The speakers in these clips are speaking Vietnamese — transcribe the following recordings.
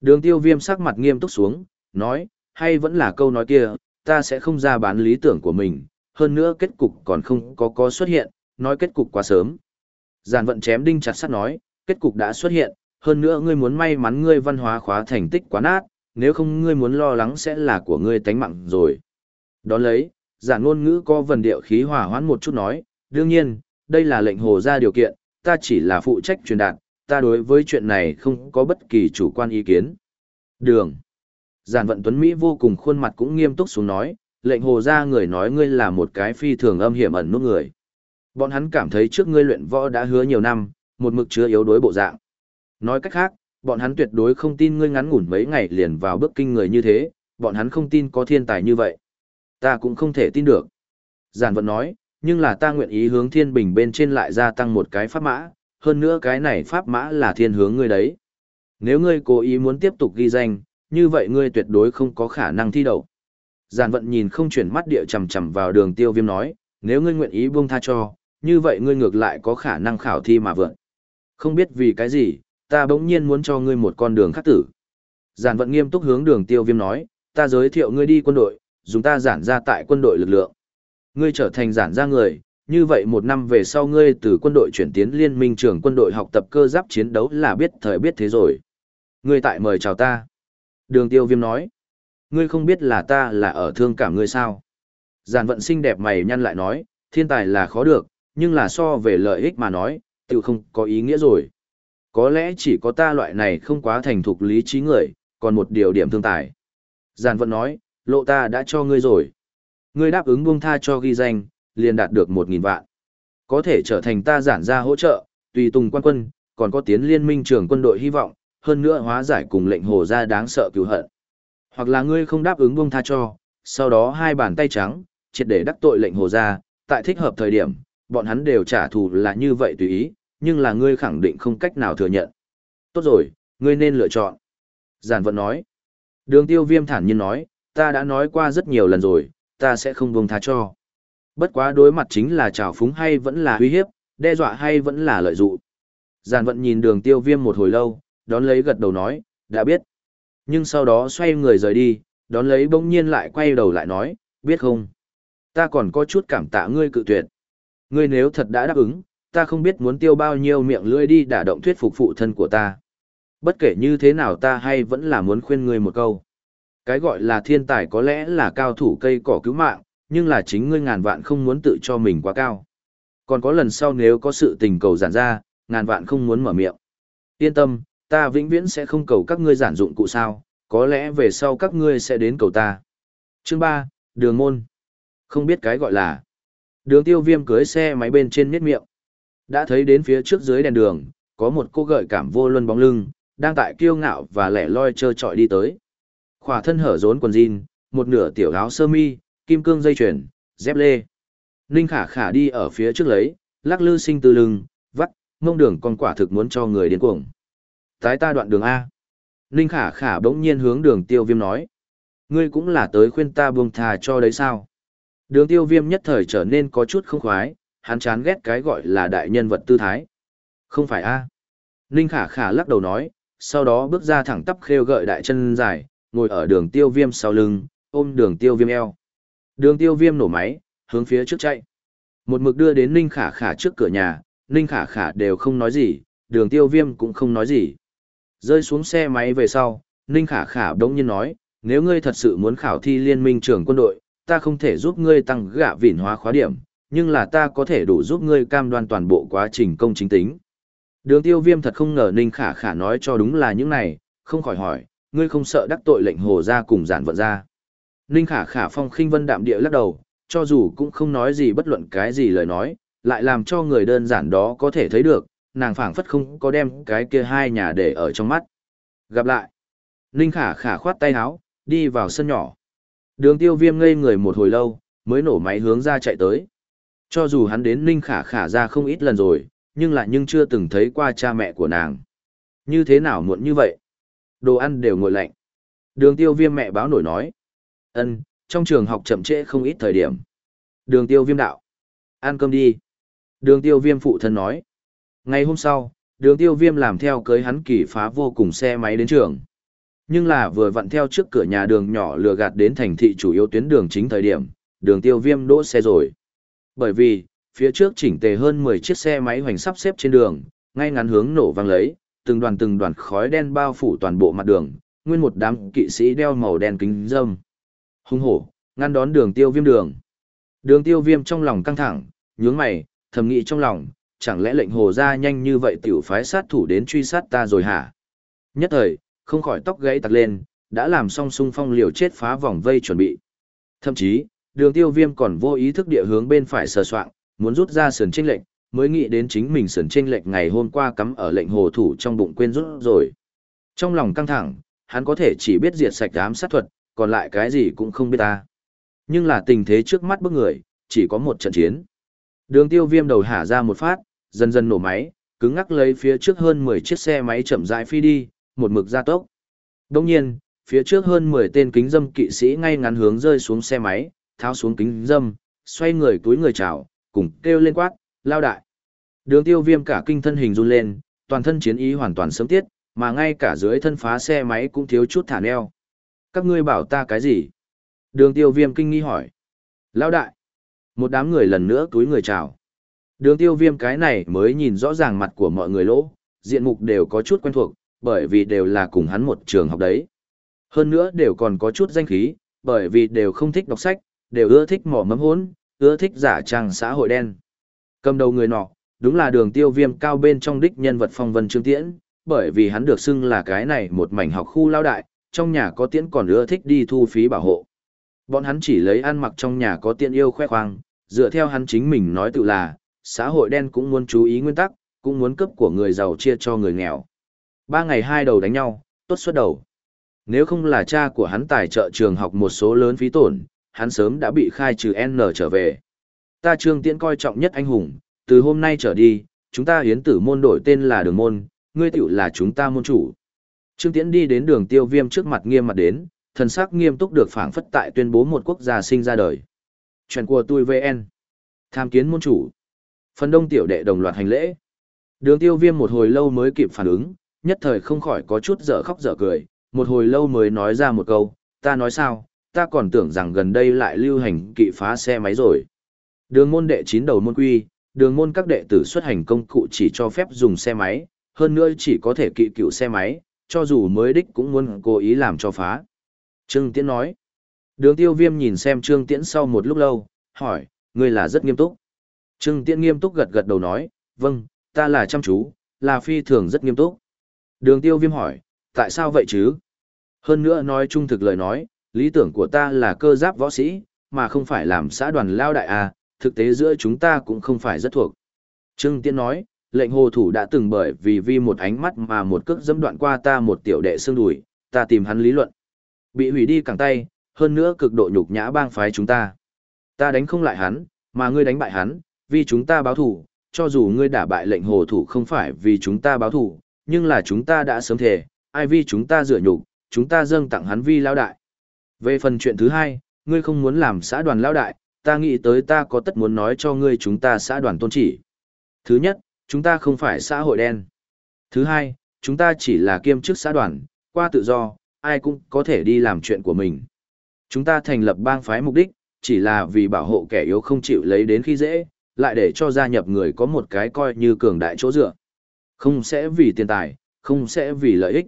Đường tiêu viêm sắc mặt nghiêm túc xuống, nói, hay vẫn là câu nói kia, ta sẽ không ra bán lý tưởng của mình, hơn nữa kết cục còn không có có xuất hiện, nói kết cục quá sớm. Giản vận chém đinh chặt sắt nói, kết cục đã xuất hiện, hơn nữa ngươi muốn may mắn ngươi văn hóa khóa thành tích quá nát, nếu không ngươi muốn lo lắng sẽ là của ngươi tánh mạng rồi. Đón lấy, giản ngôn ngữ có vần điệu khí hòa hoãn một chút nói, đương nhiên, đây là lệnh hồ ra điều kiện, ta chỉ là phụ trách truyền đạt, ta đối với chuyện này không có bất kỳ chủ quan ý kiến. Đường. Giản vận tuấn Mỹ vô cùng khuôn mặt cũng nghiêm túc xuống nói, lệnh hồ ra người nói ngươi là một cái phi thường âm hiểm ẩn nút người. Bọn hắn cảm thấy trước ngươi luyện võ đã hứa nhiều năm, một mực chứa yếu đối bộ dạng. Nói cách khác, bọn hắn tuyệt đối không tin ngươi ngắn ngủn mấy ngày liền vào bước kinh người như thế, bọn hắn không tin có thiên tài như vậy. Ta cũng không thể tin được. Giản vận nói, nhưng là ta nguyện ý hướng thiên bình bên trên lại gia tăng một cái pháp mã, hơn nữa cái này pháp mã là thiên hướng ngươi đấy. Nếu ngươi cố ý muốn tiếp tục ghi danh, như vậy ngươi tuyệt đối không có khả năng thi đậu. Giản vận nhìn không chuyển mắt địa chầm chầm vào đường tiêu viêm nói, nếu ngươi nguyện ý buông tha cho, như vậy ngươi ngược lại có khả năng khảo thi mà vượn. Không biết vì cái gì, ta bỗng nhiên muốn cho ngươi một con đường khác tử. Giản vận nghiêm túc hướng đường tiêu viêm nói, ta giới thiệu ngươi đi quân đội, dùng ta giản ra tại quân đội lực lượng. Ngươi trở thành giản ra người, như vậy một năm về sau ngươi từ quân đội chuyển tiến liên minh trưởng quân đội học tập cơ giáp chiến đấu là biết thời biết thế rồi. Ngươi tại mời chào ta. Đường tiêu viêm nói, ngươi không biết là ta là ở thương cảm ngươi sao. Giản vận xinh đẹp mày nhăn lại nói, thiên tài là khó được, nhưng là so về lợi ích mà nói, tự không có ý nghĩa rồi. Có lẽ chỉ có ta loại này không quá thành thục lý trí người, còn một điều điểm thương tài. Giản vận nói, lộ ta đã cho ngươi rồi. Ngươi đáp ứng buông tha cho ghi danh, liền đạt được một nghìn vạn. Có thể trở thành ta giản ra hỗ trợ, tùy tùng quan quân, còn có tiến liên minh trưởng quân đội hy vọng, hơn nữa hóa giải cùng lệnh hồ ra đáng sợ cứu hận. Hoặc là ngươi không đáp ứng buông tha cho, sau đó hai bàn tay trắng, triệt để đắc tội lệnh hồ ra, tại thích hợp thời điểm, bọn hắn đều trả thù là như vậy tùy ý, nhưng là ngươi khẳng định không cách nào thừa nhận. Tốt rồi, ngươi nên lựa chọn. Giản vận nói. Đường tiêu viêm thản nhiên nói, ta đã nói qua rất nhiều lần rồi, ta sẽ không buông tha cho. Bất quá đối mặt chính là trào phúng hay vẫn là uy hiếp, đe dọa hay vẫn là lợi dụng. Giản vận nhìn đường tiêu viêm một hồi lâu, đón lấy gật đầu nói, đã biết. Nhưng sau đó xoay người rời đi, đón lấy bỗng nhiên lại quay đầu lại nói, biết không? Ta còn có chút cảm tạ ngươi cự tuyệt. Ngươi nếu thật đã đáp ứng, ta không biết muốn tiêu bao nhiêu miệng lưỡi đi đả động thuyết phục phụ thân của ta. Bất kể như thế nào ta hay vẫn là muốn khuyên ngươi một câu. Cái gọi là thiên tài có lẽ là cao thủ cây cỏ cứu mạng, nhưng là chính ngươi ngàn vạn không muốn tự cho mình quá cao. Còn có lần sau nếu có sự tình cầu giản ra, ngàn vạn không muốn mở miệng. Yên tâm, ta vĩnh viễn sẽ không cầu các ngươi giản dụng cụ sao, có lẽ về sau các ngươi sẽ đến cầu ta. Chương 3, Đường Môn. Không biết cái gọi là. Đường tiêu viêm cưới xe máy bên trên miết miệng. Đã thấy đến phía trước dưới đèn đường, có một cô gợi cảm vô luân bóng lưng, đang tại kiêu ngạo và lẻ loi trơ trọi đi tới. Khỏa thân hở rốn quần jean, một nửa tiểu áo sơ mi, kim cương dây chuyền, dép lê. Ninh khả khả đi ở phía trước lấy, lắc lư sinh từ lưng, vắt, mông đường con quả thực muốn cho người điên cuồng. Tái ta đoạn đường A. Ninh khả khả bỗng nhiên hướng đường tiêu viêm nói. Ngươi cũng là tới khuyên ta buông thà cho đấy sao? Đường tiêu viêm nhất thời trở nên có chút không khoái, hắn chán ghét cái gọi là đại nhân vật tư thái. Không phải A. Ninh khả khả lắc đầu nói, sau đó bước ra thẳng tắp khêu gợi đại chân dài, ngồi ở đường tiêu viêm sau lưng, ôm đường tiêu viêm eo. Đường tiêu viêm nổ máy, hướng phía trước chạy. Một mực đưa đến Ninh khả khả trước cửa nhà, Ninh khả khả đều không nói gì, đường tiêu viêm cũng không nói gì. Rơi xuống xe máy về sau, Ninh khả khả đống nhiên nói, nếu ngươi thật sự muốn khảo thi liên minh trưởng quân đội, ta không thể giúp ngươi tăng gạ vỉn hóa khóa điểm, nhưng là ta có thể đủ giúp ngươi cam đoan toàn bộ quá trình công chính tính. Đường tiêu viêm thật không ngờ Ninh khả khả nói cho đúng là những này, không khỏi hỏi, ngươi không sợ đắc tội lệnh hồ ra cùng giản vận ra. Ninh khả khả phong khinh vân đạm địa lắc đầu, cho dù cũng không nói gì bất luận cái gì lời nói, lại làm cho người đơn giản đó có thể thấy được, nàng phảng phất không có đem cái kia hai nhà để ở trong mắt. Gặp lại. Ninh khả khả khoát tay áo, đi vào sân nhỏ. Đường tiêu viêm ngây người một hồi lâu, mới nổ máy hướng ra chạy tới. Cho dù hắn đến Ninh khả khả ra không ít lần rồi, nhưng lại nhưng chưa từng thấy qua cha mẹ của nàng. Như thế nào muộn như vậy? Đồ ăn đều ngồi lạnh. Đường tiêu viêm mẹ báo nổi nói ân trong trường học chậm trễ không ít thời điểm. Đường tiêu viêm đạo. Ăn cơm đi. Đường tiêu viêm phụ thân nói. Ngày hôm sau, đường tiêu viêm làm theo cưới hắn kỳ phá vô cùng xe máy đến trường. Nhưng là vừa vặn theo trước cửa nhà đường nhỏ lừa gạt đến thành thị chủ yếu tuyến đường chính thời điểm, đường tiêu viêm đỗ xe rồi. Bởi vì, phía trước chỉnh tề hơn 10 chiếc xe máy hoành sắp xếp trên đường, ngay ngắn hướng nổ vang lấy, từng đoàn từng đoàn khói đen bao phủ toàn bộ mặt đường, nguyên một đám kỵ sĩ đeo màu đen kính dâm. Hung hổ, ngăn đón đường tiêu viêm đường. Đường tiêu viêm trong lòng căng thẳng, nhướng mày, thầm nghĩ trong lòng, chẳng lẽ lệnh hồ ra nhanh như vậy tiểu phái sát thủ đến truy sát ta rồi hả? Nhất thời, không khỏi tóc gãy tặc lên, đã làm xong sung phong liều chết phá vòng vây chuẩn bị. Thậm chí, đường tiêu viêm còn vô ý thức địa hướng bên phải sờ soạn, muốn rút ra sườn chênh lệnh, mới nghĩ đến chính mình sườn chênh lệnh ngày hôm qua cắm ở lệnh hồ thủ trong bụng quên rút rồi. Trong lòng căng thẳng, hắn có thể chỉ biết diệt sạch ám sát thuật, còn lại cái gì cũng không biết ta. Nhưng là tình thế trước mắt bức người, chỉ có một trận chiến. Đường tiêu viêm đầu hả ra một phát, dần dần nổ máy, cứng ngắc lấy phía trước hơn 10 chiếc xe máy chậm rãi phi đi, một mực ra tốc. Đồng nhiên, phía trước hơn 10 tên kính dâm kỵ sĩ ngay ngắn hướng rơi xuống xe máy, tháo xuống kính dâm, xoay người túi người chào, cùng kêu lên quát, lao đại. Đường tiêu viêm cả kinh thân hình run lên, toàn thân chiến ý hoàn toàn sớm tiết, mà ngay cả dưới thân phá xe máy cũng thiếu chút thả neo. Các ngươi bảo ta cái gì? Đường tiêu viêm kinh nghi hỏi. Lao đại. Một đám người lần nữa túi người chào. Đường tiêu viêm cái này mới nhìn rõ ràng mặt của mọi người lỗ, diện mục đều có chút quen thuộc, bởi vì đều là cùng hắn một trường học đấy. Hơn nữa đều còn có chút danh khí, bởi vì đều không thích đọc sách, đều ưa thích mỏ mấm hốn, ưa thích giả trang xã hội đen. Cầm đầu người nọ, đúng là đường tiêu viêm cao bên trong đích nhân vật phong vân trương tiễn, bởi vì hắn được xưng là cái này một mảnh học khu lao đại, trong nhà có tiễn còn ưa thích đi thu phí bảo hộ. Bọn hắn chỉ lấy ăn mặc trong nhà có tiện yêu khoe khoang, dựa theo hắn chính mình nói tự là, xã hội đen cũng muốn chú ý nguyên tắc, cũng muốn cấp của người giàu chia cho người nghèo. Ba ngày hai đầu đánh nhau, tốt suốt đầu. Nếu không là cha của hắn tài trợ trường học một số lớn phí tổn, hắn sớm đã bị khai trừ N trở về. Ta trương tiễn coi trọng nhất anh hùng, từ hôm nay trở đi, chúng ta hiến tử môn đổi tên là đường môn, ngươi tiểu là chúng ta môn chủ. Trương tiễn đi đến đường tiêu viêm trước mặt nghiêm mặt đến, thần sắc nghiêm túc được phảng phất tại tuyên bố một quốc gia sinh ra đời. Chuyện của tôi VN. Tham kiến môn chủ. Phần đông tiểu đệ đồng loạt hành lễ. Đường tiêu viêm một hồi lâu mới kịp phản ứng, nhất thời không khỏi có chút dở khóc dở cười, một hồi lâu mới nói ra một câu, ta nói sao, ta còn tưởng rằng gần đây lại lưu hành kỵ phá xe máy rồi. Đường môn đệ chín đầu môn quy, đường môn các đệ tử xuất hành công cụ chỉ cho phép dùng xe máy, hơn nữa chỉ có thể kỵ cựu xe máy, cho dù mới đích cũng muốn cố ý làm cho phá. Trương Tiễn nói. Đường tiêu viêm nhìn xem Trương Tiễn sau một lúc lâu, hỏi, ngươi là rất nghiêm túc. Trương Tiễn nghiêm túc gật gật đầu nói, vâng, ta là chăm chú, là phi thường rất nghiêm túc. Đường tiêu viêm hỏi, tại sao vậy chứ? Hơn nữa nói trung thực lời nói, lý tưởng của ta là cơ giáp võ sĩ, mà không phải làm xã đoàn lao đại à, thực tế giữa chúng ta cũng không phải rất thuộc. Trương Tiễn nói, lệnh hồ thủ đã từng bởi vì vi một ánh mắt mà một cước dẫm đoạn qua ta một tiểu đệ xương đùi, ta tìm hắn lý luận. Bị hủy đi cẳng tay, hơn nữa cực độ nhục nhã bang phái chúng ta. Ta đánh không lại hắn, mà ngươi đánh bại hắn, vì chúng ta báo thủ, cho dù ngươi đả bại lệnh hồ thủ không phải vì chúng ta báo thủ, nhưng là chúng ta đã sớm thề, ai vì chúng ta rửa nhục, chúng ta dâng tặng hắn vi lao đại. Về phần chuyện thứ hai, ngươi không muốn làm xã đoàn lao đại, ta nghĩ tới ta có tất muốn nói cho ngươi chúng ta xã đoàn tôn chỉ. Thứ nhất, chúng ta không phải xã hội đen. Thứ hai, chúng ta chỉ là kiêm chức xã đoàn, qua tự do, ai cũng có thể đi làm chuyện của mình. Chúng ta thành lập bang phái mục đích, chỉ là vì bảo hộ kẻ yếu không chịu lấy đến khi dễ, lại để cho gia nhập người có một cái coi như cường đại chỗ dựa. Không sẽ vì tiền tài, không sẽ vì lợi ích.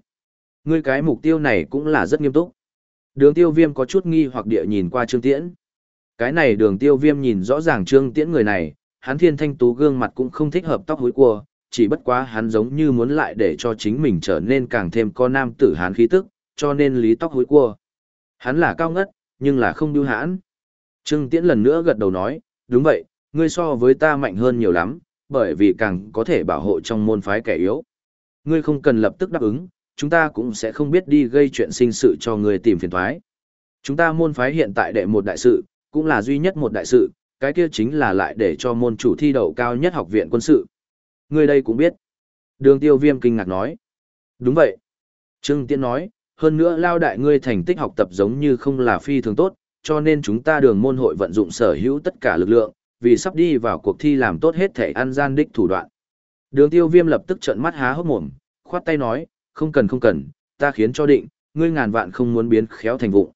Ngươi cái mục tiêu này cũng là rất nghiêm túc. Đường tiêu viêm có chút nghi hoặc địa nhìn qua Trương Tiễn. Cái này đường tiêu viêm nhìn rõ ràng Trương Tiễn người này, hắn thiên thanh tú gương mặt cũng không thích hợp tóc hối cua, chỉ bất quá hắn giống như muốn lại để cho chính mình trở nên càng thêm có nam tử hán khí tức, cho nên lý tóc hối cua. Hắn là cao ngất, nhưng là không đưu hãn. Trương Tiễn lần nữa gật đầu nói, đúng vậy, ngươi so với ta mạnh hơn nhiều lắm, bởi vì càng có thể bảo hộ trong môn phái kẻ yếu. Ngươi không cần lập tức đáp ứng, chúng ta cũng sẽ không biết đi gây chuyện sinh sự cho ngươi tìm phiền thoái. Chúng ta môn phái hiện tại đệ một đại sự, cũng là duy nhất một đại sự, cái kia chính là lại để cho môn chủ thi đậu cao nhất học viện quân sự. Ngươi đây cũng biết. Đường tiêu viêm kinh ngạc nói. Đúng vậy. Trương Tiễn nói, hơn nữa lao đại ngươi thành tích học tập giống như không là phi thường tốt, cho nên chúng ta đường môn hội vận dụng sở hữu tất cả lực lượng, vì sắp đi vào cuộc thi làm tốt hết thể ăn gian đích thủ đoạn. Đường tiêu viêm lập tức trợn mắt há hốc mồm, khoát tay nói, không cần không cần, ta khiến cho định, ngươi ngàn vạn không muốn biến khéo thành vụ.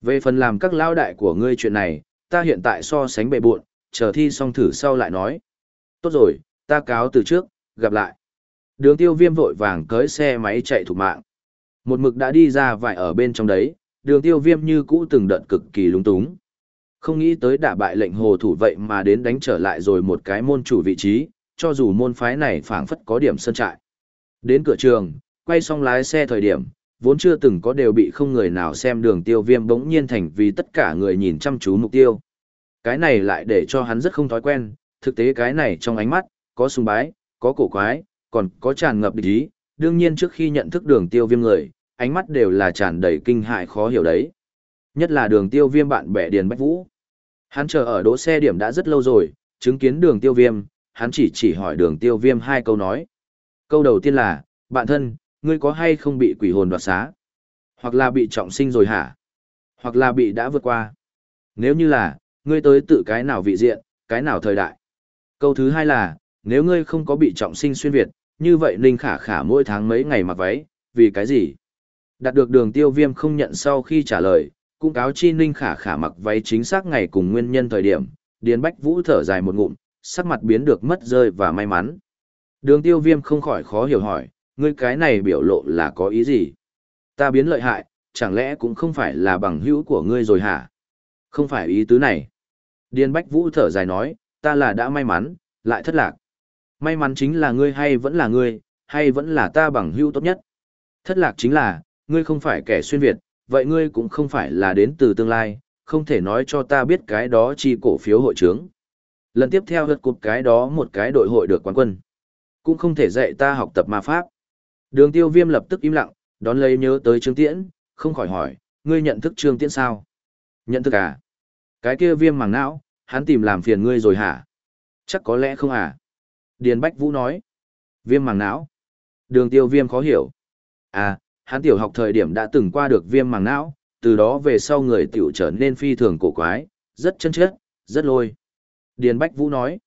Về phần làm các lao đại của ngươi chuyện này, ta hiện tại so sánh bệ buộn, chờ thi xong thử sau lại nói. Tốt rồi, ta cáo từ trước, gặp lại. Đường tiêu viêm vội vàng cưới xe máy chạy thục mạng. Một mực đã đi ra vài ở bên trong đấy, đường tiêu viêm như cũ từng đợt cực kỳ lung túng. Không nghĩ tới đả bại lệnh hồ thủ vậy mà đến đánh trở lại rồi một cái môn chủ vị trí, cho dù môn phái này phảng phất có điểm sân trại. Đến cửa trường, quay xong lái xe thời điểm, vốn chưa từng có đều bị không người nào xem đường tiêu viêm bỗng nhiên thành vì tất cả người nhìn chăm chú mục tiêu. Cái này lại để cho hắn rất không thói quen, thực tế cái này trong ánh mắt, có sung bái, có cổ quái, còn có tràn ngập địch ý, đương nhiên trước khi nhận thức đường tiêu viêm người, ánh mắt đều là tràn đầy kinh hại khó hiểu đấy. Nhất là đường tiêu viêm bạn bè Điền Bách Vũ. Hắn chờ ở đỗ xe điểm đã rất lâu rồi, chứng kiến đường tiêu viêm, hắn chỉ chỉ hỏi đường tiêu viêm hai câu nói. Câu đầu tiên là, bạn thân, ngươi có hay không bị quỷ hồn đoạt xá? Hoặc là bị trọng sinh rồi hả? Hoặc là bị đã vượt qua? Nếu như là, ngươi tới tự cái nào vị diện, cái nào thời đại? Câu thứ hai là, nếu ngươi không có bị trọng sinh xuyên Việt, như vậy Ninh Khả Khả mỗi tháng mấy ngày mặc váy, vì cái gì? Đạt được đường tiêu viêm không nhận sau khi trả lời, cũng cáo chi Ninh Khả Khả mặc váy chính xác ngày cùng nguyên nhân thời điểm, Điền Bách Vũ thở dài một ngụm, sắc mặt biến được mất rơi và may mắn. Đường tiêu viêm không khỏi khó hiểu hỏi, ngươi cái này biểu lộ là có ý gì? Ta biến lợi hại, chẳng lẽ cũng không phải là bằng hữu của ngươi rồi hả? Không phải ý tứ này. Điên Bách Vũ thở dài nói, ta là đã may mắn, lại thất lạc. May mắn chính là ngươi hay vẫn là ngươi, hay vẫn là ta bằng hữu tốt nhất. Thất lạc chính là, ngươi không phải kẻ xuyên Việt, vậy ngươi cũng không phải là đến từ tương lai, không thể nói cho ta biết cái đó chi cổ phiếu hội trưởng. Lần tiếp theo hượt cục cái đó một cái đội hội được quán quân. Cũng không thể dạy ta học tập ma pháp. Đường tiêu viêm lập tức im lặng, đón lấy nhớ tới Trương Tiễn, không khỏi hỏi, ngươi nhận thức Trương Tiễn sao? Nhận thức à? Cái kia viêm màng não, hắn tìm làm phiền ngươi rồi hả? Chắc có lẽ không à? Điền Bách Vũ nói. Viêm màng não. Đường tiêu viêm khó hiểu. À, hắn tiểu học thời điểm đã từng qua được viêm màng não, từ đó về sau người tiểu trở nên phi thường cổ quái, rất chân chất, rất lôi. Điền Bách Vũ nói.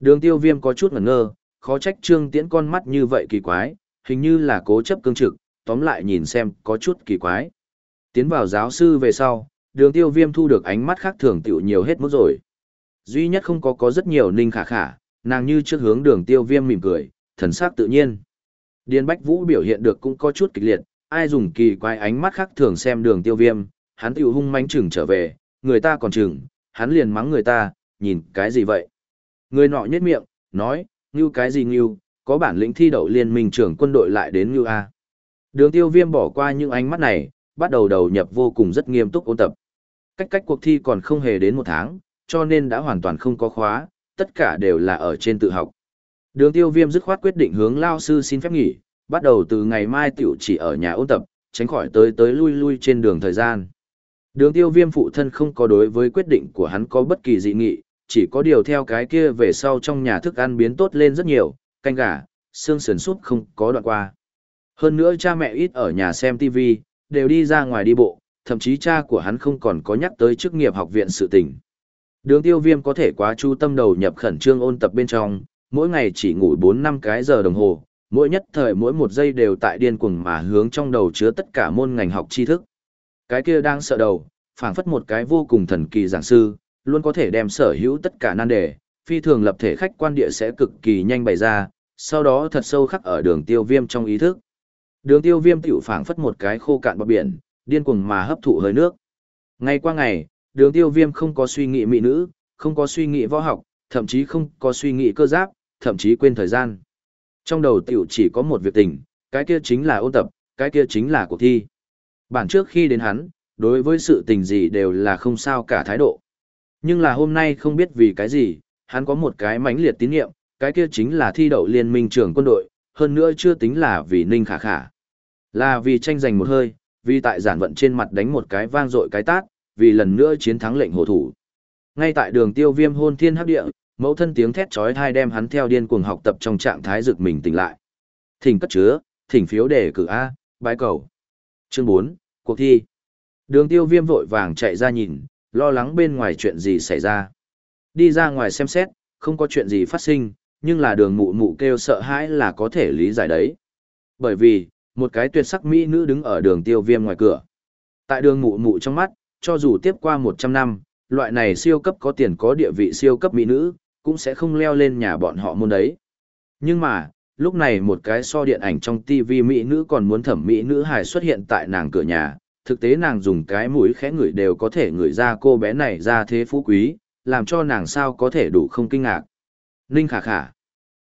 Đường tiêu viêm có chút ngẩn ngơ, khó trách trương tiễn con mắt như vậy kỳ quái, hình như là cố chấp cương trực, tóm lại nhìn xem có chút kỳ quái. Tiến vào giáo sư về sau, đường tiêu viêm thu được ánh mắt khác thường tiểu nhiều hết mức rồi. Duy nhất không có có rất nhiều ninh khả khả, nàng như trước hướng đường tiêu viêm mỉm cười, thần sắc tự nhiên. Điền Bách Vũ biểu hiện được cũng có chút kịch liệt, ai dùng kỳ quái ánh mắt khác thường xem đường tiêu viêm, hắn tiểu hung mánh chừng trở về, người ta còn chừng, hắn liền mắng người ta, nhìn cái gì vậy? Người nọ nhếch miệng, nói, như cái gì như, có bản lĩnh thi đậu liên minh trưởng quân đội lại đến như A. Đường tiêu viêm bỏ qua những ánh mắt này, bắt đầu đầu nhập vô cùng rất nghiêm túc ôn tập. Cách cách cuộc thi còn không hề đến một tháng, cho nên đã hoàn toàn không có khóa, tất cả đều là ở trên tự học. Đường tiêu viêm dứt khoát quyết định hướng lao sư xin phép nghỉ, bắt đầu từ ngày mai tiểu chỉ ở nhà ôn tập, tránh khỏi tới tới lui lui trên đường thời gian. Đường tiêu viêm phụ thân không có đối với quyết định của hắn có bất kỳ dị nghị, chỉ có điều theo cái kia về sau trong nhà thức ăn biến tốt lên rất nhiều, canh gà, xương sườn súp không có đoạn qua. Hơn nữa cha mẹ ít ở nhà xem TV, đều đi ra ngoài đi bộ, thậm chí cha của hắn không còn có nhắc tới chức nghiệp học viện sự tình. Đường tiêu viêm có thể quá chu tâm đầu nhập khẩn trương ôn tập bên trong, mỗi ngày chỉ ngủ 4-5 cái giờ đồng hồ, mỗi nhất thời mỗi một giây đều tại điên cuồng mà hướng trong đầu chứa tất cả môn ngành học tri thức. Cái kia đang sợ đầu, phảng phất một cái vô cùng thần kỳ giảng sư, luôn có thể đem sở hữu tất cả nan đề, phi thường lập thể khách quan địa sẽ cực kỳ nhanh bày ra, sau đó thật sâu khắc ở đường tiêu viêm trong ý thức. Đường tiêu viêm tiểu phảng phất một cái khô cạn bọc biển, điên cuồng mà hấp thụ hơi nước. Ngày qua ngày, đường tiêu viêm không có suy nghĩ mỹ nữ, không có suy nghĩ võ học, thậm chí không có suy nghĩ cơ giáp, thậm chí quên thời gian. Trong đầu tiểu chỉ có một việc tình, cái kia chính là ôn tập, cái kia chính là cuộc thi. Bản trước khi đến hắn, đối với sự tình gì đều là không sao cả thái độ. Nhưng là hôm nay không biết vì cái gì, hắn có một cái mãnh liệt tín nhiệm, cái kia chính là thi đậu liên minh trưởng quân đội, hơn nữa chưa tính là vì Ninh Khả Khả. Là vì tranh giành một hơi, vì tại giản vận trên mặt đánh một cái vang dội cái tát, vì lần nữa chiến thắng lệnh hồ thủ. Ngay tại đường tiêu viêm hôn thiên hấp địa, mẫu thân tiếng thét chói tai đem hắn theo điên cuồng học tập trong trạng thái rực mình tỉnh lại. Thỉnh cất chứa, thỉnh phiếu đề cử A, bái cầu. Chương 4, cuộc thi. Đường tiêu viêm vội vàng chạy ra nhìn, lo lắng bên ngoài chuyện gì xảy ra. Đi ra ngoài xem xét, không có chuyện gì phát sinh, nhưng là đường mụ mụ kêu sợ hãi là có thể lý giải đấy. Bởi vì, một cái tuyệt sắc mỹ nữ đứng ở đường tiêu viêm ngoài cửa. Tại đường mụ mụ trong mắt, cho dù tiếp qua 100 năm, loại này siêu cấp có tiền có địa vị siêu cấp mỹ nữ, cũng sẽ không leo lên nhà bọn họ môn đấy. Nhưng mà, lúc này một cái so điện ảnh trong TV mỹ nữ còn muốn thẩm mỹ nữ hài xuất hiện tại nàng cửa nhà, thực tế nàng dùng cái mũi khẽ ngửi đều có thể ngửi ra cô bé này ra thế phú quý, làm cho nàng sao có thể đủ không kinh ngạc. Ninh khả khả.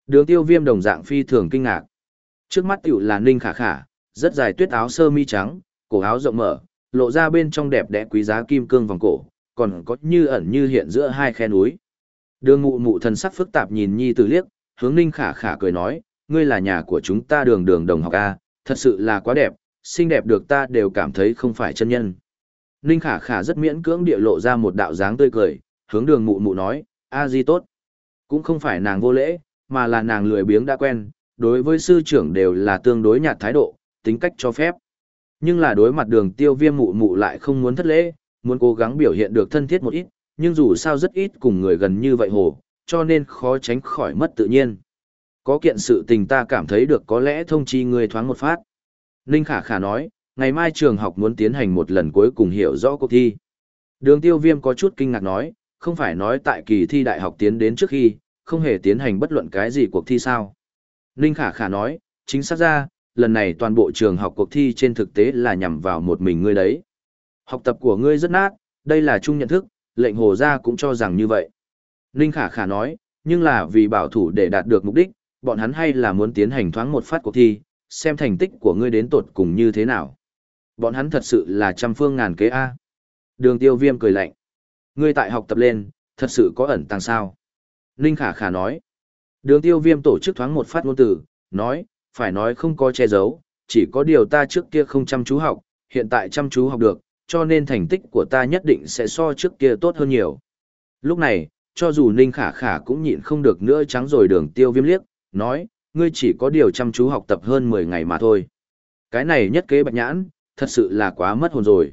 Đường tiêu viêm đồng dạng phi thường kinh ngạc. Trước mắt tiểu là Ninh khả khả, rất dài tuyết áo sơ mi trắng, cổ áo rộng mở, lộ ra bên trong đẹp đẽ quý giá kim cương vòng cổ, còn có như ẩn như hiện giữa hai khe núi. Đường mụ mụ thần sắc phức tạp nhìn nhi từ liếc, hướng Ninh khả khả cười nói, ngươi là nhà của chúng ta đường đường đồng học A, thật sự là quá đẹp, xinh đẹp được ta đều cảm thấy không phải chân nhân. Ninh khả khả rất miễn cưỡng địa lộ ra một đạo dáng tươi cười, hướng đường mụ mụ nói, a di tốt. Cũng không phải nàng vô lễ, mà là nàng lười biếng đã quen, đối với sư trưởng đều là tương đối nhạt thái độ, tính cách cho phép. Nhưng là đối mặt đường tiêu viêm mụ mụ lại không muốn thất lễ, muốn cố gắng biểu hiện được thân thiết một ít, nhưng dù sao rất ít cùng người gần như vậy hồ, cho nên khó tránh khỏi mất tự nhiên. Có kiện sự tình ta cảm thấy được có lẽ thông chi người thoáng một phát. Ninh Khả Khả nói, ngày mai trường học muốn tiến hành một lần cuối cùng hiểu rõ cuộc thi. Đường tiêu viêm có chút kinh ngạc nói, không phải nói tại kỳ thi đại học tiến đến trước khi, không hề tiến hành bất luận cái gì cuộc thi sao. Ninh Khả Khả nói, chính xác ra, lần này toàn bộ trường học cuộc thi trên thực tế là nhằm vào một mình ngươi đấy. Học tập của ngươi rất nát, đây là chung nhận thức, lệnh hồ gia cũng cho rằng như vậy. Ninh Khả Khả nói, nhưng là vì bảo thủ để đạt được mục đích, bọn hắn hay là muốn tiến hành thoáng một phát cuộc thi, xem thành tích của ngươi đến tột cùng như thế nào. Bọn hắn thật sự là trăm phương ngàn kế A. Đường tiêu viêm cười lạnh. Ngươi tại học tập lên, thật sự có ẩn tàng sao. Ninh Khả Khả nói. Đường tiêu viêm tổ chức thoáng một phát ngôn từ, nói, phải nói không có che giấu, chỉ có điều ta trước kia không chăm chú học, hiện tại chăm chú học được, cho nên thành tích của ta nhất định sẽ so trước kia tốt hơn nhiều. Lúc này, cho dù Ninh Khả Khả cũng nhịn không được nữa trắng rồi đường tiêu viêm liếc, nói, ngươi chỉ có điều chăm chú học tập hơn 10 ngày mà thôi. Cái này nhất kế bạch nhãn, thật sự là quá mất hồn rồi.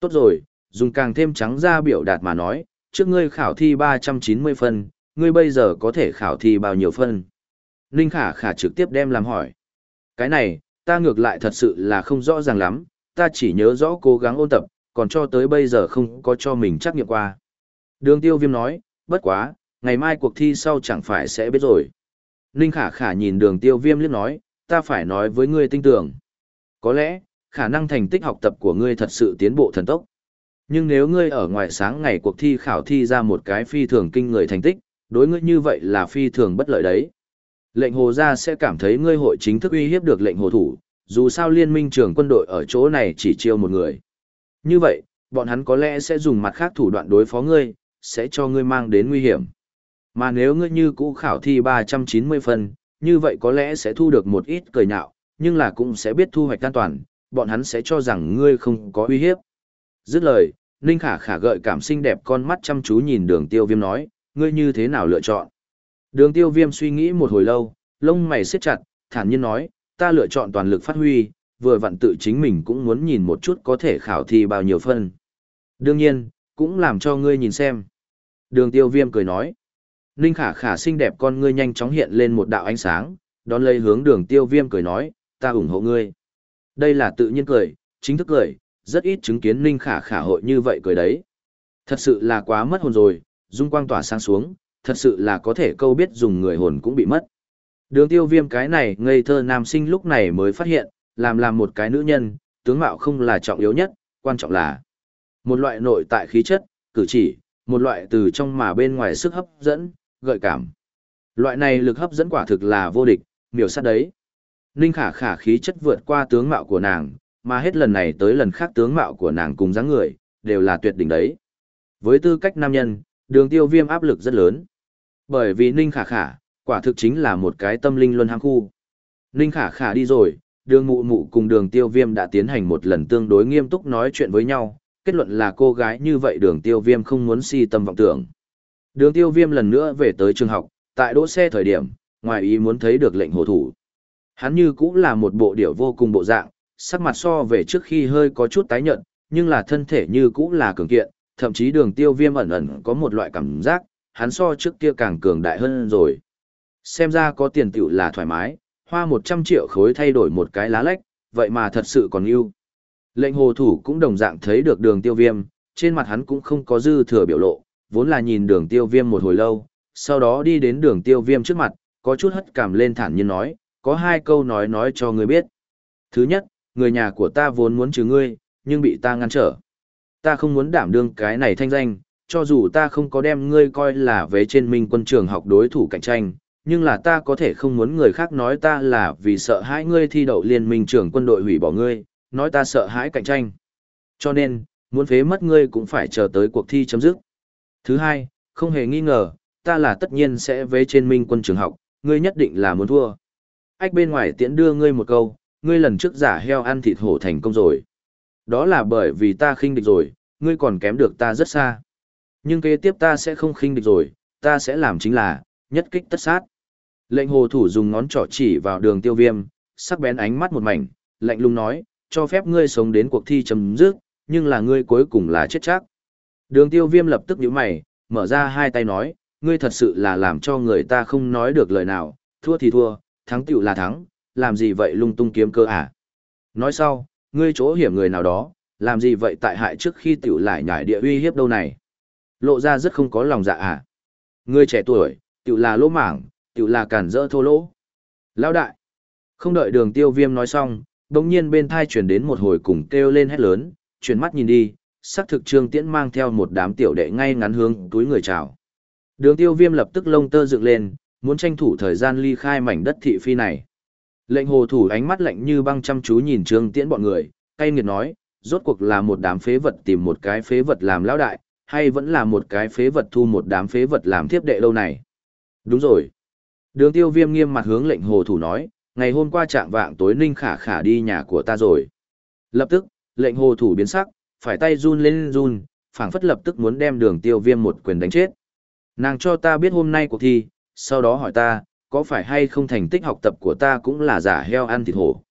Tốt rồi, dùng càng thêm trắng ra biểu đạt mà nói, trước ngươi khảo thi 390 phân, ngươi bây giờ có thể khảo thi bao nhiêu phân. Ninh Khả Khả trực tiếp đem làm hỏi. Cái này, ta ngược lại thật sự là không rõ ràng lắm, ta chỉ nhớ rõ cố gắng ôn tập, còn cho tới bây giờ không có cho mình trắc nghiệm qua. Đường tiêu viêm nói, bất quá, ngày mai cuộc thi sau chẳng phải sẽ biết rồi. Ninh khả khả nhìn đường tiêu viêm liếc nói, ta phải nói với ngươi tinh tưởng. Có lẽ, khả năng thành tích học tập của ngươi thật sự tiến bộ thần tốc. Nhưng nếu ngươi ở ngoài sáng ngày cuộc thi khảo thi ra một cái phi thường kinh người thành tích, đối ngươi như vậy là phi thường bất lợi đấy. Lệnh hồ gia sẽ cảm thấy ngươi hội chính thức uy hiếp được lệnh hồ thủ, dù sao liên minh trưởng quân đội ở chỗ này chỉ chiêu một người. Như vậy, bọn hắn có lẽ sẽ dùng mặt khác thủ đoạn đối phó ngươi, sẽ cho ngươi mang đến nguy hiểm. Mà nếu ngươi như cũ khảo thi 390 phần, như vậy có lẽ sẽ thu được một ít cười nhạo, nhưng là cũng sẽ biết thu hoạch an toàn, bọn hắn sẽ cho rằng ngươi không có uy hiếp. Dứt lời, Ninh Khả Khả gợi cảm xinh đẹp con mắt chăm chú nhìn đường tiêu viêm nói, ngươi như thế nào lựa chọn. Đường tiêu viêm suy nghĩ một hồi lâu, lông mày siết chặt, thản nhiên nói, ta lựa chọn toàn lực phát huy, vừa vặn tự chính mình cũng muốn nhìn một chút có thể khảo thi bao nhiêu phân. Đương nhiên, cũng làm cho ngươi nhìn xem. Đường tiêu viêm cười nói, Ninh khả khả xinh đẹp con ngươi nhanh chóng hiện lên một đạo ánh sáng, đón lấy hướng đường tiêu viêm cười nói, ta ủng hộ ngươi. Đây là tự nhiên cười, chính thức cười, rất ít chứng kiến Ninh khả khả hội như vậy cười đấy. Thật sự là quá mất hồn rồi, dung quang tỏa sang xuống, thật sự là có thể câu biết dùng người hồn cũng bị mất. Đường tiêu viêm cái này ngây thơ nam sinh lúc này mới phát hiện, làm làm một cái nữ nhân, tướng mạo không là trọng yếu nhất, quan trọng là một loại nội tại khí chất, cử chỉ, một loại từ trong mà bên ngoài sức hấp dẫn, gợi cảm. Loại này lực hấp dẫn quả thực là vô địch, miểu sát đấy. Ninh khả khả khí chất vượt qua tướng mạo của nàng, mà hết lần này tới lần khác tướng mạo của nàng cùng dáng người, đều là tuyệt đỉnh đấy. Với tư cách nam nhân, đường tiêu viêm áp lực rất lớn. Bởi vì Ninh khả khả, quả thực chính là một cái tâm linh luân hang khu. Ninh khả khả đi rồi, đường mụ mụ cùng đường tiêu viêm đã tiến hành một lần tương đối nghiêm túc nói chuyện với nhau, kết luận là cô gái như vậy đường tiêu viêm không muốn si tâm vọng tưởng. Đường tiêu viêm lần nữa về tới trường học, tại đỗ xe thời điểm, ngoài ý muốn thấy được lệnh hồ thủ. Hắn như cũng là một bộ điểu vô cùng bộ dạng, sắc mặt so về trước khi hơi có chút tái nhợt, nhưng là thân thể như cũng là cường kiện, thậm chí đường tiêu viêm ẩn ẩn có một loại cảm giác, hắn so trước kia càng cường đại hơn rồi. Xem ra có tiền tiểu là thoải mái, hoa 100 triệu khối thay đổi một cái lá lách, vậy mà thật sự còn yêu. Lệnh hồ thủ cũng đồng dạng thấy được đường tiêu viêm, trên mặt hắn cũng không có dư thừa biểu lộ, vốn là nhìn đường tiêu viêm một hồi lâu, sau đó đi đến đường tiêu viêm trước mặt, có chút hất cảm lên thản nhiên nói, có hai câu nói nói cho người biết. Thứ nhất, người nhà của ta vốn muốn trừ ngươi, nhưng bị ta ngăn trở. Ta không muốn đảm đương cái này thanh danh, cho dù ta không có đem ngươi coi là về trên minh quân trường học đối thủ cạnh tranh, nhưng là ta có thể không muốn người khác nói ta là vì sợ hãi ngươi thi đậu liên minh trưởng quân đội hủy bỏ ngươi, nói ta sợ hãi cạnh tranh. Cho nên, muốn phế mất ngươi cũng phải chờ tới cuộc thi chấm dứt. Thứ hai, không hề nghi ngờ, ta là tất nhiên sẽ về trên minh quân trường học, ngươi nhất định là muốn thua. Ách bên ngoài tiễn đưa ngươi một câu, ngươi lần trước giả heo ăn thịt hổ thành công rồi. Đó là bởi vì ta khinh địch rồi, ngươi còn kém được ta rất xa. Nhưng kế tiếp ta sẽ không khinh địch rồi, ta sẽ làm chính là, nhất kích tất sát. Lệnh hồ thủ dùng ngón trỏ chỉ vào đường tiêu viêm, sắc bén ánh mắt một mảnh, lạnh lùng nói, cho phép ngươi sống đến cuộc thi chấm dứt, nhưng là ngươi cuối cùng là chết chắc. Đường tiêu viêm lập tức nhíu mày, mở ra hai tay nói, ngươi thật sự là làm cho người ta không nói được lời nào, thua thì thua, thắng tiểu là thắng, làm gì vậy lung tung kiếm cơ à? Nói sau, ngươi chỗ hiểm người nào đó, làm gì vậy tại hại trước khi tiểu lại nhảy địa uy hiếp đâu này? Lộ ra rất không có lòng dạ à? Ngươi trẻ tuổi, tiểu là lỗ mảng, tiểu là cản rỡ thô lỗ. Lão đại! Không đợi đường tiêu viêm nói xong, đồng nhiên bên thai chuyển đến một hồi cùng kêu lên hét lớn, chuyển mắt nhìn đi, sắc thực trương tiễn mang theo một đám tiểu đệ ngay ngắn hướng túi người chào. Đường tiêu viêm lập tức lông tơ dựng lên, muốn tranh thủ thời gian ly khai mảnh đất thị phi này. Lệnh hồ thủ ánh mắt lạnh như băng chăm chú nhìn trương tiễn bọn người, cay nghiệt nói, rốt cuộc là một đám phế vật tìm một cái phế vật làm lão đại, hay vẫn là một cái phế vật thu một đám phế vật làm thiếp đệ lâu này. Đúng rồi. Đường tiêu viêm nghiêm mặt hướng lệnh hồ thủ nói, ngày hôm qua trạng vạng tối ninh khả khả đi nhà của ta rồi. Lập tức, lệnh hồ thủ biến sắc, phải tay run lên run, phảng phất lập tức muốn đem đường tiêu viêm một quyền đánh chết. Nàng cho ta biết hôm nay cuộc thi, sau đó hỏi ta, có phải hay không thành tích học tập của ta cũng là giả heo ăn thịt hổ.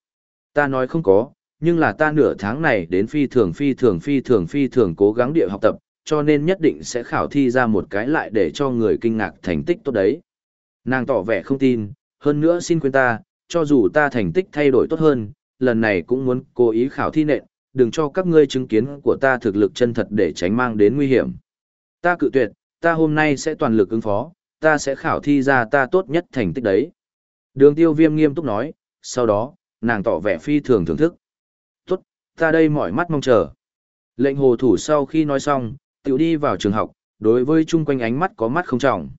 Ta nói không có, nhưng là ta nửa tháng này đến phi thường phi thường phi thường phi thường cố gắng địa học tập, cho nên nhất định sẽ khảo thi ra một cái lại để cho người kinh ngạc thành tích tốt đấy. Nàng tỏ vẻ không tin, hơn nữa xin quên ta, cho dù ta thành tích thay đổi tốt hơn, lần này cũng muốn cố ý khảo thi nện, đừng cho các ngươi chứng kiến của ta thực lực chân thật để tránh mang đến nguy hiểm. Ta cự tuyệt, ta hôm nay sẽ toàn lực ứng phó, ta sẽ khảo thi ra ta tốt nhất thành tích đấy. Đường tiêu viêm nghiêm túc nói, sau đó, nàng tỏ vẻ phi thường thưởng thức. Tốt, ta đây mỏi mắt mong chờ. Lệnh hồ thủ sau khi nói xong, tiểu đi vào trường học, đối với chung quanh ánh mắt có mắt không trọng.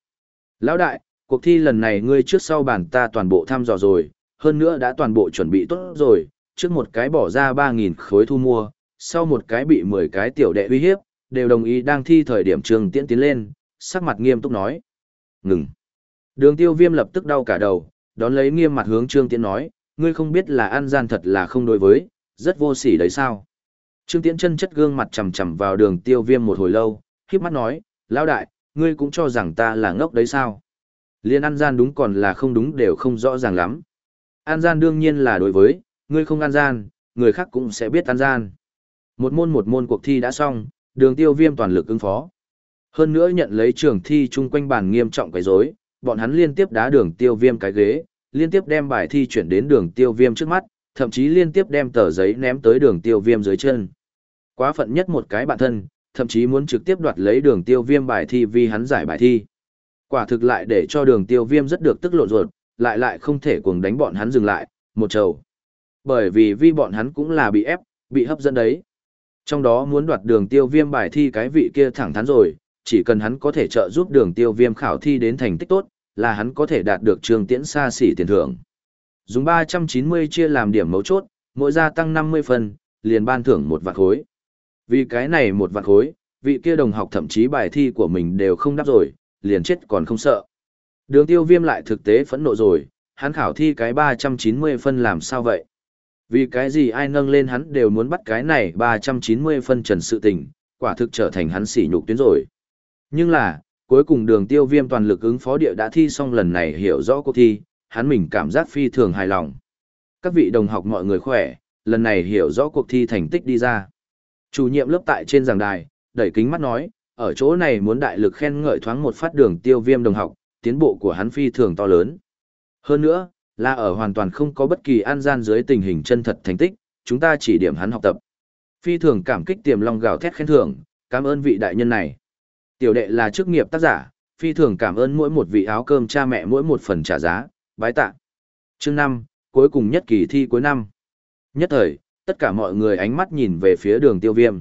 Lão đại, cuộc thi lần này ngươi trước sau bản ta toàn bộ thăm dò rồi, hơn nữa đã toàn bộ chuẩn bị tốt rồi, trước một cái bỏ ra 3.000 khối thu mua, sau một cái bị 10 cái tiểu đệ uy hiếp, đều đồng ý đang thi thời điểm trường tiễn tiến lên, sắc mặt nghiêm túc nói. Ngừng. Đường tiêu viêm lập tức đau cả đầu, đón lấy nghiêm mặt hướng trương tiễn nói, ngươi không biết là ăn gian thật là không đối với, rất vô sỉ đấy sao. Trương tiễn chân chất gương mặt chầm chầm vào đường tiêu viêm một hồi lâu, khiếp mắt nói, lão đại, ngươi cũng cho rằng ta là ngốc đấy sao. Liên ăn gian đúng còn là không đúng đều không rõ ràng lắm. An gian đương nhiên là đối với, ngươi không an gian, người khác cũng sẽ biết an gian. Một môn một môn cuộc thi đã xong, đường tiêu viêm toàn lực ứng phó. Hơn nữa nhận lấy trường thi chung quanh bàn nghiêm trọng cái rối bọn hắn liên tiếp đá đường tiêu viêm cái ghế, liên tiếp đem bài thi chuyển đến đường tiêu viêm trước mắt, thậm chí liên tiếp đem tờ giấy ném tới đường tiêu viêm dưới chân. Quá phận nhất một cái bản thân, thậm chí muốn trực tiếp đoạt lấy đường tiêu viêm bài thi vì hắn giải bài thi. Quả thực lại để cho đường tiêu viêm rất được tức lộ ruột, lại lại không thể cuồng đánh bọn hắn dừng lại, một trầu. Bởi vì vì bọn hắn cũng là bị ép, bị hấp dẫn đấy. Trong đó muốn đoạt đường tiêu viêm bài thi cái vị kia thẳng thắn rồi, chỉ cần hắn có thể trợ giúp đường tiêu viêm khảo thi đến thành tích tốt, là hắn có thể đạt được trường tiễn xa xỉ tiền thưởng. Dùng 390 chia làm điểm mấu chốt, mỗi gia tăng 50 phần, liền ban thưởng một vạn khối. Vì cái này một vạn khối, vị kia đồng học thậm chí bài thi của mình đều không đáp rồi, liền chết còn không sợ. Đường tiêu viêm lại thực tế phẫn nộ rồi, hắn khảo thi cái 390 phân làm sao vậy? Vì cái gì ai nâng lên hắn đều muốn bắt cái này 390 phân trần sự tình, quả thực trở thành hắn sỉ nhục tuyến rồi. Nhưng là, cuối cùng đường tiêu viêm toàn lực ứng phó địa đã thi xong lần này hiểu rõ cuộc thi, hắn mình cảm giác phi thường hài lòng. Các vị đồng học mọi người khỏe, lần này hiểu rõ cuộc thi thành tích đi ra. Chủ nhiệm lớp tại trên giảng đài, đẩy kính mắt nói, ở chỗ này muốn đại lực khen ngợi thoáng một phát đường tiêu viêm đồng học, tiến bộ của hắn phi thường to lớn. Hơn nữa, Là ở hoàn toàn không có bất kỳ an gian dưới tình hình chân thật thành tích, chúng ta chỉ điểm hắn học tập. Phi thường cảm kích tiềm long gào thét khen thưởng, cảm ơn vị đại nhân này. Tiểu đệ là chức nghiệp tác giả, phi thường cảm ơn mỗi một vị áo cơm cha mẹ mỗi một phần trả giá, bái tạ. Chương năm, cuối cùng nhất kỳ thi cuối năm. Nhất thời, tất cả mọi người ánh mắt nhìn về phía đường tiêu viêm.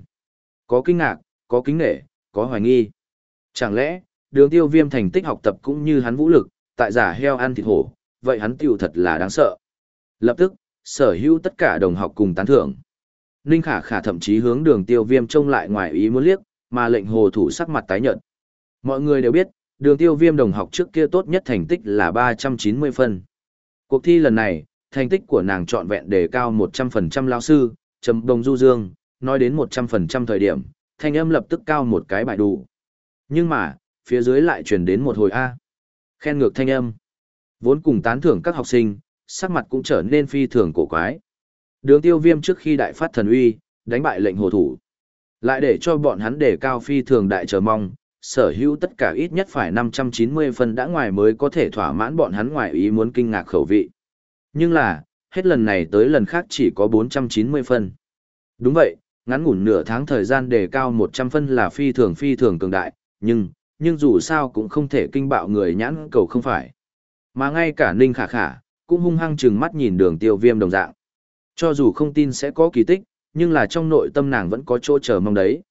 Có kinh ngạc, có kính nể, có hoài nghi. Chẳng lẽ, đường tiêu viêm thành tích học tập cũng như hắn vũ lực, tại giả heo ăn thịt hổ, vậy hắn tiêu thật là đáng sợ. Lập tức, sở hữu tất cả đồng học cùng tán thưởng. Ninh khả khả thậm chí hướng đường tiêu viêm trông lại ngoài ý muốn liếc, mà lệnh hồ thủ sắc mặt tái nhợt. Mọi người đều biết, đường tiêu viêm đồng học trước kia tốt nhất thành tích là 390 phân. Cuộc thi lần này, thành tích của nàng trọn vẹn đề cao 100% lao sư, trầm đồng du dương, nói đến 100% thời điểm, thanh âm lập tức cao một cái bài đủ. Nhưng mà, phía dưới lại truyền đến một hồi A. Khen ngược thanh âm. Vốn cùng tán thưởng các học sinh, sắc mặt cũng trở nên phi thường cổ quái. Đường tiêu viêm trước khi đại phát thần uy, đánh bại lệnh hồ thủ. Lại để cho bọn hắn đề cao phi thường đại chờ mong, sở hữu tất cả ít nhất phải 590 phần đã ngoài mới có thể thỏa mãn bọn hắn ngoài ý muốn kinh ngạc khẩu vị. Nhưng là, hết lần này tới lần khác chỉ có 490 phân. Đúng vậy, ngắn ngủn nửa tháng thời gian đề cao 100 phân là phi thường phi thường cường đại, nhưng, nhưng dù sao cũng không thể kinh bạo người nhãn cầu không phải. Mà ngay cả Ninh Khả Khả, cũng hung hăng chừng mắt nhìn đường tiêu viêm đồng dạng. Cho dù không tin sẽ có kỳ tích, nhưng là trong nội tâm nàng vẫn có chỗ chờ mong đấy.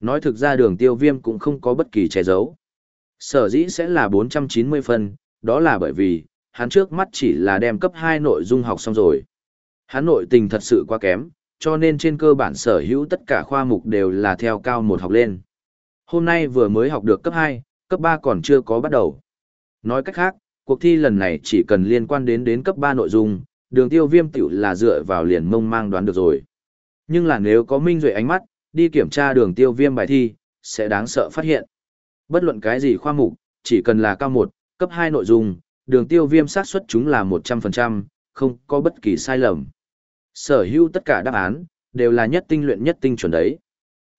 Nói thực ra đường tiêu viêm cũng không có bất kỳ che giấu. Sở dĩ sẽ là 490 phân, đó là bởi vì, hắn trước mắt chỉ là đem cấp 2 nội dung học xong rồi. Hắn nội tình thật sự quá kém, cho nên trên cơ bản sở hữu tất cả khoa mục đều là theo cao một học lên. Hôm nay vừa mới học được cấp 2, cấp 3 còn chưa có bắt đầu. Nói cách khác, cuộc thi lần này chỉ cần liên quan đến đến cấp 3 nội dung, đường tiêu viêm tiểu là dựa vào liền mông mang đoán được rồi. Nhưng là nếu có minh duệ ánh mắt, đi kiểm tra đường tiêu viêm bài thi, sẽ đáng sợ phát hiện. Bất luận cái gì khoa mục, chỉ cần là cao 1, cấp 2 nội dung, đường tiêu viêm xác suất chúng là 100%, không có bất kỳ sai lầm. Sở hữu tất cả đáp án, đều là nhất tinh luyện nhất tinh chuẩn đấy.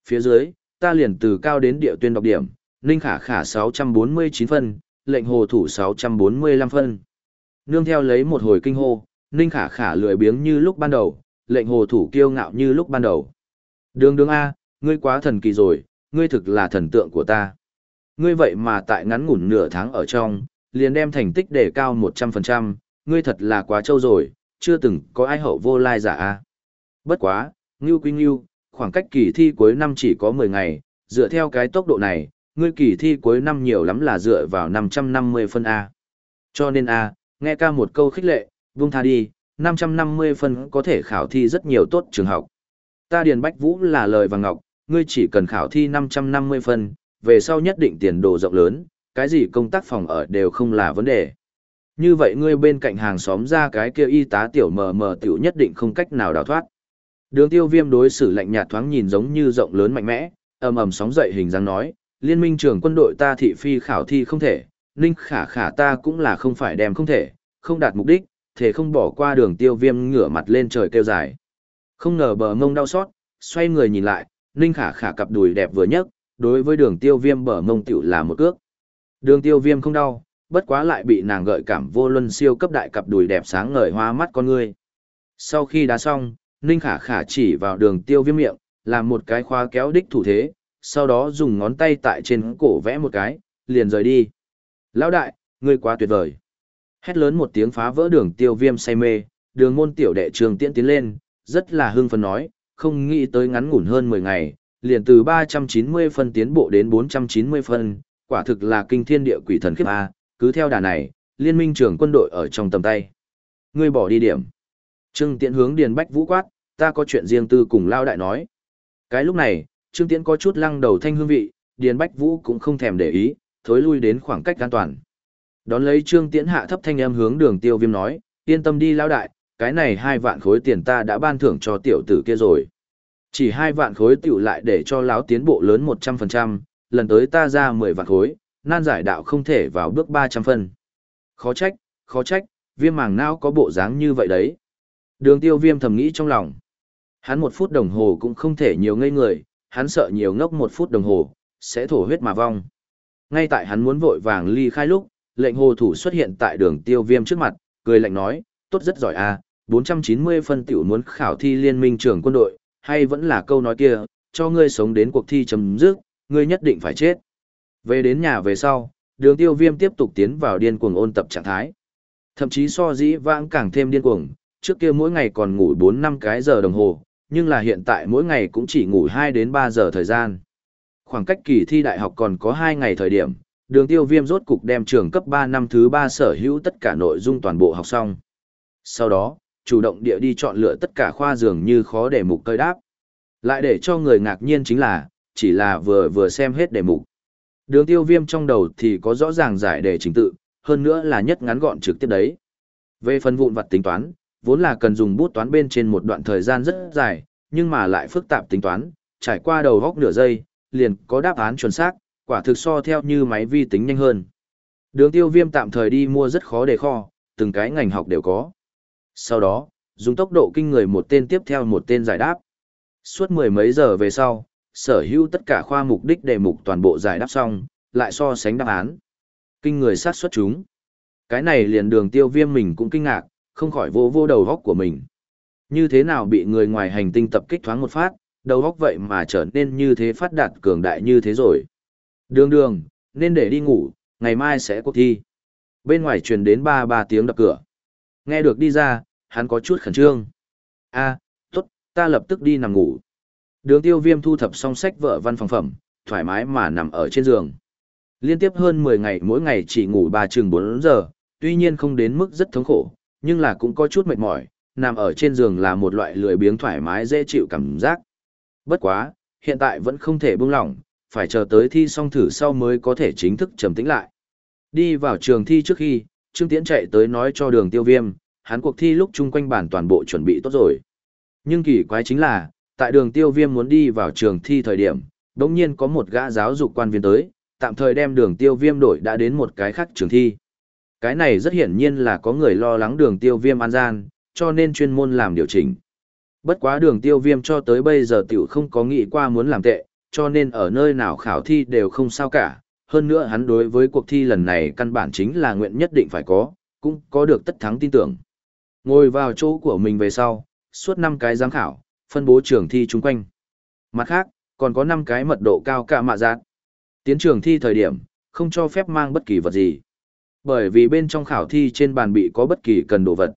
Phía dưới, ta liền từ cao đến địa tuyên đọc điểm, Ninh Khả Khả 649 phân, lệnh hồ thủ 645 phân. Nương theo lấy một hồi kinh hô, Ninh Khả Khả lười biếng như lúc ban đầu, lệnh hồ thủ kiêu ngạo như lúc ban đầu. Đường đường A, ngươi quá thần kỳ rồi, ngươi thực là thần tượng của ta. Ngươi vậy mà tại ngắn ngủn nửa tháng ở trong, liền đem thành tích đề cao 100%, ngươi thật là quá trâu rồi, chưa từng có ai hậu vô lai giả A. Bất quá, Ngưu Quy Ngưu, khoảng cách kỳ thi cuối năm chỉ có 10 ngày, dựa theo cái tốc độ này, ngươi kỳ thi cuối năm nhiều lắm là dựa vào 550 phân A. Cho nên A, nghe ca một câu khích lệ, vung tha đi, 550 phân có thể khảo thi rất nhiều tốt trường học. Ta Điền Bách Vũ là lời và ngọc, ngươi chỉ cần khảo thi 550 phân, về sau nhất định tiền đồ rộng lớn, cái gì công tác phòng ở đều không là vấn đề. Như vậy ngươi bên cạnh hàng xóm ra cái kia y tá tiểu mờ mờ tiểu nhất định không cách nào đào thoát. Đường tiêu viêm đối xử lạnh nhạt thoáng nhìn giống như rộng lớn mạnh mẽ, ầm ầm sóng dậy hình dáng nói, liên minh trưởng quân đội ta thị phi khảo thi không thể, ninh khả khả ta cũng là không phải đem không thể, không đạt mục đích, thể không bỏ qua đường tiêu viêm ngửa mặt lên trời kêu dài. Không ngờ bờ mông đau xót, xoay người nhìn lại, ninh khả khả cặp đùi đẹp vừa nhất, đối với đường tiêu viêm bờ mông tiểu là một cước. Đường tiêu viêm không đau, bất quá lại bị nàng gợi cảm vô luân siêu cấp đại cặp đùi đẹp sáng ngời hoa mắt con người. Sau khi đá xong, ninh khả khả chỉ vào đường tiêu viêm miệng, làm một cái khóa kéo đích thủ thế, sau đó dùng ngón tay tại trên cổ vẽ một cái, liền rời đi. Lão đại, ngươi quá tuyệt vời. Hét lớn một tiếng phá vỡ đường tiêu viêm say mê, đường môn tiểu đệ trường tiễn tiến lên, rất là hưng phấn nói, không nghĩ tới ngắn ngủn hơn 10 ngày, liền từ 390 phân tiến bộ đến 490 phân, quả thực là kinh thiên địa quỷ thần khiếp A, cứ theo đà này, liên minh trưởng quân đội ở trong tầm tay. Ngươi bỏ đi điểm. Trương Tiễn hướng Điền Bách Vũ quát, ta có chuyện riêng tư cùng Lao Đại nói. Cái lúc này, Trương Tiễn có chút lăng đầu thanh hương vị, Điền Bách Vũ cũng không thèm để ý, thối lui đến khoảng cách an toàn. Đón lấy Trương Tiễn hạ thấp thanh âm hướng đường tiêu viêm nói, yên tâm đi lão Đại, cái này hai vạn khối tiền ta đã ban thưởng cho tiểu tử kia rồi. Chỉ hai vạn khối tiểu lại để cho lão tiến bộ lớn 100%, lần tới ta ra 10 vạn khối, nan giải đạo không thể vào bước 300 phân. Khó trách, khó trách, viêm màng não có bộ dáng như vậy đấy. Đường tiêu viêm thầm nghĩ trong lòng. Hắn một phút đồng hồ cũng không thể nhiều ngây người, hắn sợ nhiều ngốc một phút đồng hồ, sẽ thổ huyết mà vong. Ngay tại hắn muốn vội vàng ly khai lúc, lệnh hồ thủ xuất hiện tại đường tiêu viêm trước mặt, cười lạnh nói, tốt rất giỏi à, 490 phân tiểu muốn khảo thi liên minh trưởng quân đội, hay vẫn là câu nói kia, cho ngươi sống đến cuộc thi chấm dứt, ngươi nhất định phải chết. Về đến nhà về sau, đường tiêu viêm tiếp tục tiến vào điên cuồng ôn tập trạng thái. Thậm chí so dĩ vãng càng thêm điên cuồng, trước kia mỗi ngày còn ngủ 4-5 cái giờ đồng hồ, nhưng là hiện tại mỗi ngày cũng chỉ ngủ 2 đến 3 giờ thời gian. Khoảng cách kỳ thi đại học còn có 2 ngày thời điểm, đường tiêu viêm rốt cục đem trường cấp 3 năm thứ 3 sở hữu tất cả nội dung toàn bộ học xong. Sau đó, chủ động địa đi chọn lựa tất cả khoa dường như khó để mục cơi đáp. Lại để cho người ngạc nhiên chính là, chỉ là vừa vừa xem hết đề mục. Đường tiêu viêm trong đầu thì có rõ ràng giải đề trình tự, hơn nữa là nhất ngắn gọn trực tiếp đấy. Về phần vụn vặt tính toán, vốn là cần dùng bút toán bên trên một đoạn thời gian rất dài, nhưng mà lại phức tạp tính toán, trải qua đầu góc nửa giây, liền có đáp án chuẩn xác, quả thực so theo như máy vi tính nhanh hơn. Đường tiêu viêm tạm thời đi mua rất khó để kho, từng cái ngành học đều có. Sau đó, dùng tốc độ kinh người một tên tiếp theo một tên giải đáp. Suốt mười mấy giờ về sau, sở hữu tất cả khoa mục đích đề mục toàn bộ giải đáp xong, lại so sánh đáp án. Kinh người sát xuất chúng. Cái này liền đường tiêu viêm mình cũng kinh ngạc, không khỏi vô vô đầu góc của mình. Như thế nào bị người ngoài hành tinh tập kích thoáng một phát, đầu góc vậy mà trở nên như thế phát đạt cường đại như thế rồi. Đường đường, nên để đi ngủ, ngày mai sẽ cuộc thi. Bên ngoài truyền đến ba ba tiếng đập cửa. Nghe được đi ra, hắn có chút khẩn trương. a tốt, ta lập tức đi nằm ngủ. Đường tiêu viêm thu thập xong sách vợ văn phòng phẩm, thoải mái mà nằm ở trên giường. Liên tiếp hơn 10 ngày mỗi ngày chỉ ngủ 3 chừng 4 giờ, tuy nhiên không đến mức rất thống khổ, nhưng là cũng có chút mệt mỏi, nằm ở trên giường là một loại lười biếng thoải mái dễ chịu cảm giác. Bất quá, hiện tại vẫn không thể buông lỏng, phải chờ tới thi xong thử sau mới có thể chính thức trầm tĩnh lại. Đi vào trường thi trước khi, Trương Tiễn chạy tới nói cho đường tiêu viêm, hắn cuộc thi lúc chung quanh bản toàn bộ chuẩn bị tốt rồi. Nhưng kỳ quái chính là, tại đường tiêu viêm muốn đi vào trường thi thời điểm, đống nhiên có một gã giáo dục quan viên tới, tạm thời đem đường tiêu viêm đổi đã đến một cái khác trường thi. Cái này rất hiển nhiên là có người lo lắng đường tiêu viêm an gian, cho nên chuyên môn làm điều chỉnh. Bất quá đường tiêu viêm cho tới bây giờ tiểu không có nghĩ qua muốn làm tệ, cho nên ở nơi nào khảo thi đều không sao cả. Hơn nữa hắn đối với cuộc thi lần này căn bản chính là nguyện nhất định phải có, cũng có được tất thắng tin tưởng. Ngồi vào chỗ của mình về sau, suốt 5 cái giám khảo, phân bố trường thi chung quanh. Mặt khác, còn có 5 cái mật độ cao cả mạ giác. Tiến trường thi thời điểm, không cho phép mang bất kỳ vật gì. Bởi vì bên trong khảo thi trên bàn bị có bất kỳ cần đồ vật.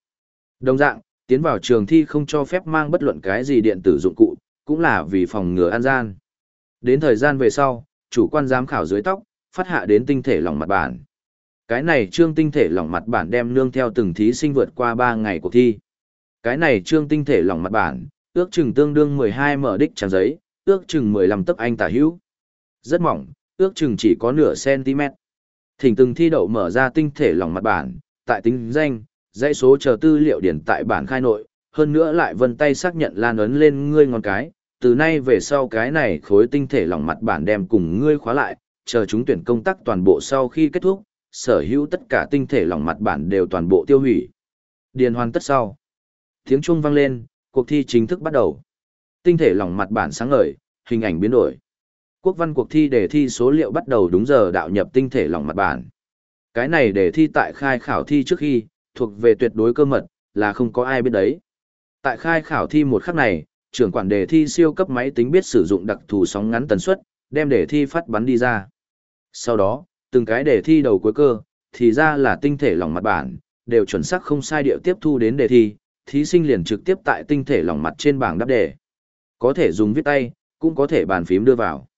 Đồng dạng, tiến vào trường thi không cho phép mang bất luận cái gì điện tử dụng cụ, cũng là vì phòng ngừa an gian. Đến thời gian về sau, chủ quan giám khảo dưới tóc, phát hạ đến tinh thể lỏng mặt bản. Cái này trương tinh thể lỏng mặt bản đem nương theo từng thí sinh vượt qua 3 ngày cuộc thi. Cái này trương tinh thể lỏng mặt bản, ước chừng tương đương 12 mở đích trang giấy, ước chừng 15 tấc anh tả hữu. Rất mỏng, ước chừng chỉ có nửa cm. Thỉnh từng thi đậu mở ra tinh thể lỏng mặt bản, tại tính danh, dãy số chờ tư liệu điển tại bản khai nội, hơn nữa lại vân tay xác nhận lan ấn lên ngươi ngón cái, từ nay về sau cái này khối tinh thể lỏng mặt bản đem cùng ngươi khóa lại, chờ chúng tuyển công tác toàn bộ sau khi kết thúc, sở hữu tất cả tinh thể lỏng mặt bản đều toàn bộ tiêu hủy. Điền hoàn tất sau. Tiếng chuông vang lên, cuộc thi chính thức bắt đầu. Tinh thể lỏng mặt bản sáng ngời, hình ảnh biến đổi. Quốc văn cuộc thi đề thi số liệu bắt đầu đúng giờ đạo nhập tinh thể lỏng mặt bản. Cái này đề thi tại khai khảo thi trước khi, thuộc về tuyệt đối cơ mật, là không có ai biết đấy. Tại khai khảo thi một khắc này, trưởng quản đề thi siêu cấp máy tính biết sử dụng đặc thù sóng ngắn tần suất, đem đề thi phát bắn đi ra. Sau đó, từng cái đề thi đầu cuối cơ, thì ra là tinh thể lỏng mặt bản, đều chuẩn xác không sai điệu tiếp thu đến đề thi, thí sinh liền trực tiếp tại tinh thể lỏng mặt trên bảng đáp đề. Có thể dùng viết tay, cũng có thể bàn phím đưa vào.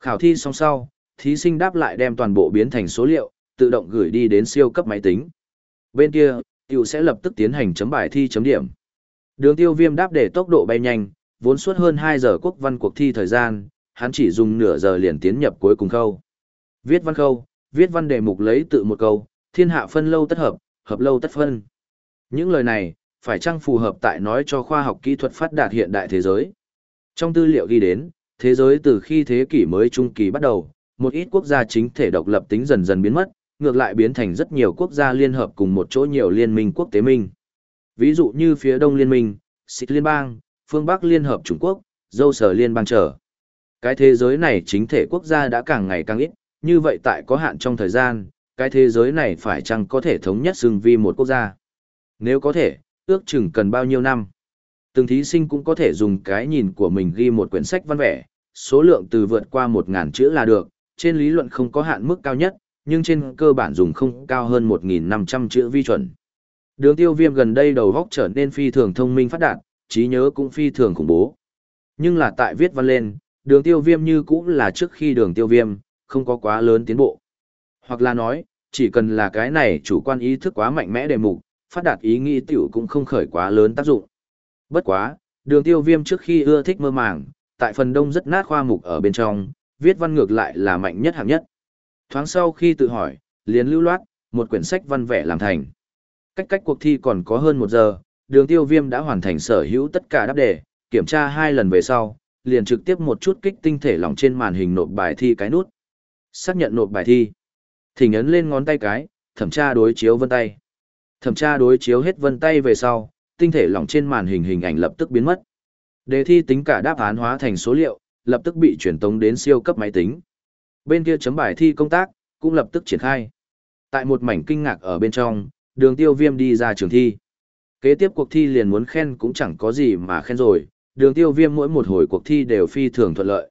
Khảo thi xong sau, thí sinh đáp lại đem toàn bộ biến thành số liệu, tự động gửi đi đến siêu cấp máy tính. Bên kia, tiểu sẽ lập tức tiến hành chấm bài thi chấm điểm. Đường tiêu viêm đáp để tốc độ bay nhanh, vốn suốt hơn 2 giờ quốc văn cuộc thi thời gian, hắn chỉ dùng nửa giờ liền tiến nhập cuối cùng khâu. Viết văn khâu, viết văn đề mục lấy tự một câu, thiên hạ phân lâu tất hợp, hợp lâu tất phân. Những lời này, phải chăng phù hợp tại nói cho khoa học kỹ thuật phát đạt hiện đại thế giới. Trong tư liệu ghi đến, thế giới từ khi thế kỷ mới trung kỳ bắt đầu, một ít quốc gia chính thể độc lập tính dần dần biến mất, ngược lại biến thành rất nhiều quốc gia liên hợp cùng một chỗ nhiều liên minh quốc tế minh. Ví dụ như phía Đông Liên minh, Xích Liên bang, phương Bắc Liên hợp Trung Quốc, dâu sở Liên bang trở. Cái thế giới này chính thể quốc gia đã càng ngày càng ít, như vậy tại có hạn trong thời gian, cái thế giới này phải chăng có thể thống nhất xưng vi một quốc gia. Nếu có thể, ước chừng cần bao nhiêu năm. Từng thí sinh cũng có thể dùng cái nhìn của mình ghi một quyển sách văn vẻ, số lượng từ vượt qua 1.000 chữ là được, trên lý luận không có hạn mức cao nhất, nhưng trên cơ bản dùng không cao hơn 1.500 chữ vi chuẩn. Đường tiêu viêm gần đây đầu góc trở nên phi thường thông minh phát đạt, trí nhớ cũng phi thường khủng bố. Nhưng là tại viết văn lên, đường tiêu viêm như cũng là trước khi đường tiêu viêm, không có quá lớn tiến bộ. Hoặc là nói, chỉ cần là cái này chủ quan ý thức quá mạnh mẽ đề mục, phát đạt ý nghĩ tiểu cũng không khởi quá lớn tác dụng. Bất quá, đường tiêu viêm trước khi ưa thích mơ màng, tại phần đông rất nát khoa mục ở bên trong, viết văn ngược lại là mạnh nhất hạng nhất. Thoáng sau khi tự hỏi, liền lưu loát, một quyển sách văn vẻ làm thành. Cách cách cuộc thi còn có hơn một giờ, đường tiêu viêm đã hoàn thành sở hữu tất cả đáp đề, kiểm tra hai lần về sau, liền trực tiếp một chút kích tinh thể lỏng trên màn hình nộp bài thi cái nút. Xác nhận nộp bài thi. Thỉnh ấn lên ngón tay cái, thẩm tra đối chiếu vân tay. Thẩm tra đối chiếu hết vân tay về sau, tinh thể lỏng trên màn hình hình ảnh lập tức biến mất. Đề thi tính cả đáp án hóa thành số liệu, lập tức bị chuyển tống đến siêu cấp máy tính. Bên kia chấm bài thi công tác, cũng lập tức triển khai. Tại một mảnh kinh ngạc ở bên trong, đường tiêu viêm đi ra trường thi. Kế tiếp cuộc thi liền muốn khen cũng chẳng có gì mà khen rồi, đường tiêu viêm mỗi một hồi cuộc thi đều phi thường thuận lợi.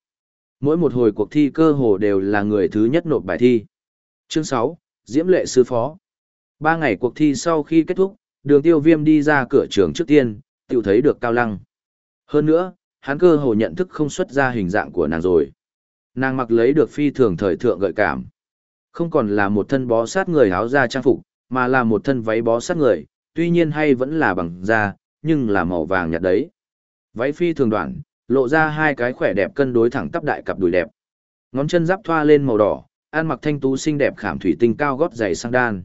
Mỗi một hồi cuộc thi cơ hồ đều là người thứ nhất nộp bài thi. Chương 6, Diễm lệ sư phó. Ba ngày cuộc thi sau khi kết thúc, đường tiêu viêm đi ra cửa trường trước tiên, tự thấy được Cao Lăng. Hơn nữa, hắn cơ hồ nhận thức không xuất ra hình dạng của nàng rồi. Nàng mặc lấy được phi thường thời thượng gợi cảm. Không còn là một thân bó sát người áo da trang phục, mà là một thân váy bó sát người, tuy nhiên hay vẫn là bằng da, nhưng là màu vàng nhạt đấy. Váy phi thường đoạn, lộ ra hai cái khỏe đẹp cân đối thẳng tắp đại cặp đùi đẹp. Ngón chân giáp thoa lên màu đỏ, ăn mặc thanh tú xinh đẹp khảm thủy tinh cao gót dày sang đan.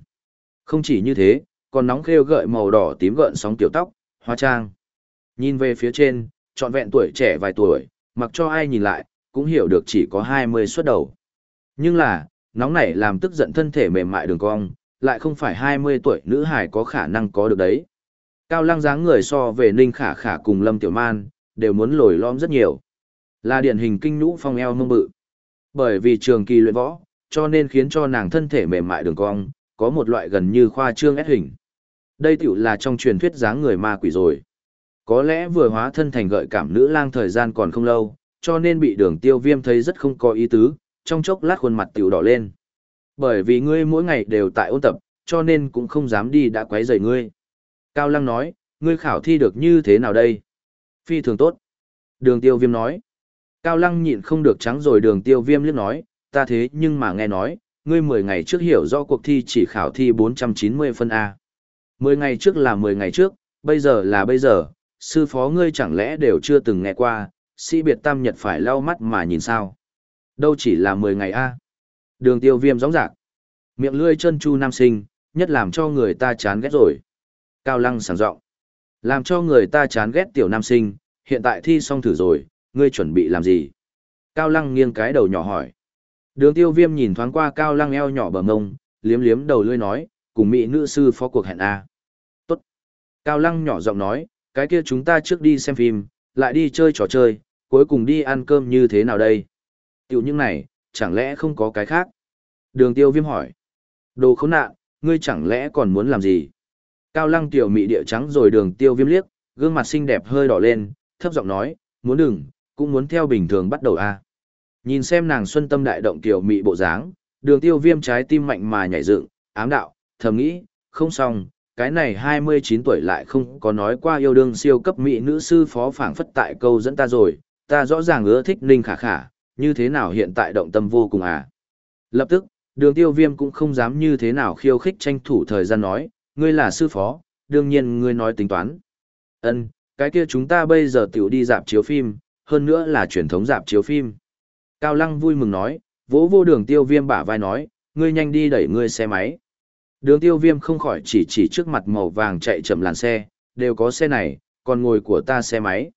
Không chỉ như thế, còn nóng khêu gợi màu đỏ tím gợn sóng tiểu tóc, hóa trang. Nhìn về phía trên, trọn vẹn tuổi trẻ vài tuổi, mặc cho ai nhìn lại, cũng hiểu được chỉ có 20 xuất đầu. Nhưng là, nóng này làm tức giận thân thể mềm mại đường cong, lại không phải 20 tuổi nữ hài có khả năng có được đấy. Cao lăng dáng người so về Ninh Khả Khả cùng Lâm Tiểu Man, đều muốn lồi lõm rất nhiều. Là điển hình kinh nhũ phong eo mông bự. Bởi vì trường kỳ luyện võ, cho nên khiến cho nàng thân thể mềm mại đường cong, có một loại gần như khoa trương ép hình. Đây tiểu là trong truyền thuyết dáng người ma quỷ rồi. Có lẽ vừa hóa thân thành gợi cảm nữ lang thời gian còn không lâu, cho nên bị đường tiêu viêm thấy rất không có ý tứ, trong chốc lát khuôn mặt tiểu đỏ lên. Bởi vì ngươi mỗi ngày đều tại ôn tập, cho nên cũng không dám đi đã quấy rầy ngươi. Cao Lăng nói, ngươi khảo thi được như thế nào đây? Phi thường tốt. Đường tiêu viêm nói. Cao Lăng nhịn không được trắng rồi đường tiêu viêm liếc nói, ta thế nhưng mà nghe nói, ngươi 10 ngày trước hiểu rõ cuộc thi chỉ khảo thi 490 phân A. 10 ngày trước là 10 ngày trước, bây giờ là bây giờ, sư phó ngươi chẳng lẽ đều chưa từng nghe qua, sĩ biệt tam nhật phải lau mắt mà nhìn sao. Đâu chỉ là 10 ngày A. Đường tiêu viêm gióng giạc. Miệng lươi chân chu nam sinh, nhất làm cho người ta chán ghét rồi. Cao lăng sảng rộng. Làm cho người ta chán ghét tiểu nam sinh, hiện tại thi xong thử rồi, ngươi chuẩn bị làm gì? Cao lăng nghiêng cái đầu nhỏ hỏi. Đường tiêu viêm nhìn thoáng qua cao lăng eo nhỏ bờ ngông, liếm liếm đầu lươi nói, cùng mỹ nữ sư phó cuộc hẹn A. Tốt. Cao lăng nhỏ giọng nói, cái kia chúng ta trước đi xem phim, lại đi chơi trò chơi, cuối cùng đi ăn cơm như thế nào đây? Tiểu những này, chẳng lẽ không có cái khác? Đường tiêu viêm hỏi. Đồ khốn nạn, ngươi chẳng lẽ còn muốn làm gì? Cao lăng tiểu mị địa trắng rồi đường tiêu viêm liếc, gương mặt xinh đẹp hơi đỏ lên, thấp giọng nói, muốn đừng, cũng muốn theo bình thường bắt đầu a Nhìn xem nàng xuân tâm đại động tiểu mị bộ dáng, đường tiêu viêm trái tim mạnh mà nhảy dựng, ám đạo, thầm nghĩ, không xong, cái này 29 tuổi lại không có nói qua yêu đương siêu cấp mỹ nữ sư phó phảng phất tại câu dẫn ta rồi, ta rõ ràng ưa thích ninh khả khả, như thế nào hiện tại động tâm vô cùng à. Lập tức, đường tiêu viêm cũng không dám như thế nào khiêu khích tranh thủ thời gian nói, ngươi là sư phó, đương nhiên ngươi nói tính toán. ân cái kia chúng ta bây giờ tiểu đi dạp chiếu phim, hơn nữa là truyền thống dạp chiếu phim. Cao Lăng vui mừng nói, vỗ vô đường tiêu viêm bả vai nói, ngươi nhanh đi đẩy ngươi xe máy. Đường tiêu viêm không khỏi chỉ chỉ trước mặt màu vàng chạy chậm làn xe, đều có xe này, còn ngồi của ta xe máy.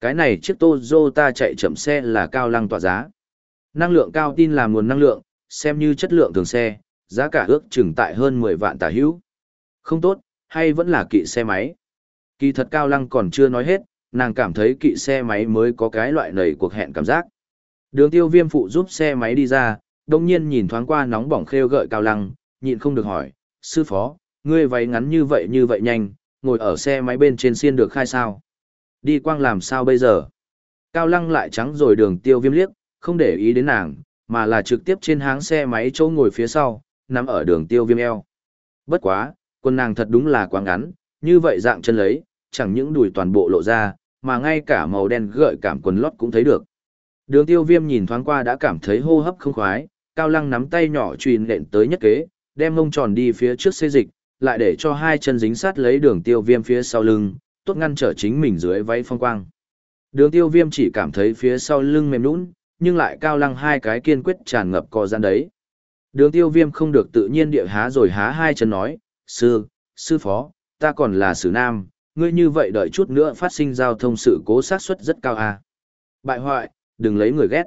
Cái này chiếc Toyota chạy chậm xe là cao lăng tỏa giá. Năng lượng cao tin là nguồn năng lượng, xem như chất lượng thường xe, giá cả ước chừng tại hơn 10 vạn tả hữu. Không tốt, hay vẫn là kỵ xe máy. Kỳ thật cao lăng còn chưa nói hết, nàng cảm thấy kỵ xe máy mới có cái loại nầy cuộc hẹn cảm giác. Đường tiêu viêm phụ giúp xe máy đi ra, đồng nhiên nhìn thoáng qua nóng bỏng khêu gợi cao lăng, nhịn không được hỏi, sư phó, ngươi váy ngắn như vậy như vậy nhanh, ngồi ở xe máy bên trên xiên được khai sao. Đi quang làm sao bây giờ? Cao lăng lại trắng rồi đường tiêu viêm liếc, không để ý đến nàng, mà là trực tiếp trên háng xe máy chỗ ngồi phía sau, nằm ở đường tiêu viêm eo. Bất quá, quần nàng thật đúng là quá ngắn, như vậy dạng chân lấy, chẳng những đùi toàn bộ lộ ra, mà ngay cả màu đen gợi cảm quần lót cũng thấy được. Đường tiêu viêm nhìn thoáng qua đã cảm thấy hô hấp không khoái, cao lăng nắm tay nhỏ truyền lệnh tới nhất kế, đem mông tròn đi phía trước xê dịch, lại để cho hai chân dính sát lấy đường tiêu viêm phía sau lưng, tốt ngăn trở chính mình dưới váy phong quang. Đường tiêu viêm chỉ cảm thấy phía sau lưng mềm nũng, nhưng lại cao lăng hai cái kiên quyết tràn ngập co gian đấy. Đường tiêu viêm không được tự nhiên địa há rồi há hai chân nói, sư, sư phó, ta còn là sử nam, ngươi như vậy đợi chút nữa phát sinh giao thông sự cố sát suất rất cao à. Bại hoại, đừng lấy người ghét.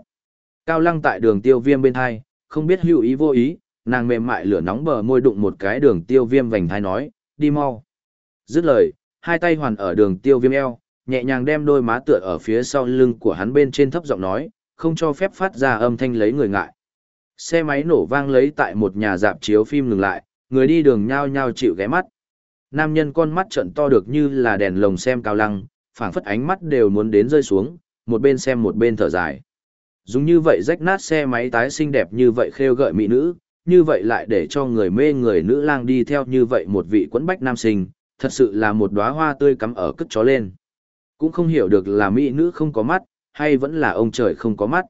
Cao lăng tại đường tiêu viêm bên hai, không biết hữu ý vô ý, nàng mềm mại lửa nóng bờ môi đụng một cái đường tiêu viêm vành thai nói, đi mau. Dứt lời, hai tay hoàn ở đường tiêu viêm eo, nhẹ nhàng đem đôi má tựa ở phía sau lưng của hắn bên trên thấp giọng nói, không cho phép phát ra âm thanh lấy người ngại. Xe máy nổ vang lấy tại một nhà dạp chiếu phim ngừng lại, người đi đường nhao nhao chịu ghé mắt. Nam nhân con mắt trận to được như là đèn lồng xem cao lăng, phảng phất ánh mắt đều muốn đến rơi xuống, một bên xem một bên thở dài. Dùng như vậy rách nát xe máy tái xinh đẹp như vậy khêu gợi mỹ nữ, như vậy lại để cho người mê người nữ lang đi theo như vậy một vị quấn bách nam sinh, thật sự là một đóa hoa tươi cắm ở cất chó lên. Cũng không hiểu được là mỹ nữ không có mắt, hay vẫn là ông trời không có mắt.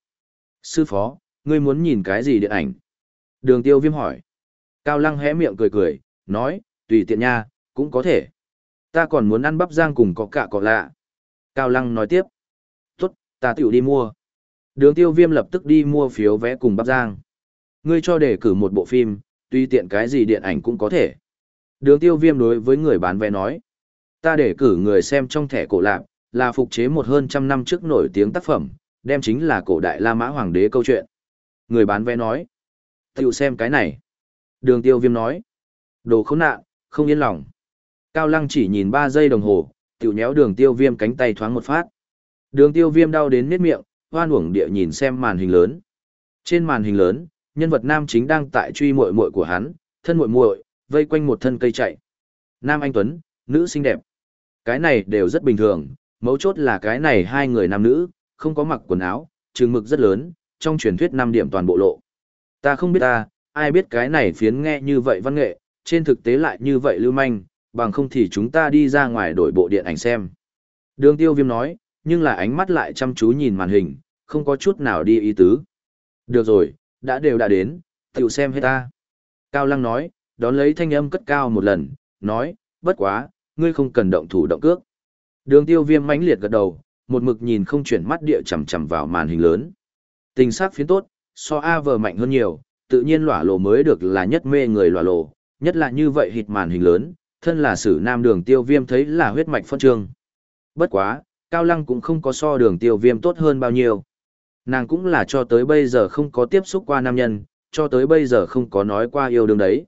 Sư phó, ngươi muốn nhìn cái gì điện ảnh? Đường tiêu viêm hỏi. Cao lăng hé miệng cười cười, nói, tùy tiện nha, cũng có thể. Ta còn muốn ăn bắp rang cùng có cả cỏ lạ. Cao lăng nói tiếp. Tốt, ta tiểu đi mua. Đường tiêu viêm lập tức đi mua phiếu vé cùng bắp giang. Ngươi cho để cử một bộ phim, tùy tiện cái gì điện ảnh cũng có thể. Đường tiêu viêm đối với người bán vé nói. Ta để cử người xem trong thẻ cổ lạc, là phục chế một hơn trăm năm trước nổi tiếng tác phẩm, đem chính là cổ đại La Mã Hoàng đế câu chuyện. Người bán vé nói. Tiểu xem cái này. Đường tiêu viêm nói. Đồ khốn nạn, không yên lòng. Cao lăng chỉ nhìn 3 giây đồng hồ, tiểu nhéo đường tiêu viêm cánh tay thoáng một phát. Đường tiêu viêm đau đến miết miệng, hoan uổng địa nhìn xem màn hình lớn. Trên màn hình lớn, nhân vật nam chính đang tại truy muội muội của hắn, thân muội muội vây quanh một thân cây chạy. Nam anh tuấn, nữ xinh đẹp. Cái này đều rất bình thường, mấu chốt là cái này hai người nam nữ, không có mặc quần áo, trường mực rất lớn, trong truyền thuyết năm điểm toàn bộ lộ. Ta không biết ta, ai biết cái này phiến nghe như vậy văn nghệ, trên thực tế lại như vậy lưu manh, bằng không thì chúng ta đi ra ngoài đổi bộ điện ảnh xem. Đường tiêu viêm nói, nhưng là ánh mắt lại chăm chú nhìn màn hình, không có chút nào đi ý tứ. Được rồi, đã đều đã đến, tiểu xem hết ta. Cao Lăng nói, đón lấy thanh âm cất cao một lần, nói, bất quá, ngươi không cần động thủ động cước. Đường tiêu viêm mãnh liệt gật đầu, một mực nhìn không chuyển mắt địa chầm chầm vào màn hình lớn. Tình sắc phiến tốt, so A vờ mạnh hơn nhiều, tự nhiên lỏa lộ mới được là nhất mê người lỏa lộ, nhất là như vậy hịt màn hình lớn, thân là sử nam đường tiêu viêm thấy là huyết mạch phân trương. Bất quá, Cao Lăng cũng không có so đường tiêu viêm tốt hơn bao nhiêu. Nàng cũng là cho tới bây giờ không có tiếp xúc qua nam nhân, cho tới bây giờ không có nói qua yêu đương đấy.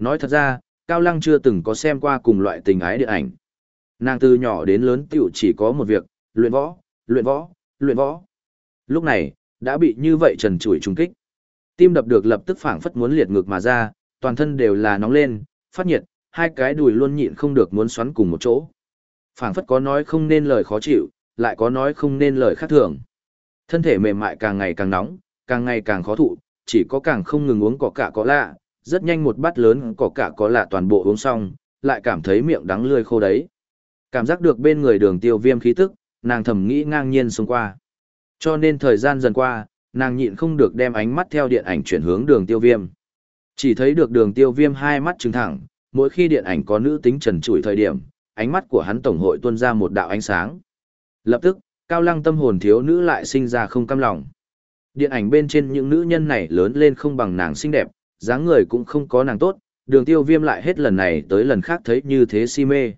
Nói thật ra, Cao Lăng chưa từng có xem qua cùng loại tình ái điện ảnh. Nàng từ nhỏ đến lớn tiểu chỉ có một việc, luyện võ, luyện võ, luyện võ. Lúc này, đã bị như vậy trần trụi trùng kích. Tim đập được lập tức phảng phất muốn liệt ngược mà ra, toàn thân đều là nóng lên, phát nhiệt, hai cái đùi luôn nhịn không được muốn xoắn cùng một chỗ. phảng phất có nói không nên lời khó chịu, lại có nói không nên lời khác thường. Thân thể mềm mại càng ngày càng nóng, càng ngày càng khó thụ, chỉ có càng không ngừng uống cỏ cả có lạ, rất nhanh một bát lớn có cả có lạ toàn bộ uống xong, lại cảm thấy miệng đắng lươi khô đấy. Cảm giác được bên người đường tiêu viêm khí tức, nàng thầm nghĩ ngang nhiên xông qua. Cho nên thời gian dần qua, nàng nhịn không được đem ánh mắt theo điện ảnh chuyển hướng đường tiêu viêm. Chỉ thấy được đường tiêu viêm hai mắt trừng thẳng, mỗi khi điện ảnh có nữ tính trần trụi thời điểm, ánh mắt của hắn tổng hội tuôn ra một đạo ánh sáng. Lập tức, cao lăng tâm hồn thiếu nữ lại sinh ra không cam lòng. Điện ảnh bên trên những nữ nhân này lớn lên không bằng nàng xinh đẹp, dáng người cũng không có nàng tốt, đường tiêu viêm lại hết lần này tới lần khác thấy như thế si mê.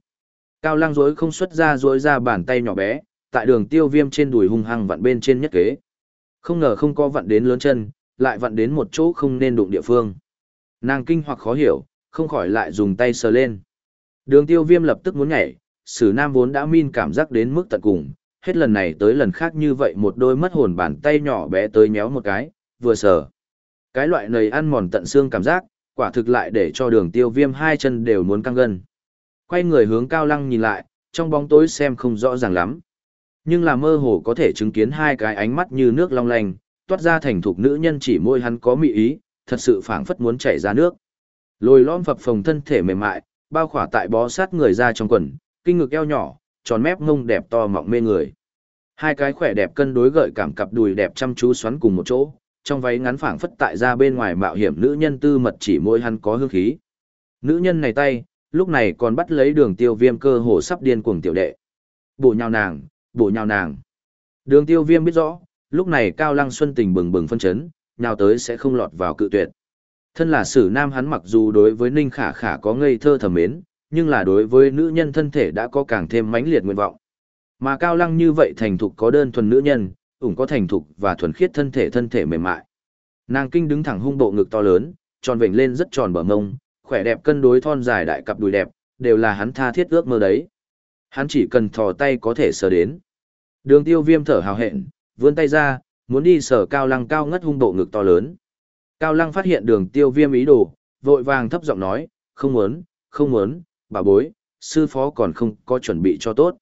Cao lăng dối không xuất ra dối ra bàn tay nhỏ bé, tại đường tiêu viêm trên đùi hung hăng vặn bên trên nhất kế. Không ngờ không có vặn đến lớn chân, lại vặn đến một chỗ không nên đụng địa phương. Nàng kinh hoặc khó hiểu, không khỏi lại dùng tay sờ lên. Đường tiêu viêm lập tức muốn nhảy, sử nam vốn đã min cảm giác đến mức tận cùng, hết lần này tới lần khác như vậy một đôi mất hồn bàn tay nhỏ bé tới nhéo một cái, vừa sờ. Cái loại này ăn mòn tận xương cảm giác, quả thực lại để cho đường tiêu viêm hai chân đều muốn căng gân. Quay người hướng Cao Lăng nhìn lại, trong bóng tối xem không rõ ràng lắm. Nhưng là mơ hồ có thể chứng kiến hai cái ánh mắt như nước long lanh, toát ra thành thục nữ nhân chỉ môi hắn có mị ý, thật sự phảng phất muốn chảy ra nước. Lồi lõm phập phồng thân thể mềm mại, bao khỏa tại bó sát người ra trong quần, kinh ngực eo nhỏ, tròn mép ngông đẹp to mọng mê người. Hai cái khỏe đẹp cân đối gợi cảm cặp đùi đẹp chăm chú xoắn cùng một chỗ, trong váy ngắn phảng phất tại ra bên ngoài mạo hiểm nữ nhân tư mật chỉ môi hắn có hương khí. Nữ nhân này tay, lúc này còn bắt lấy đường tiêu viêm cơ hồ sắp điên cuồng tiểu đệ. Bổ nhào nàng, bổ nhào nàng. Đường tiêu viêm biết rõ, lúc này Cao Lăng Xuân tình bừng bừng phân chấn, nhào tới sẽ không lọt vào cự tuyệt. Thân là sử nam hắn mặc dù đối với Ninh Khả Khả có ngây thơ thầm mến, nhưng là đối với nữ nhân thân thể đã có càng thêm mãnh liệt nguyện vọng. Mà Cao Lăng như vậy thành thục có đơn thuần nữ nhân, ủng có thành thục và thuần khiết thân thể thân thể mềm mại. Nàng kinh đứng thẳng hung bộ ngực to lớn, tròn vểnh lên rất tròn bờ mông, khỏe đẹp cân đối thon dài đại cặp đùi đẹp, đều là hắn tha thiết ước mơ đấy. Hắn chỉ cần thò tay có thể sờ đến. Đường tiêu viêm thở hào hẹn, vươn tay ra, muốn đi sờ cao lăng cao ngất hung bộ ngực to lớn. Cao lăng phát hiện đường tiêu viêm ý đồ, vội vàng thấp giọng nói, không muốn, không muốn, bà bối, sư phó còn không có chuẩn bị cho tốt.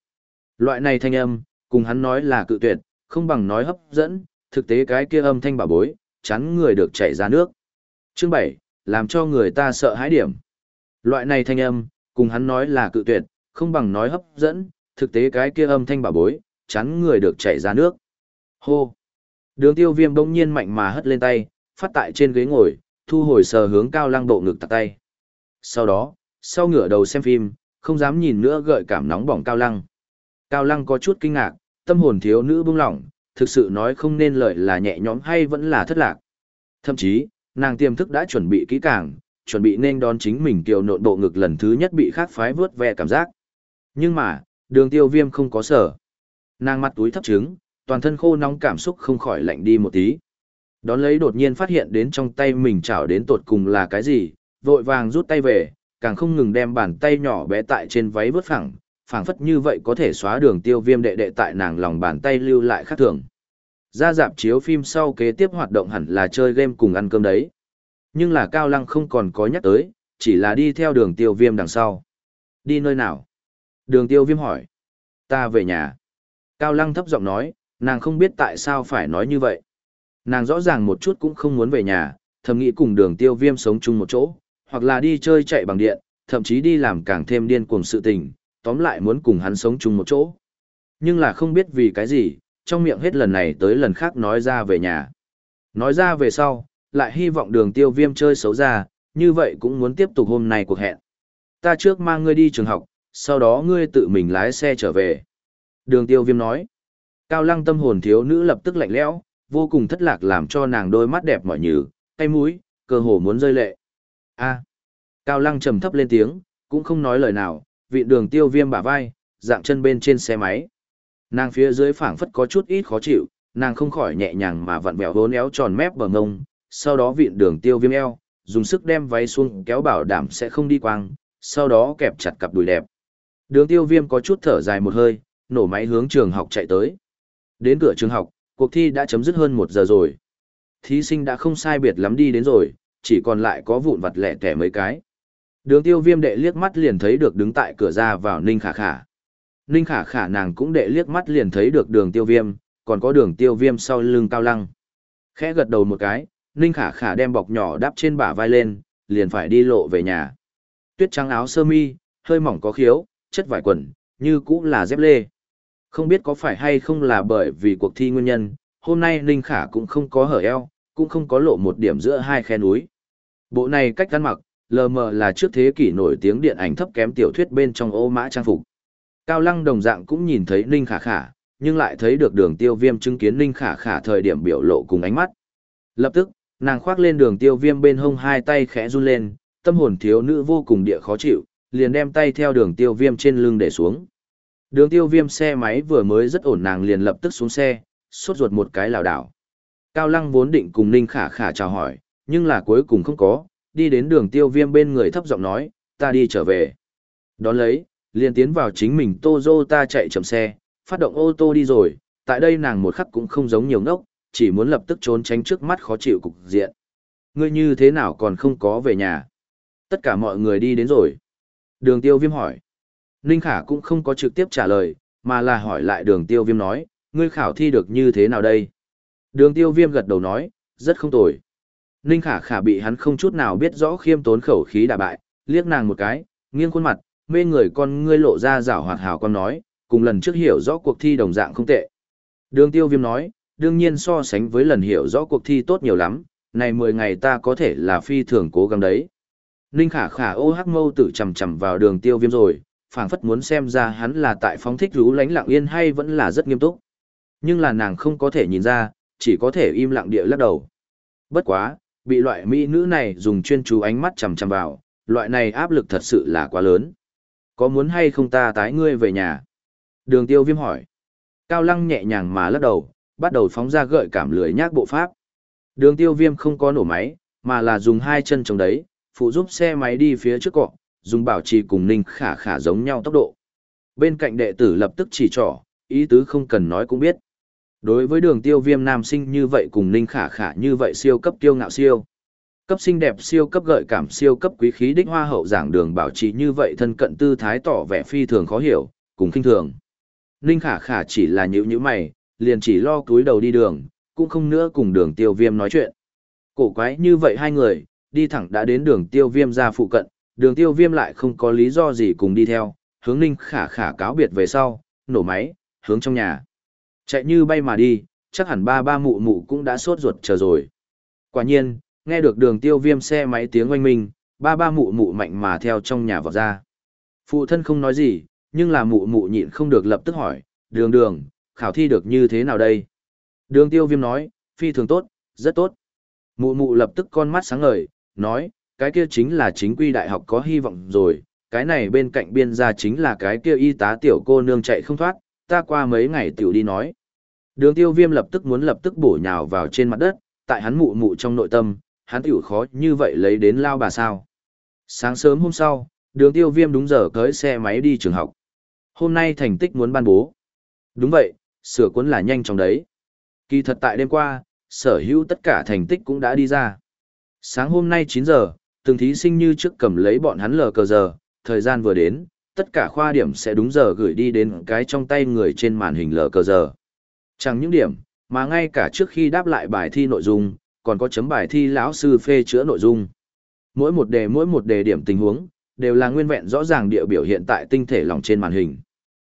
Loại này thanh âm, cùng hắn nói là cự tuyệt, không bằng nói hấp dẫn, thực tế cái kia âm thanh bà bối, chắn người được chảy ra nước. Chương 7, làm cho người ta sợ hãi điểm. Loại này thanh âm, cùng hắn nói là cự tuyệt, không bằng nói hấp dẫn, thực tế cái kia âm thanh bà bối, chắn người được chảy ra nước. Hô! Đường tiêu viêm bỗng nhiên mạnh mà hất lên tay, phát tại trên ghế ngồi, thu hồi sờ hướng cao lăng bộ ngực tạc tay. Sau đó, sau ngửa đầu xem phim, không dám nhìn nữa gợi cảm nóng bỏng cao lăng. Cao lăng có chút kinh ngạc, tâm hồn thiếu nữ bưng lỏng, thực sự nói không nên lợi là nhẹ nhõm hay vẫn là thất lạc. Thậm chí, nàng tiềm thức đã chuẩn bị kỹ càng, chuẩn bị nên đón chính mình kiều nộn bộ ngực lần thứ nhất bị khác phái vướt ve cảm giác. Nhưng mà, đường tiêu viêm không có sở. Nàng mặt túi thấp trứng, toàn thân khô nóng cảm xúc không khỏi lạnh đi một tí. Đón lấy đột nhiên phát hiện đến trong tay mình chảo đến tột cùng là cái gì, vội vàng rút tay về, càng không ngừng đem bàn tay nhỏ bé tại trên váy vớt phẳng, phảng phất như vậy có thể xóa đường tiêu viêm đệ đệ tại nàng lòng bàn tay lưu lại khác thường. Ra dạp chiếu phim sau kế tiếp hoạt động hẳn là chơi game cùng ăn cơm đấy. Nhưng là Cao Lăng không còn có nhắc tới, chỉ là đi theo đường tiêu viêm đằng sau. Đi nơi nào? Đường tiêu viêm hỏi. Ta về nhà. Cao Lăng thấp giọng nói, nàng không biết tại sao phải nói như vậy. Nàng rõ ràng một chút cũng không muốn về nhà, thầm nghĩ cùng đường tiêu viêm sống chung một chỗ, hoặc là đi chơi chạy bằng điện, thậm chí đi làm càng thêm điên cuồng sự tình, tóm lại muốn cùng hắn sống chung một chỗ. Nhưng là không biết vì cái gì, trong miệng hết lần này tới lần khác nói ra về nhà. Nói ra về sau, lại hy vọng đường tiêu viêm chơi xấu ra, như vậy cũng muốn tiếp tục hôm nay cuộc hẹn. Ta trước mang ngươi đi trường học, sau đó ngươi tự mình lái xe trở về. Đường tiêu viêm nói. Cao lăng tâm hồn thiếu nữ lập tức lạnh lẽo, vô cùng thất lạc làm cho nàng đôi mắt đẹp mỏi nhừ, tay mũi, cơ hồ muốn rơi lệ. A. Cao lăng trầm thấp lên tiếng, cũng không nói lời nào, vị đường tiêu viêm bả vai, dạng chân bên trên xe máy. Nàng phía dưới phảng phất có chút ít khó chịu, nàng không khỏi nhẹ nhàng mà vặn vẹo hốn éo tròn mép bờ ngông, sau đó vịn đường tiêu viêm eo, dùng sức đem váy xuống kéo bảo đảm sẽ không đi quang, sau đó kẹp chặt cặp đùi đẹp. Đường tiêu viêm có chút thở dài một hơi, nổ máy hướng trường học chạy tới. Đến cửa trường học, cuộc thi đã chấm dứt hơn một giờ rồi. Thí sinh đã không sai biệt lắm đi đến rồi, chỉ còn lại có vụn vặt lẻ tẻ mấy cái. Đường tiêu viêm đệ liếc mắt liền thấy được đứng tại cửa ra vào Ninh Khả Khả. Ninh Khả Khả nàng cũng đệ liếc mắt liền thấy được đường tiêu viêm, còn có đường tiêu viêm sau lưng cao lăng. Khẽ gật đầu một cái, Ninh Khả Khả đem bọc nhỏ đắp trên bả vai lên, liền phải đi lộ về nhà. Tuyết trắng áo sơ mi, hơi mỏng có khiếu, chất vải quần, như cũng là dép lê. Không biết có phải hay không là bởi vì cuộc thi nguyên nhân, hôm nay Ninh Khả cũng không có hở eo, cũng không có lộ một điểm giữa hai khe núi. Bộ này cách ăn mặc, lờ mờ là trước thế kỷ nổi tiếng điện ảnh thấp kém tiểu thuyết bên trong ô mã trang phục. Cao Lăng đồng dạng cũng nhìn thấy Ninh Khả Khả, nhưng lại thấy được đường tiêu viêm chứng kiến Ninh Khả Khả thời điểm biểu lộ cùng ánh mắt. Lập tức, nàng khoác lên đường tiêu viêm bên hông hai tay khẽ run lên, tâm hồn thiếu nữ vô cùng địa khó chịu, liền đem tay theo đường tiêu viêm trên lưng để xuống. Đường tiêu viêm xe máy vừa mới rất ổn nàng liền lập tức xuống xe, suốt ruột một cái lào đảo. Cao Lăng vốn định cùng Ninh Khả Khả chào hỏi, nhưng là cuối cùng không có, đi đến đường tiêu viêm bên người thấp giọng nói, ta đi trở về. Đón lấy, liền tiến vào chính mình Toyota chạy chậm xe, phát động ô tô đi rồi, tại đây nàng một khắc cũng không giống nhiều ngốc, chỉ muốn lập tức trốn tránh trước mắt khó chịu cục diện. Ngươi như thế nào còn không có về nhà? Tất cả mọi người đi đến rồi. Đường tiêu viêm hỏi. Ninh Khả cũng không có trực tiếp trả lời, mà là hỏi lại đường tiêu viêm nói, ngươi khảo thi được như thế nào đây? Đường tiêu viêm gật đầu nói, rất không tồi. Ninh Khả Khả bị hắn không chút nào biết rõ khiêm tốn khẩu khí đả bại, liếc nàng một cái, nghiêng khuôn mặt, mê người con ngươi lộ ra rảo hoạt hào con nói, cùng lần trước hiểu rõ cuộc thi đồng dạng không tệ. Đường tiêu viêm nói, đương nhiên so sánh với lần hiểu rõ cuộc thi tốt nhiều lắm, này 10 ngày ta có thể là phi thường cố gắng đấy. Ninh khả khả ô hắc mâu tử chầm chầm vào đường tiêu viêm rồi, phảng phất muốn xem ra hắn là tại phóng thích rú lánh lặng yên hay vẫn là rất nghiêm túc. Nhưng là nàng không có thể nhìn ra, chỉ có thể im lặng địa lắc đầu. Bất quá, bị loại mỹ nữ này dùng chuyên chú ánh mắt chằm chằm vào, loại này áp lực thật sự là quá lớn. Có muốn hay không ta tái ngươi về nhà? Đường tiêu viêm hỏi. Cao lăng nhẹ nhàng mà lắc đầu, bắt đầu phóng ra gợi cảm lưới nhác bộ pháp. Đường tiêu viêm không có nổ máy, mà là dùng hai chân chống đấy, phụ giúp xe máy đi phía trước cọ, dùng bảo trì cùng ninh khả khả giống nhau tốc độ. Bên cạnh đệ tử lập tức chỉ trỏ, ý tứ không cần nói cũng biết. Đối với đường tiêu viêm nam sinh như vậy cùng ninh khả khả như vậy siêu cấp tiêu ngạo siêu. Cấp xinh đẹp siêu cấp gợi cảm siêu cấp quý khí đích hoa hậu giảng đường bảo trì như vậy thân cận tư thái tỏ vẻ phi thường khó hiểu, cùng kinh thường. Ninh khả khả chỉ là nhữ nhữ mày, liền chỉ lo túi đầu đi đường, cũng không nữa cùng đường tiêu viêm nói chuyện. Cổ quái như vậy hai người, đi thẳng đã đến đường tiêu viêm ra phụ cận, đường tiêu viêm lại không có lý do gì cùng đi theo, hướng ninh khả khả cáo biệt về sau, nổ máy, hướng trong nhà. Chạy như bay mà đi, chắc hẳn ba ba mụ mụ cũng đã sốt ruột chờ rồi. Quả nhiên, nghe được đường tiêu viêm xe máy tiếng oanh minh, ba ba mụ mụ mạnh mà theo trong nhà vào ra. Phụ thân không nói gì, nhưng là mụ mụ nhịn không được lập tức hỏi, đường đường, khảo thi được như thế nào đây? Đường tiêu viêm nói, phi thường tốt, rất tốt. Mụ mụ lập tức con mắt sáng ngời, nói, cái kia chính là chính quy đại học có hy vọng rồi, cái này bên cạnh biên gia chính là cái kia y tá tiểu cô nương chạy không thoát, ta qua mấy ngày tiểu đi nói. Đường tiêu viêm lập tức muốn lập tức bổ nhào vào trên mặt đất, tại hắn mụ mụ trong nội tâm, hắn tiểu khó như vậy lấy đến lao bà sao. Sáng sớm hôm sau, đường tiêu viêm đúng giờ cưới xe máy đi trường học. Hôm nay thành tích muốn ban bố. Đúng vậy, sửa cuốn là nhanh chóng đấy. Kỳ thật tại đêm qua, sở hữu tất cả thành tích cũng đã đi ra. Sáng hôm nay 9 giờ, từng thí sinh như trước cầm lấy bọn hắn lờ cờ giờ, thời gian vừa đến, tất cả khoa điểm sẽ đúng giờ gửi đi đến cái trong tay người trên màn hình lờ cờ giờ. Chẳng những điểm, mà ngay cả trước khi đáp lại bài thi nội dung, còn có chấm bài thi lão sư phê chữa nội dung. Mỗi một đề mỗi một đề điểm tình huống, đều là nguyên vẹn rõ ràng địa biểu hiện tại tinh thể lòng trên màn hình.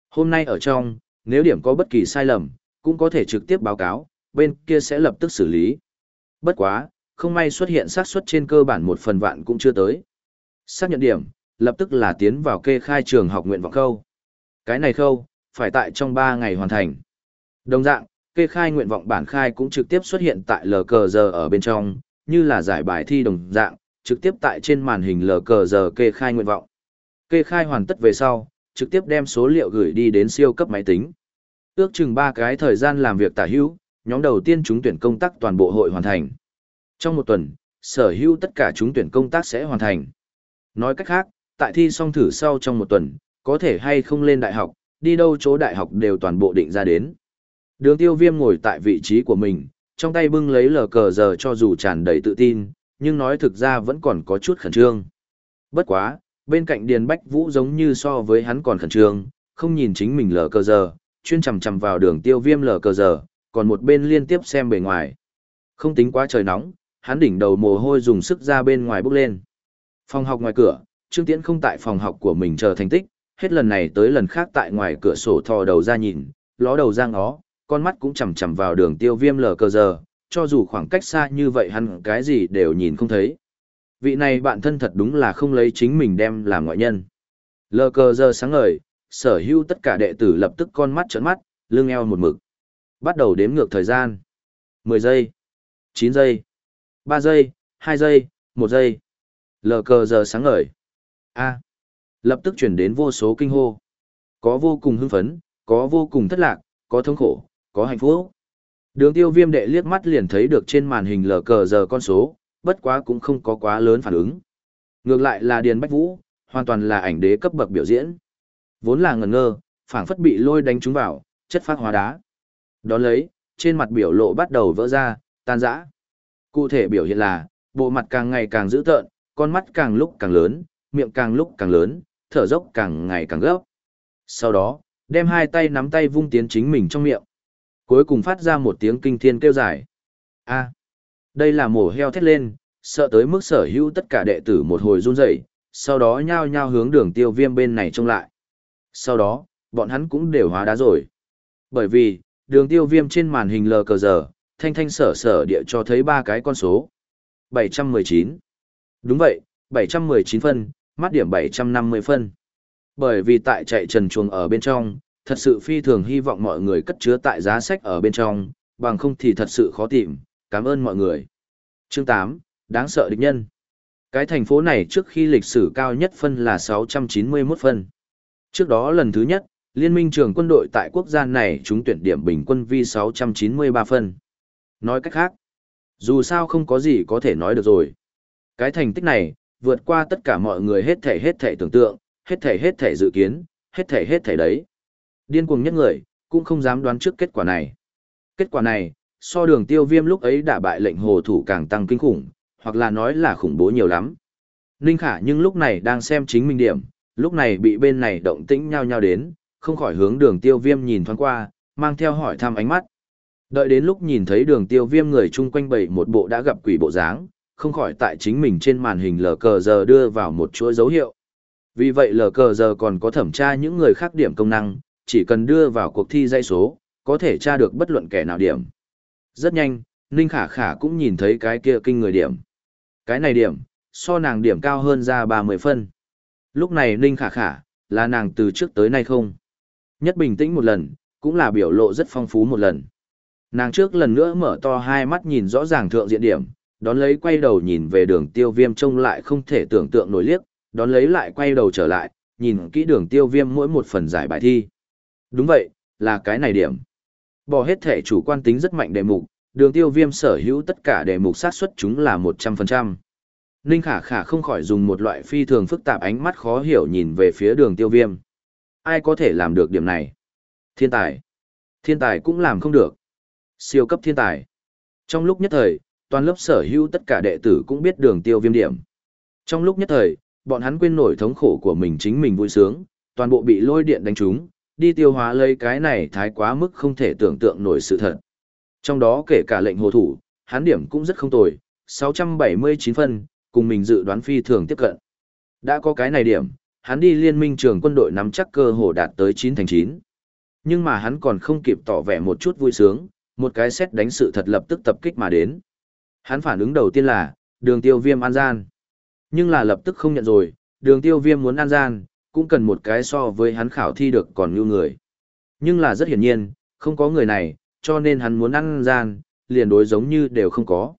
Hôm nay ở trong, nếu điểm có bất kỳ sai lầm, cũng có thể trực tiếp báo cáo, bên kia sẽ lập tức xử lý. Bất quá, không may xuất hiện xác suất trên cơ bản một phần vạn cũng chưa tới. Xác nhận điểm, lập tức là tiến vào kê khai trường học nguyện vọng khâu. Cái này khâu, phải tại trong 3 ngày hoàn thành. Đồng dạng, kê khai nguyện vọng bản khai cũng trực tiếp xuất hiện tại lờ cờ giờ ở bên trong, như là giải bài thi đồng dạng, trực tiếp tại trên màn hình lờ cờ giờ kê khai nguyện vọng. Kê khai hoàn tất về sau, trực tiếp đem số liệu gửi đi đến siêu cấp máy tính. Ước chừng 3 cái thời gian làm việc tả hữu, nhóm đầu tiên chúng tuyển công tác toàn bộ hội hoàn thành. Trong một tuần, sở hữu tất cả chúng tuyển công tác sẽ hoàn thành. Nói cách khác, tại thi xong thử sau trong một tuần, có thể hay không lên đại học, đi đâu chỗ đại học đều toàn bộ định ra đến. Đường tiêu viêm ngồi tại vị trí của mình, trong tay bưng lấy lờ cờ giờ cho dù tràn đầy tự tin, nhưng nói thực ra vẫn còn có chút khẩn trương. Bất quá, bên cạnh Điền Bách Vũ giống như so với hắn còn khẩn trương, không nhìn chính mình lờ cờ giờ, chuyên chầm chầm vào đường tiêu viêm lờ cờ giờ, còn một bên liên tiếp xem bề ngoài. Không tính quá trời nóng, hắn đỉnh đầu mồ hôi dùng sức ra bên ngoài bốc lên. Phòng học ngoài cửa, Trương Tiễn không tại phòng học của mình chờ thành tích, hết lần này tới lần khác tại ngoài cửa sổ thò đầu ra nhìn, ló đầu ra ngó, con mắt cũng chằm chằm vào đường tiêu viêm lờ cờ giờ, cho dù khoảng cách xa như vậy hắn cái gì đều nhìn không thấy. Vị này bạn thân thật đúng là không lấy chính mình đem làm ngoại nhân. Lờ cờ giờ sáng ngời, sở hữu tất cả đệ tử lập tức con mắt trợn mắt, lưng eo một mực. Bắt đầu đếm ngược thời gian. 10 giây, 9 giây, 3 giây, 2 giây, 1 giây. Lờ cờ giờ sáng ngời. A. Lập tức chuyển đến vô số kinh hô. Có vô cùng hưng phấn, có vô cùng thất lạc, có thống khổ, có hạnh phúc. Đường tiêu viêm đệ liếc mắt liền thấy được trên màn hình lờ cờ giờ con số, bất quá cũng không có quá lớn phản ứng. Ngược lại là Điền Bách Vũ, hoàn toàn là ảnh đế cấp bậc biểu diễn. Vốn là ngẩn ngơ, phảng phất bị lôi đánh trúng vào, chất phát hóa đá. Đón lấy, trên mặt biểu lộ bắt đầu vỡ ra, tan rã. Cụ thể biểu hiện là, bộ mặt càng ngày càng dữ tợn, con mắt càng lúc càng lớn, miệng càng lúc càng lớn, thở dốc càng ngày càng gấp, Sau đó, đem hai tay nắm tay vung tiến chính mình trong miệng. Cuối cùng phát ra một tiếng kinh thiên kêu dài. A, đây là mổ heo thét lên, sợ tới mức sở hữu tất cả đệ tử một hồi run rẩy, sau đó nhao nhao hướng đường tiêu viêm bên này trông lại. Sau đó, bọn hắn cũng đều hóa đá rồi. Bởi vì, đường tiêu viêm trên màn hình lờ cờ giờ, thanh thanh sở sở địa cho thấy ba cái con số. 719. Đúng vậy, 719 phân, mắt điểm 750 phân. Bởi vì tại chạy trần chuồng ở bên trong, thật sự phi thường hy vọng mọi người cất chứa tại giá sách ở bên trong, bằng không thì thật sự khó tìm, cảm ơn mọi người. Chương 8, đáng sợ địch nhân. Cái thành phố này trước khi lịch sử cao nhất phân là 691 phân. Trước đó lần thứ nhất, Liên minh trường quân đội tại quốc gia này chúng tuyển điểm bình quân vi 693 phân. Nói cách khác, dù sao không có gì có thể nói được rồi. Cái thành tích này, vượt qua tất cả mọi người hết thể hết thể tưởng tượng, hết thể hết thể dự kiến, hết thể hết thể đấy. Điên cuồng nhất người, cũng không dám đoán trước kết quả này. Kết quả này, so đường tiêu viêm lúc ấy đã bại lệnh hồ thủ càng tăng kinh khủng, hoặc là nói là khủng bố nhiều lắm. Ninh Khả nhưng lúc này đang xem chính mình điểm, lúc này bị bên này động tĩnh nhau nhau đến, không khỏi hướng đường tiêu viêm nhìn thoáng qua, mang theo hỏi thăm ánh mắt. Đợi đến lúc nhìn thấy đường tiêu viêm người chung quanh bầy một bộ đã gặp quỷ bộ dáng, không khỏi tại chính mình trên màn hình lờ cờ giờ đưa vào một chuỗi dấu hiệu. Vì vậy lờ cờ giờ còn có thẩm tra những người khác điểm công năng, chỉ cần đưa vào cuộc thi dây số, có thể tra được bất luận kẻ nào điểm. Rất nhanh, Ninh Khả Khả cũng nhìn thấy cái kia kinh người điểm. Cái này điểm, so nàng điểm cao hơn ra 30 phân. Lúc này Ninh Khả Khả, là nàng từ trước tới nay không. Nhất bình tĩnh một lần, cũng là biểu lộ rất phong phú một lần. Nàng trước lần nữa mở to hai mắt nhìn rõ ràng thượng diện điểm, đón lấy quay đầu nhìn về đường tiêu viêm trông lại không thể tưởng tượng nổi liếc, đón lấy lại quay đầu trở lại, nhìn kỹ đường tiêu viêm mỗi một phần giải bài thi. Đúng vậy, là cái này điểm. Bỏ hết thể chủ quan tính rất mạnh đề mục, đường tiêu viêm sở hữu tất cả đề mục sát xuất chúng là 100%. Ninh Khả Khả không khỏi dùng một loại phi thường phức tạp ánh mắt khó hiểu nhìn về phía đường tiêu viêm. Ai có thể làm được điểm này? Thiên tài. Thiên tài cũng làm không được. Siêu cấp thiên tài. Trong lúc nhất thời, toàn lớp sở hữu tất cả đệ tử cũng biết đường tiêu viêm điểm. Trong lúc nhất thời, bọn hắn quên nổi thống khổ của mình chính mình vui sướng, toàn bộ bị lôi điện đánh trúng, đi tiêu hóa lấy cái này thái quá mức không thể tưởng tượng nổi sự thật. Trong đó kể cả lệnh hồ thủ, hắn điểm cũng rất không tồi, 679 phân, cùng mình dự đoán phi thường tiếp cận. Đã có cái này điểm, hắn đi liên minh trường quân đội nắm chắc cơ hồ đạt tới 9 thành 9. Nhưng mà hắn còn không kịp tỏ vẻ một chút vui sướng, một cái xét đánh sự thật lập tức tập kích mà đến. Hắn phản ứng đầu tiên là, đường tiêu viêm an gian. Nhưng là lập tức không nhận rồi, đường tiêu viêm muốn an gian, cũng cần một cái so với hắn khảo thi được còn như người. Nhưng là rất hiển nhiên, không có người này, cho nên hắn muốn ăn gian, liền đối giống như đều không có.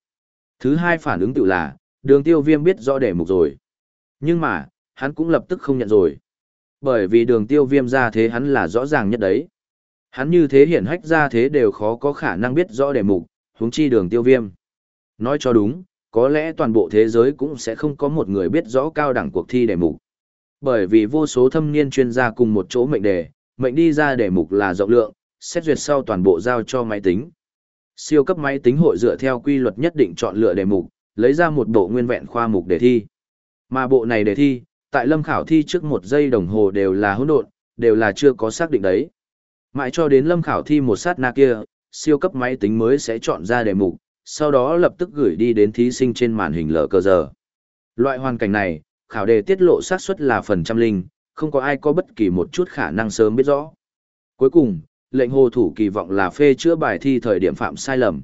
Thứ hai phản ứng tự là, đường tiêu viêm biết rõ đề mục rồi. Nhưng mà, hắn cũng lập tức không nhận rồi. Bởi vì đường tiêu viêm ra thế hắn là rõ ràng nhất đấy. Hắn như thế hiển hách ra thế đều khó có khả năng biết rõ đề mục, huống chi đường tiêu viêm. Nói cho đúng, có lẽ toàn bộ thế giới cũng sẽ không có một người biết rõ cao đẳng cuộc thi đề mục. Bởi vì vô số thâm niên chuyên gia cùng một chỗ mệnh đề, mệnh đi ra đề mục là rộng lượng, xét duyệt sau toàn bộ giao cho máy tính. Siêu cấp máy tính hội dựa theo quy luật nhất định chọn lựa đề mục, lấy ra một bộ nguyên vẹn khoa mục đề thi. Mà bộ này đề thi, tại lâm khảo thi trước một giây đồng hồ đều là hỗn độn, đều là chưa có xác định đấy. Mãi cho đến lâm khảo thi một sát na kia, siêu cấp máy tính mới sẽ chọn ra đề mục, sau đó lập tức gửi đi đến thí sinh trên màn hình lờ cờ giờ. Loại hoàn cảnh này, khảo đề tiết lộ xác suất là phần trăm linh, không có ai có bất kỳ một chút khả năng sớm biết rõ. Cuối cùng, lệnh hồ thủ kỳ vọng là phê chữa bài thi thời điểm phạm sai lầm.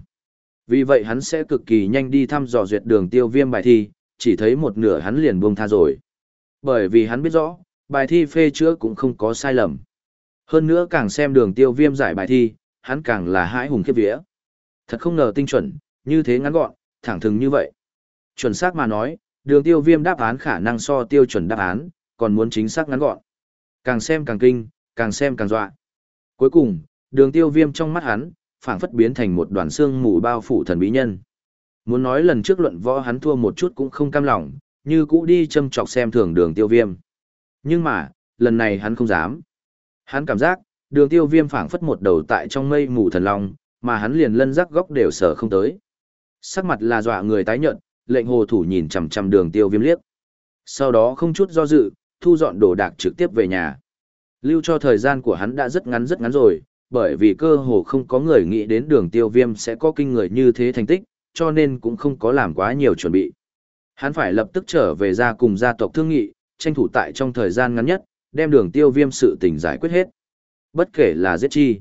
Vì vậy hắn sẽ cực kỳ nhanh đi thăm dò duyệt đường tiêu viêm bài thi, chỉ thấy một nửa hắn liền buông tha rồi. Bởi vì hắn biết rõ, bài thi phê chữa cũng không có sai lầm. Hơn nữa càng xem đường tiêu viêm giải bài thi, hắn càng là hãi hùng khiếp vía. Thật không ngờ tinh chuẩn, như thế ngắn gọn, thẳng thừng như vậy. Chuẩn xác mà nói, đường tiêu viêm đáp án khả năng so tiêu chuẩn đáp án, còn muốn chính xác ngắn gọn. Càng xem càng kinh, càng xem càng dọa. Cuối cùng, đường tiêu viêm trong mắt hắn, phảng phất biến thành một đoàn xương mù bao phủ thần bí nhân. Muốn nói lần trước luận võ hắn thua một chút cũng không cam lòng, như cũ đi châm chọc xem thường đường tiêu viêm. Nhưng mà, lần này hắn không dám. Hắn cảm giác, đường tiêu viêm phảng phất một đầu tại trong mây mù thần long, mà hắn liền lân rắc góc đều sở không tới. Sắc mặt là dọa người tái nhận, lệnh hồ thủ nhìn chằm chằm đường tiêu viêm liếc. Sau đó không chút do dự, thu dọn đồ đạc trực tiếp về nhà. Lưu cho thời gian của hắn đã rất ngắn rất ngắn rồi, bởi vì cơ hồ không có người nghĩ đến đường tiêu viêm sẽ có kinh người như thế thành tích, cho nên cũng không có làm quá nhiều chuẩn bị. Hắn phải lập tức trở về ra cùng gia tộc thương nghị, tranh thủ tại trong thời gian ngắn nhất, đem đường tiêu viêm sự tình giải quyết hết. Bất kể là giết chi,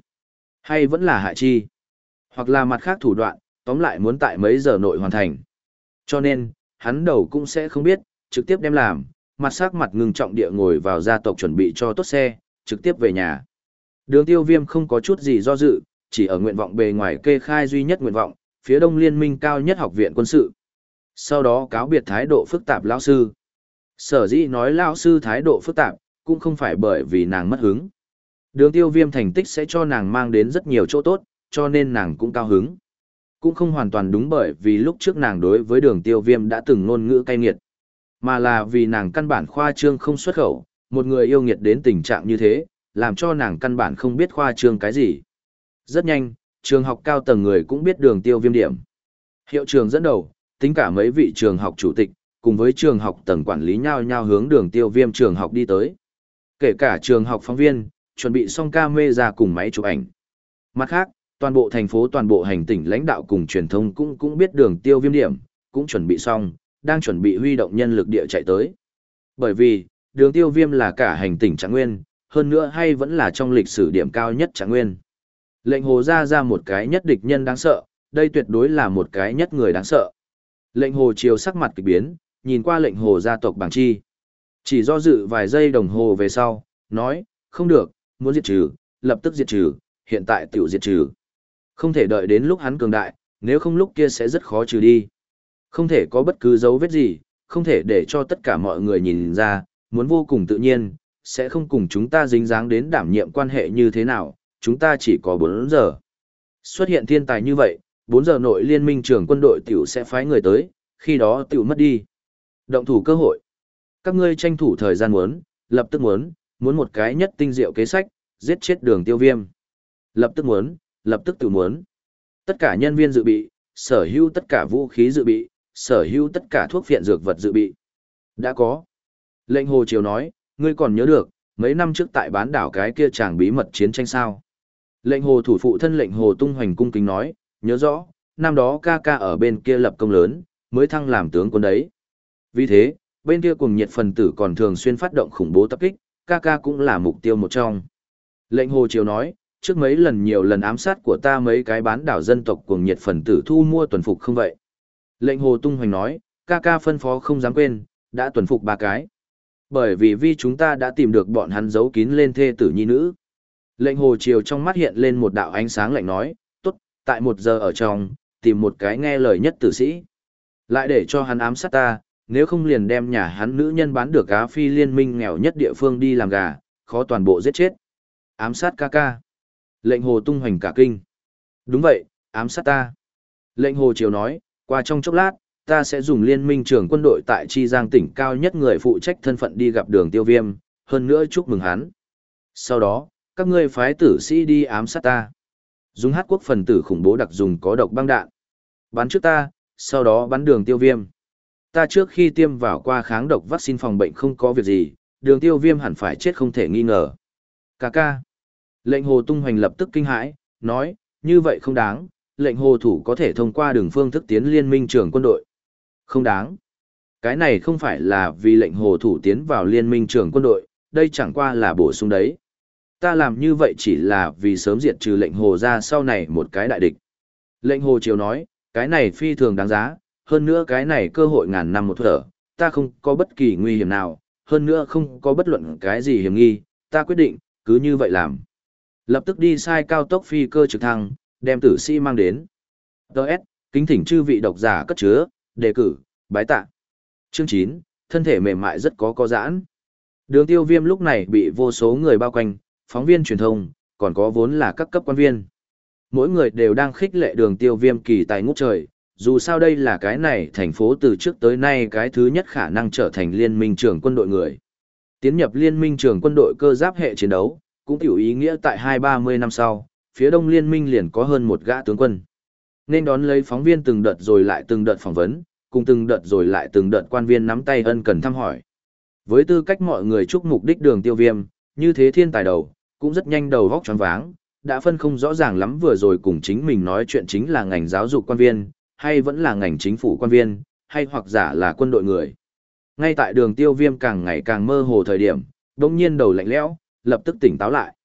hay vẫn là hại chi, hoặc là mặt khác thủ đoạn, tóm lại muốn tại mấy giờ nội hoàn thành. Cho nên, hắn đầu cũng sẽ không biết, trực tiếp đem làm, mặt sắc mặt ngừng trọng địa ngồi vào gia tộc chuẩn bị cho tốt xe, trực tiếp về nhà. Đường tiêu viêm không có chút gì do dự, chỉ ở nguyện vọng bề ngoài kê khai duy nhất nguyện vọng, phía đông liên minh cao nhất học viện quân sự. Sau đó cáo biệt thái độ phức tạp lão sư. Sở dĩ nói lão sư thái độ phức tạp, cũng không phải bởi vì nàng mất hứng. Đường tiêu viêm thành tích sẽ cho nàng mang đến rất nhiều chỗ tốt, cho nên nàng cũng cao hứng. Cũng không hoàn toàn đúng bởi vì lúc trước nàng đối với đường tiêu viêm đã từng ngôn ngữ cay nghiệt. Mà là vì nàng căn bản khoa trương không xuất khẩu, một người yêu nghiệt đến tình trạng như thế, làm cho nàng căn bản không biết khoa trương cái gì. Rất nhanh, trường học cao tầng người cũng biết đường tiêu viêm điểm. Hiệu trường dẫn đầu, tính cả mấy vị trường học chủ tịch, cùng với trường học tầng quản lý nhau nhau hướng đường tiêu viêm trường học đi tới. Kể cả trường học phóng viên, chuẩn bị xong ca mê ra cùng máy chụp ảnh. Mặt khác, toàn bộ thành phố toàn bộ hành tỉnh lãnh đạo cùng truyền thông cũng cũng biết đường tiêu viêm điểm, cũng chuẩn bị xong, đang chuẩn bị huy động nhân lực địa chạy tới. Bởi vì, đường tiêu viêm là cả hành tỉnh trạng nguyên, hơn nữa hay vẫn là trong lịch sử điểm cao nhất trạng nguyên. Lệnh hồ ra ra một cái nhất địch nhân đáng sợ, đây tuyệt đối là một cái nhất người đáng sợ. Lệnh hồ chiều sắc mặt kịch biến, nhìn qua lệnh hồ gia tộc bảng chi. Chỉ do dự vài giây đồng hồ về sau, nói, không được, muốn diệt trừ, lập tức diệt trừ, hiện tại tiểu diệt trừ. Không thể đợi đến lúc hắn cường đại, nếu không lúc kia sẽ rất khó trừ đi. Không thể có bất cứ dấu vết gì, không thể để cho tất cả mọi người nhìn ra, muốn vô cùng tự nhiên, sẽ không cùng chúng ta dính dáng đến đảm nhiệm quan hệ như thế nào, chúng ta chỉ có 4 giờ. Xuất hiện thiên tài như vậy, 4 giờ nội liên minh trưởng quân đội tiểu sẽ phái người tới, khi đó tiểu mất đi. Động thủ cơ hội. Các ngươi tranh thủ thời gian muốn, lập tức muốn, muốn một cái nhất tinh diệu kế sách, giết chết đường tiêu viêm. Lập tức muốn, lập tức tự muốn. Tất cả nhân viên dự bị, sở hữu tất cả vũ khí dự bị, sở hữu tất cả thuốc viện dược vật dự bị. Đã có. Lệnh Hồ Triều nói, ngươi còn nhớ được, mấy năm trước tại bán đảo cái kia chàng bí mật chiến tranh sao. Lệnh Hồ thủ phụ thân lệnh Hồ tung hoành cung kính nói, nhớ rõ, năm đó ca ca ở bên kia lập công lớn, mới thăng làm tướng quân đấy. Vì thế, bên kia cùng nhiệt phần tử còn thường xuyên phát động khủng bố tập kích, ca ca cũng là mục tiêu một trong. Lệnh Hồ Triều nói, trước mấy lần nhiều lần ám sát của ta mấy cái bán đảo dân tộc cùng nhiệt phần tử thu mua tuần phục không vậy. Lệnh Hồ Tung Hoành nói, ca ca phân phó không dám quên, đã tuần phục ba cái. Bởi vì vì chúng ta đã tìm được bọn hắn giấu kín lên thê tử nhi nữ. Lệnh Hồ Triều trong mắt hiện lên một đạo ánh sáng lạnh nói, tốt, tại một giờ ở trong, tìm một cái nghe lời nhất tử sĩ. Lại để cho hắn ám sát ta, nếu không liền đem nhà hắn nữ nhân bán được cá phi liên minh nghèo nhất địa phương đi làm gà, khó toàn bộ giết chết. Ám sát ca ca. Lệnh hồ tung hoành cả kinh. Đúng vậy, ám sát ta. Lệnh hồ triều nói, qua trong chốc lát, ta sẽ dùng liên minh trưởng quân đội tại Chi Giang tỉnh cao nhất người phụ trách thân phận đi gặp đường tiêu viêm, hơn nữa chúc mừng hắn. Sau đó, các ngươi phái tử sĩ đi ám sát ta. Dùng hát quốc phần tử khủng bố đặc dùng có độc băng đạn. Bắn trước ta, sau đó bắn đường tiêu viêm. Ta trước khi tiêm vào qua kháng độc vaccine phòng bệnh không có việc gì, đường tiêu viêm hẳn phải chết không thể nghi ngờ. Cà ca. Lệnh hồ tung hoành lập tức kinh hãi, nói, như vậy không đáng, lệnh hồ thủ có thể thông qua đường phương thức tiến liên minh trưởng quân đội. Không đáng. Cái này không phải là vì lệnh hồ thủ tiến vào liên minh trưởng quân đội, đây chẳng qua là bổ sung đấy. Ta làm như vậy chỉ là vì sớm diệt trừ lệnh hồ ra sau này một cái đại địch. Lệnh hồ chiều nói, cái này phi thường đáng giá, hơn nữa cái này cơ hội ngàn năm một thở, ta không có bất kỳ nguy hiểm nào, hơn nữa không có bất luận cái gì hiểm nghi, ta quyết định, cứ như vậy làm. Lập tức đi sai cao tốc phi cơ trực thăng, đem tử sĩ mang đến. Đợt, kính thỉnh chư vị độc giả cất chứa, đề cử, bái tạ. Chương 9, thân thể mềm mại rất có có giãn. Đường tiêu viêm lúc này bị vô số người bao quanh, phóng viên truyền thông, còn có vốn là các cấp quan viên. Mỗi người đều đang khích lệ đường tiêu viêm kỳ tài ngút trời, dù sao đây là cái này thành phố từ trước tới nay cái thứ nhất khả năng trở thành liên minh trưởng quân đội người. Tiến nhập liên minh trưởng quân đội cơ giáp hệ chiến đấu, cũng tiểu ý nghĩa tại hai ba mươi năm sau, phía đông liên minh liền có hơn một gã tướng quân. Nên đón lấy phóng viên từng đợt rồi lại từng đợt phỏng vấn, cùng từng đợt rồi lại từng đợt quan viên nắm tay ân cần thăm hỏi. Với tư cách mọi người chúc mục đích đường tiêu viêm, như thế thiên tài đầu, cũng rất nhanh đầu góc tròn váng, đã phân không rõ ràng lắm vừa rồi cùng chính mình nói chuyện chính là ngành giáo dục quan viên, hay vẫn là ngành chính phủ quan viên, hay hoặc giả là quân đội người. Ngay tại đường tiêu viêm càng ngày càng mơ hồ thời điểm, đông nhiên đầu lạnh lẽo, lập tức tỉnh táo lại.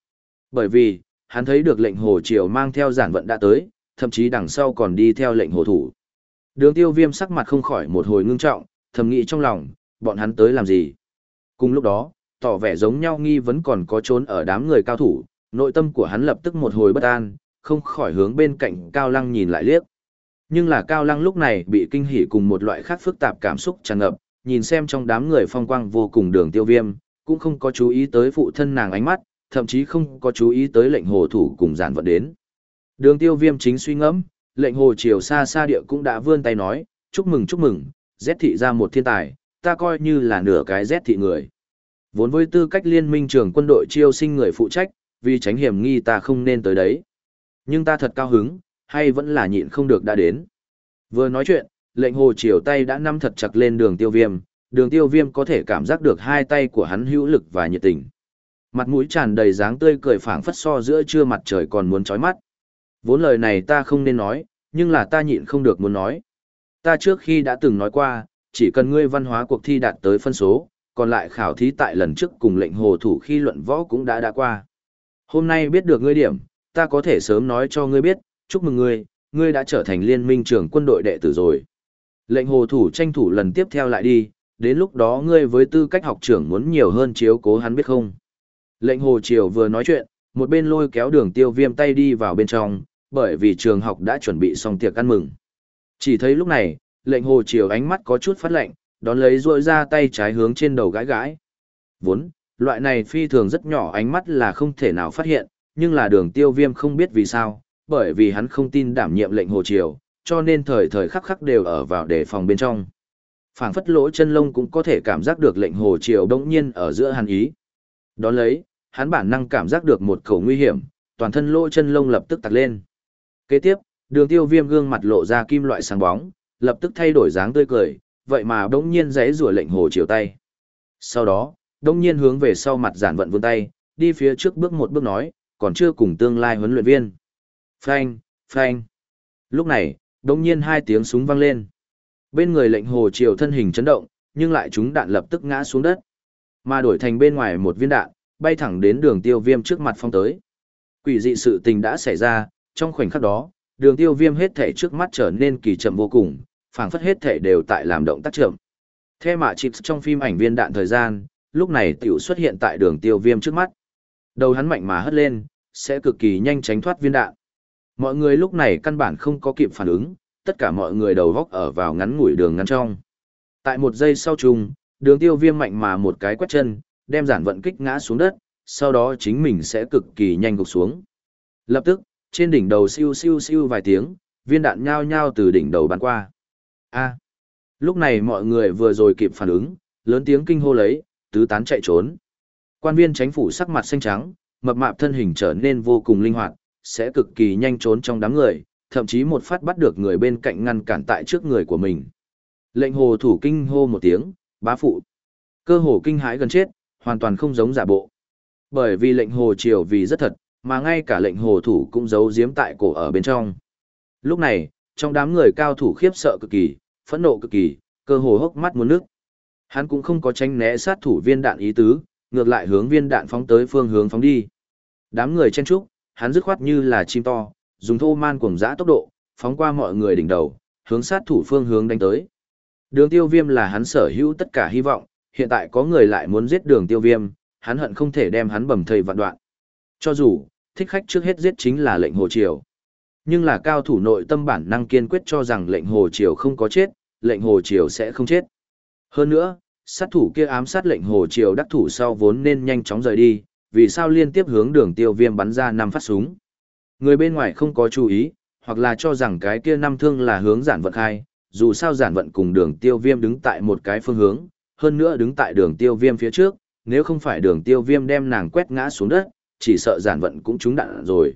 Bởi vì, hắn thấy được lệnh hồ triều mang theo giản vận đã tới, thậm chí đằng sau còn đi theo lệnh hồ thủ. Đường tiêu viêm sắc mặt không khỏi một hồi ngưng trọng, thầm nghĩ trong lòng, bọn hắn tới làm gì. Cùng lúc đó, tỏ vẻ giống nhau nghi vẫn còn có trốn ở đám người cao thủ, nội tâm của hắn lập tức một hồi bất an, không khỏi hướng bên cạnh Cao Lăng nhìn lại liếc. Nhưng là Cao Lăng lúc này bị kinh hỉ cùng một loại khác phức tạp cảm xúc tràn ngập, nhìn xem trong đám người phong quang vô cùng đường tiêu viêm, cũng không có chú ý tới phụ thân nàng ánh mắt, thậm chí không có chú ý tới lệnh hồ thủ cùng giản vận đến. Đường tiêu viêm chính suy ngẫm, lệnh hồ chiều xa xa địa cũng đã vươn tay nói, chúc mừng chúc mừng, Z thị ra một thiên tài, ta coi như là nửa cái Z thị người. Vốn với tư cách liên minh trưởng quân đội chiêu sinh người phụ trách, vì tránh hiểm nghi ta không nên tới đấy. Nhưng ta thật cao hứng, hay vẫn là nhịn không được đã đến. Vừa nói chuyện, lệnh hồ chiều tay đã nắm thật chặt lên đường tiêu viêm, đường tiêu viêm có thể cảm giác được hai tay của hắn hữu lực và nhiệt tình. Mặt mũi tràn đầy dáng tươi cười phảng phất so giữa trưa mặt trời còn muốn chói mắt. Vốn lời này ta không nên nói, nhưng là ta nhịn không được muốn nói. Ta trước khi đã từng nói qua, chỉ cần ngươi văn hóa cuộc thi đạt tới phân số, còn lại khảo thí tại lần trước cùng lệnh hồ thủ khi luận võ cũng đã đã qua. Hôm nay biết được ngươi điểm, ta có thể sớm nói cho ngươi biết, chúc mừng ngươi, ngươi đã trở thành liên minh trưởng quân đội đệ tử rồi. Lệnh hồ thủ tranh thủ lần tiếp theo lại đi, đến lúc đó ngươi với tư cách học trưởng muốn nhiều hơn chiếu cố hắn biết không. Lệnh hồ triều vừa nói chuyện, một bên lôi kéo đường tiêu viêm tay đi vào bên trong, bởi vì trường học đã chuẩn bị xong tiệc ăn mừng. Chỉ thấy lúc này, lệnh hồ triều ánh mắt có chút phát lạnh, đón lấy ruội ra tay trái hướng trên đầu gãi gãi. Vốn, loại này phi thường rất nhỏ ánh mắt là không thể nào phát hiện, nhưng là đường tiêu viêm không biết vì sao, bởi vì hắn không tin đảm nhiệm lệnh hồ triều, cho nên thời thời khắc khắc đều ở vào đề phòng bên trong phảng phất lỗ chân lông cũng có thể cảm giác được lệnh hồ triều đống nhiên ở giữa hàn ý. Đón lấy, hắn bản năng cảm giác được một khẩu nguy hiểm, toàn thân lỗ chân lông lập tức tặc lên. Kế tiếp, đường tiêu viêm gương mặt lộ ra kim loại sáng bóng, lập tức thay đổi dáng tươi cười, vậy mà đống nhiên giấy rùa lệnh hồ chiều tay. Sau đó, đống nhiên hướng về sau mặt giản vận vươn tay, đi phía trước bước một bước nói, còn chưa cùng tương lai huấn luyện viên. Phanh, phanh. Lúc này, đống nhiên hai tiếng súng vang lên. Bên người lệnh hồ triều thân hình chấn động, nhưng lại chúng đạn lập tức ngã xuống đất. Mà đổi thành bên ngoài một viên đạn, bay thẳng đến đường tiêu viêm trước mặt phong tới. Quỷ dị sự tình đã xảy ra, trong khoảnh khắc đó, đường tiêu viêm hết thể trước mắt trở nên kỳ chậm vô cùng, phảng phất hết thể đều tại làm động tác chậm. Theo mạ chịp trong phim ảnh viên đạn thời gian, lúc này tiểu xuất hiện tại đường tiêu viêm trước mắt. Đầu hắn mạnh mà hất lên, sẽ cực kỳ nhanh tránh thoát viên đạn. Mọi người lúc này căn bản không có kịp phản ứng, tất cả mọi người đầu góc ở vào ngắn ngủi đường ngắn trong. Tại một giây sau chung, đường tiêu viêm mạnh mà một cái quét chân, đem giản vận kích ngã xuống đất, sau đó chính mình sẽ cực kỳ nhanh gục xuống. Lập tức, trên đỉnh đầu siêu siêu siêu vài tiếng, viên đạn nhao nhao từ đỉnh đầu bắn qua. A. Lúc này mọi người vừa rồi kịp phản ứng, lớn tiếng kinh hô lấy, tứ tán chạy trốn. Quan viên chính phủ sắc mặt xanh trắng, mập mạp thân hình trở nên vô cùng linh hoạt, sẽ cực kỳ nhanh trốn trong đám người, thậm chí một phát bắt được người bên cạnh ngăn cản tại trước người của mình. Lệnh hồ thủ kinh hô một tiếng, bá phụ. Cơ hồ kinh hãi gần chết, hoàn toàn không giống giả bộ. Bởi vì lệnh hồ triều vì rất thật, mà ngay cả lệnh hồ thủ cũng giấu giếm tại cổ ở bên trong. Lúc này, trong đám người cao thủ khiếp sợ cực kỳ, phẫn nộ cực kỳ, cơ hồ hốc mắt muốn nước. Hắn cũng không có tránh né sát thủ viên đạn ý tứ, ngược lại hướng viên đạn phóng tới phương hướng phóng đi. Đám người chen trúc, hắn dứt khoát như là chim to, dùng thô man cuồng dã tốc độ, phóng qua mọi người đỉnh đầu, hướng sát thủ phương hướng đánh tới. Đường tiêu viêm là hắn sở hữu tất cả hy vọng, hiện tại có người lại muốn giết đường tiêu viêm, hắn hận không thể đem hắn bầm thầy vạn đoạn. Cho dù, thích khách trước hết giết chính là lệnh hồ triều. Nhưng là cao thủ nội tâm bản năng kiên quyết cho rằng lệnh hồ triều không có chết, lệnh hồ triều sẽ không chết. Hơn nữa, sát thủ kia ám sát lệnh hồ triều đắc thủ sau vốn nên nhanh chóng rời đi, vì sao liên tiếp hướng đường tiêu viêm bắn ra năm phát súng. Người bên ngoài không có chú ý, hoặc là cho rằng cái kia năm thương là hướng giản vận khai, dù sao giản vận cùng đường tiêu viêm đứng tại một cái phương hướng, hơn nữa đứng tại đường tiêu viêm phía trước, nếu không phải đường tiêu viêm đem nàng quét ngã xuống đất, chỉ sợ giản vận cũng trúng đạn rồi.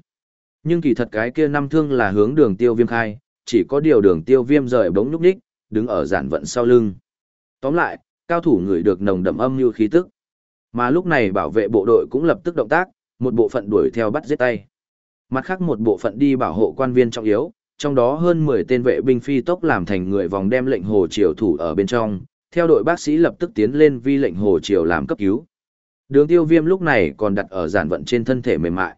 Nhưng kỳ thật cái kia năm thương là hướng đường tiêu viêm khai, chỉ có điều đường tiêu viêm rời bóng lúc đích, đứng ở giản vận sau lưng. Tóm lại, cao thủ người được nồng đậm âm như khí tức. Mà lúc này bảo vệ bộ đội cũng lập tức động tác, một bộ phận đuổi theo bắt giết tay. Mặt khác một bộ phận đi bảo hộ quan viên trọng yếu, trong đó hơn 10 tên vệ binh phi tốc làm thành người vòng đem lệnh hồ triều thủ ở bên trong, theo đội bác sĩ lập tức tiến lên vi lệnh hồ triều làm cấp cứu. Đường tiêu viêm lúc này còn đặt ở giản vận trên thân thể mềm mại.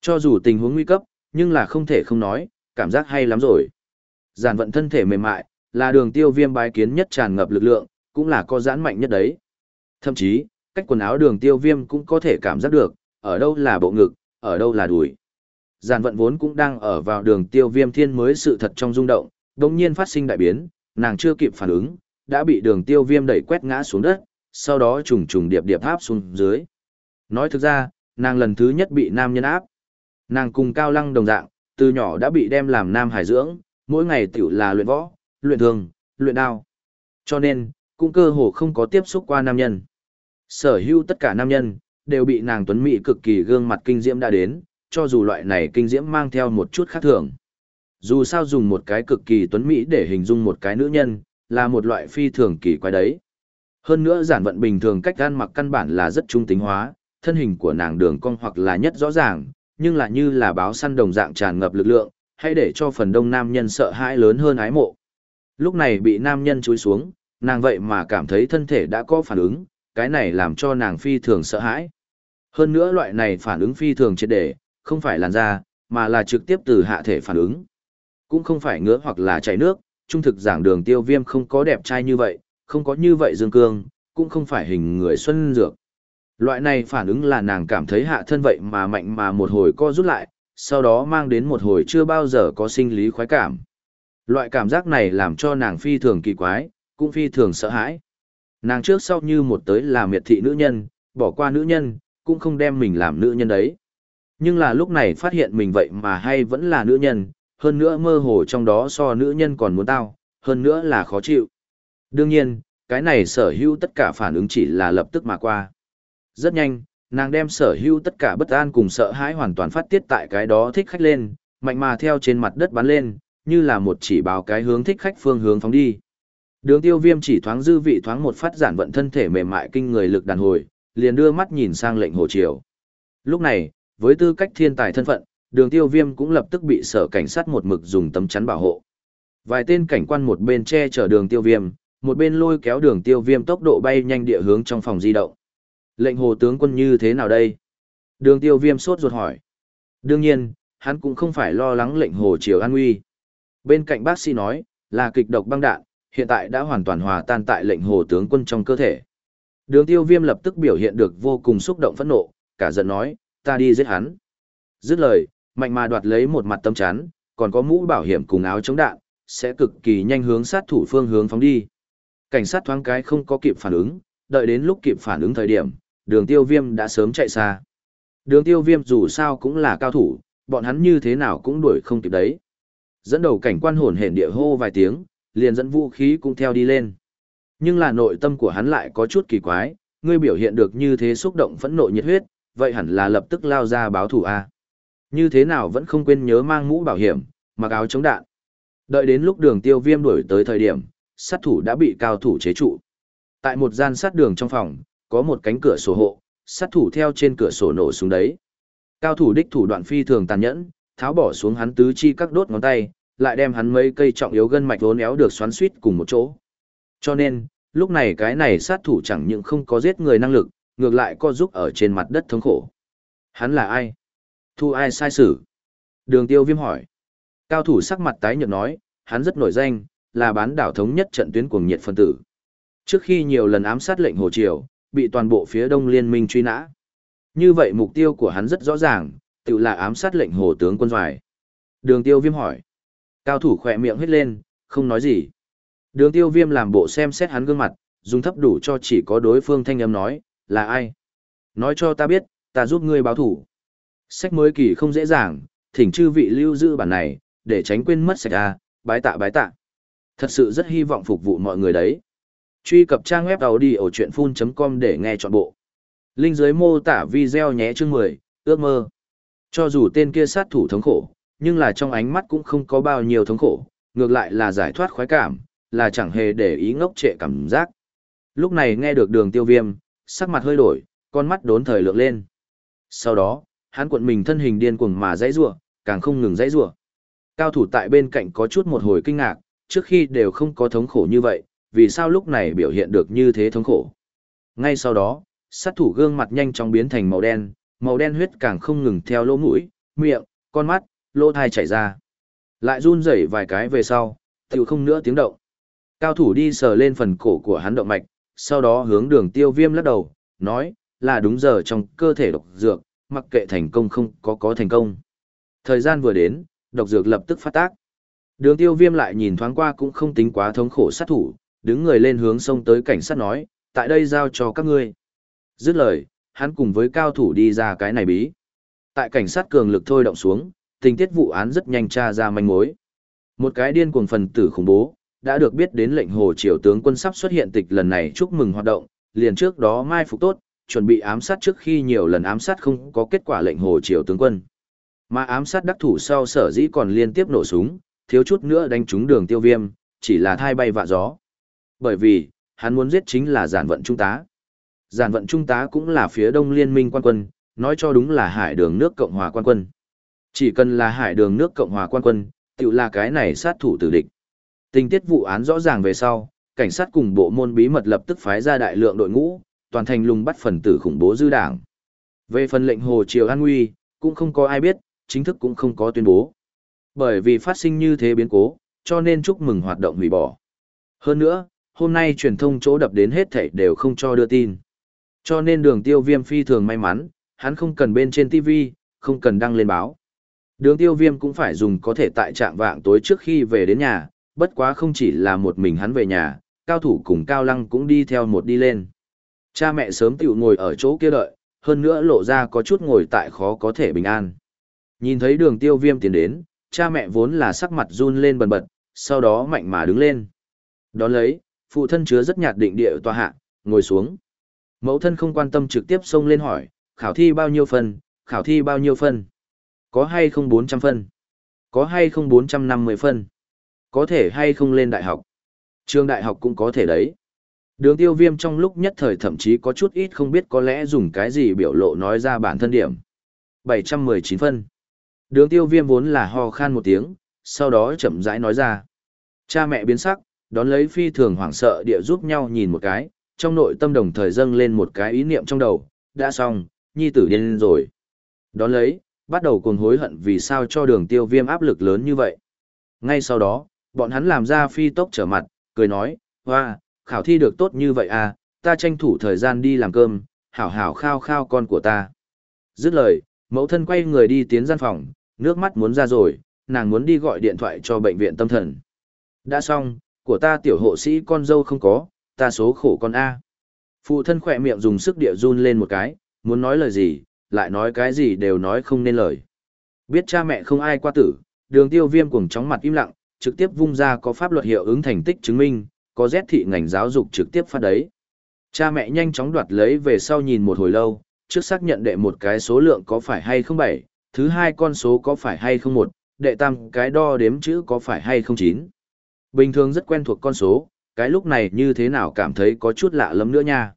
Cho dù tình huống nguy cấp, nhưng là không thể không nói, cảm giác hay lắm rồi. Giản vận thân thể mềm mại, là đường tiêu viêm bái kiến nhất tràn ngập lực lượng, cũng là có giãn mạnh nhất đấy. Thậm chí, cách quần áo đường tiêu viêm cũng có thể cảm giác được, ở đâu là bộ ngực, ở đâu là đùi. Giản vận vốn cũng đang ở vào đường tiêu viêm thiên mới sự thật trong rung động, đồng nhiên phát sinh đại biến, nàng chưa kịp phản ứng, đã bị đường tiêu viêm đẩy quét ngã xuống đất, sau đó trùng trùng điệp điệp áp xuống dưới. Nói thực ra, nàng lần thứ nhất bị nam nhân áp. Nàng cùng cao lăng đồng dạng, từ nhỏ đã bị đem làm nam hải dưỡng, mỗi ngày tiểu là luyện võ, luyện thường, luyện đao. Cho nên, cũng cơ hồ không có tiếp xúc qua nam nhân. Sở hữu tất cả nam nhân, đều bị nàng tuấn mỹ cực kỳ gương mặt kinh diễm đã đến, cho dù loại này kinh diễm mang theo một chút khác thường. Dù sao dùng một cái cực kỳ tuấn mỹ để hình dung một cái nữ nhân, là một loại phi thường kỳ quái đấy. Hơn nữa giản vận bình thường cách gan mặc căn bản là rất trung tính hóa, thân hình của nàng đường cong hoặc là nhất rõ ràng, nhưng là như là báo săn đồng dạng tràn ngập lực lượng, hay để cho phần đông nam nhân sợ hãi lớn hơn ái mộ. Lúc này bị nam nhân chúi xuống, nàng vậy mà cảm thấy thân thể đã có phản ứng, cái này làm cho nàng phi thường sợ hãi. Hơn nữa loại này phản ứng phi thường triệt để, không phải làn da, mà là trực tiếp từ hạ thể phản ứng. Cũng không phải ngứa hoặc là chảy nước, trung thực giảng đường tiêu viêm không có đẹp trai như vậy, không có như vậy dương cương, cũng không phải hình người xuân dược. Loại này phản ứng là nàng cảm thấy hạ thân vậy mà mạnh mà một hồi co rút lại, sau đó mang đến một hồi chưa bao giờ có sinh lý khoái cảm. Loại cảm giác này làm cho nàng phi thường kỳ quái, cũng phi thường sợ hãi. Nàng trước sau như một tới là miệt thị nữ nhân, bỏ qua nữ nhân, cũng không đem mình làm nữ nhân đấy. Nhưng là lúc này phát hiện mình vậy mà hay vẫn là nữ nhân, hơn nữa mơ hồ trong đó so nữ nhân còn muốn tao, hơn nữa là khó chịu. Đương nhiên, cái này sở hữu tất cả phản ứng chỉ là lập tức mà qua. Rất nhanh, nàng đem sở hữu tất cả bất an cùng sợ hãi hoàn toàn phát tiết tại cái đó thích khách lên, mạnh mà theo trên mặt đất bắn lên, như là một chỉ báo cái hướng thích khách phương hướng phóng đi. Đường tiêu viêm chỉ thoáng dư vị thoáng một phát giản vận thân thể mềm mại kinh người lực đàn hồi, liền đưa mắt nhìn sang lệnh hồ triều. Lúc này, với tư cách thiên tài thân phận, đường tiêu viêm cũng lập tức bị sở cảnh sát một mực dùng tấm chắn bảo hộ. Vài tên cảnh quan một bên che chở đường tiêu viêm, một bên lôi kéo đường tiêu viêm tốc độ bay nhanh địa hướng trong phòng di động. Lệnh hồ tướng quân như thế nào đây? Đường tiêu viêm sốt ruột hỏi. Đương nhiên, hắn cũng không phải lo lắng lệnh hồ triều an nguy. Bên cạnh bác sĩ nói, là kịch độc băng đạn, hiện tại đã hoàn toàn hòa tan tại lệnh hồ tướng quân trong cơ thể. Đường tiêu viêm lập tức biểu hiện được vô cùng xúc động phẫn nộ, cả giận nói, ta đi giết hắn. Dứt lời, mạnh mà đoạt lấy một mặt tâm chắn, còn có mũ bảo hiểm cùng áo chống đạn, sẽ cực kỳ nhanh hướng sát thủ phương hướng phóng đi. Cảnh sát thoáng cái không có kịp phản ứng, đợi đến lúc kịp phản ứng thời điểm, đường tiêu viêm đã sớm chạy xa. Đường tiêu viêm dù sao cũng là cao thủ, bọn hắn như thế nào cũng đuổi không kịp đấy. Dẫn đầu cảnh quan hồn hển địa hô vài tiếng, liền dẫn vũ khí cũng theo đi lên. Nhưng là nội tâm của hắn lại có chút kỳ quái, ngươi biểu hiện được như thế xúc động phẫn nộ nhiệt huyết, vậy hẳn là lập tức lao ra báo thủ A. Như thế nào vẫn không quên nhớ mang mũ bảo hiểm, mặc áo chống đạn. Đợi đến lúc đường tiêu viêm đuổi tới thời điểm, sát thủ đã bị cao thủ chế trụ. Tại một gian sát đường trong phòng, có một cánh cửa sổ hộ, sát thủ theo trên cửa sổ nổ xuống đấy. Cao thủ đích thủ đoạn phi thường tàn nhẫn, tháo bỏ xuống hắn tứ chi các đốt ngón tay, lại đem hắn mấy cây trọng yếu gân mạch vốn éo được xoắn suýt cùng một chỗ. Cho nên, lúc này cái này sát thủ chẳng những không có giết người năng lực, ngược lại có giúp ở trên mặt đất thống khổ. Hắn là ai? Thu ai sai xử? Đường tiêu viêm hỏi. Cao thủ sắc mặt tái nhợt nói, hắn rất nổi danh, là bán đảo thống nhất trận tuyến cuồng nhiệt phân tử. Trước khi nhiều lần ám sát lệnh Hồ Triều, bị toàn bộ phía đông liên minh truy nã. Như vậy mục tiêu của hắn rất rõ ràng, tự là ám sát lệnh Hồ tướng quân doài. Đường tiêu viêm hỏi. Cao thủ khỏe miệng hết lên, không nói gì. Đường tiêu viêm làm bộ xem xét hắn gương mặt, dùng thấp đủ cho chỉ có đối phương thanh âm nói, là ai? Nói cho ta biết, ta giúp ngươi báo thủ. Sách mới kỳ không dễ dàng, thỉnh chư vị lưu giữ bản này, để tránh quên mất sạch a bái tạ bái tạ. Thật sự rất hy vọng phục vụ mọi người đấy. Truy cập trang web đầu đi ở chuyện full.com để nghe trọn bộ. Linh dưới mô tả video nhé chương 10, ước mơ. Cho dù tên kia sát thủ thống khổ, nhưng là trong ánh mắt cũng không có bao nhiêu thống khổ, ngược lại là giải thoát khoái cảm, là chẳng hề để ý ngốc trệ cảm giác. Lúc này nghe được đường tiêu viêm, sắc mặt hơi đổi, con mắt đốn thời lượng lên. Sau đó, hắn cuộn mình thân hình điên cuồng mà dãy rủa, càng không ngừng dãy rủa. Cao thủ tại bên cạnh có chút một hồi kinh ngạc, trước khi đều không có thống khổ như vậy, vì sao lúc này biểu hiện được như thế thống khổ. Ngay sau đó, sát thủ gương mặt nhanh chóng biến thành màu đen, màu đen huyết càng không ngừng theo lỗ mũi, miệng, con mắt, lỗ thai chảy ra. Lại run rẩy vài cái về sau, tiểu không nữa tiếng động. Cao thủ đi sờ lên phần cổ của hắn động mạch, sau đó hướng đường tiêu viêm lắc đầu, nói, là đúng giờ trong cơ thể độc dược, mặc kệ thành công không có có thành công. Thời gian vừa đến, độc dược lập tức phát tác. Đường tiêu viêm lại nhìn thoáng qua cũng không tính quá thống khổ sát thủ, đứng người lên hướng sông tới cảnh sát nói, tại đây giao cho các ngươi. Dứt lời, hắn cùng với cao thủ đi ra cái này bí. Tại cảnh sát cường lực thôi động xuống, tình tiết vụ án rất nhanh tra ra manh mối. Một cái điên cuồng phần tử khủng bố, đã được biết đến lệnh hồ triều tướng quân sắp xuất hiện tịch lần này chúc mừng hoạt động, liền trước đó mai phục tốt, chuẩn bị ám sát trước khi nhiều lần ám sát không có kết quả lệnh hồ triều tướng quân. Mà ám sát đắc thủ sau sở dĩ còn liên tiếp nổ súng, thiếu chút nữa đánh trúng đường tiêu viêm, chỉ là thai bay vạ gió. Bởi vì, hắn muốn giết chính là giản vận trung tá. Giản vận trung tá cũng là phía đông liên minh quan quân, nói cho đúng là hải đường nước Cộng hòa quan quân. Chỉ cần là hải đường nước Cộng hòa quan quân, tự là cái này sát thủ tử địch. Tình tiết vụ án rõ ràng về sau, cảnh sát cùng bộ môn bí mật lập tức phái ra đại lượng đội ngũ, toàn thành lùng bắt phần tử khủng bố dư đảng. Về phần lệnh Hồ Triều An Nguy, cũng không có ai biết, chính thức cũng không có tuyên bố. Bởi vì phát sinh như thế biến cố, cho nên chúc mừng hoạt động hủy bỏ. Hơn nữa, hôm nay truyền thông chỗ đập đến hết thảy đều không cho đưa tin. Cho nên đường tiêu viêm phi thường may mắn, hắn không cần bên trên TV, không cần đăng lên báo. Đường tiêu viêm cũng phải dùng có thể tại trạng vạng tối trước khi về đến nhà, bất quá không chỉ là một mình hắn về nhà, cao thủ cùng cao lăng cũng đi theo một đi lên. Cha mẹ sớm tiểu ngồi ở chỗ kia đợi, hơn nữa lộ ra có chút ngồi tại khó có thể bình an. Nhìn thấy đường tiêu viêm tiến đến, cha mẹ vốn là sắc mặt run lên bần bật, sau đó mạnh mà đứng lên. Đón lấy, phụ thân chứa rất nhạt định địa tòa hạ, ngồi xuống. Mẫu thân không quan tâm trực tiếp xông lên hỏi, khảo thi bao nhiêu phần, khảo thi bao nhiêu phần, Có hay không 400 phần, Có hay không 450 phần. Có thể hay không lên đại học? Trường đại học cũng có thể đấy. Đường tiêu viêm trong lúc nhất thời thậm chí có chút ít không biết có lẽ dùng cái gì biểu lộ nói ra bản thân điểm. 719 phân. Đường tiêu viêm vốn là ho khan một tiếng, sau đó chậm rãi nói ra. Cha mẹ biến sắc, đón lấy phi thường hoảng sợ địa giúp nhau nhìn một cái, trong nội tâm đồng thời dâng lên một cái ý niệm trong đầu, đã xong, nhi tử điên rồi. Đón lấy, bắt đầu cuồng hối hận vì sao cho đường tiêu viêm áp lực lớn như vậy. Ngay sau đó, bọn hắn làm ra phi tốc trở mặt, cười nói, hoa, khảo thi được tốt như vậy à, ta tranh thủ thời gian đi làm cơm, hảo hảo khao khao con của ta. Dứt lời, mẫu thân quay người đi tiến gian phòng, nước mắt muốn ra rồi, nàng muốn đi gọi điện thoại cho bệnh viện tâm thần. Đã xong, của ta tiểu hộ sĩ con dâu không có, ta số khổ con A. Phụ thân khỏe miệng dùng sức địa run lên một cái, muốn nói lời gì, lại nói cái gì đều nói không nên lời. Biết cha mẹ không ai qua tử, đường tiêu viêm cùng chóng mặt im lặng, trực tiếp vung ra có pháp luật hiệu ứng thành tích chứng minh, có rét thị ngành giáo dục trực tiếp phát đấy. Cha mẹ nhanh chóng đoạt lấy về sau nhìn một hồi lâu, trước xác nhận đệ một cái số lượng có phải hay không bảy, thứ hai con số có phải hay không một, đệ tam cái đo đếm chữ có phải hay không chín. Bình thường rất quen thuộc con số, cái lúc này như thế nào cảm thấy có chút lạ lắm nữa nha.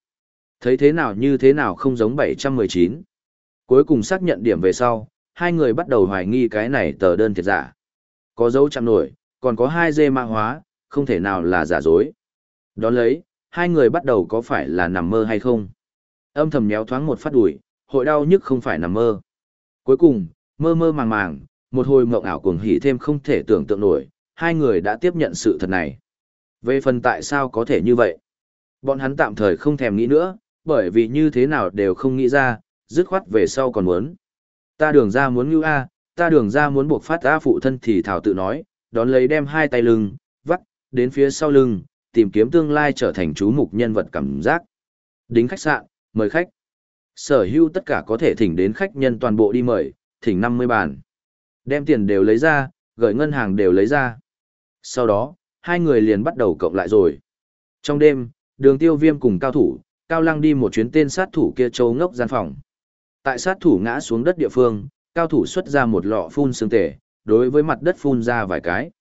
Thấy thế nào như thế nào không giống 719. Cuối cùng xác nhận điểm về sau, hai người bắt đầu hoài nghi cái này tờ đơn thiệt giả. Có dấu chạm nổi, còn có hai dê mã hóa, không thể nào là giả dối. Đón lấy, hai người bắt đầu có phải là nằm mơ hay không? Âm thầm nhéo thoáng một phát đuổi, hội đau nhức không phải nằm mơ. Cuối cùng, mơ mơ màng màng, một hồi mộng ảo cuồng hỉ thêm không thể tưởng tượng nổi, hai người đã tiếp nhận sự thật này. Về phần tại sao có thể như vậy? Bọn hắn tạm thời không thèm nghĩ nữa, bởi vì như thế nào đều không nghĩ ra, dứt khoát về sau còn muốn. Ta đường ra muốn như A, ta đường ra muốn buộc phát A phụ thân thì thảo tự nói, đón lấy đem hai tay lưng, vắt, đến phía sau lưng, tìm kiếm tương lai trở thành chú mục nhân vật cảm giác. Đính khách sạn, mời khách. Sở hữu tất cả có thể thỉnh đến khách nhân toàn bộ đi mời, thỉnh 50 bàn. Đem tiền đều lấy ra, gửi ngân hàng đều lấy ra. Sau đó, hai người liền bắt đầu cộng lại rồi. Trong đêm, đường tiêu viêm cùng cao thủ, cao lăng đi một chuyến tên sát thủ kia châu ngốc gian phòng. Tại sát thủ ngã xuống đất địa phương, cao thủ xuất ra một lọ phun xương tể, đối với mặt đất phun ra vài cái.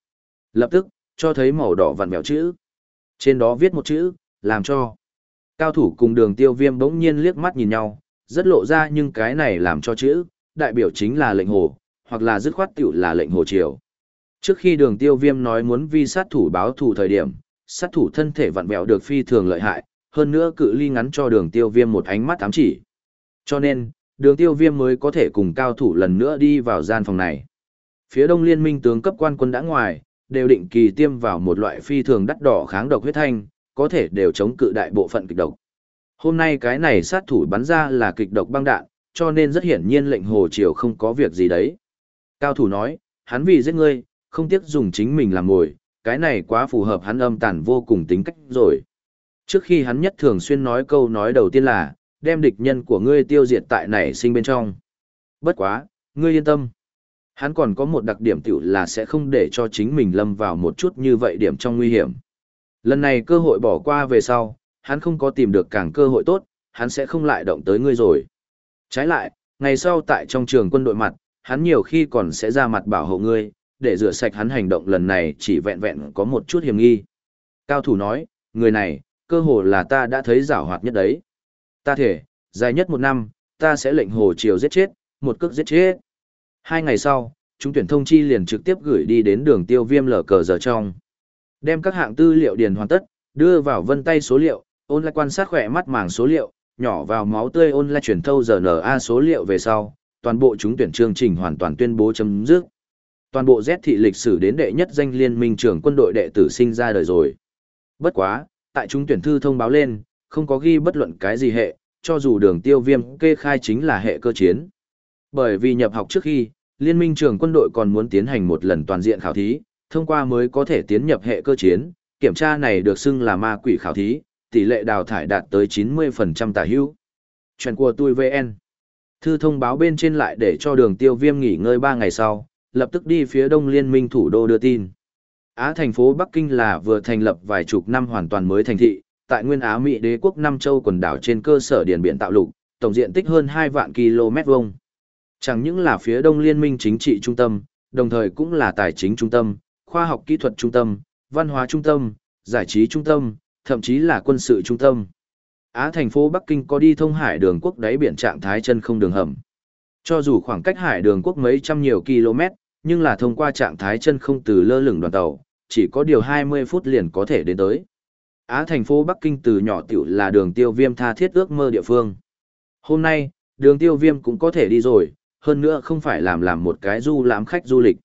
Lập tức, cho thấy màu đỏ vằn vẹo chữ. Trên đó viết một chữ, làm cho. Cao thủ cùng đường tiêu viêm bỗng nhiên liếc mắt nhìn nhau, rất lộ ra nhưng cái này làm cho chữ, đại biểu chính là lệnh hồ, hoặc là dứt khoát tiểu là lệnh hồ triều. Trước khi đường tiêu viêm nói muốn vi sát thủ báo thủ thời điểm, sát thủ thân thể vặn vẹo được phi thường lợi hại, hơn nữa cự ly ngắn cho đường tiêu viêm một ánh mắt ám chỉ. Cho nên, đường tiêu viêm mới có thể cùng cao thủ lần nữa đi vào gian phòng này. Phía đông liên minh tướng cấp quan quân đã ngoài, đều định kỳ tiêm vào một loại phi thường đắt đỏ kháng độc huyết thanh, có thể đều chống cự đại bộ phận kịch độc. Hôm nay cái này sát thủ bắn ra là kịch độc băng đạn, cho nên rất hiển nhiên lệnh hồ triều không có việc gì đấy. Cao thủ nói, hắn vì giết ngươi, không tiếc dùng chính mình làm mồi, cái này quá phù hợp hắn âm tàn vô cùng tính cách rồi. Trước khi hắn nhất thường xuyên nói câu nói đầu tiên là, đem địch nhân của ngươi tiêu diệt tại nảy sinh bên trong. Bất quá, ngươi yên tâm. Hắn còn có một đặc điểm tiểu là sẽ không để cho chính mình lâm vào một chút như vậy điểm trong nguy hiểm. Lần này cơ hội bỏ qua về sau, hắn không có tìm được càng cơ hội tốt, hắn sẽ không lại động tới ngươi rồi. Trái lại, ngày sau tại trong trường quân đội mặt, hắn nhiều khi còn sẽ ra mặt bảo hộ ngươi, để rửa sạch hắn hành động lần này chỉ vẹn vẹn có một chút hiểm nghi. Cao thủ nói, người này, cơ hồ là ta đã thấy giảo hoạt nhất đấy. Ta thể, dài nhất một năm, ta sẽ lệnh hồ triều giết chết, một cước giết chết. Hai ngày sau, chúng tuyển thông chi liền trực tiếp gửi đi đến đường tiêu viêm lở cờ giờ trong. Đem các hạng tư liệu điền hoàn tất, đưa vào vân tay số liệu, ôn lại quan sát khỏe mắt màng số liệu, nhỏ vào máu tươi ôn lại chuyển thâu giờ NA số liệu về sau, toàn bộ chúng tuyển chương trình hoàn toàn tuyên bố chấm dứt. Toàn bộ Z thị lịch sử đến đệ nhất danh liên minh trưởng quân đội đệ tử sinh ra đời rồi. Bất quá, tại chúng tuyển thư thông báo lên, không có ghi bất luận cái gì hệ, cho dù đường tiêu viêm kê khai chính là hệ cơ chiến. Bởi vì nhập học trước khi, liên minh trường quân đội còn muốn tiến hành một lần toàn diện khảo thí, thông qua mới có thể tiến nhập hệ cơ chiến, kiểm tra này được xưng là ma quỷ khảo thí, tỷ lệ đào thải đạt tới 90% tả hữu. Chuyện của tôi VN. Thư thông báo bên trên lại để cho đường tiêu viêm nghỉ ngơi 3 ngày sau, lập tức đi phía đông liên minh thủ đô đưa tin. Á thành phố Bắc Kinh là vừa thành lập vài chục năm hoàn toàn mới thành thị, tại nguyên Á Mỹ đế quốc Nam Châu quần đảo trên cơ sở điền biển tạo lục, tổng diện tích hơn 2 vạn km vuông. Chẳng những là phía đông liên minh chính trị trung tâm, đồng thời cũng là tài chính trung tâm, khoa học kỹ thuật trung tâm, văn hóa trung tâm, giải trí trung tâm, thậm chí là quân sự trung tâm. Á thành phố Bắc Kinh có đi thông hải đường quốc đáy biển trạng thái chân không đường hầm. Cho dù khoảng cách hải đường quốc mấy trăm nhiều km, nhưng là thông qua trạng thái chân không từ lơ lửng đoàn tàu, chỉ có điều 20 phút liền có thể đến tới. Á thành phố Bắc Kinh từ nhỏ tiểu là đường tiêu viêm tha thiết ước mơ địa phương. Hôm nay, đường tiêu viêm cũng có thể đi rồi, hơn nữa không phải làm làm một cái du lãm khách du lịch.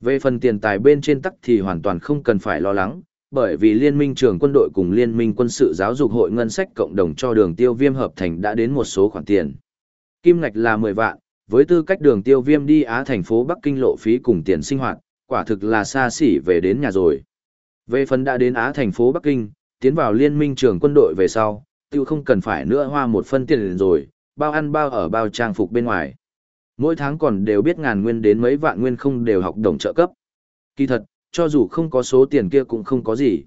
Về phần tiền tài bên trên tắc thì hoàn toàn không cần phải lo lắng, bởi vì Liên minh trường quân đội cùng Liên minh quân sự giáo dục hội ngân sách cộng đồng cho đường tiêu viêm hợp thành đã đến một số khoản tiền. Kim ngạch là 10 vạn, với tư cách đường tiêu viêm đi Á thành phố Bắc Kinh lộ phí cùng tiền sinh hoạt, quả thực là xa xỉ về đến nhà rồi. Về phần đã đến Á thành phố Bắc Kinh, tiến vào liên minh trường quân đội về sau, tiêu không cần phải nữa hoa một phân tiền rồi, bao ăn bao ở bao trang phục bên ngoài. Mỗi tháng còn đều biết ngàn nguyên đến mấy vạn nguyên không đều học đồng trợ cấp. Kỳ thật, cho dù không có số tiền kia cũng không có gì.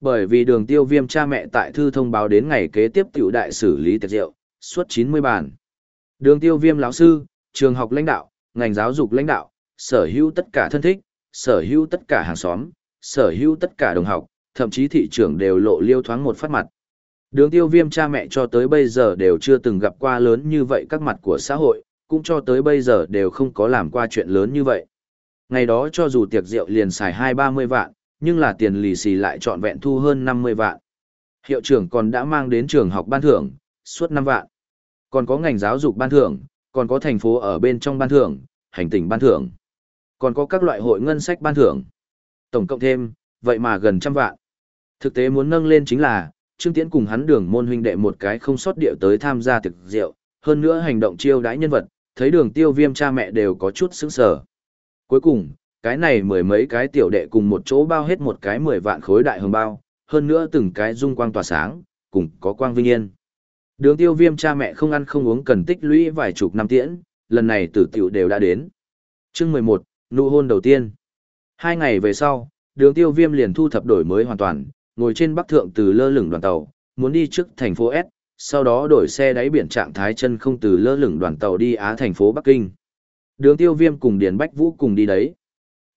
Bởi vì đường tiêu viêm cha mẹ tại thư thông báo đến ngày kế tiếp tiểu đại xử lý tiệc rượu, suốt 90 bản Đường tiêu viêm lão sư, trường học lãnh đạo, ngành giáo dục lãnh đạo, sở hữu tất cả thân thích, sở hữu tất cả hàng xóm, sở hữu tất cả đồng học, thậm chí thị trường đều lộ liêu thoáng một phát mặt. Đường tiêu viêm cha mẹ cho tới bây giờ đều chưa từng gặp qua lớn như vậy các mặt của xã hội, cũng cho tới bây giờ đều không có làm qua chuyện lớn như vậy. Ngày đó cho dù tiệc rượu liền xài hai ba mươi vạn, nhưng là tiền lì xì lại trọn vẹn thu hơn 50 vạn. Hiệu trưởng còn đã mang đến trường học ban thưởng, suốt 5 vạn. Còn có ngành giáo dục ban thưởng, còn có thành phố ở bên trong ban thưởng, hành tỉnh ban thưởng. Còn có các loại hội ngân sách ban thưởng. Tổng cộng thêm, vậy mà gần trăm vạn. Thực tế muốn nâng lên chính là, Trương Tiễn cùng hắn đường môn huynh đệ một cái không sót điệu tới tham gia thực rượu, hơn nữa hành động chiêu đãi nhân vật, thấy đường tiêu viêm cha mẹ đều có chút sững sở Cuối cùng, cái này mười mấy cái tiểu đệ cùng một chỗ bao hết một cái mười vạn khối đại hồng bao, hơn nữa từng cái dung quang tỏa sáng, cùng có quang vinh yên. Đường tiêu viêm cha mẹ không ăn không uống cần tích lũy vài chục năm tiễn, lần này tử tiểu đều đã đến. chương 11, nụ hôn đầu tiên. Hai ngày về sau, đường tiêu viêm liền thu thập đổi mới hoàn toàn, ngồi trên bắc thượng từ lơ lửng đoàn tàu, muốn đi trước thành phố S, sau đó đổi xe đáy biển trạng thái chân không từ lơ lửng đoàn tàu đi Á thành phố Bắc Kinh. Đường tiêu viêm cùng Điền Bách Vũ cùng đi đấy.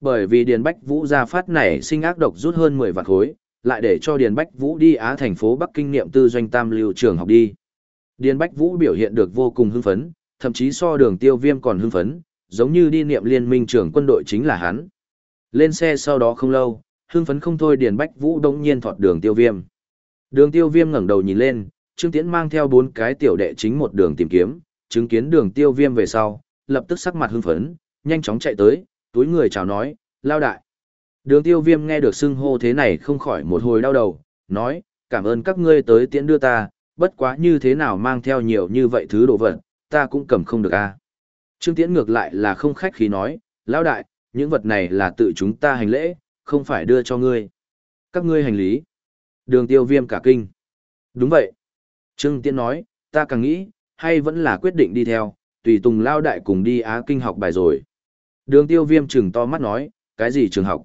Bởi vì Điền Bách Vũ ra phát này sinh ác độc rút hơn 10 vạn khối, lại để cho Điền Bách Vũ đi Á thành phố Bắc Kinh niệm tư doanh tam lưu trường học đi. Điền Bách Vũ biểu hiện được vô cùng hưng phấn, thậm chí so đường tiêu viêm còn hưng phấn, giống như đi niệm liên minh trưởng quân đội chính là hắn. Lên xe sau đó không lâu, hưng phấn không thôi Điền Bách Vũ đông nhiên thọt đường tiêu viêm. Đường tiêu viêm ngẩng đầu nhìn lên, Trương Tiễn mang theo bốn cái tiểu đệ chính một đường tìm kiếm, chứng kiến đường tiêu viêm về sau, lập tức sắc mặt hưng phấn, nhanh chóng chạy tới, túi người chào nói, lao đại. Đường tiêu viêm nghe được xưng hô thế này không khỏi một hồi đau đầu, nói, cảm ơn các ngươi tới tiễn đưa ta, bất quá như thế nào mang theo nhiều như vậy thứ đồ vật, ta cũng cầm không được a. Trương Tiễn ngược lại là không khách khí nói, lão đại, những vật này là tự chúng ta hành lễ, không phải đưa cho ngươi. Các ngươi hành lý. Đường tiêu viêm cả kinh. Đúng vậy. Trương Tiễn nói, ta càng nghĩ, hay vẫn là quyết định đi theo, tùy tùng lao đại cùng đi Á Kinh học bài rồi. Đường tiêu viêm trừng to mắt nói, cái gì trường học?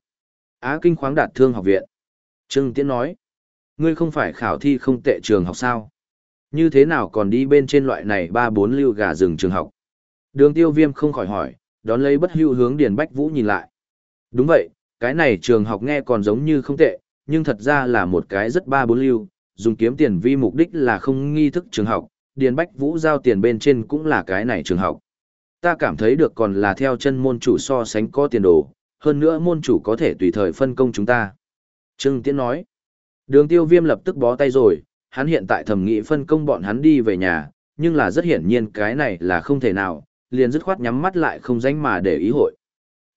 Á Kinh khoáng đạt thương học viện. Trương Tiễn nói, ngươi không phải khảo thi không tệ trường học sao? Như thế nào còn đi bên trên loại này ba bốn lưu gà rừng trường học? Đường tiêu viêm không khỏi hỏi, đón lấy bất hưu hướng Điền Bách Vũ nhìn lại. Đúng vậy, cái này trường học nghe còn giống như không tệ, nhưng thật ra là một cái rất ba bốn lưu, dùng kiếm tiền vi mục đích là không nghi thức trường học, Điền Bách Vũ giao tiền bên trên cũng là cái này trường học. Ta cảm thấy được còn là theo chân môn chủ so sánh có tiền đồ, hơn nữa môn chủ có thể tùy thời phân công chúng ta. Trương Tiễn nói, đường tiêu viêm lập tức bó tay rồi, hắn hiện tại thầm nghĩ phân công bọn hắn đi về nhà, nhưng là rất hiển nhiên cái này là không thể nào, liền dứt khoát nhắm mắt lại không danh mà để ý hội.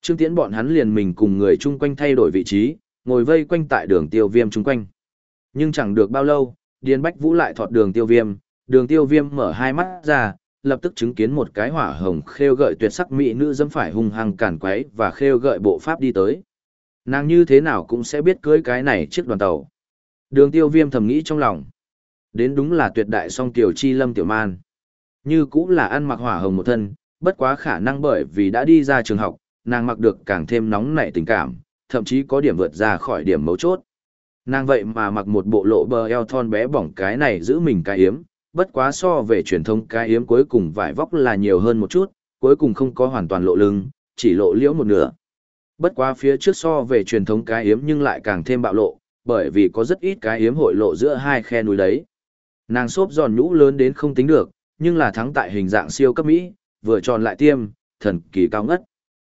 Trương Tiễn bọn hắn liền mình cùng người chung quanh thay đổi vị trí, ngồi vây quanh tại đường tiêu viêm chung quanh. Nhưng chẳng được bao lâu, Điền Bách Vũ lại thọt đường tiêu viêm, đường tiêu viêm mở hai mắt ra, lập tức chứng kiến một cái hỏa hồng khêu gợi tuyệt sắc mỹ nữ dâm phải hung hăng cản quấy và khêu gợi bộ pháp đi tới. Nàng như thế nào cũng sẽ biết cưới cái này chiếc đoàn tàu. Đường tiêu viêm thầm nghĩ trong lòng. Đến đúng là tuyệt đại song tiểu chi lâm tiểu man. Như cũng là ăn mặc hỏa hồng một thân, bất quá khả năng bởi vì đã đi ra trường học, nàng mặc được càng thêm nóng nảy tình cảm, thậm chí có điểm vượt ra khỏi điểm mấu chốt. Nàng vậy mà mặc một bộ lộ bờ eo thon bé bỏng cái này giữ mình cái yếm, bất quá so về truyền thống cái yếm cuối cùng vải vóc là nhiều hơn một chút, cuối cùng không có hoàn toàn lộ lưng, chỉ lộ liễu một nửa. Bất quá phía trước so về truyền thống cái yếm nhưng lại càng thêm bạo lộ, bởi vì có rất ít cái yếm hội lộ giữa hai khe núi đấy. Nàng xốp giòn nhũ lớn đến không tính được, nhưng là thắng tại hình dạng siêu cấp Mỹ, vừa tròn lại tiêm, thần kỳ cao ngất.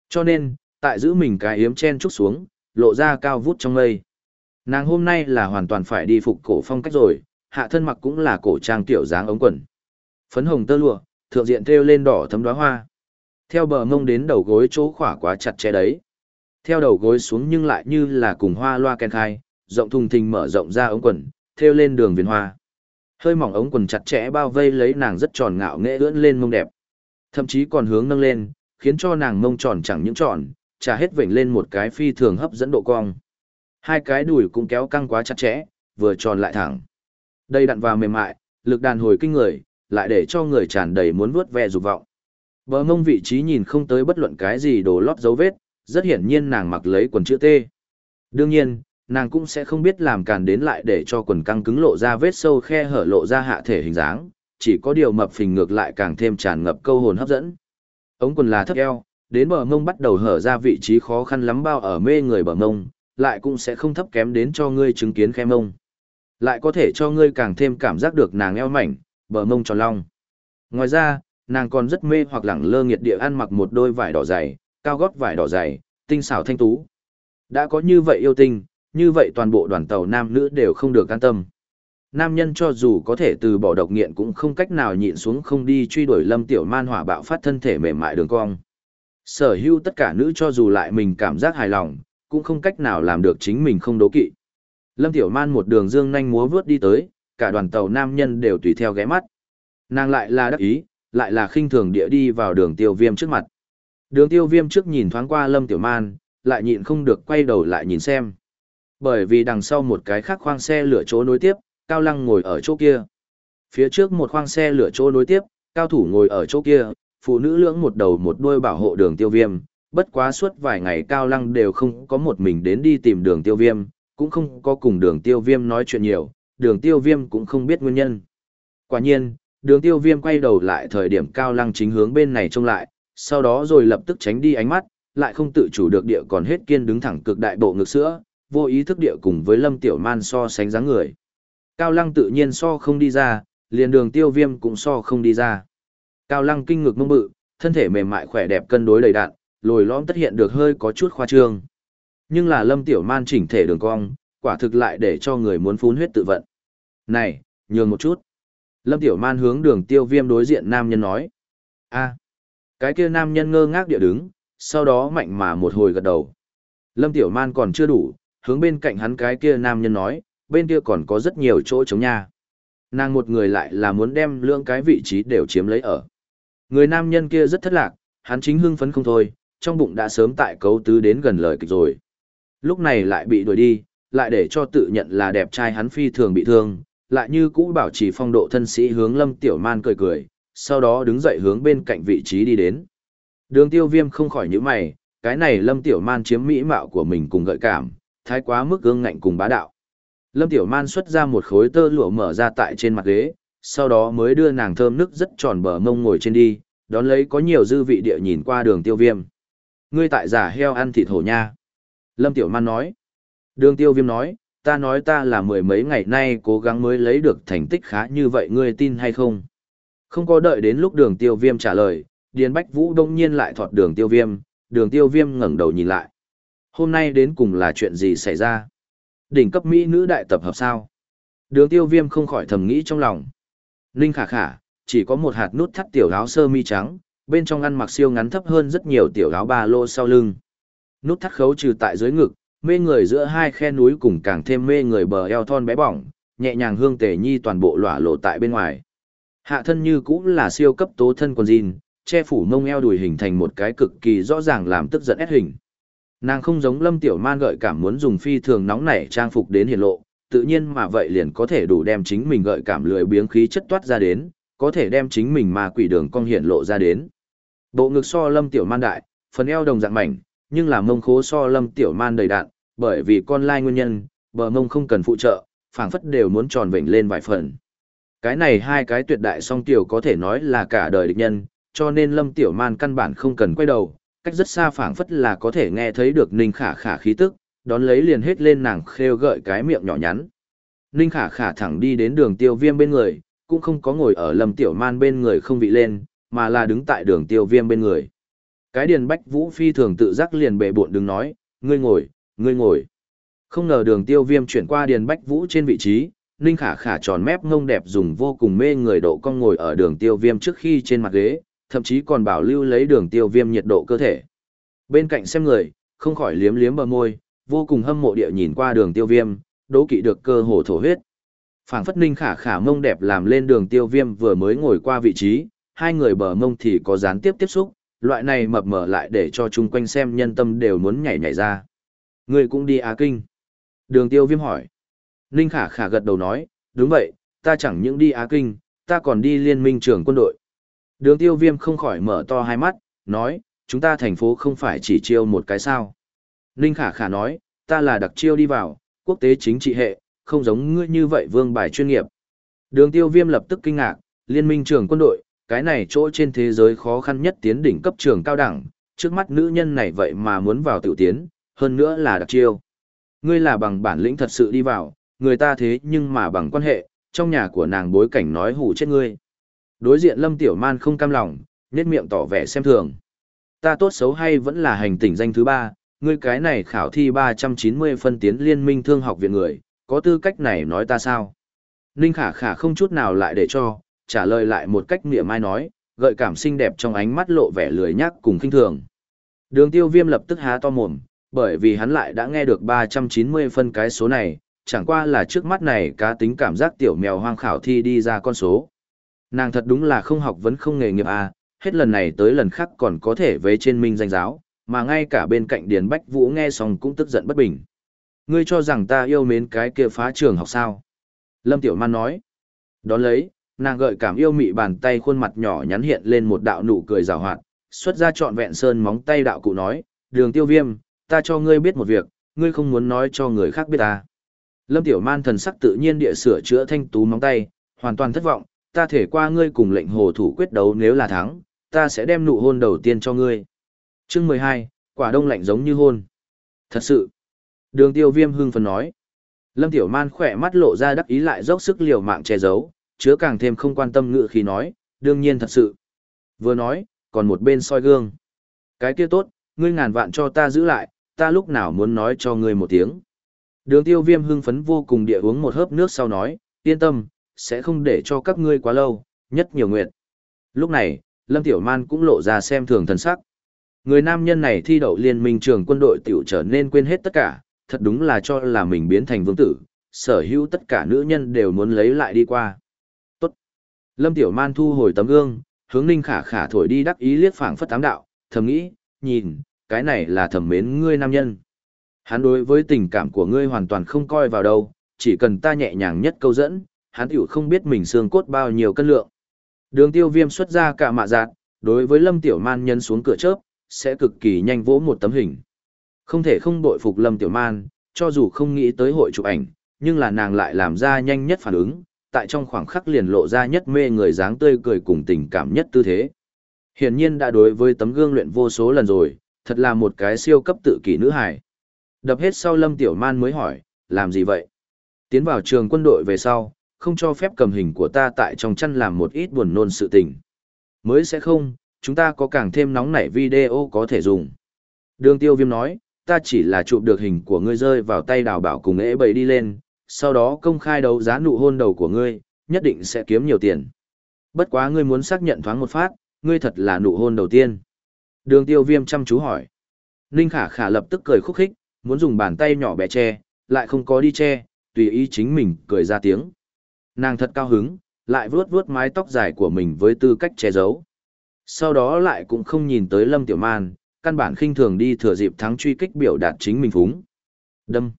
Cho nên, tại giữ mình cái yếm chen trúc xuống, lộ ra cao vút trong mây. Nàng hôm nay là hoàn toàn phải đi phục cổ phong cách rồi, hạ thân mặc cũng là cổ trang tiểu dáng ống quần. Phấn hồng tơ lụa, thượng diện thêu lên đỏ thấm đóa hoa. Theo bờ mông đến đầu gối chỗ khỏa quá chặt chẽ đấy. Theo đầu gối xuống nhưng lại như là cùng hoa loa ken khai, rộng thùng thình mở rộng ra ống quần, thêu lên đường viền hoa. Hơi mỏng ống quần chặt chẽ bao vây lấy nàng rất tròn ngạo nghệ ưỡn lên mông đẹp. Thậm chí còn hướng nâng lên, khiến cho nàng mông tròn chẳng những tròn, trả hết vểnh lên một cái phi thường hấp dẫn độ cong. Hai cái đùi cũng kéo căng quá chặt chẽ, vừa tròn lại thẳng. Đây đặn vào mềm mại, lực đàn hồi kinh người, lại để cho người tràn đầy muốn vuốt ve dục vọng. Bờ mông vị trí nhìn không tới bất luận cái gì đồ lót dấu vết, rất hiển nhiên nàng mặc lấy quần chữ T. Đương nhiên, nàng cũng sẽ không biết làm càn đến lại để cho quần căng cứng lộ ra vết sâu khe hở lộ ra hạ thể hình dáng, chỉ có điều mập phình ngược lại càng thêm tràn ngập câu hồn hấp dẫn. Ống quần là thấp eo, đến bờ mông bắt đầu hở ra vị trí khó khăn lắm bao ở mê người bờ mông, lại cũng sẽ không thấp kém đến cho ngươi chứng kiến khe mông. Lại có thể cho ngươi càng thêm cảm giác được nàng eo mảnh, bờ mông tròn long. Ngoài ra, nàng còn rất mê hoặc lẳng lơ nghiệt địa ăn mặc một đôi vải đỏ dày, cao gót vải đỏ dày, tinh xảo thanh tú. Đã có như vậy yêu tinh, như vậy toàn bộ đoàn tàu nam nữ đều không được an tâm. Nam nhân cho dù có thể từ bỏ độc nghiện cũng không cách nào nhịn xuống không đi truy đuổi lâm tiểu man hỏa bạo phát thân thể mềm mại đường cong. Sở hữu tất cả nữ cho dù lại mình cảm giác hài lòng, cũng không cách nào làm được chính mình không đố kỵ. Lâm Tiểu Man một đường dương nhanh múa vướt đi tới, cả đoàn tàu nam nhân đều tùy theo ghé mắt. Nàng lại là đắc ý, lại là khinh thường địa đi vào đường tiêu viêm trước mặt. Đường tiêu viêm trước nhìn thoáng qua Lâm Tiểu Man, lại nhịn không được quay đầu lại nhìn xem. Bởi vì đằng sau một cái khác khoang xe lửa chỗ nối tiếp, Cao Lăng ngồi ở chỗ kia. Phía trước một khoang xe lửa chỗ nối tiếp, Cao Thủ ngồi ở chỗ kia, phụ nữ lưỡng một đầu một đuôi bảo hộ đường tiêu viêm. Bất quá suốt vài ngày Cao Lăng đều không có một mình đến đi tìm đường tiêu viêm, cũng không có cùng đường tiêu viêm nói chuyện nhiều, đường tiêu viêm cũng không biết nguyên nhân. Quả nhiên, đường tiêu viêm quay đầu lại thời điểm Cao Lăng chính hướng bên này trông lại, sau đó rồi lập tức tránh đi ánh mắt, lại không tự chủ được địa còn hết kiên đứng thẳng cực đại bộ ngực sữa, vô ý thức địa cùng với Lâm Tiểu Man so sánh dáng người. Cao Lăng tự nhiên so không đi ra, liền đường tiêu viêm cũng so không đi ra. Cao lăng kinh ngực mông bự, thân thể mềm mại khỏe đẹp cân đối đầy đạn, lồi lõm tất hiện được hơi có chút khoa trương. Nhưng là lâm tiểu man chỉnh thể đường cong, quả thực lại để cho người muốn phun huyết tự vận. Này, nhường một chút. Lâm tiểu man hướng đường tiêu viêm đối diện nam nhân nói. a cái kia nam nhân ngơ ngác địa đứng, sau đó mạnh mà một hồi gật đầu. Lâm tiểu man còn chưa đủ, hướng bên cạnh hắn cái kia nam nhân nói, bên kia còn có rất nhiều chỗ chống nha. Nàng một người lại là muốn đem lượng cái vị trí đều chiếm lấy ở. Người nam nhân kia rất thất lạc, hắn chính hưng phấn không thôi, trong bụng đã sớm tại cấu tứ đến gần lời kịch rồi. Lúc này lại bị đuổi đi, lại để cho tự nhận là đẹp trai hắn phi thường bị thương, lại như cũ bảo trì phong độ thân sĩ hướng Lâm Tiểu Man cười cười, sau đó đứng dậy hướng bên cạnh vị trí đi đến. Đường tiêu viêm không khỏi những mày, cái này Lâm Tiểu Man chiếm mỹ mạo của mình cùng gợi cảm, thái quá mức gương ngạnh cùng bá đạo. Lâm Tiểu Man xuất ra một khối tơ lụa mở ra tại trên mặt ghế, sau đó mới đưa nàng thơm nức rất tròn bờ mông ngồi trên đi, đón lấy có nhiều dư vị địa nhìn qua đường tiêu viêm. Ngươi tại giả heo ăn thịt hổ nha. Lâm Tiểu Man nói. Đường tiêu viêm nói, ta nói ta là mười mấy ngày nay cố gắng mới lấy được thành tích khá như vậy ngươi tin hay không? Không có đợi đến lúc đường tiêu viêm trả lời, Điền Bách Vũ đông nhiên lại thọt đường tiêu viêm, đường tiêu viêm ngẩng đầu nhìn lại. Hôm nay đến cùng là chuyện gì xảy ra? Đỉnh cấp Mỹ nữ đại tập hợp sao? Đường tiêu viêm không khỏi thầm nghĩ trong lòng. Ninh khả khả, chỉ có một hạt nút thắt tiểu áo sơ mi trắng, bên trong ăn mặc siêu ngắn thấp hơn rất nhiều tiểu áo ba lô sau lưng. Nút thắt khấu trừ tại dưới ngực, mê người giữa hai khe núi cùng càng thêm mê người bờ eo thon bé bỏng, nhẹ nhàng hương tề nhi toàn bộ lỏa lộ tại bên ngoài. Hạ thân như cũng là siêu cấp tố thân quần jean, che phủ mông eo đùi hình thành một cái cực kỳ rõ ràng làm tức giận ép hình. Nàng không giống Lâm Tiểu Man gợi cảm muốn dùng phi thường nóng nảy trang phục đến hiển lộ, tự nhiên mà vậy liền có thể đủ đem chính mình gợi cảm lười biếng khí chất toát ra đến, có thể đem chính mình mà quỷ đường cong hiển lộ ra đến. Bộ ngực so Lâm Tiểu Man đại, phần eo đồng dạng mảnh, nhưng là mông khố so Lâm Tiểu Man đầy đạn, bởi vì con lai nguyên nhân, bờ mông không cần phụ trợ, phảng phất đều muốn tròn vểnh lên vài phần. Cái này hai cái tuyệt đại song tiểu có thể nói là cả đời địch nhân, cho nên Lâm Tiểu Man căn bản không cần quay đầu, cách rất xa phảng phất là có thể nghe thấy được Ninh Khả Khả khí tức, đón lấy liền hết lên nàng khêu gợi cái miệng nhỏ nhắn. Ninh Khả Khả thẳng đi đến đường tiêu viêm bên người, cũng không có ngồi ở Lâm Tiểu Man bên người không vị lên, mà là đứng tại đường tiêu viêm bên người. Cái điền bách vũ phi thường tự giác liền bệ buộn đứng nói, ngươi ngồi, ngươi ngồi. Không ngờ đường tiêu viêm chuyển qua điền bách vũ trên vị trí, Ninh Khả Khả tròn mép ngông đẹp dùng vô cùng mê người độ cong ngồi ở đường tiêu viêm trước khi trên mặt ghế, thậm chí còn bảo lưu lấy đường tiêu viêm nhiệt độ cơ thể. Bên cạnh xem người, không khỏi liếm liếm bờ môi, vô cùng hâm mộ địa nhìn qua đường tiêu viêm, đố kỵ được cơ hồ thổ huyết. Phảng phất Ninh Khả Khả mông đẹp làm lên đường tiêu viêm vừa mới ngồi qua vị trí, hai người bờ mông thì có gián tiếp tiếp xúc, loại này mập mở lại để cho chung quanh xem nhân tâm đều muốn nhảy nhảy ra. Người cũng đi Á Kinh. Đường tiêu viêm hỏi. Ninh Khả Khả gật đầu nói, đúng vậy, ta chẳng những đi Á Kinh, ta còn đi liên minh trưởng quân đội. Đường tiêu viêm không khỏi mở to hai mắt, nói, chúng ta thành phố không phải chỉ chiêu một cái sao. Ninh Khả Khả nói, ta là đặc chiêu đi vào, quốc tế chính trị hệ, không giống ngươi như vậy vương bài chuyên nghiệp. Đường tiêu viêm lập tức kinh ngạc, liên minh trưởng quân đội, cái này chỗ trên thế giới khó khăn nhất tiến đỉnh cấp trường cao đẳng, trước mắt nữ nhân này vậy mà muốn vào tiểu tiến, hơn nữa là đặc chiêu. Ngươi là bằng bản lĩnh thật sự đi vào, người ta thế nhưng mà bằng quan hệ, trong nhà của nàng bối cảnh nói hù chết ngươi. Đối diện Lâm Tiểu Man không cam lòng, nét miệng tỏ vẻ xem thường. Ta tốt xấu hay vẫn là hành tỉnh danh thứ ba, ngươi cái này khảo thi 390 phân tiến liên minh thương học viện người, có tư cách này nói ta sao? Ninh khả khả không chút nào lại để cho, trả lời lại một cách mỉa mai nói, gợi cảm xinh đẹp trong ánh mắt lộ vẻ lười nhác cùng khinh thường. Đường tiêu viêm lập tức há to mồm, bởi vì hắn lại đã nghe được 390 phân cái số này, chẳng qua là trước mắt này cá tính cảm giác tiểu mèo hoang khảo thi đi ra con số. Nàng thật đúng là không học vẫn không nghề nghiệp à, hết lần này tới lần khác còn có thể về trên minh danh giáo, mà ngay cả bên cạnh Điền Bách Vũ nghe xong cũng tức giận bất bình. Ngươi cho rằng ta yêu mến cái kia phá trường học sao? Lâm Tiểu Man nói. Đón lấy, nàng gợi cảm yêu mị bàn tay khuôn mặt nhỏ nhắn hiện lên một đạo nụ cười rào hoạt, xuất ra trọn vẹn sơn móng tay đạo cụ nói, đường tiêu viêm, ta cho ngươi biết một việc, ngươi không muốn nói cho người khác biết ta. Lâm Tiểu Man thần sắc tự nhiên địa sửa chữa thanh tú móng tay, hoàn toàn thất vọng, ta thể qua ngươi cùng lệnh hồ thủ quyết đấu nếu là thắng, ta sẽ đem nụ hôn đầu tiên cho ngươi. Chương mười hai, quả đông lạnh giống như hôn. Thật sự. Đường tiêu viêm hưng phấn nói. Lâm Tiểu Man khỏe mắt lộ ra đắc ý lại dốc sức liều mạng che giấu, chứa càng thêm không quan tâm ngự khi nói, đương nhiên thật sự. Vừa nói, còn một bên soi gương. Cái kia tốt, ngươi ngàn vạn cho ta giữ lại, ta lúc nào muốn nói cho ngươi một tiếng. Đường tiêu viêm hưng phấn vô cùng địa uống một hớp nước sau nói, yên tâm, sẽ không để cho các ngươi quá lâu, nhất nhiều nguyện. Lúc này, Lâm Tiểu Man cũng lộ ra xem thường thần sắc. Người nam nhân này thi đậu liên minh trường quân đội tiểu trở nên quên hết tất cả, thật đúng là cho là mình biến thành vương tử, sở hữu tất cả nữ nhân đều muốn lấy lại đi qua. Lâm Tiểu Man thu hồi tấm gương, hướng Ninh Khả Khả thổi đi đắc ý liếc phảng phất tám đạo, thầm nghĩ, nhìn, cái này là thầm mến ngươi nam nhân. Hắn đối với tình cảm của ngươi hoàn toàn không coi vào đâu, chỉ cần ta nhẹ nhàng nhất câu dẫn, hắn tiểu không biết mình xương cốt bao nhiêu cân lượng. Đường tiêu viêm xuất ra cả mạ giạt, đối với Lâm Tiểu Man nhân xuống cửa chớp, sẽ cực kỳ nhanh vỗ một tấm hình. Không thể không bội phục Lâm Tiểu Man, cho dù không nghĩ tới hội chụp ảnh, nhưng là nàng lại làm ra nhanh nhất phản ứng, tại trong khoảng khắc liền lộ ra nhất mê người dáng tươi cười cùng tình cảm nhất tư thế. Hiển nhiên đã đối với tấm gương luyện vô số lần rồi, thật là một cái siêu cấp tự kỷ nữ hài. Đập hết sau Lâm Tiểu Man mới hỏi, làm gì vậy? Tiến vào trường quân đội về sau, không cho phép cầm hình của ta tại trong chăn làm một ít buồn nôn sự tình. Mới sẽ không, chúng ta có càng thêm nóng nảy video có thể dùng. Đường tiêu viêm nói, ta chỉ là chụp được hình của ngươi rơi vào tay đào bảo cùng ế bầy đi lên, sau đó công khai đấu giá nụ hôn đầu của ngươi, nhất định sẽ kiếm nhiều tiền. Bất quá ngươi muốn xác nhận thoáng một phát, ngươi thật là nụ hôn đầu tiên. Đường tiêu viêm chăm chú hỏi. Ninh khả khả lập tức cười khúc khích, muốn dùng bàn tay nhỏ bé che, lại không có đi che, tùy ý chính mình cười ra tiếng. Nàng thật cao hứng, lại vuốt vuốt mái tóc dài của mình với tư cách che giấu. Sau đó lại cũng không nhìn tới Lâm Tiểu Man, căn bản khinh thường đi thừa dịp thắng truy kích biểu đạt chính mình phúng. Đâm.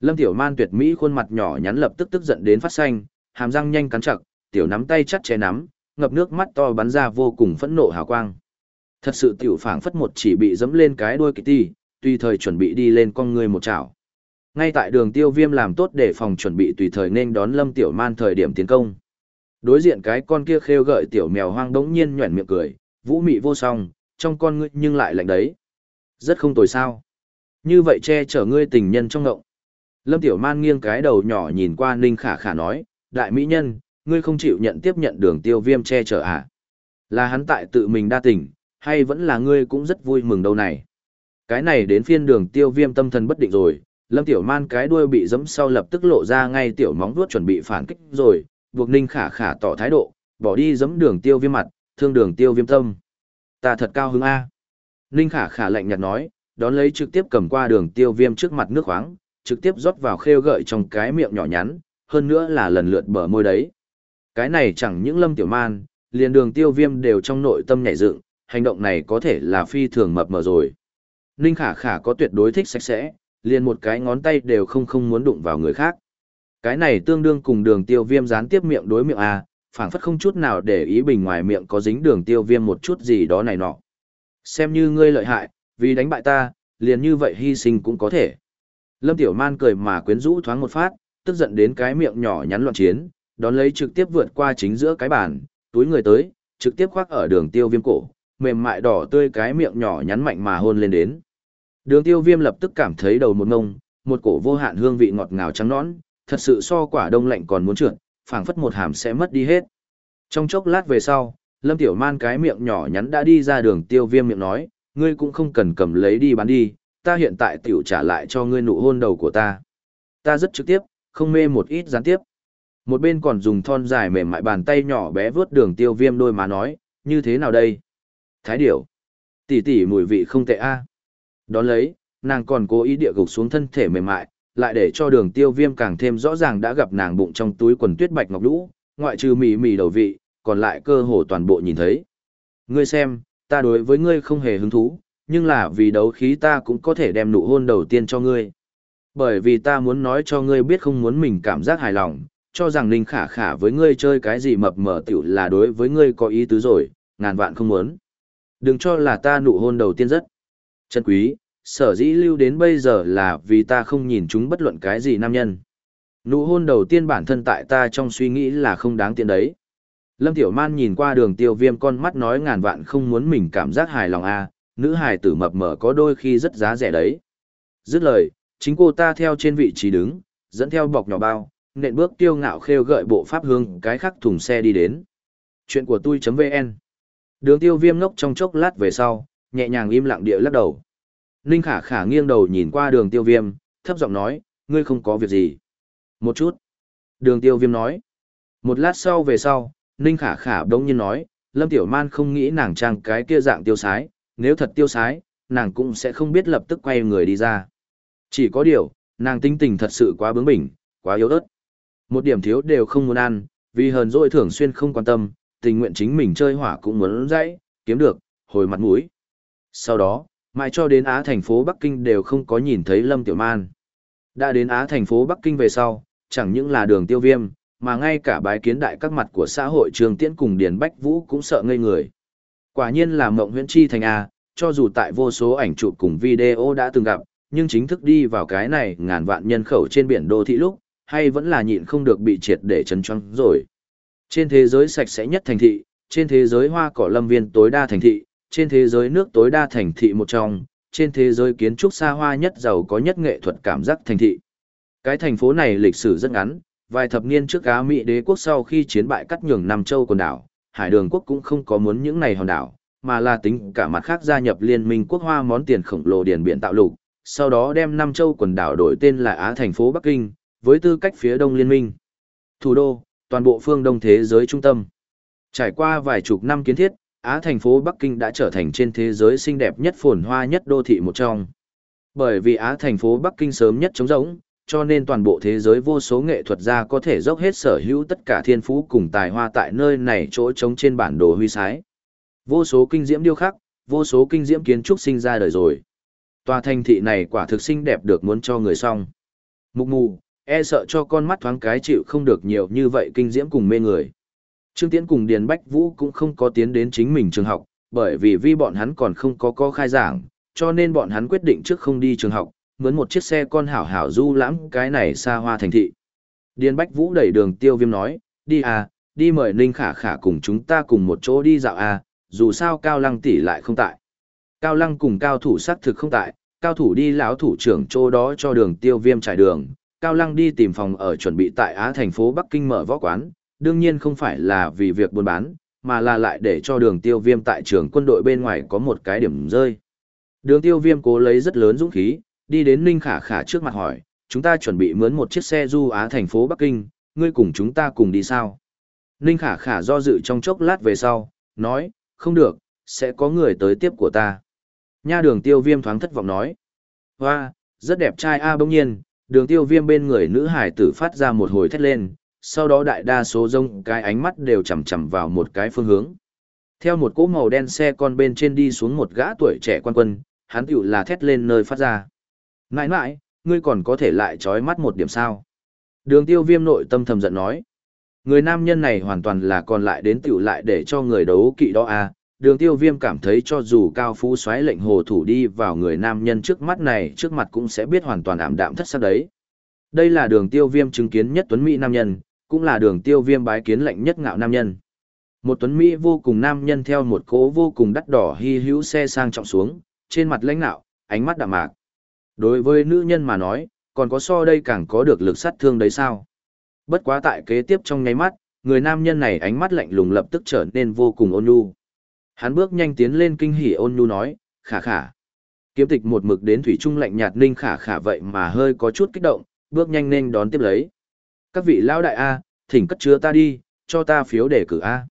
Lâm Tiểu Man tuyệt mỹ khuôn mặt nhỏ nhắn lập tức tức giận đến phát xanh, hàm răng nhanh cắn chặt, tiểu nắm tay chắt che nắm, ngập nước mắt to bắn ra vô cùng phẫn nộ hào quang. Thật sự tiểu phảng phất một chỉ bị dẫm lên cái đuôi kỳ ti, tùy thời chuẩn bị đi lên con người một chảo. Ngay tại đường tiêu viêm làm tốt để phòng chuẩn bị tùy thời nên đón Lâm Tiểu Man thời điểm tiến công. Đối diện cái con kia khêu gợi tiểu mèo hoang đống nhiên nhọn miệng cười, vũ mị vô song, trong con ngươi nhưng lại lạnh đấy. Rất không tồi sao. Như vậy che chở ngươi tình nhân trong ngộng. Lâm Tiểu Man nghiêng cái đầu nhỏ nhìn qua Ninh Khả Khả nói, đại mỹ nhân, ngươi không chịu nhận tiếp nhận đường tiêu viêm che chở à? Là hắn tại tự mình đa tình, hay vẫn là ngươi cũng rất vui mừng đâu này? Cái này đến phiên đường tiêu viêm tâm thần bất định rồi, Lâm Tiểu Man cái đuôi bị giẫm sau lập tức lộ ra ngay tiểu móng vuốt chuẩn bị phản kích rồi, buộc Ninh Khả Khả tỏ thái độ, bỏ đi giẫm đường tiêu viêm mặt, thương đường tiêu viêm tâm. Ta thật cao hứng A. Ninh Khả Khả lạnh nhạt nói, đón lấy trực tiếp cầm qua đường tiêu viêm trước mặt nước khoáng, trực tiếp rót vào khêu gợi trong cái miệng nhỏ nhắn, hơn nữa là lần lượt bờ môi đấy. Cái này chẳng những lâm tiểu man, liền đường tiêu viêm đều trong nội tâm nhảy dựng, hành động này có thể là phi thường mập mờ rồi. Ninh khả khả có tuyệt đối thích sạch sẽ, liền một cái ngón tay đều không không muốn đụng vào người khác. Cái này tương đương cùng đường tiêu viêm gián tiếp miệng đối miệng A, phảng phất không chút nào để ý bình ngoài miệng có dính đường tiêu viêm một chút gì đó này nọ. Xem như ngươi lợi hại, vì đánh bại ta, liền như vậy hy sinh cũng có thể. Lâm Tiểu Man cười mà quyến rũ thoáng một phát, tức giận đến cái miệng nhỏ nhắn loạn chiến, đón lấy trực tiếp vượt qua chính giữa cái bàn, túi người tới, trực tiếp khoác ở đường tiêu viêm cổ, mềm mại đỏ tươi cái miệng nhỏ nhắn mạnh mà hôn lên đến. Đường tiêu viêm lập tức cảm thấy đầu một ngông, một cổ vô hạn hương vị ngọt ngào trắng nõn, thật sự so quả đông lạnh còn muốn trượt, phảng phất một hàm sẽ mất đi hết. Trong chốc lát về sau, Lâm Tiểu Man cái miệng nhỏ nhắn đã đi ra đường tiêu viêm miệng nói, ngươi cũng không cần cầm lấy đi bán đi, ta hiện tại tiểu trả lại cho ngươi nụ hôn đầu của ta. Ta rất trực tiếp, không mê một ít gián tiếp. Một bên còn dùng thon dài mềm mại bàn tay nhỏ bé vướt đường tiêu viêm đôi má nói, như thế nào đây? Thái điểu. Tỷ tỷ mùi vị không tệ a. Đón lấy, nàng còn cố ý địa gục xuống thân thể mềm mại, lại để cho đường tiêu viêm càng thêm rõ ràng đã gặp nàng bụng trong túi quần tuyết bạch ngọc lũ, ngoại trừ mì mì đầu vị, còn lại cơ hồ toàn bộ nhìn thấy. Ngươi xem, ta đối với ngươi không hề hứng thú, nhưng là vì đấu khí ta cũng có thể đem nụ hôn đầu tiên cho ngươi. Bởi vì ta muốn nói cho ngươi biết không muốn mình cảm giác hài lòng, cho rằng Ninh Khả Khả với ngươi chơi cái gì mập mờ tiểu là đối với ngươi có ý tứ rồi, ngàn vạn không muốn. Đừng cho là ta nụ hôn đầu tiên rất chân quý, sở dĩ lưu đến bây giờ là vì ta không nhìn chúng bất luận cái gì nam nhân. Nụ hôn đầu tiên bản thân tại ta trong suy nghĩ là không đáng tiền đấy. Lâm Tiểu Man nhìn qua đường tiêu viêm con mắt nói ngàn vạn không muốn mình cảm giác hài lòng a à, nữ hài tử mập mờ có đôi khi rất giá rẻ đấy. Dứt lời, chính cô ta theo trên vị trí đứng, dẫn theo bọc nhỏ bao, nện bước tiêu ngạo khêu gợi bộ pháp hướng cái khắc thùng xe đi đến. Chuyện của tôi.vn Đường tiêu viêm ngốc trong chốc lát về sau, nhẹ nhàng im lặng địa lắc đầu. Ninh khả khả nghiêng đầu nhìn qua đường tiêu viêm, thấp giọng nói, ngươi không có việc gì. Một chút. Đường tiêu viêm nói. Một lát sau về sau, Ninh khả khả đống nhiên nói, Lâm Tiểu Man không nghĩ nàng trang cái kia dạng tiêu sái, nếu thật tiêu sái, nàng cũng sẽ không biết lập tức quay người đi ra. Chỉ có điều, nàng tinh tình thật sự quá bướng bỉnh, quá yếu ớt. Một điểm thiếu đều không muốn ăn, vì hờn dỗi thường xuyên không quan tâm, tình nguyện chính mình chơi hỏa cũng muốn dãy, kiếm được, hồi mặt mũi. Sau đó, mãi cho đến Á thành phố Bắc Kinh đều không có nhìn thấy Lâm Tiểu Man. Đã đến Á thành phố Bắc Kinh về sau, chẳng những là đường tiêu viêm, mà ngay cả bái kiến đại các mặt của xã hội trường tiễn cùng Điền Bách Vũ cũng sợ ngây người. Quả nhiên là mộng huyễn chi thành A, cho dù tại vô số ảnh chụp cùng video đã từng gặp, nhưng chính thức đi vào cái này ngàn vạn nhân khẩu trên biển đô thị lúc, hay vẫn là nhịn không được bị triệt để chấn choáng rồi. Trên thế giới sạch sẽ nhất thành thị, trên thế giới hoa cỏ lâm viên tối đa thành thị, trên thế giới nước tối đa thành thị một trong, trên thế giới kiến trúc xa hoa nhất giàu có nhất nghệ thuật cảm giác thành thị. Cái thành phố này lịch sử rất ngắn, vài thập niên trước Á Mỹ đế quốc sau khi chiến bại cắt nhường Nam Châu quần đảo, Hải Đường quốc cũng không có muốn những này hòn đảo, mà là tính cả mặt khác gia nhập liên minh quốc hoa món tiền khổng lồ điền biển tạo lục, sau đó đem Nam Châu quần đảo đổi tên là Á thành phố Bắc Kinh, với tư cách phía đông liên minh. Thủ đô, toàn bộ phương đông thế giới trung tâm. Trải qua vài chục năm kiến thiết, Á thành phố Bắc Kinh đã trở thành trên thế giới xinh đẹp nhất phồn hoa nhất đô thị một trong. Bởi vì Á thành phố Bắc Kinh sớm nhất chống rỗng, cho nên toàn bộ thế giới vô số nghệ thuật gia có thể dốc hết sở hữu tất cả thiên phú cùng tài hoa tại nơi này chỗ trống trên bản đồ huy sái. Vô số kinh diễm điêu khắc, vô số kinh diễm kiến trúc sinh ra đời rồi. Tòa thành thị này quả thực xinh đẹp được muốn cho người xong. Mục mù, e sợ cho con mắt thoáng cái chịu không được nhiều như vậy kinh diễm cùng mê người. Trương Tiễn cùng Điền Bách Vũ cũng không có tiến đến chính mình trường học, bởi vì vì bọn hắn còn không có có khai giảng, cho nên bọn hắn quyết định trước không đi trường học, mướn một chiếc xe con hảo hảo du lãm cái này xa hoa thành thị. Điền Bách Vũ đẩy đường tiêu viêm nói, đi à, đi mời Ninh Khả Khả cùng chúng ta cùng một chỗ đi dạo à, dù sao Cao Lăng tỷ lại không tại. Cao Lăng cùng cao thủ xác thực không tại, cao thủ đi lão thủ trưởng chỗ đó cho đường tiêu viêm trải đường, Cao Lăng đi tìm phòng ở chuẩn bị tại Á thành phố Bắc Kinh mở võ quán, đương nhiên không phải là vì việc buôn bán, mà là lại để cho đường tiêu viêm tại trường quân đội bên ngoài có một cái điểm rơi. Đường tiêu viêm cố lấy rất lớn dũng khí, đi đến Ninh Khả Khả trước mặt hỏi, chúng ta chuẩn bị mướn một chiếc xe du Á thành phố Bắc Kinh, ngươi cùng chúng ta cùng đi sao? Ninh Khả Khả do dự trong chốc lát về sau, nói, không được, sẽ có người tới tiếp của ta. Nha đường tiêu viêm thoáng thất vọng nói, hoa, rất đẹp trai a bỗng nhiên, đường tiêu viêm bên người nữ hải tử phát ra một hồi thét lên, sau đó đại đa số rông cái ánh mắt đều chầm chầm vào một cái phương hướng. Theo một cỗ màu đen xe con bên trên đi xuống một gã tuổi trẻ quan quân, hắn tiểu là thét lên nơi phát ra. Nãi nãi, ngươi còn có thể lại trói mắt một điểm sao. Đường tiêu viêm nội tâm thầm giận nói. Người nam nhân này hoàn toàn là còn lại đến tiểu lại để cho người đấu kỵ đó à. Đường tiêu viêm cảm thấy cho dù cao phú xoáy lệnh hồ thủ đi vào người nam nhân trước mắt này trước mặt cũng sẽ biết hoàn toàn ảm đạm thất sắc đấy. Đây là đường tiêu viêm chứng kiến nhất tuấn Mỹ nam nhân, cũng là đường tiêu viêm bái kiến lệnh nhất ngạo nam nhân. Một tuấn Mỹ vô cùng nam nhân theo một cố vô cùng đắt đỏ hy hữu xe sang trọng xuống, trên mặt lãnh nạo, ánh mắt đạm mạc. Đối với nữ nhân mà nói, còn có so đây càng có được lực sát thương đấy sao? Bất quá tại kế tiếp trong nháy mắt, người nam nhân này ánh mắt lạnh lùng lập tức trở nên vô cùng ôn nhu. Hắn bước nhanh tiến lên kinh hỉ ôn nhu nói, khả khả. Kiếm tịch một mực đến thủy trung lạnh nhạt ninh khả khả vậy mà hơi có chút kích động, bước nhanh nên đón tiếp lấy. Các vị lão đại A, thỉnh cất chứa ta đi, cho ta phiếu đề cử A.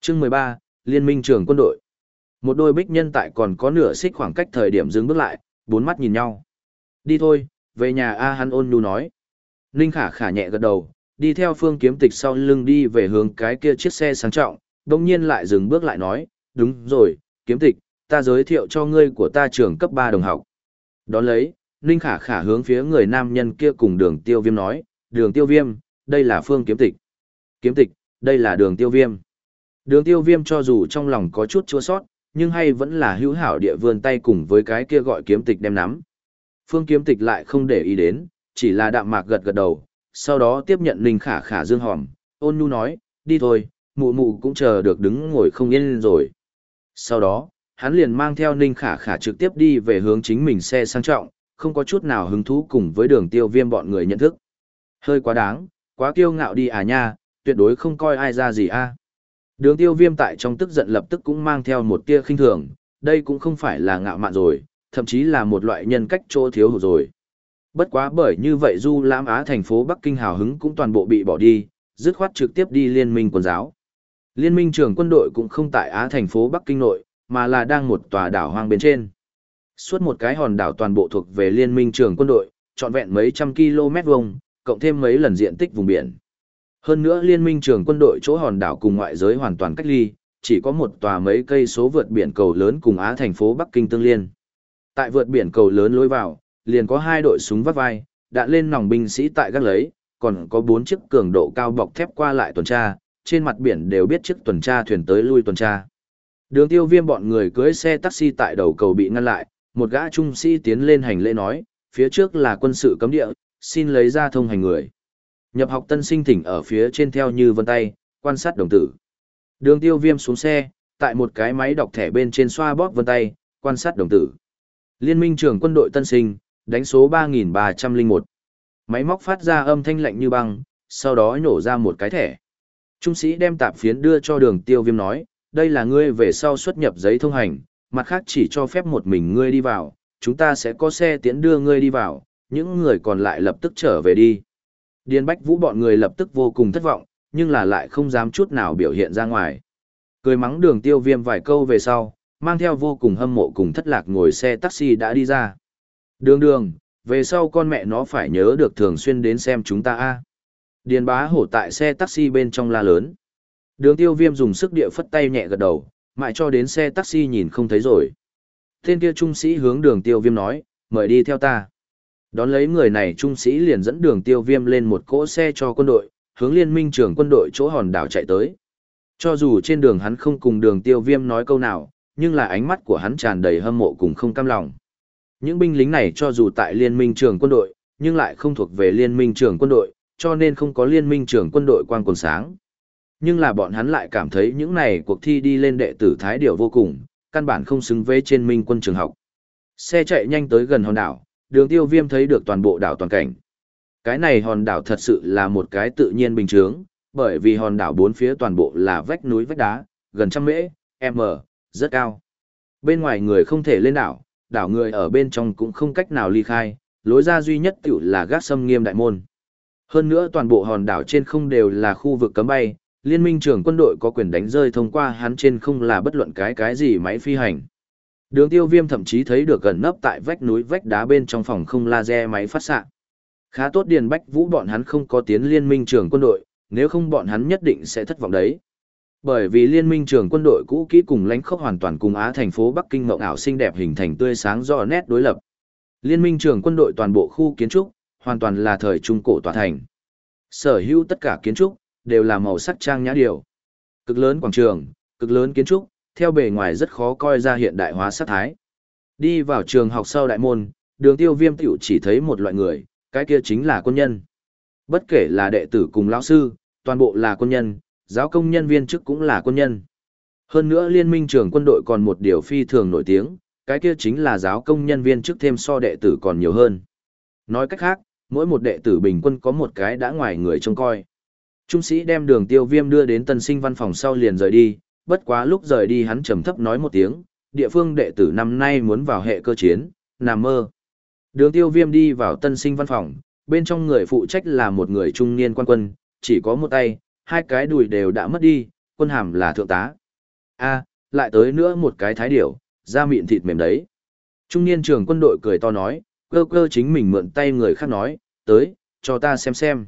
Chương 13, Liên minh trường quân đội. Một đôi bích nhân tại còn có nửa xích khoảng cách thời điểm dừng bước lại, bốn mắt nhìn nhau. Đi thôi, về nhà A hắn ôn nhu nói. Ninh khả khả nhẹ gật đầu, đi theo phương kiếm tịch sau lưng đi về hướng cái kia chiếc xe sang trọng, đồng nhiên lại dừng bước lại nói, đúng rồi, kiếm tịch, ta giới thiệu cho ngươi của ta trường cấp 3 đồng học. Đón lấy, Ninh khả khả hướng phía người nam nhân kia cùng đường tiêu viêm nói, đường tiêu viêm, đây là phương kiếm tịch. Kiếm tịch, đây là đường tiêu viêm. Đường tiêu viêm cho dù trong lòng có chút chua sót, nhưng hay vẫn là hữu hảo địa vươn tay cùng với cái kia gọi kiếm tịch đem nắm. Phương kiếm tịch lại không để ý đến, chỉ là đạm mạc gật gật đầu, sau đó tiếp nhận Ninh Khả Khả dương hòm, ôn nhu nói, đi thôi, mụ mụ cũng chờ được đứng ngồi không yên rồi. Sau đó, hắn liền mang theo Ninh Khả Khả trực tiếp đi về hướng chính mình xe sang trọng, không có chút nào hứng thú cùng với đường tiêu viêm bọn người nhận thức. Hơi quá đáng, Quá kiêu ngạo đi à nha, tuyệt đối không coi ai ra gì a. Đường tiêu viêm tại trong tức giận lập tức cũng mang theo một tia khinh thường, đây cũng không phải là ngạo mạn rồi, thậm chí là một loại nhân cách chỗ thiếu hụt rồi. Bất quá bởi như vậy Du Lãm Á thành phố Bắc Kinh hào hứng cũng toàn bộ bị bỏ đi, dứt khoát trực tiếp đi liên minh quân giáo. Liên minh trưởng quân đội cũng không tại Á thành phố Bắc Kinh nội, mà là đang một tòa đảo hoang bên trên. Suốt một cái hòn đảo toàn bộ thuộc về liên minh trưởng quân đội, trọn vẹn mấy trăm km vuông, cộng thêm mấy lần diện tích vùng biển. Hơn nữa liên minh trưởng quân đội chỗ hòn đảo cùng ngoại giới hoàn toàn cách ly, chỉ có một tòa mấy cây số vượt biển cầu lớn cùng Á thành phố Bắc Kinh tương liên. Tại vượt biển cầu lớn lối vào, liền có hai đội súng vắt vai, đạn lên nòng binh sĩ tại gác lấy, còn có bốn chiếc cường độ cao bọc thép qua lại tuần tra, trên mặt biển đều biết chiếc tuần tra thuyền tới lui tuần tra. Đường tiêu viêm bọn người cưới xe taxi tại đầu cầu bị ngăn lại, một gã trung sĩ tiến lên hành lễ nói, phía trước là quân sự cấm địa, xin lấy ra thông hành người. Nhập học tân sinh thỉnh ở phía trên theo như vân tay, quan sát đồng tử. Đường tiêu viêm xuống xe, tại một cái máy đọc thẻ bên trên xoa bóp vân tay, quan sát đồng tử. Liên minh trưởng quân đội tân sinh, đánh số 3301. Máy móc phát ra âm thanh lạnh như băng, sau đó nhổ ra một cái thẻ. Trung sĩ đem tạp phiến đưa cho đường tiêu viêm nói, đây là ngươi về sau xuất nhập giấy thông hành, mặt khác chỉ cho phép một mình ngươi đi vào, chúng ta sẽ có xe tiễn đưa ngươi đi vào, những người còn lại lập tức trở về đi. Điền Bách Vũ bọn người lập tức vô cùng thất vọng, nhưng là lại không dám chút nào biểu hiện ra ngoài. Cười mắng đường tiêu viêm vài câu về sau, mang theo vô cùng hâm mộ cùng thất lạc ngồi xe taxi đã đi ra. Đường đường, về sau con mẹ nó phải nhớ được thường xuyên đến xem chúng ta a Điền bá hổ tại xe taxi bên trong la lớn. Đường tiêu viêm dùng sức địa phất tay nhẹ gật đầu, mãi cho đến xe taxi nhìn không thấy rồi. Tên kia trung sĩ hướng đường tiêu viêm nói, mời đi theo ta. Đón lấy người này trung sĩ liền dẫn đường tiêu viêm lên một cỗ xe cho quân đội, hướng liên minh trưởng quân đội chỗ hòn đảo chạy tới. Cho dù trên đường hắn không cùng đường tiêu viêm nói câu nào, nhưng là ánh mắt của hắn tràn đầy hâm mộ cùng không cam lòng. Những binh lính này cho dù tại liên minh trưởng quân đội, nhưng lại không thuộc về liên minh trưởng quân đội, cho nên không có liên minh trưởng quân đội quan quần sáng. Nhưng là bọn hắn lại cảm thấy những này cuộc thi đi lên đệ tử thái điều vô cùng, căn bản không xứng với trên minh quân trường học. Xe chạy nhanh tới gần hòn đảo, đường tiêu viêm thấy được toàn bộ đảo toàn cảnh. Cái này hòn đảo thật sự là một cái tự nhiên bình thường, bởi vì hòn đảo bốn phía toàn bộ là vách núi vách đá, gần trăm mễ, m, rất cao. Bên ngoài người không thể lên đảo, đảo người ở bên trong cũng không cách nào ly khai, lối ra duy nhất tiểu là gác sâm nghiêm đại môn. Hơn nữa toàn bộ hòn đảo trên không đều là khu vực cấm bay, liên minh trưởng quân đội có quyền đánh rơi thông qua hắn trên không là bất luận cái cái gì máy phi hành. Đường tiêu viêm thậm chí thấy được gần nấp tại vách núi vách đá bên trong phòng không laser máy phát xạ Khá tốt Điền Bách Vũ bọn hắn không có tiến liên minh trưởng quân đội, nếu không bọn hắn nhất định sẽ thất vọng đấy. Bởi vì liên minh trưởng quân đội cũ kỹ cùng lãnh khốc hoàn toàn cùng Á thành phố Bắc Kinh mộng ảo xinh đẹp hình thành tươi sáng rõ nét đối lập. Liên minh trưởng quân đội toàn bộ khu kiến trúc, hoàn toàn là thời trung cổ tòa thành. Sở hữu tất cả kiến trúc, đều là màu sắc trang nhã điều. Cực lớn quảng trường, cực lớn kiến trúc, theo bề ngoài rất khó coi ra hiện đại hóa sắc thái. Đi vào trường học sau đại môn, đường tiêu viêm tiểu chỉ thấy một loại người, cái kia chính là quân nhân. Bất kể là đệ tử cùng lão sư, toàn bộ là quân nhân, giáo công nhân viên chức cũng là quân nhân. Hơn nữa liên minh trưởng quân đội còn một điều phi thường nổi tiếng, cái kia chính là giáo công nhân viên chức thêm so đệ tử còn nhiều hơn. Nói cách khác, mỗi một đệ tử bình quân có một cái đã ngoài người trông coi. Trung sĩ đem đường tiêu viêm đưa đến tân sinh văn phòng sau liền rời đi, bất quá lúc rời đi hắn trầm thấp nói một tiếng, địa phương đệ tử năm nay muốn vào hệ cơ chiến, nằm mơ. Đường tiêu viêm đi vào tân sinh văn phòng, bên trong người phụ trách là một người trung niên quan quân, chỉ có một tay, hai cái đùi đều đã mất đi, quân hàm là thượng tá. a lại tới nữa một cái thái điểu, da miệng thịt mềm đấy. Trung niên trưởng quân đội cười to nói, cơ cơ chính mình mượn tay người khác nói, tới, cho ta xem xem.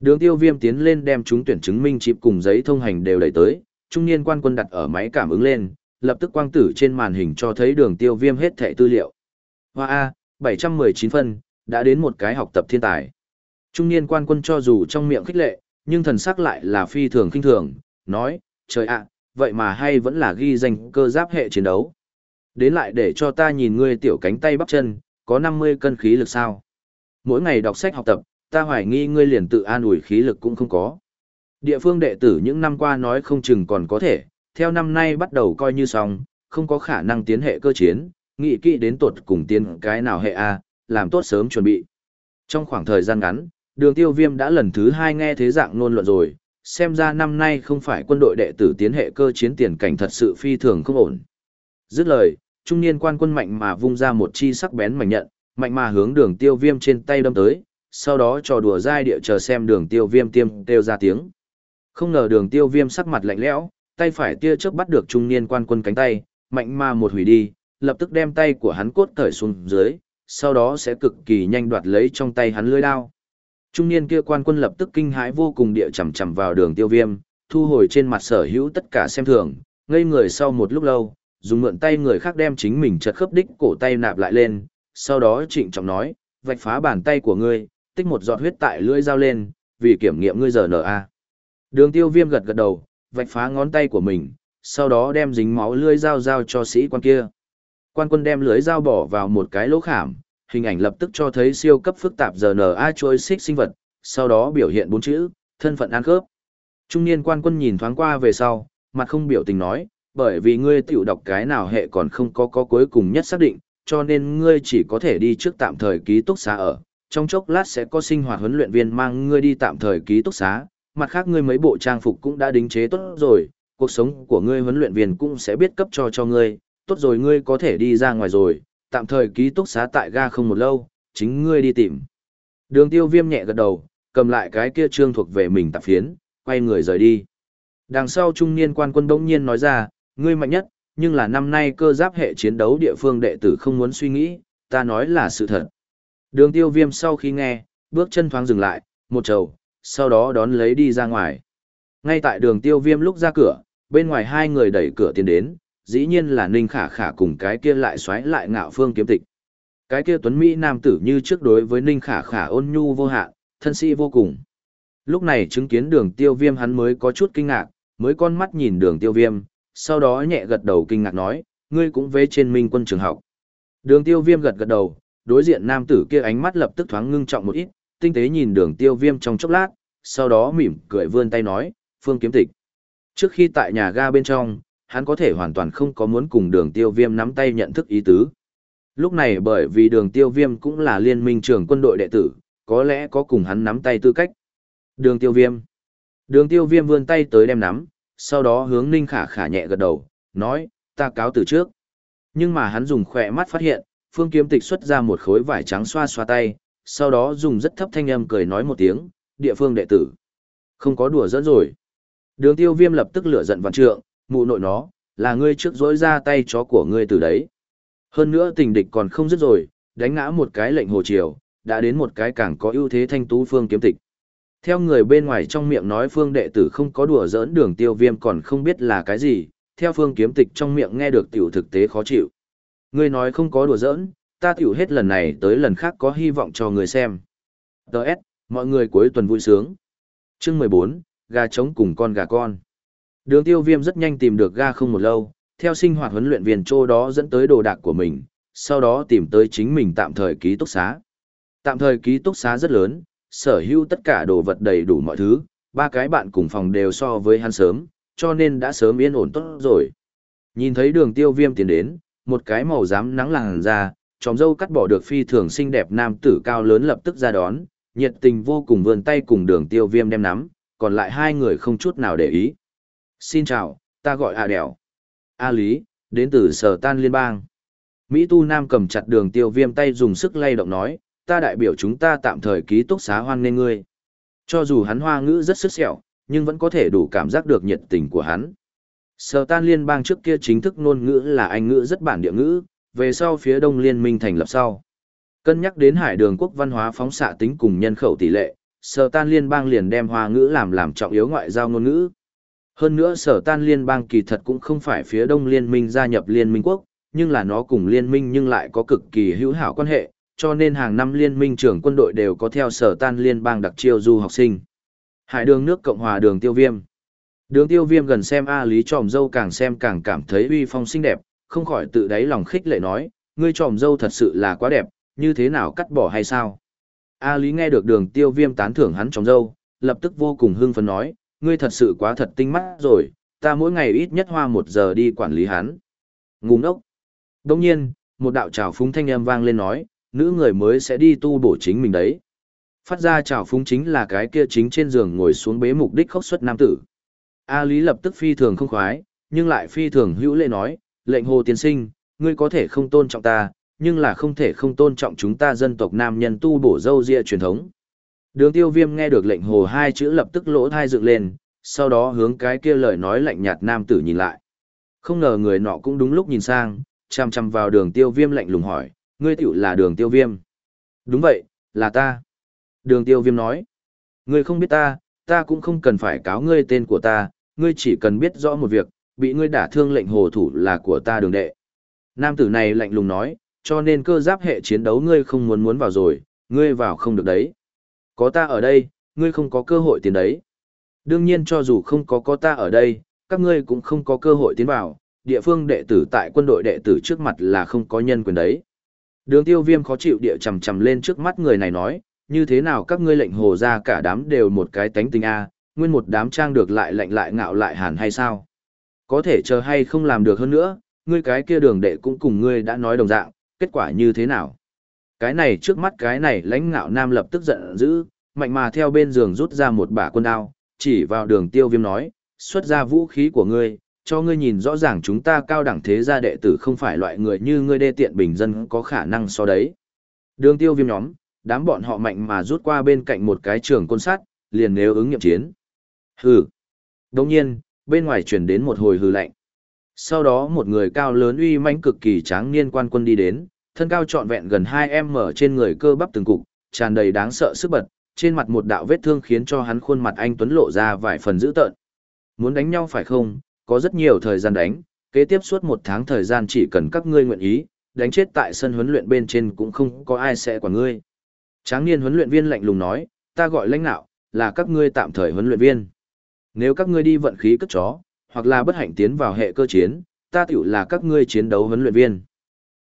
Đường tiêu viêm tiến lên đem chúng tuyển chứng minh chịp cùng giấy thông hành đều đẩy tới, trung niên quan quân đặt ở máy cảm ứng lên, lập tức quang tử trên màn hình cho thấy đường tiêu viêm hết thẻ tư liệu. Hoa A, 719 phân, đã đến một cái học tập thiên tài. Trung niên quan quân cho dù trong miệng khích lệ, nhưng thần sắc lại là phi thường kinh thường, nói, trời ạ, vậy mà hay vẫn là ghi danh cơ giáp hệ chiến đấu. Đến lại để cho ta nhìn ngươi tiểu cánh tay bắp chân, có 50 cân khí lực sao. Mỗi ngày đọc sách học tập, ta hoài nghi ngươi liền tự an ủi khí lực cũng không có. Địa phương đệ tử những năm qua nói không chừng còn có thể, theo năm nay bắt đầu coi như xong, không có khả năng tiến hệ cơ chiến, nghị kỹ đến tuột cùng tiến cái nào hệ A, làm tốt sớm chuẩn bị. Trong khoảng thời gian ngắn, Đường tiêu viêm đã lần thứ hai nghe thế dạng nôn luận rồi, xem ra năm nay không phải quân đội đệ tử tiến hệ cơ chiến tiền cảnh thật sự phi thường không ổn. Dứt lời, trung niên quan quân mạnh mà vung ra một chi sắc bén mảnh nhận, mạnh mà hướng đường tiêu viêm trên tay đâm tới, sau đó trò đùa dai địa chờ xem đường tiêu viêm tiêm kêu ra tiếng. Không ngờ đường tiêu viêm sắc mặt lạnh lẽo, tay phải tia chớp bắt được trung niên quan quân cánh tay, mạnh mà một hủy đi, lập tức đem tay của hắn cốt cởi xuống dưới, sau đó sẽ cực kỳ nhanh đoạt lấy trong tay hắn lưỡi đao. Trung niên kia quan quân lập tức kinh hãi vô cùng địa chầm chầm vào đường tiêu viêm, thu hồi trên mặt sở hữu tất cả xem thường, ngây người sau một lúc lâu, dùng mượn tay người khác đem chính mình chật khớp đích cổ tay nạp lại lên, sau đó trịnh trọng nói, vạch phá bàn tay của ngươi, tích một giọt huyết tại lưỡi dao lên, vì kiểm nghiệm ngươi giờ NA. Đường tiêu viêm gật gật đầu, vạch phá ngón tay của mình, sau đó đem dính máu lưỡi dao dao cho sĩ quan kia. Quan quân đem lưỡi dao bỏ vào một cái lỗ khảm, hình ảnh lập tức cho thấy siêu cấp phức tạp RNA trôi xích sinh vật, sau đó biểu hiện bốn chữ, thân phận ăn khớp. Trung niên quan quân nhìn thoáng qua về sau, mặt không biểu tình nói, bởi vì ngươi tiểu đọc cái nào hệ còn không có có cuối cùng nhất xác định, cho nên ngươi chỉ có thể đi trước tạm thời ký túc xá ở, trong chốc lát sẽ có sinh hoạt huấn luyện viên mang ngươi đi tạm thời ký túc xá, mặt khác ngươi mấy bộ trang phục cũng đã đính chế tốt rồi, cuộc sống của ngươi huấn luyện viên cũng sẽ biết cấp cho cho ngươi, tốt rồi ngươi có thể đi ra ngoài rồi, tạm thời ký túc xá tại ga không một lâu, chính ngươi đi tìm. Đường tiêu viêm nhẹ gật đầu, cầm lại cái kia trương thuộc về mình tạp phiến, quay người rời đi. Đằng sau trung niên quan quân bỗng nhiên nói ra, ngươi mạnh nhất, nhưng là năm nay cơ giáp hệ chiến đấu địa phương đệ tử không muốn suy nghĩ, ta nói là sự thật. Đường tiêu viêm sau khi nghe, bước chân thoáng dừng lại, một trầu, sau đó đón lấy đi ra ngoài. Ngay tại đường tiêu viêm lúc ra cửa, bên ngoài hai người đẩy cửa tiến đến, dĩ nhiên là Ninh Khả Khả cùng cái kia lại xoáy lại ngạo phương kiếm tịch. Cái kia tuấn Mỹ nam tử như trước đối với Ninh Khả Khả ôn nhu vô hạn, thân sĩ vô cùng. Lúc này chứng kiến đường tiêu viêm hắn mới có chút kinh ngạc, mới con mắt nhìn đường tiêu viêm, sau đó nhẹ gật đầu kinh ngạc nói, ngươi cũng vế trên minh quân trường học. Đường tiêu viêm gật gật đầu, đối diện nam tử kia ánh mắt lập tức thoáng ngưng trọng một ít, tinh tế nhìn đường tiêu viêm trong chốc lát, sau đó mỉm cười vươn tay nói, phương kiếm tịch. Trước khi tại nhà ga bên trong, hắn có thể hoàn toàn không có muốn cùng đường tiêu viêm nắm tay nhận thức ý tứ. Lúc này bởi vì đường tiêu viêm cũng là liên minh trưởng quân đội đệ tử, có lẽ có cùng hắn nắm tay tư cách. Đường tiêu viêm. Đường tiêu viêm vươn tay tới đem nắm, sau đó hướng ninh khả khả nhẹ gật đầu, nói, ta cáo từ trước. Nhưng mà hắn dùng khỏe mắt phát hiện, phương kiếm tịch xuất ra một khối vải trắng xoa xoa tay, sau đó dùng rất thấp thanh âm cười nói một tiếng, địa phương đệ tử. Không có đùa dẫn rồi. Đường tiêu viêm lập tức lửa giận vạn trượng, mụ nội nó, là ngươi trước dối ra tay chó của ngươi từ đấy. Hơn nữa tình địch còn không dứt rồi, đánh ngã một cái lệnh hồ triều, đã đến một cái càng có ưu thế thanh tú phương kiếm tịch. Theo người bên ngoài trong miệng nói phương đệ tử không có đùa giỡn đường tiêu viêm còn không biết là cái gì, theo phương kiếm tịch trong miệng nghe được tiểu thực tế khó chịu. Ngươi nói không có đùa giỡn, ta tiểu hết lần này tới lần khác có hy vọng cho người xem. Đợt, mọi người cuối tuần vui sướng. Chương 14, gà trống cùng con gà con. Đường tiêu viêm rất nhanh tìm được ga không một lâu, theo sinh hoạt huấn luyện viên trô đó dẫn tới đồ đạc của mình, sau đó tìm tới chính mình tạm thời ký túc xá. Tạm thời ký túc xá rất lớn, sở hữu tất cả đồ vật đầy đủ mọi thứ, ba cái bạn cùng phòng đều so với hắn sớm, cho nên đã sớm yên ổn tốt rồi. Nhìn thấy đường tiêu viêm tiến đến, một cái màu dám nắng làng ra, tròm dâu cắt bỏ được phi thường xinh đẹp nam tử cao lớn lập tức ra đón, nhiệt tình vô cùng vươn tay cùng đường tiêu viêm đem nắm, còn lại hai người không chút nào để ý. Xin chào, ta gọi A Đèo. A Lý, đến từ Sở Tan Liên bang. Mỹ Tu Nam cầm chặt đường tiêu viêm tay dùng sức lay động nói, ta đại biểu chúng ta tạm thời ký túc xá hoan nên ngươi. Cho dù hắn hoa ngữ rất sức sẹo, nhưng vẫn có thể đủ cảm giác được nhiệt tình của hắn. Sở tan liên bang trước kia chính thức ngôn ngữ là Anh ngữ rất bản địa ngữ, về sau phía đông liên minh thành lập sau. Cân nhắc đến hải đường quốc văn hóa phóng xạ tính cùng nhân khẩu tỷ lệ, sở tan liên bang liền đem hoa ngữ làm làm trọng yếu ngoại giao ngôn ngữ. Hơn nữa sở tan liên bang kỳ thật cũng không phải phía đông liên minh gia nhập liên minh quốc, nhưng là nó cùng liên minh nhưng lại có cực kỳ hữu hảo quan hệ, cho nên hàng năm liên minh trưởng quân đội đều có theo sở tan liên bang đặc chiêu du học sinh. Hải đường nước Cộng hòa đường tiêu viêm. Đường tiêu viêm gần xem A Lý tròm dâu càng xem càng cảm thấy uy phong xinh đẹp, không khỏi tự đáy lòng khích lệ nói, ngươi tròm dâu thật sự là quá đẹp, như thế nào cắt bỏ hay sao? A Lý nghe được đường tiêu viêm tán thưởng hắn tròm dâu, lập tức vô cùng hưng phấn nói, ngươi thật sự quá thật tinh mắt rồi, ta mỗi ngày ít nhất hoa một giờ đi quản lý hắn. Ngu ngốc. Đông nhiên, một đạo trào phúng thanh âm vang lên nói, nữ người mới sẽ đi tu bổ chính mình đấy. Phát ra chào phúng chính là cái kia chính trên giường ngồi xuống bế mục đích khốc xuất nam tử. A Lý lập tức phi thường không khoái, nhưng lại phi thường hữu lệ nói, lệnh hồ tiên sinh, ngươi có thể không tôn trọng ta, nhưng là không thể không tôn trọng chúng ta dân tộc nam nhân tu bổ dâu ria truyền thống. Đường tiêu viêm nghe được lệnh hồ hai chữ lập tức lỗ thai dựng lên, sau đó hướng cái kia lời nói lạnh nhạt nam tử nhìn lại. Không ngờ người nọ cũng đúng lúc nhìn sang, chăm chăm vào đường tiêu viêm lạnh lùng hỏi, ngươi tiểu là đường tiêu viêm. Đúng vậy, là ta. Đường tiêu viêm nói, ngươi không biết ta, ta cũng không cần phải cáo ngươi tên của ta, ngươi chỉ cần biết rõ một việc, bị ngươi đả thương lệnh hồ thủ là của ta đường đệ. Nam tử này lạnh lùng nói, cho nên cơ giáp hệ chiến đấu ngươi không muốn muốn vào rồi, ngươi vào không được đấy. Có ta ở đây, ngươi không có cơ hội tiến đấy. Đương nhiên cho dù không có có ta ở đây, các ngươi cũng không có cơ hội tiến vào, địa phương đệ tử tại quân đội đệ tử trước mặt là không có nhân quyền đấy. Đường tiêu viêm khó chịu địa chầm chầm lên trước mắt người này nói, như thế nào các ngươi lệnh hồ ra cả đám đều một cái tánh tình A, nguyên một đám trang được lại lệnh lại ngạo lại hàn hay sao? Có thể chờ hay không làm được hơn nữa, ngươi cái kia đường đệ cũng cùng ngươi đã nói đồng dạng, kết quả như thế nào? Cái này trước mắt cái này lãnh ngạo nam lập tức giận dữ, mạnh mà theo bên giường rút ra một bả quân đao, chỉ vào đường tiêu viêm nói, xuất ra vũ khí của ngươi, cho ngươi nhìn rõ ràng chúng ta cao đẳng thế gia đệ tử không phải loại người như ngươi đê tiện bình dân có khả năng so đấy. Đường tiêu viêm nhóm, đám bọn họ mạnh mà rút qua bên cạnh một cái trường quân sát, liền nếu ứng nghiệm chiến. Hừ. Đồng nhiên, bên ngoài chuyển đến một hồi hư lạnh. Sau đó một người cao lớn uy mãnh cực kỳ tráng niên quan quân đi đến, thân cao trọn vẹn gần 2 m trên người cơ bắp từng cục, tràn đầy đáng sợ sức bật, trên mặt một đạo vết thương khiến cho hắn khuôn mặt anh tuấn lộ ra vài phần dữ tợn. Muốn đánh nhau phải không? Có rất nhiều thời gian đánh, kế tiếp suốt một tháng thời gian chỉ cần các ngươi nguyện ý, đánh chết tại sân huấn luyện bên trên cũng không có ai sẽ quản ngươi. Tráng niên huấn luyện viên lạnh lùng nói, ta gọi lãnh nạo, là các ngươi tạm thời huấn luyện viên. Nếu các ngươi đi vận khí cất chó, hoặc là bất hạnh tiến vào hệ cơ chiến, ta tiểu là các ngươi chiến đấu huấn luyện viên.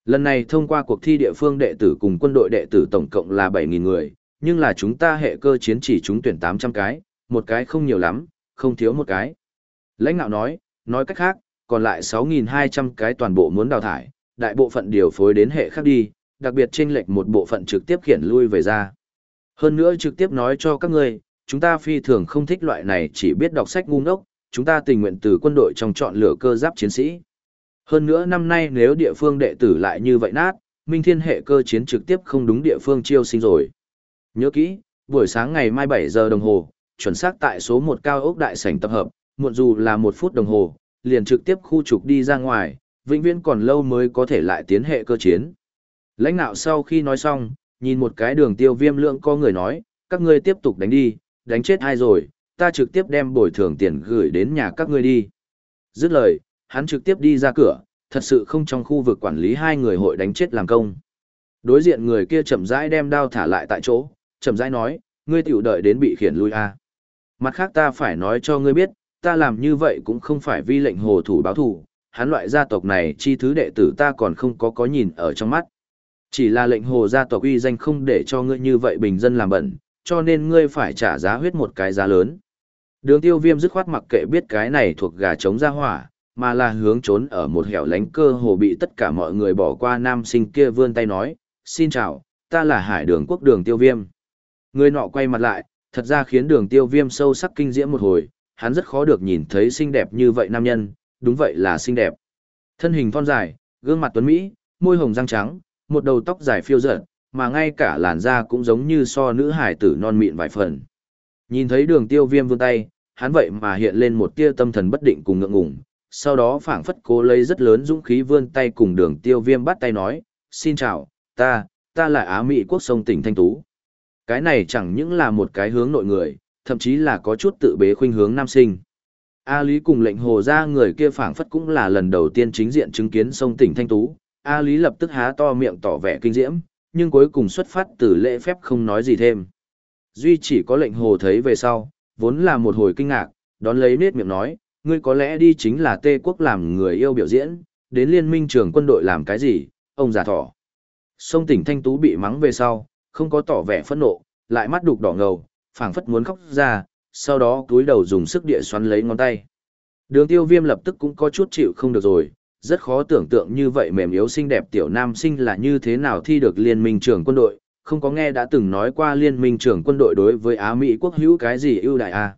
Lần này thông qua cuộc thi địa phương đệ tử cùng quân đội đệ tử tổng cộng là 7.000 người, nhưng là chúng ta hệ cơ chiến chỉ chúng tuyển 800 cái, một cái không nhiều lắm, không thiếu một cái. Lãnh ngạo nói, nói cách khác, còn lại 6.200 cái toàn bộ muốn đào thải, đại bộ phận điều phối đến hệ khác đi, đặc biệt chênh lệch một bộ phận trực tiếp khiển lui về ra. Hơn nữa trực tiếp nói cho các ngươi, chúng ta phi thường không thích loại này chỉ biết đọc sách ngu ngốc, chúng ta tình nguyện từ quân đội trong chọn lựa cơ giáp chiến sĩ. Hơn nữa năm nay nếu địa phương đệ tử lại như vậy nát, Minh Thiên hệ cơ chiến trực tiếp không đúng địa phương chiêu sinh rồi. Nhớ kỹ, buổi sáng ngày mai 7 giờ đồng hồ, chuẩn xác tại số 1 cao ốc đại sảnh tập hợp, muộn dù là một phút đồng hồ, liền trực tiếp khu trục đi ra ngoài, vĩnh viễn còn lâu mới có thể lại tiến hệ cơ chiến. Lãnh đạo sau khi nói xong, nhìn một cái đường tiêu viêm lượng có người nói, các ngươi tiếp tục đánh đi, đánh chết ai rồi, ta trực tiếp đem bồi thường tiền gửi đến nhà các ngươi đi. Dứt lời, hắn trực tiếp đi ra cửa, thật sự không trong khu vực quản lý hai người hội đánh chết làm công. Đối diện người kia chậm rãi đem đao thả lại tại chỗ, chậm rãi nói, ngươi tiểu đợi đến bị khiển lui a. À. Mặt khác ta phải nói cho ngươi biết, ta làm như vậy cũng không phải vi lệnh hồ thủ báo thủ, hắn loại gia tộc này chi thứ đệ tử ta còn không có có nhìn ở trong mắt. Chỉ là lệnh hồ gia tộc uy danh không để cho ngươi như vậy bình dân làm bẩn, cho nên ngươi phải trả giá huyết một cái giá lớn. Đường tiêu viêm dứt khoát mặc kệ biết cái này thuộc gà trống ra hỏa, mà là hướng trốn ở một hẻo lánh cơ hồ bị tất cả mọi người bỏ qua nam sinh kia vươn tay nói, xin chào, ta là hải đường quốc đường tiêu viêm. Người nọ quay mặt lại, thật ra khiến đường tiêu viêm sâu sắc kinh diễm một hồi, hắn rất khó được nhìn thấy xinh đẹp như vậy nam nhân, đúng vậy là xinh đẹp. Thân hình thon dài, gương mặt tuấn Mỹ, môi hồng răng trắng, một đầu tóc dài phiêu dở, mà ngay cả làn da cũng giống như so nữ hải tử non mịn vài phần. Nhìn thấy đường tiêu viêm vươn tay, hắn vậy mà hiện lên một tia tâm thần bất định cùng ngượng ngùng, sau đó phảng phất cố lấy rất lớn dũng khí vươn tay cùng đường tiêu viêm bắt tay nói, xin chào, ta, ta là Á Mỹ quốc sông tỉnh Thanh Tú. Cái này chẳng những là một cái hướng nội người, thậm chí là có chút tự bế khuynh hướng nam sinh. A Lý cùng lệnh hồ ra người kia phảng phất cũng là lần đầu tiên chính diện chứng kiến sông tỉnh Thanh Tú. A Lý lập tức há to miệng tỏ vẻ kinh diễm, nhưng cuối cùng xuất phát từ lễ phép không nói gì thêm. Duy chỉ có lệnh hồ thấy về sau, vốn là một hồi kinh ngạc, đón lấy nết miệng nói, ngươi có lẽ đi chính là Tê Quốc làm người yêu biểu diễn, đến liên minh trường quân đội làm cái gì, ông già thỏ. Sông tỉnh Thanh Tú bị mắng về sau, không có tỏ vẻ phẫn nộ, lại mắt đục đỏ ngầu, phảng phất muốn khóc ra, sau đó túi đầu dùng sức địa xoắn lấy ngón tay. Đường tiêu viêm lập tức cũng có chút chịu không được rồi, rất khó tưởng tượng như vậy mềm yếu xinh đẹp tiểu nam sinh là như thế nào thi được liên minh trường quân đội, không có nghe đã từng nói qua liên minh trưởng quân đội đối với Á Mỹ quốc hữu cái gì ưu đại à.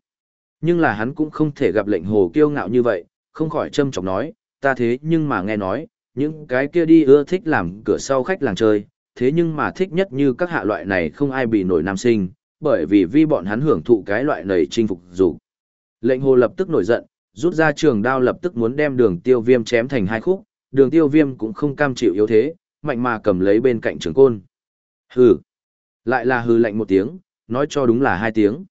Nhưng là hắn cũng không thể gặp lệnh hồ kiêu ngạo như vậy, không khỏi châm chọc nói, ta thế nhưng mà nghe nói, những cái kia đi ưa thích làm cửa sau khách làng chơi, thế nhưng mà thích nhất như các hạ loại này không ai bị nổi nam sinh, bởi vì vi bọn hắn hưởng thụ cái loại này chinh phục dù. Lệnh hồ lập tức nổi giận, rút ra trường đao lập tức muốn đem đường tiêu viêm chém thành hai khúc, đường tiêu viêm cũng không cam chịu yếu thế, mạnh mà cầm lấy bên cạnh trường côn. Hừ. Lại là hừ lạnh một tiếng, nói cho đúng là hai tiếng.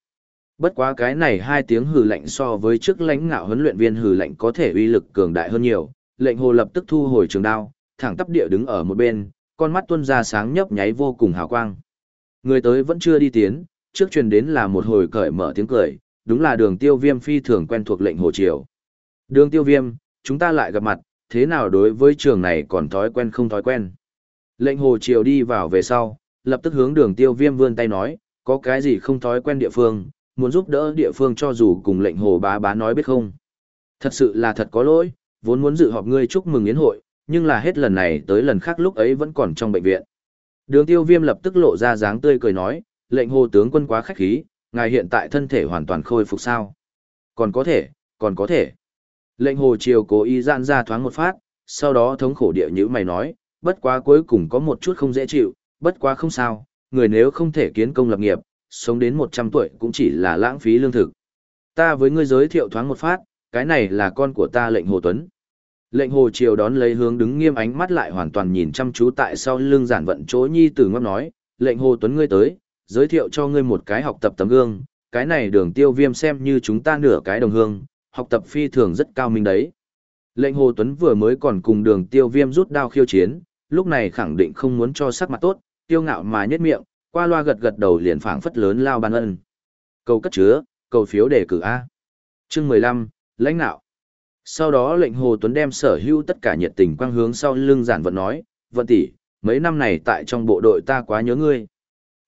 Bất quá cái này hai tiếng hừ lạnh so với trước lãnh ngạo huấn luyện viên hừ lạnh có thể uy lực cường đại hơn nhiều, lệnh hồ lập tức thu hồi trường đao, thẳng tắp địa đứng ở một bên, con mắt tuân ra sáng nhấp nháy vô cùng hào quang. Người tới vẫn chưa đi tiến, trước truyền đến là một hồi cởi mở tiếng cười, đúng là đường tiêu viêm phi thường quen thuộc lệnh hồ triều. Đường tiêu viêm, chúng ta lại gặp mặt, thế nào đối với trường này còn thói quen không thói quen. Lệnh hồ triều đi vào về sau, lập tức hướng đường tiêu viêm vươn tay nói, có cái gì không thói quen địa phương, muốn giúp đỡ địa phương cho dù cùng lệnh hồ bá bá nói biết không. Thật sự là thật có lỗi, vốn muốn dự họp ngươi chúc mừng yến hội, nhưng là hết lần này tới lần khác lúc ấy vẫn còn trong bệnh viện. Đường tiêu viêm lập tức lộ ra dáng tươi cười nói, lệnh hồ tướng quân quá khách khí, ngài hiện tại thân thể hoàn toàn khôi phục sao. Còn có thể, còn có thể. Lệnh hồ chiều cố ý giãn ra thoáng một phát, sau đó thống khổ địa như mày nói, bất quá cuối cùng có một chút không dễ chịu, bất quá không sao, người nếu không thể kiến công lập nghiệp, sống đến 100 tuổi cũng chỉ là lãng phí lương thực. Ta với ngươi giới thiệu thoáng một phát, cái này là con của ta lệnh Hồ Tuấn. Lệnh Hồ Triều đón lấy hướng đứng nghiêm ánh mắt lại hoàn toàn nhìn chăm chú tại sau lưng giản vận chỗ nhi tử ngâm nói, lệnh Hồ Tuấn ngươi tới, giới thiệu cho ngươi một cái học tập tấm gương, cái này đường tiêu viêm xem như chúng ta nửa cái đồng hương, học tập phi thường rất cao minh đấy. Lệnh Hồ Tuấn vừa mới còn cùng đường tiêu viêm rút đao khiêu chiến, lúc này khẳng định không muốn cho sắc mặt tốt, tiêu ngạo mà nhất miệng, qua loa gật gật đầu liền phảng phất lớn lao ban ân. Cầu cất chứa, cầu phiếu đề cử A. Chương 15, lãnh nạo. Sau đó lệnh Hồ Tuấn đem sở hữu tất cả nhiệt tình quang hướng sau lưng giản vận nói, vận tỷ, mấy năm này tại trong bộ đội ta quá nhớ ngươi.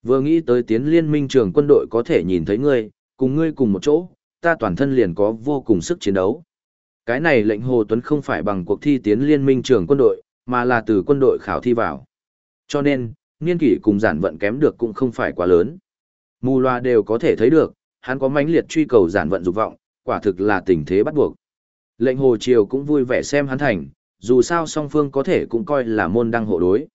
Vừa nghĩ tới tiến liên minh trường quân đội có thể nhìn thấy ngươi, cùng ngươi cùng một chỗ, ta toàn thân liền có vô cùng sức chiến đấu. Cái này lệnh Hồ Tuấn không phải bằng cuộc thi tiến liên minh trường quân đội, mà là từ quân đội khảo thi vào. Cho nên, niên kỷ cùng giản vận kém được cũng không phải quá lớn. Mù loa đều có thể thấy được, hắn có mãnh liệt truy cầu giản vận dục vọng, quả thực là tình thế bắt buộc. Lệnh Hồ Triều cũng vui vẻ xem hắn thành, dù sao song phương có thể cũng coi là môn đăng hộ đối.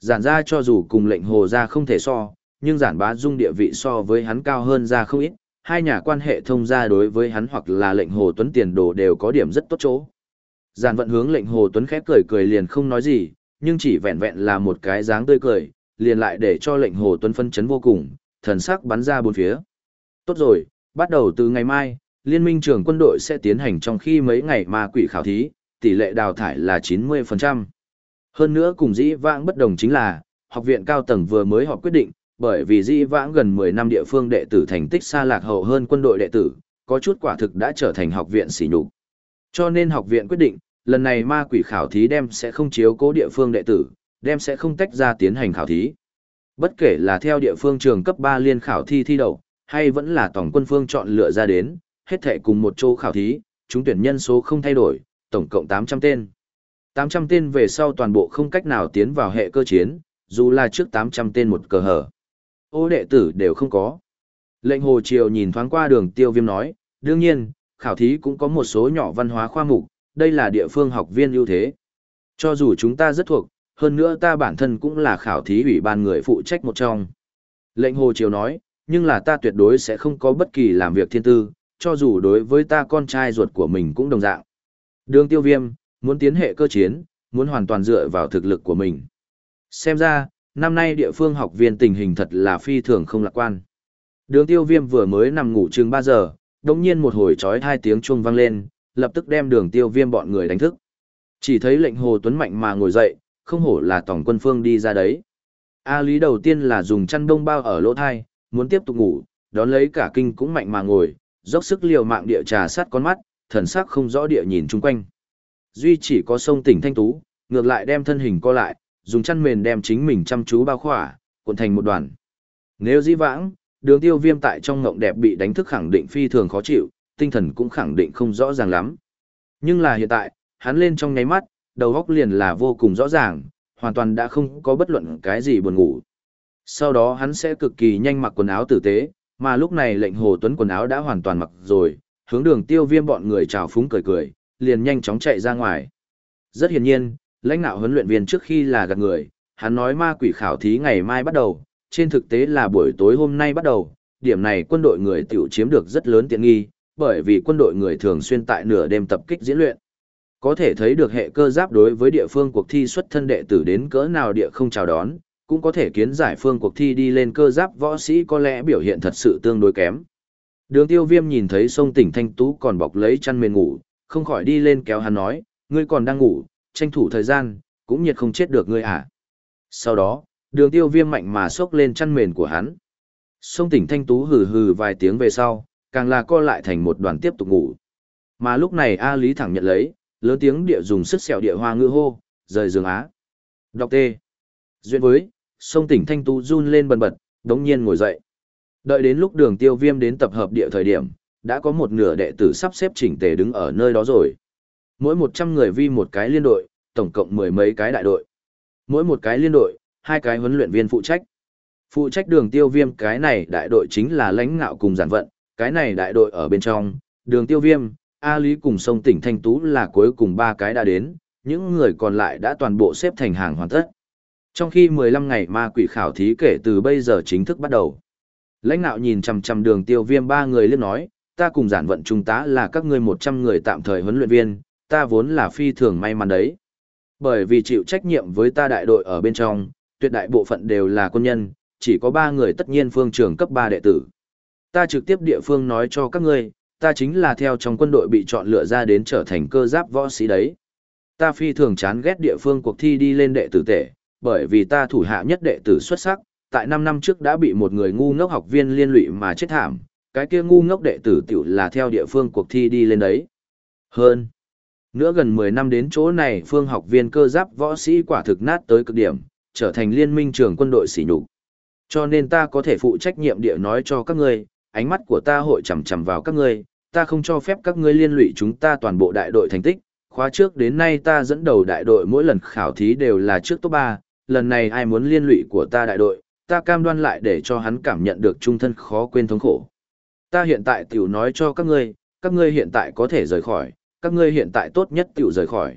Giản ra cho dù cùng lệnh Hồ ra không thể so, nhưng giản bá dung địa vị so với hắn cao hơn ra không ít, hai nhà quan hệ thông gia đối với hắn hoặc là lệnh Hồ Tuấn tiền đồ đều có điểm rất tốt chỗ. Giản vận hướng lệnh Hồ Tuấn khép cười cười liền không nói gì, nhưng chỉ vẹn vẹn là một cái dáng tươi cười, liền lại để cho lệnh Hồ Tuấn phân chấn vô cùng, thần sắc bắn ra bốn phía. Tốt rồi, bắt đầu từ ngày mai, liên minh trưởng quân đội sẽ tiến hành trong khi mấy ngày ma quỷ khảo thí, tỷ lệ đào thải là 90%. Hơn nữa cùng dĩ vãng bất đồng chính là, học viện cao tầng vừa mới họp quyết định, bởi vì dĩ vãng gần 10 năm địa phương đệ tử thành tích xa lạc hậu hơn quân đội đệ tử, có chút quả thực đã trở thành học viện sỉ nhục. Cho nên học viện quyết định, lần này ma quỷ khảo thí đem sẽ không chiếu cố địa phương đệ tử, đem sẽ không tách ra tiến hành khảo thí. Bất kể là theo địa phương trường cấp 3 liên khảo thi thi đầu, hay vẫn là tổng quân phương chọn lựa ra đến, hết thể cùng một chỗ khảo thí, chúng tuyển nhân số không thay đổi, tổng cộng 800 tên. 800 tên về sau toàn bộ không cách nào tiến vào hệ cơ chiến, dù là trước 800 tên một cờ hở. Ô đệ tử đều không có. Lệnh Hồ Triều nhìn thoáng qua đường tiêu viêm nói, đương nhiên, khảo thí cũng có một số nhỏ văn hóa khoa mục, đây là địa phương học viên ưu thế. Cho dù chúng ta rất thuộc, hơn nữa ta bản thân cũng là khảo thí ủy ban người phụ trách một trong. Lệnh Hồ Triều nói, nhưng là ta tuyệt đối sẽ không có bất kỳ làm việc thiên tư, cho dù đối với ta con trai ruột của mình cũng đồng dạng. Đường tiêu viêm, muốn tiến hệ cơ chiến, muốn hoàn toàn dựa vào thực lực của mình. Xem ra, năm nay địa phương học viên tình hình thật là phi thường không lạc quan. Đường tiêu viêm vừa mới nằm ngủ chừng 3 giờ, đồng nhiên một hồi trói hai tiếng chuông vang lên, lập tức đem đường tiêu viêm bọn người đánh thức. Chỉ thấy lệnh hồ tuấn mạnh mà ngồi dậy, không hổ là tổng quân phương đi ra đấy. A lý đầu tiên là dùng chăn đông bao ở lỗ thai, muốn tiếp tục ngủ, đón lấy cả kinh cũng mạnh mà ngồi, dốc sức liều mạng địa trà sát con mắt, thần sắc không rõ địa nhìn chung quanh. Duy chỉ có sông tỉnh thanh tú, ngược lại đem thân hình co lại, dùng chăn mền đem chính mình chăm chú bao khỏa, cuộn thành một đoàn. Nếu di vãng, đường tiêu viêm tại trong ngộng đẹp bị đánh thức khẳng định phi thường khó chịu, tinh thần cũng khẳng định không rõ ràng lắm. Nhưng là hiện tại, hắn lên trong nháy mắt, đầu óc liền là vô cùng rõ ràng, hoàn toàn đã không có bất luận cái gì buồn ngủ. Sau đó hắn sẽ cực kỳ nhanh mặc quần áo tử tế, mà lúc này lệnh Hồ Tuấn quần áo đã hoàn toàn mặc rồi, hướng đường tiêu viêm bọn người chào phúng cười cười, liền nhanh chóng chạy ra ngoài. Rất hiển nhiên, lãnh đạo huấn luyện viên trước khi là gạt người, hắn nói ma quỷ khảo thí ngày mai bắt đầu, trên thực tế là buổi tối hôm nay bắt đầu, điểm này quân đội người tiểu chiếm được rất lớn tiện nghi, bởi vì quân đội người thường xuyên tại nửa đêm tập kích diễn luyện. Có thể thấy được hệ cơ giáp đối với địa phương cuộc thi xuất thân đệ tử đến cỡ nào địa không chào đón, cũng có thể kiến giải phương cuộc thi đi lên cơ giáp võ sĩ có lẽ biểu hiện thật sự tương đối kém. Đường tiêu viêm nhìn thấy sông tỉnh thanh tú còn bọc lấy chăn mền ngủ, không khỏi đi lên kéo hắn nói, ngươi còn đang ngủ, tranh thủ thời gian, cũng nhiệt không chết được ngươi à. Sau đó, đường tiêu viêm mạnh mà sốc lên chăn mền của hắn. Sông tỉnh thanh tú hừ hừ vài tiếng về sau, càng là co lại thành một đoàn tiếp tục ngủ. Mà lúc này A Lý thẳng nhận lấy, lớn tiếng địa dùng sức sẹo địa hoa ngư hô, rời giường á. Đọc tê. Duyên với, sông tỉnh thanh tú run lên bần bật, đống nhiên ngồi dậy. Đợi đến lúc đường tiêu viêm đến tập hợp địa thời điểm, đã có một nửa đệ tử sắp xếp chỉnh tề đứng ở nơi đó rồi. Mỗi 100 người vi một cái liên đội, tổng cộng mười mấy cái đại đội. Mỗi một cái liên đội, hai cái huấn luyện viên phụ trách. Phụ trách đường tiêu viêm cái này đại đội chính là lãnh ngạo cùng giản vận, cái này đại đội ở bên trong, đường tiêu viêm, A Lý cùng sông tỉnh Thanh Tú là cuối cùng ba cái đã đến, những người còn lại đã toàn bộ xếp thành hàng hoàn tất. Trong khi 15 ngày ma quỷ khảo thí kể từ bây giờ chính thức bắt đầu. Lãnh nạo nhìn chằm chằm đường tiêu viêm ba người liên nói, ta cùng giản vận trung tá là các ngươi 100 người tạm thời huấn luyện viên, ta vốn là phi thường may mắn đấy. Bởi vì chịu trách nhiệm với ta đại đội ở bên trong, tuyệt đại bộ phận đều là quân nhân, chỉ có ba người tất nhiên phương trưởng cấp 3 đệ tử. Ta trực tiếp địa phương nói cho các ngươi, ta chính là theo trong quân đội bị chọn lựa ra đến trở thành cơ giáp võ sĩ đấy. Ta phi thường chán ghét địa phương cuộc thi đi lên đệ tử tể, bởi vì ta thủ hạ nhất đệ tử xuất sắc, tại 5 năm trước đã bị một người ngu ngốc học viên liên lụy mà chết thảm, cái kia ngu ngốc đệ tử tiểu là theo địa phương cuộc thi đi lên đấy. Hơn. Nữa gần 10 năm đến chỗ này phương học viên cơ giáp võ sĩ quả thực nát tới cực điểm, trở thành liên minh trường quân đội sỉ nhục. Cho nên ta có thể phụ trách nhiệm địa nói cho các ngươi, ánh mắt của ta hội chằm chằm vào các ngươi, ta không cho phép các ngươi liên lụy chúng ta toàn bộ đại đội thành tích. Khóa trước đến nay ta dẫn đầu đại đội mỗi lần khảo thí đều là trước top 3, lần này ai muốn liên lụy của ta đại đội, ta cam đoan lại để cho hắn cảm nhận được trung thân khó quên thống khổ. Ta hiện tại tiểu nói cho các ngươi, các ngươi hiện tại có thể rời khỏi, các ngươi hiện tại tốt nhất tiểu rời khỏi.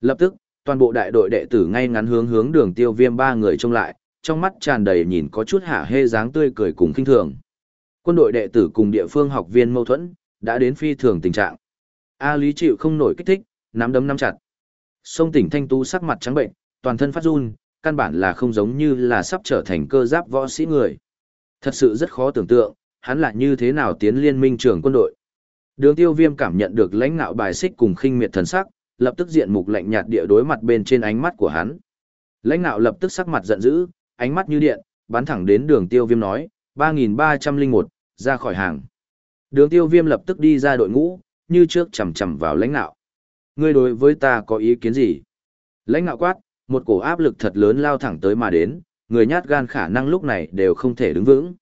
Lập tức, toàn bộ đại đội đệ tử ngay ngắn hướng hướng đường tiêu viêm ba người trông lại, trong mắt tràn đầy nhìn có chút hả hê dáng tươi cười cùng kinh thường. Quân đội đệ tử cùng địa phương học viên mâu thuẫn, đã đến phi thường tình trạng. A Lý chịu không nổi kích thích, nắm đấm nắm chặt. Sông tỉnh thanh tú sắc mặt trắng bệnh, toàn thân phát run, căn bản là không giống như là sắp trở thành cơ giáp võ sĩ người. Thật sự rất khó tưởng tượng, hắn là như thế nào tiến liên minh trưởng quân đội. Đường tiêu viêm cảm nhận được lãnh ngạo bài xích cùng khinh miệt thần sắc, lập tức diện mục lạnh nhạt địa đối mặt bên trên ánh mắt của hắn. Lãnh ngạo lập tức sắc mặt giận dữ, ánh mắt như điện, bắn thẳng đến đường tiêu viêm nói, 3301, ra khỏi hàng. Đường tiêu viêm lập tức đi ra đội ngũ, như trước chầm chầm vào lãnh ngạo. Ngươi đối với ta có ý kiến gì? Lãnh ngạo quát, một cổ áp lực thật lớn lao thẳng tới mà đến, người nhát gan khả năng lúc này đều không thể đứng vững.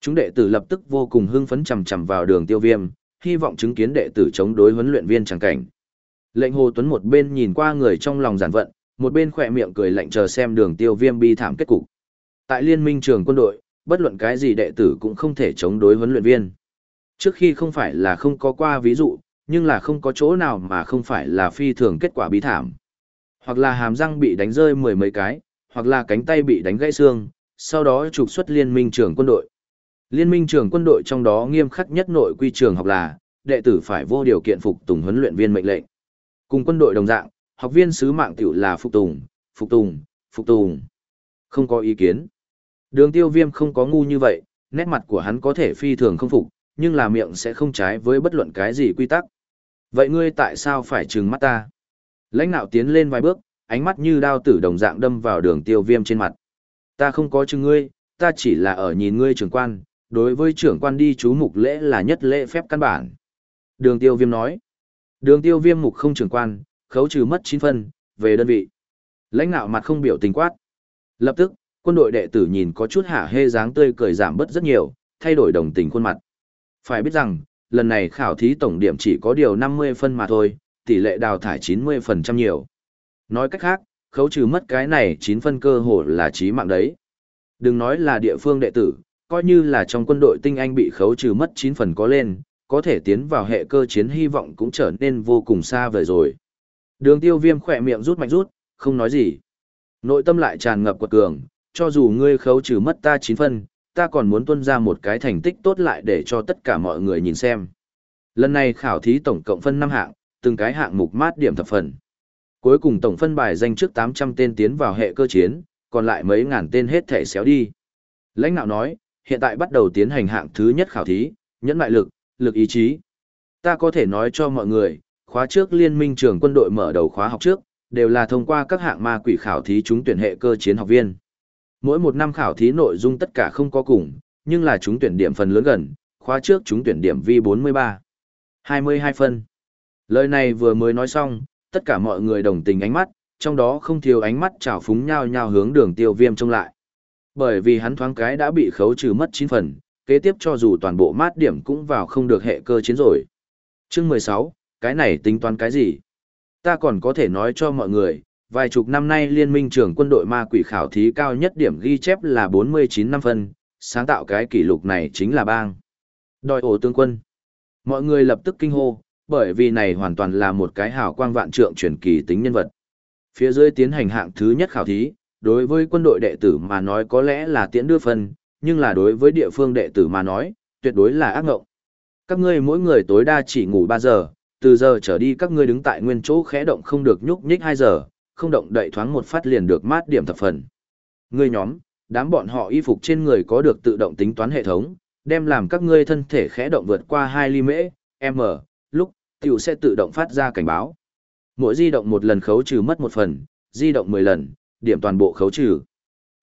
Chúng đệ tử lập tức vô cùng hưng phấn chầm chầm vào đường tiêu viêm, hy vọng chứng kiến đệ tử chống đối huấn luyện viên chẳng cảnh. Lệnh Hồ Tuấn một bên nhìn qua người trong lòng giản vận, một bên khỏe miệng cười lạnh chờ xem đường tiêu viêm bi thảm kết cục. Tại liên minh trường quân đội, bất luận cái gì đệ tử cũng không thể chống đối huấn luyện viên. Trước khi không phải là không có qua ví dụ, nhưng là không có chỗ nào mà không phải là phi thường kết quả bí thảm. Hoặc là hàm răng bị đánh rơi mười mấy cái, hoặc là cánh tay bị đánh gãy xương, sau đó trục xuất liên minh trưởng quân đội. Liên minh trưởng quân đội trong đó nghiêm khắc nhất nội quy trường học là, đệ tử phải vô điều kiện phục tùng huấn luyện viên mệnh lệnh. Cùng quân đội đồng dạng, học viên sứ mạng tiểu là phục tùng, phục tùng, phục tùng. Không có ý kiến. Đường tiêu viêm không có ngu như vậy, nét mặt của hắn có thể phi thường không phục, nhưng là miệng sẽ không trái với bất luận cái gì quy tắc. Vậy ngươi tại sao phải trừng mắt ta? Lãnh nạo tiến lên vài bước, ánh mắt như đao tử đồng dạng đâm vào đường tiêu viêm trên mặt. Ta không có trừng ngươi, ta chỉ là ở nhìn ngươi trưởng quan, đối với trưởng quan đi chú mục lễ là nhất lễ phép căn bản. Đường tiêu viêm nói. Đường tiêu viêm mục không trưởng quan, khấu trừ mất 9 phân, về đơn vị. Lãnh nạo mặt không biểu tình quát. Lập tức, quân đội đệ tử nhìn có chút hả hê dáng tươi cười giảm bớt rất nhiều, thay đổi đồng tình khuôn mặt. Phải biết rằng, lần này khảo thí tổng điểm chỉ có điều 50 phân mà thôi, tỷ lệ đào thải 90% nhiều. Nói cách khác, khấu trừ mất cái này 9 phân cơ hội là chí mạng đấy. Đừng nói là địa phương đệ tử, coi như là trong quân đội tinh anh bị khấu trừ mất 9 phần có lên, có thể tiến vào hệ cơ chiến hy vọng cũng trở nên vô cùng xa vời rồi. Đường tiêu viêm khỏe miệng rút mạnh rút, không nói gì. Nội tâm lại tràn ngập quật cường, cho dù ngươi khấu trừ mất ta 9 phân, ta còn muốn tuân ra một cái thành tích tốt lại để cho tất cả mọi người nhìn xem. Lần này khảo thí tổng cộng phân 5 hạng, từng cái hạng mục mát điểm thập phần. Cuối cùng tổng phân bài danh trước 800 tên tiến vào hệ cơ chiến, còn lại mấy ngàn tên hết thể xéo đi. Lãnh đạo nói, hiện tại bắt đầu tiến hành hạng thứ nhất khảo thí, nhẫn mại lực, lực ý chí. Ta có thể nói cho mọi người, khóa trước liên minh trưởng quân đội mở đầu khóa học trước, đều là thông qua các hạng ma quỷ khảo thí chúng tuyển hệ cơ chiến học viên. Mỗi một năm khảo thí nội dung tất cả không có cùng, nhưng là chúng tuyển điểm phần lớn gần, khóa trước chúng tuyển điểm vi 43. 22 phân. Lời này vừa mới nói xong, tất cả mọi người đồng tình ánh mắt, trong đó không thiếu ánh mắt trào phúng nhau nhau hướng đường tiêu viêm trông lại. Bởi vì hắn thoáng cái đã bị khấu trừ mất 9 phần, kế tiếp cho dù toàn bộ mát điểm cũng vào không được hệ cơ chiến rồi. chương 16, cái này tính toán cái gì? Ta còn có thể nói cho mọi người, vài chục năm nay liên minh trưởng quân đội ma quỷ khảo thí cao nhất điểm ghi chép là 49 năm phân, sáng tạo cái kỷ lục này chính là bang. Đòi ổ tướng quân. Mọi người lập tức kinh hô, bởi vì này hoàn toàn là một cái hào quang vạn trượng truyền kỳ tính nhân vật. Phía dưới tiến hành hạng thứ nhất khảo thí, đối với quân đội đệ tử mà nói có lẽ là tiễn đưa phân, nhưng là đối với địa phương đệ tử mà nói, tuyệt đối là ác ngộng. Các ngươi mỗi người tối đa chỉ ngủ 3 giờ, từ giờ trở đi các ngươi đứng tại nguyên chỗ khẽ động không được nhúc nhích 2 giờ, không động đậy thoáng một phát liền được mát điểm thập phần. Ngươi nhóm, đám bọn họ y phục trên người có được tự động tính toán hệ thống, đem làm các ngươi thân thể khẽ động vượt qua 2 ly mễ, m, lúc, tiểu sẽ tự động phát ra cảnh báo. Mỗi di động một lần khấu trừ mất một phần, di động 10 lần, điểm toàn bộ khấu trừ.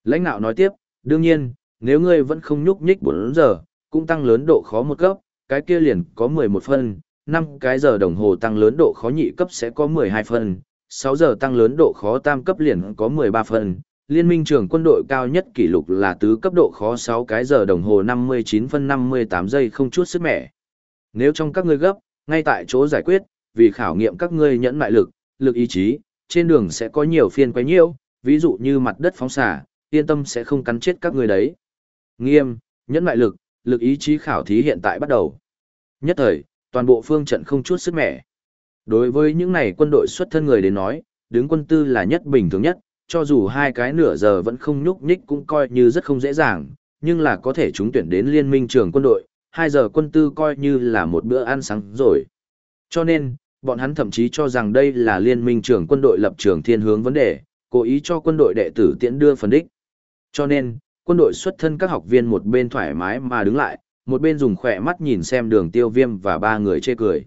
Lãnh đạo nói tiếp, đương nhiên, nếu ngươi vẫn không nhúc nhích 4 giờ, cũng tăng lớn độ khó một cấp, cái kia liền có 11 phân, 5 cái giờ đồng hồ tăng lớn độ khó nhị cấp sẽ có 12 phân, 6 giờ tăng lớn độ khó tam cấp liền có 13 phần. Liên minh trưởng quân đội cao nhất kỷ lục là tứ cấp độ khó 6 cái giờ đồng hồ 59 phân 58 giây không chút sức mẻ. Nếu trong các ngươi gấp, ngay tại chỗ giải quyết, vì khảo nghiệm các ngươi nhẫn mại lực, lực ý chí, trên đường sẽ có nhiều phiên quấy nhiễu, ví dụ như mặt đất phóng xả, yên tâm sẽ không cắn chết các ngươi đấy. Nghiêm, nhẫn mại lực, lực ý chí khảo thí hiện tại bắt đầu. Nhất thời, toàn bộ phương trận không chút sức mẻ. Đối với những này quân đội xuất thân người đến nói, đứng quân tư là nhất bình thường nhất, cho dù hai cái nửa giờ vẫn không nhúc nhích cũng coi như rất không dễ dàng, nhưng là có thể chúng tuyển đến liên minh trường quân đội, hai giờ quân tư coi như là một bữa ăn sáng rồi. Cho nên, bọn hắn thậm chí cho rằng đây là liên minh trường quân đội lập trường thiên hướng vấn đề, cố ý cho quân đội đệ tử tiễn đưa phần đích. Cho nên, quân đội xuất thân các học viên một bên thoải mái mà đứng lại, một bên dùng khỏe mắt nhìn xem đường tiêu viêm và ba người chê cười.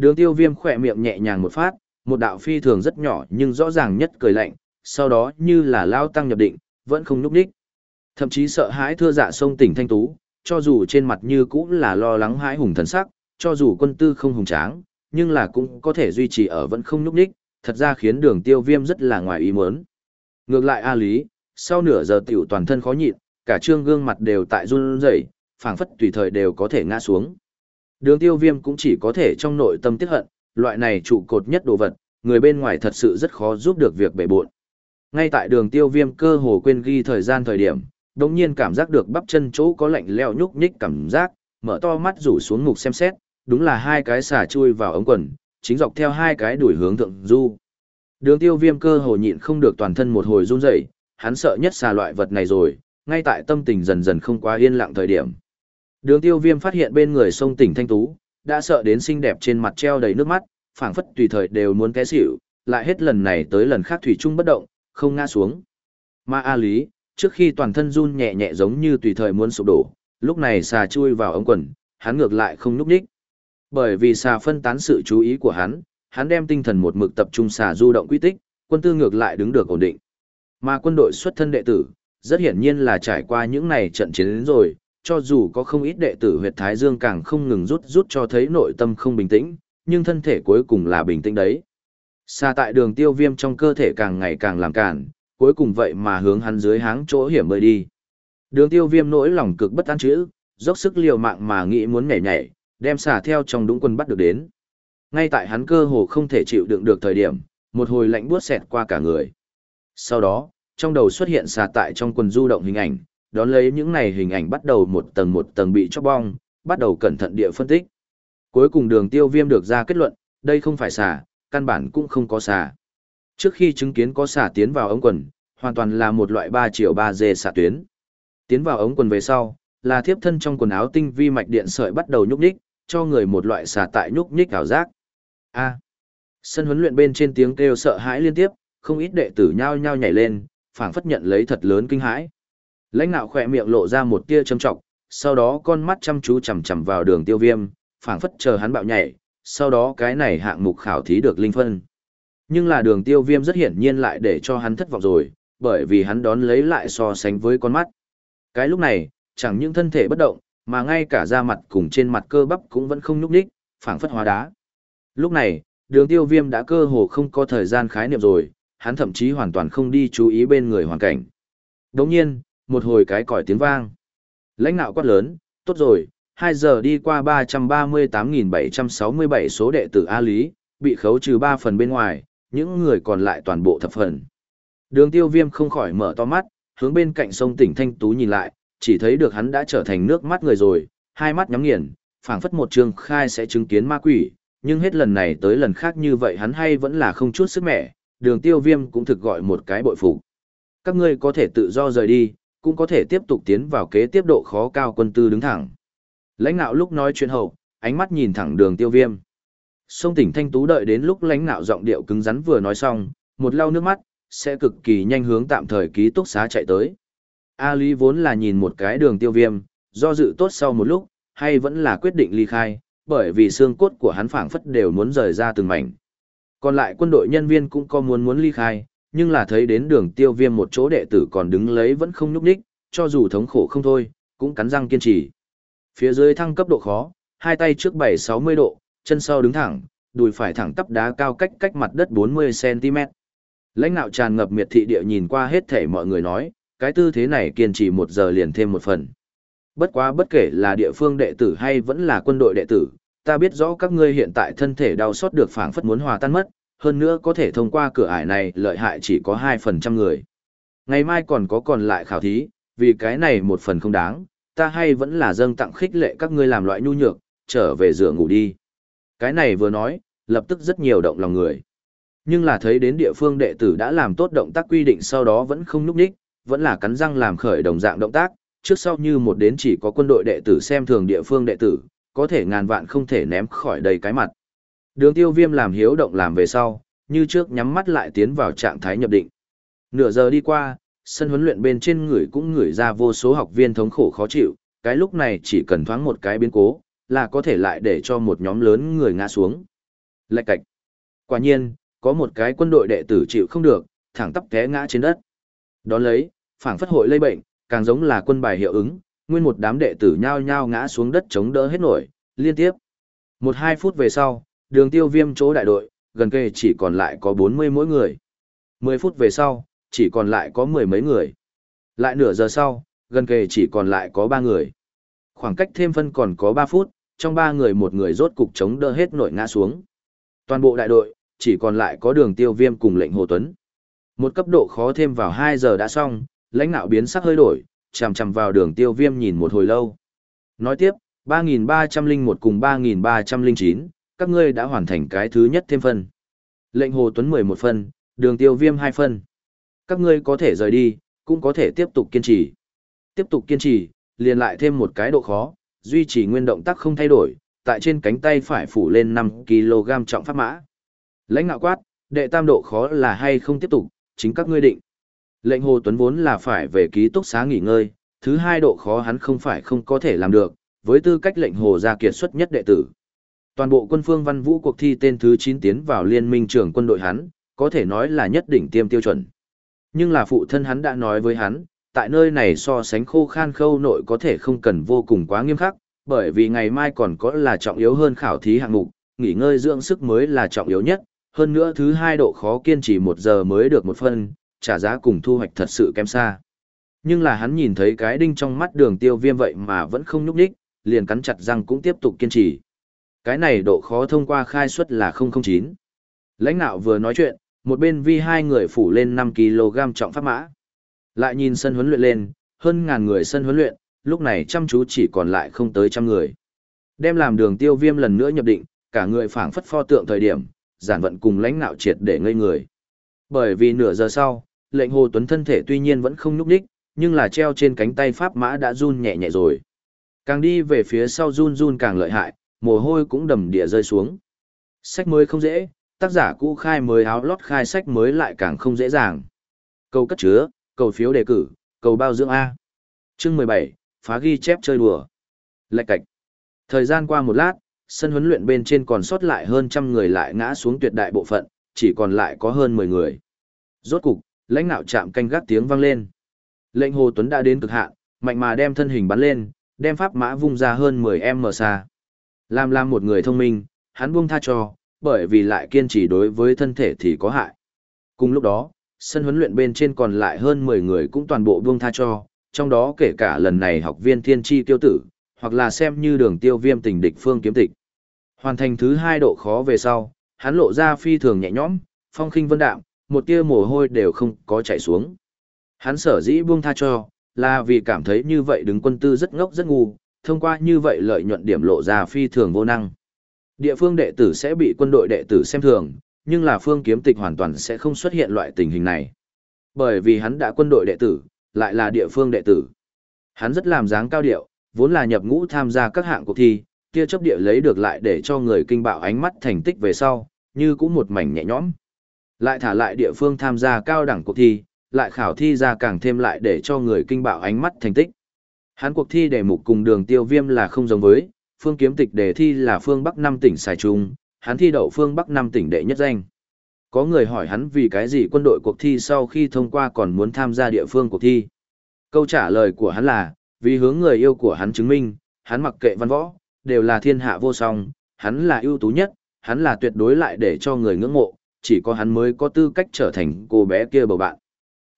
Đường tiêu viêm khỏe miệng nhẹ nhàng một phát, một đạo phi thường rất nhỏ nhưng rõ ràng nhất cười lạnh, sau đó như là lao tăng nhập định, vẫn không núp đích. Thậm chí sợ hãi thưa dạ sông tỉnh thanh tú, cho dù trên mặt như cũng là lo lắng hãi hùng thần sắc, cho dù quân tư không hùng tráng, nhưng là cũng có thể duy trì ở vẫn không núp đích, thật ra khiến đường tiêu viêm rất là ngoài ý muốn. Ngược lại A Lý, sau nửa giờ tiểu toàn thân khó nhịn, cả trương gương mặt đều tại run rẩy, phảng phất tùy thời đều có thể ngã xuống. Đường tiêu viêm cũng chỉ có thể trong nội tâm tiếc hận, loại này trụ cột nhất đồ vật, người bên ngoài thật sự rất khó giúp được việc bể buộn. Ngay tại đường tiêu viêm cơ hồ quên ghi thời gian thời điểm, đồng nhiên cảm giác được bắp chân chỗ có lạnh leo nhúc nhích cảm giác, mở to mắt rủ xuống ngục xem xét, đúng là hai cái xà chui vào ống quần, chính dọc theo hai cái đuổi hướng thượng du. Đường tiêu viêm cơ hồ nhịn không được toàn thân một hồi run rẩy hắn sợ nhất xà loại vật này rồi, ngay tại tâm tình dần dần không quá yên lặng thời điểm. Đường tiêu viêm phát hiện bên người sông tỉnh Thanh Tú, đã sợ đến xinh đẹp trên mặt treo đầy nước mắt, phảng phất tùy thời đều muốn té xỉu, lại hết lần này tới lần khác thủy chung bất động, không ngã xuống. Mà A Lý, trước khi toàn thân run nhẹ nhẹ giống như tùy thời muốn sụp đổ, lúc này xà chui vào ống quần, hắn ngược lại không núp đích. Bởi vì xà phân tán sự chú ý của hắn, hắn đem tinh thần một mực tập trung xà du động quy tích, quân tư ngược lại đứng được ổn định. Mà quân đội xuất thân đệ tử, rất hiển nhiên là trải qua những này trận chiến đến rồi, cho dù có không ít đệ tử huyệt Thái Dương càng không ngừng rút rút cho thấy nội tâm không bình tĩnh, nhưng thân thể cuối cùng là bình tĩnh đấy. Xa tại đường tiêu viêm trong cơ thể càng ngày càng làm cản, cuối cùng vậy mà hướng hắn dưới háng chỗ hiểm bơi đi. Đường tiêu viêm nỗi lòng cực bất an chữ, dốc sức liều mạng mà nghĩ muốn nhảy nhảy, đem xả theo trong đúng quân bắt được đến. Ngay tại hắn cơ hồ không thể chịu đựng được thời điểm, một hồi lạnh buốt xẹt qua cả người. Sau đó, trong đầu xuất hiện xà tại trong quần du động hình ảnh, đón lấy những này hình ảnh bắt đầu một tầng một tầng bị chóc bong, bắt đầu cẩn thận địa phân tích. Cuối cùng đường tiêu viêm được ra kết luận, đây không phải xà, căn bản cũng không có xà. Trước khi chứng kiến có xà tiến vào ống quần, hoàn toàn là một loại 3 triệu 3 dê xà tuyến. Tiến vào ống quần về sau, là thiếp thân trong quần áo tinh vi mạch điện sợi bắt đầu nhúc nhích, cho người một loại xà tại nhúc nhích ảo giác. A. Sân huấn luyện bên trên tiếng kêu sợ hãi liên tiếp, không ít đệ tử nhao nhao nhảy lên, phảng phất nhận lấy thật lớn kinh hãi. Lãnh nạo khỏe miệng lộ ra một tia châm trọng, sau đó con mắt chăm chú chằm chằm vào đường tiêu viêm, phảng phất chờ hắn bạo nhảy, sau đó cái này hạng mục khảo thí được linh phân. Nhưng là đường tiêu viêm rất hiển nhiên lại để cho hắn thất vọng rồi, bởi vì hắn đón lấy lại so sánh với con mắt. Cái lúc này, chẳng những thân thể bất động, mà ngay cả da mặt cùng trên mặt cơ bắp cũng vẫn không nhúc nhích, phảng phất hóa đá. Lúc này, đường tiêu viêm đã cơ hồ không có thời gian khái niệm rồi, hắn thậm chí hoàn toàn không đi chú ý bên người hoàn cảnh. Đồng nhiên, một hồi cái còi tiếng vang. Lãnh nạo quát lớn, tốt rồi, 2 giờ đi qua 338.767 số đệ tử A Lý, bị khấu trừ 3 phần bên ngoài, những người còn lại toàn bộ thập phần. Đường tiêu viêm không khỏi mở to mắt, hướng bên cạnh sông tỉnh Thanh Tú nhìn lại, chỉ thấy được hắn đã trở thành nước mắt người rồi, hai mắt nhắm nghiền, phảng phất một trường khai sẽ chứng kiến ma quỷ, nhưng hết lần này tới lần khác như vậy hắn hay vẫn là không chút sức mẻ, đường tiêu viêm cũng thực gọi một cái bội phục. Các ngươi có thể tự do rời đi, cũng có thể tiếp tục tiến vào kế tiếp độ khó cao quân tư đứng thẳng. Lãnh nạo lúc nói chuyện hậu, ánh mắt nhìn thẳng đường tiêu viêm. Sông tỉnh thanh tú đợi đến lúc lãnh nạo giọng điệu cứng rắn vừa nói xong, một lau nước mắt, sẽ cực kỳ nhanh hướng tạm thời ký túc xá chạy tới. A Lý vốn là nhìn một cái đường tiêu viêm, do dự tốt sau một lúc, hay vẫn là quyết định ly khai, bởi vì xương cốt của hắn phảng phất đều muốn rời ra từng mảnh. Còn lại quân đội nhân viên cũng có muốn muốn ly khai, nhưng là thấy đến đường tiêu viêm một chỗ đệ tử còn đứng lấy vẫn không nhúc đích, cho dù thống khổ không thôi, cũng cắn răng kiên trì. Phía dưới thăng cấp độ khó, hai tay trước 7-60 độ, chân sau đứng thẳng, đùi phải thẳng tắp đá cao cách cách mặt đất 40cm. Lãnh nạo tràn ngập miệt thị địa nhìn qua hết thể mọi người nói, cái tư thế này kiên trì một giờ liền thêm một phần. Bất quá bất kể là địa phương đệ tử hay vẫn là quân đội đệ tử, ta biết rõ các ngươi hiện tại thân thể đau xót được phảng phất muốn hòa tan mất, hơn nữa có thể thông qua cửa ải này lợi hại chỉ có 2% người. Ngày mai còn có còn lại khảo thí, vì cái này một phần không đáng, ta hay vẫn là dâng tặng khích lệ các ngươi làm loại nhu nhược, trở về giường ngủ đi. Cái này vừa nói, lập tức rất nhiều động lòng người. Nhưng là thấy đến địa phương đệ tử đã làm tốt động tác quy định sau đó vẫn không núp đích, vẫn là cắn răng làm khởi đồng dạng động tác, trước sau như một đến chỉ có quân đội đệ tử xem thường địa phương đệ tử, có thể ngàn vạn không thể ném khỏi đầy cái mặt. Đường tiêu viêm làm hiếu động làm về sau, như trước nhắm mắt lại tiến vào trạng thái nhập định. Nửa giờ đi qua, sân huấn luyện bên trên người cũng ngửi ra vô số học viên thống khổ khó chịu, cái lúc này chỉ cần thoáng một cái biến cố, là có thể lại để cho một nhóm lớn người ngã xuống. Lạch cạch. Quả nhiên, có một cái quân đội đệ tử chịu không được, thẳng tắp té ngã trên đất. Đón lấy, phảng phất hội lây bệnh, càng giống là quân bài hiệu ứng, nguyên một đám đệ tử nhao nhao ngã xuống đất chống đỡ hết nổi, liên tiếp. Một hai phút về sau, đường tiêu viêm chỗ đại đội, gần kề chỉ còn lại có 40 mỗi người. 10 phút về sau, chỉ còn lại có mười mấy người. Lại nửa giờ sau, gần kề chỉ còn lại có 3 người. Khoảng cách thêm phân còn có 3 phút, trong 3 người một người rốt cục chống đỡ hết nổi ngã xuống. Toàn bộ đại đội, chỉ còn lại có đường tiêu viêm cùng lệnh Hồ Tuấn. Một cấp độ khó thêm vào 2 giờ đã xong, lãnh nạo biến sắc hơi đổi, chằm chằm vào đường tiêu viêm nhìn một hồi lâu. Nói tiếp, 3.301 cùng 3.309, các ngươi đã hoàn thành cái thứ nhất thêm phân. Lệnh Hồ Tuấn 11 phân, đường tiêu viêm 2 phân. Các ngươi có thể rời đi, cũng có thể tiếp tục kiên trì. Tiếp tục kiên trì, liền lại thêm một cái độ khó, duy trì nguyên động tác không thay đổi, tại trên cánh tay phải phủ lên 5kg trọng pháp mã. Lãnh ngạo quát, đệ tam độ khó là hay không tiếp tục, chính các ngươi định. Lệnh Hồ Tuấn vốn là phải về ký túc xá nghỉ ngơi, thứ hai độ khó hắn không phải không có thể làm được, với tư cách lệnh Hồ gia kiệt xuất nhất đệ tử. Toàn bộ quân phương văn vũ cuộc thi tên thứ 9 tiến vào liên minh trưởng quân đội hắn, có thể nói là nhất đỉnh tiêm tiêu chuẩn. Nhưng là phụ thân hắn đã nói với hắn, tại nơi này so sánh khô khan khâu nội có thể không cần vô cùng quá nghiêm khắc, bởi vì ngày mai còn có là trọng yếu hơn khảo thí hạng mục, nghỉ ngơi dưỡng sức mới là trọng yếu nhất, hơn nữa thứ hai độ khó kiên trì một giờ mới được một phân, trả giá cùng thu hoạch thật sự kém xa. Nhưng là hắn nhìn thấy cái đinh trong mắt đường tiêu viêm vậy mà vẫn không nhúc đích, liền cắn chặt răng cũng tiếp tục kiên trì. Cái này độ khó thông qua khai suất là 009. Lãnh nạo vừa nói chuyện, một bên vi hai người phủ lên 5kg trọng pháp mã. Lại nhìn sân huấn luyện lên, hơn ngàn người sân huấn luyện, lúc này chăm chú chỉ còn lại không tới trăm người. Đem làm đường tiêu viêm lần nữa nhập định, cả người phảng phất pho tượng thời điểm, giản vận cùng lãnh nạo triệt để ngây người. Bởi vì nửa giờ sau, lệnh hồ tuấn thân thể tuy nhiên vẫn không nhúc đích, nhưng là treo trên cánh tay pháp mã đã run nhẹ nhẹ rồi. Càng đi về phía sau run run càng lợi hại, mồ hôi cũng đầm địa rơi xuống. Sách mới không dễ, tác giả cũ khai mới áo lót khai sách mới lại càng không dễ dàng. Câu cất chứa, cầu phiếu đề cử, cầu bao dưỡng A. Chương 17, phá ghi chép chơi đùa. Lạch cạch. Thời gian qua một lát, sân huấn luyện bên trên còn sót lại hơn trăm người lại ngã xuống tuyệt đại bộ phận, chỉ còn lại có hơn 10 người. Rốt cục, lãnh nạo chạm canh gác tiếng vang lên. Lệnh Hồ Tuấn đã đến cực hạn, mạnh mà đem thân hình bắn lên, đem pháp mã vung ra hơn 10 m xa. Làm làm một người thông minh, hắn buông tha cho, bởi vì lại kiên trì đối với thân thể thì có hại. Cùng lúc đó, sân huấn luyện bên trên còn lại hơn 10 người cũng toàn bộ buông tha cho, trong đó kể cả lần này học viên thiên tri tiêu tử, hoặc là xem như đường tiêu viêm tình địch phương kiếm tịch. Hoàn thành thứ hai độ khó về sau, hắn lộ ra phi thường nhẹ nhõm, phong khinh vân đạm, một tia mồ hôi đều không có chảy xuống. Hắn sở dĩ buông tha cho, là vì cảm thấy như vậy đứng quân tư rất ngốc rất ngu, thông qua như vậy lợi nhuận điểm lộ ra phi thường vô năng. Địa phương đệ tử sẽ bị quân đội đệ tử xem thường, nhưng là phương kiếm tịch hoàn toàn sẽ không xuất hiện loại tình hình này. Bởi vì hắn đã quân đội đệ tử, lại là địa phương đệ tử. Hắn rất làm dáng cao điệu, vốn là nhập ngũ tham gia các hạng cuộc thi, kia chấp địa lấy được lại để cho người kinh bạo ánh mắt thành tích về sau, như cũng một mảnh nhẹ nhõm. Lại thả lại địa phương tham gia cao đẳng cuộc thi, lại khảo thi ra càng thêm lại để cho người kinh bạo ánh mắt thành tích. Hán cuộc thi đề mục cùng đường tiêu viêm là không giống với, phương kiếm tịch đề thi là phương Bắc 5 tỉnh xài trung, hắn thi đậu phương Bắc 5 tỉnh đệ nhất danh. Có người hỏi hắn vì cái gì quân đội cuộc thi sau khi thông qua còn muốn tham gia địa phương cuộc thi. Câu trả lời của hắn là, vì hướng người yêu của hắn chứng minh, hắn mặc kệ văn võ, đều là thiên hạ vô song, hắn là ưu tú nhất, hắn là tuyệt đối lại để cho người ngưỡng mộ, chỉ có hắn mới có tư cách trở thành cô bé kia bầu bạn.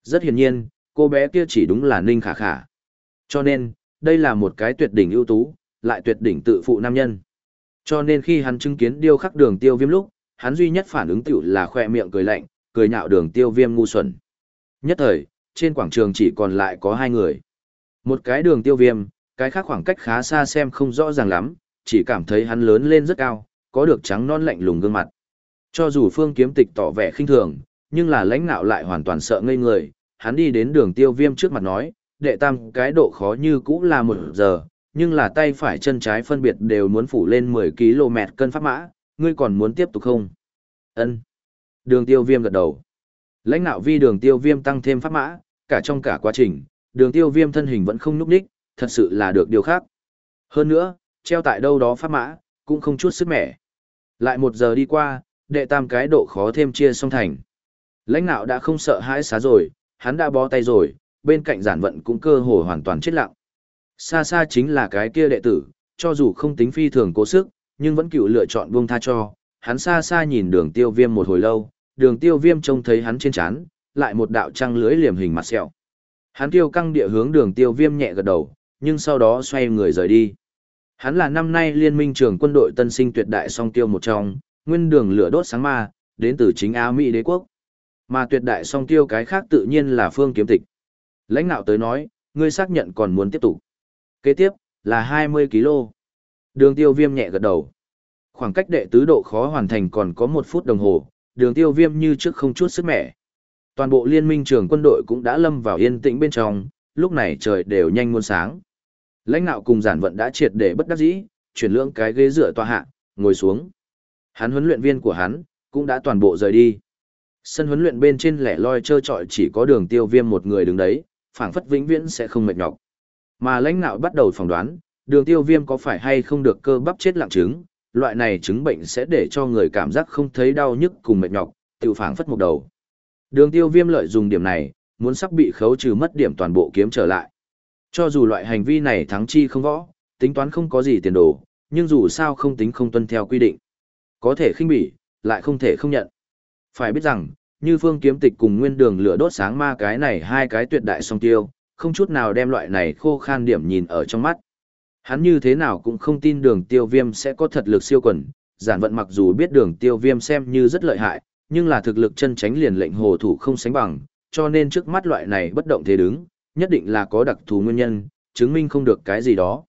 Rất hiển nhiên, cô bé kia chỉ đúng là Ninh Khả Khả. Cho nên, đây là một cái tuyệt đỉnh ưu tú, lại tuyệt đỉnh tự phụ nam nhân. Cho nên khi hắn chứng kiến điêu khắc đường tiêu viêm lúc, hắn duy nhất phản ứng tiểu là khoe miệng cười lạnh, cười nhạo đường tiêu viêm ngu xuẩn. Nhất thời, trên quảng trường chỉ còn lại có hai người. Một cái đường tiêu viêm, cái khác khoảng cách khá xa xem không rõ ràng lắm, chỉ cảm thấy hắn lớn lên rất cao, có được trắng non lạnh lùng gương mặt. Cho dù phương kiếm tịch tỏ vẻ khinh thường, nhưng là lãnh nạo lại hoàn toàn sợ ngây người, hắn đi đến đường tiêu viêm trước mặt nói, đệ tam cái độ khó như cũ là một giờ, nhưng là tay phải chân trái phân biệt đều muốn phủ lên 10 km cân pháp mã, ngươi còn muốn tiếp tục không? Ân. Đường tiêu viêm gật đầu. Lãnh nạo vi đường tiêu viêm tăng thêm pháp mã, cả trong cả quá trình, đường tiêu viêm thân hình vẫn không núp đích, thật sự là được điều khác. Hơn nữa, treo tại đâu đó pháp mã, cũng không chút sức mẻ. Lại một giờ đi qua, đệ tam cái độ khó thêm chia xong thành. Lãnh nạo đã không sợ hãi xá rồi, hắn đã bó tay rồi, bên cạnh giản vận cũng cơ hồ hoàn toàn chết lặng. Xa xa chính là cái kia đệ tử, cho dù không tính phi thường cố sức, nhưng vẫn cựu lựa chọn buông tha cho. Hắn xa xa nhìn đường tiêu viêm một hồi lâu, đường tiêu viêm trông thấy hắn trên chán, lại một đạo trăng lưới liềm hình mặt sẹo. Hắn tiêu căng địa hướng đường tiêu viêm nhẹ gật đầu, nhưng sau đó xoay người rời đi. Hắn là năm nay liên minh trưởng quân đội tân sinh tuyệt đại song tiêu một trong, nguyên đường lửa đốt sáng ma, đến từ chính Á Mỹ đế quốc. Mà tuyệt đại song tiêu cái khác tự nhiên là phương kiếm tịch. Lãnh nạo tới nói, ngươi xác nhận còn muốn tiếp tục. Kế tiếp, là 20 kg. Đường tiêu viêm nhẹ gật đầu. Khoảng cách đệ tứ độ khó hoàn thành còn có một phút đồng hồ, đường tiêu viêm như trước không chút sức mẻ. Toàn bộ liên minh trường quân đội cũng đã lâm vào yên tĩnh bên trong, lúc này trời đều nhanh muôn sáng. Lãnh nạo cùng giản vận đã triệt để bất đắc dĩ, chuyển lượng cái ghế dựa tòa hạ, ngồi xuống. Hắn huấn luyện viên của hắn, cũng đã toàn bộ rời đi. Sân huấn luyện bên trên lẻ loi trơ trọi chỉ có đường tiêu viêm một người đứng đấy, phảng phất vĩnh viễn sẽ không mệt nhọc. Mà lãnh nạo bắt đầu phỏng đoán, đường tiêu viêm có phải hay không được cơ bắp chết lặng chứng, loại này chứng bệnh sẽ để cho người cảm giác không thấy đau nhức cùng mệt nhọc, tự phảng phất một đầu. Đường tiêu viêm lợi dùng điểm này, muốn sắp bị khấu trừ mất điểm toàn bộ kiếm trở lại. Cho dù loại hành vi này thắng chi không võ, tính toán không có gì tiền đồ, nhưng dù sao không tính không tuân theo quy định. Có thể khinh bỉ, lại không thể không nhận. Phải biết rằng, như phương kiếm tịch cùng nguyên đường lửa đốt sáng ma cái này hai cái tuyệt đại song tiêu, không chút nào đem loại này khô khan điểm nhìn ở trong mắt. Hắn như thế nào cũng không tin đường tiêu viêm sẽ có thật lực siêu quần, giản vận mặc dù biết đường tiêu viêm xem như rất lợi hại, nhưng là thực lực chân tránh liền lệnh hồ thủ không sánh bằng, cho nên trước mắt loại này bất động thế đứng, nhất định là có đặc thù nguyên nhân, chứng minh không được cái gì đó.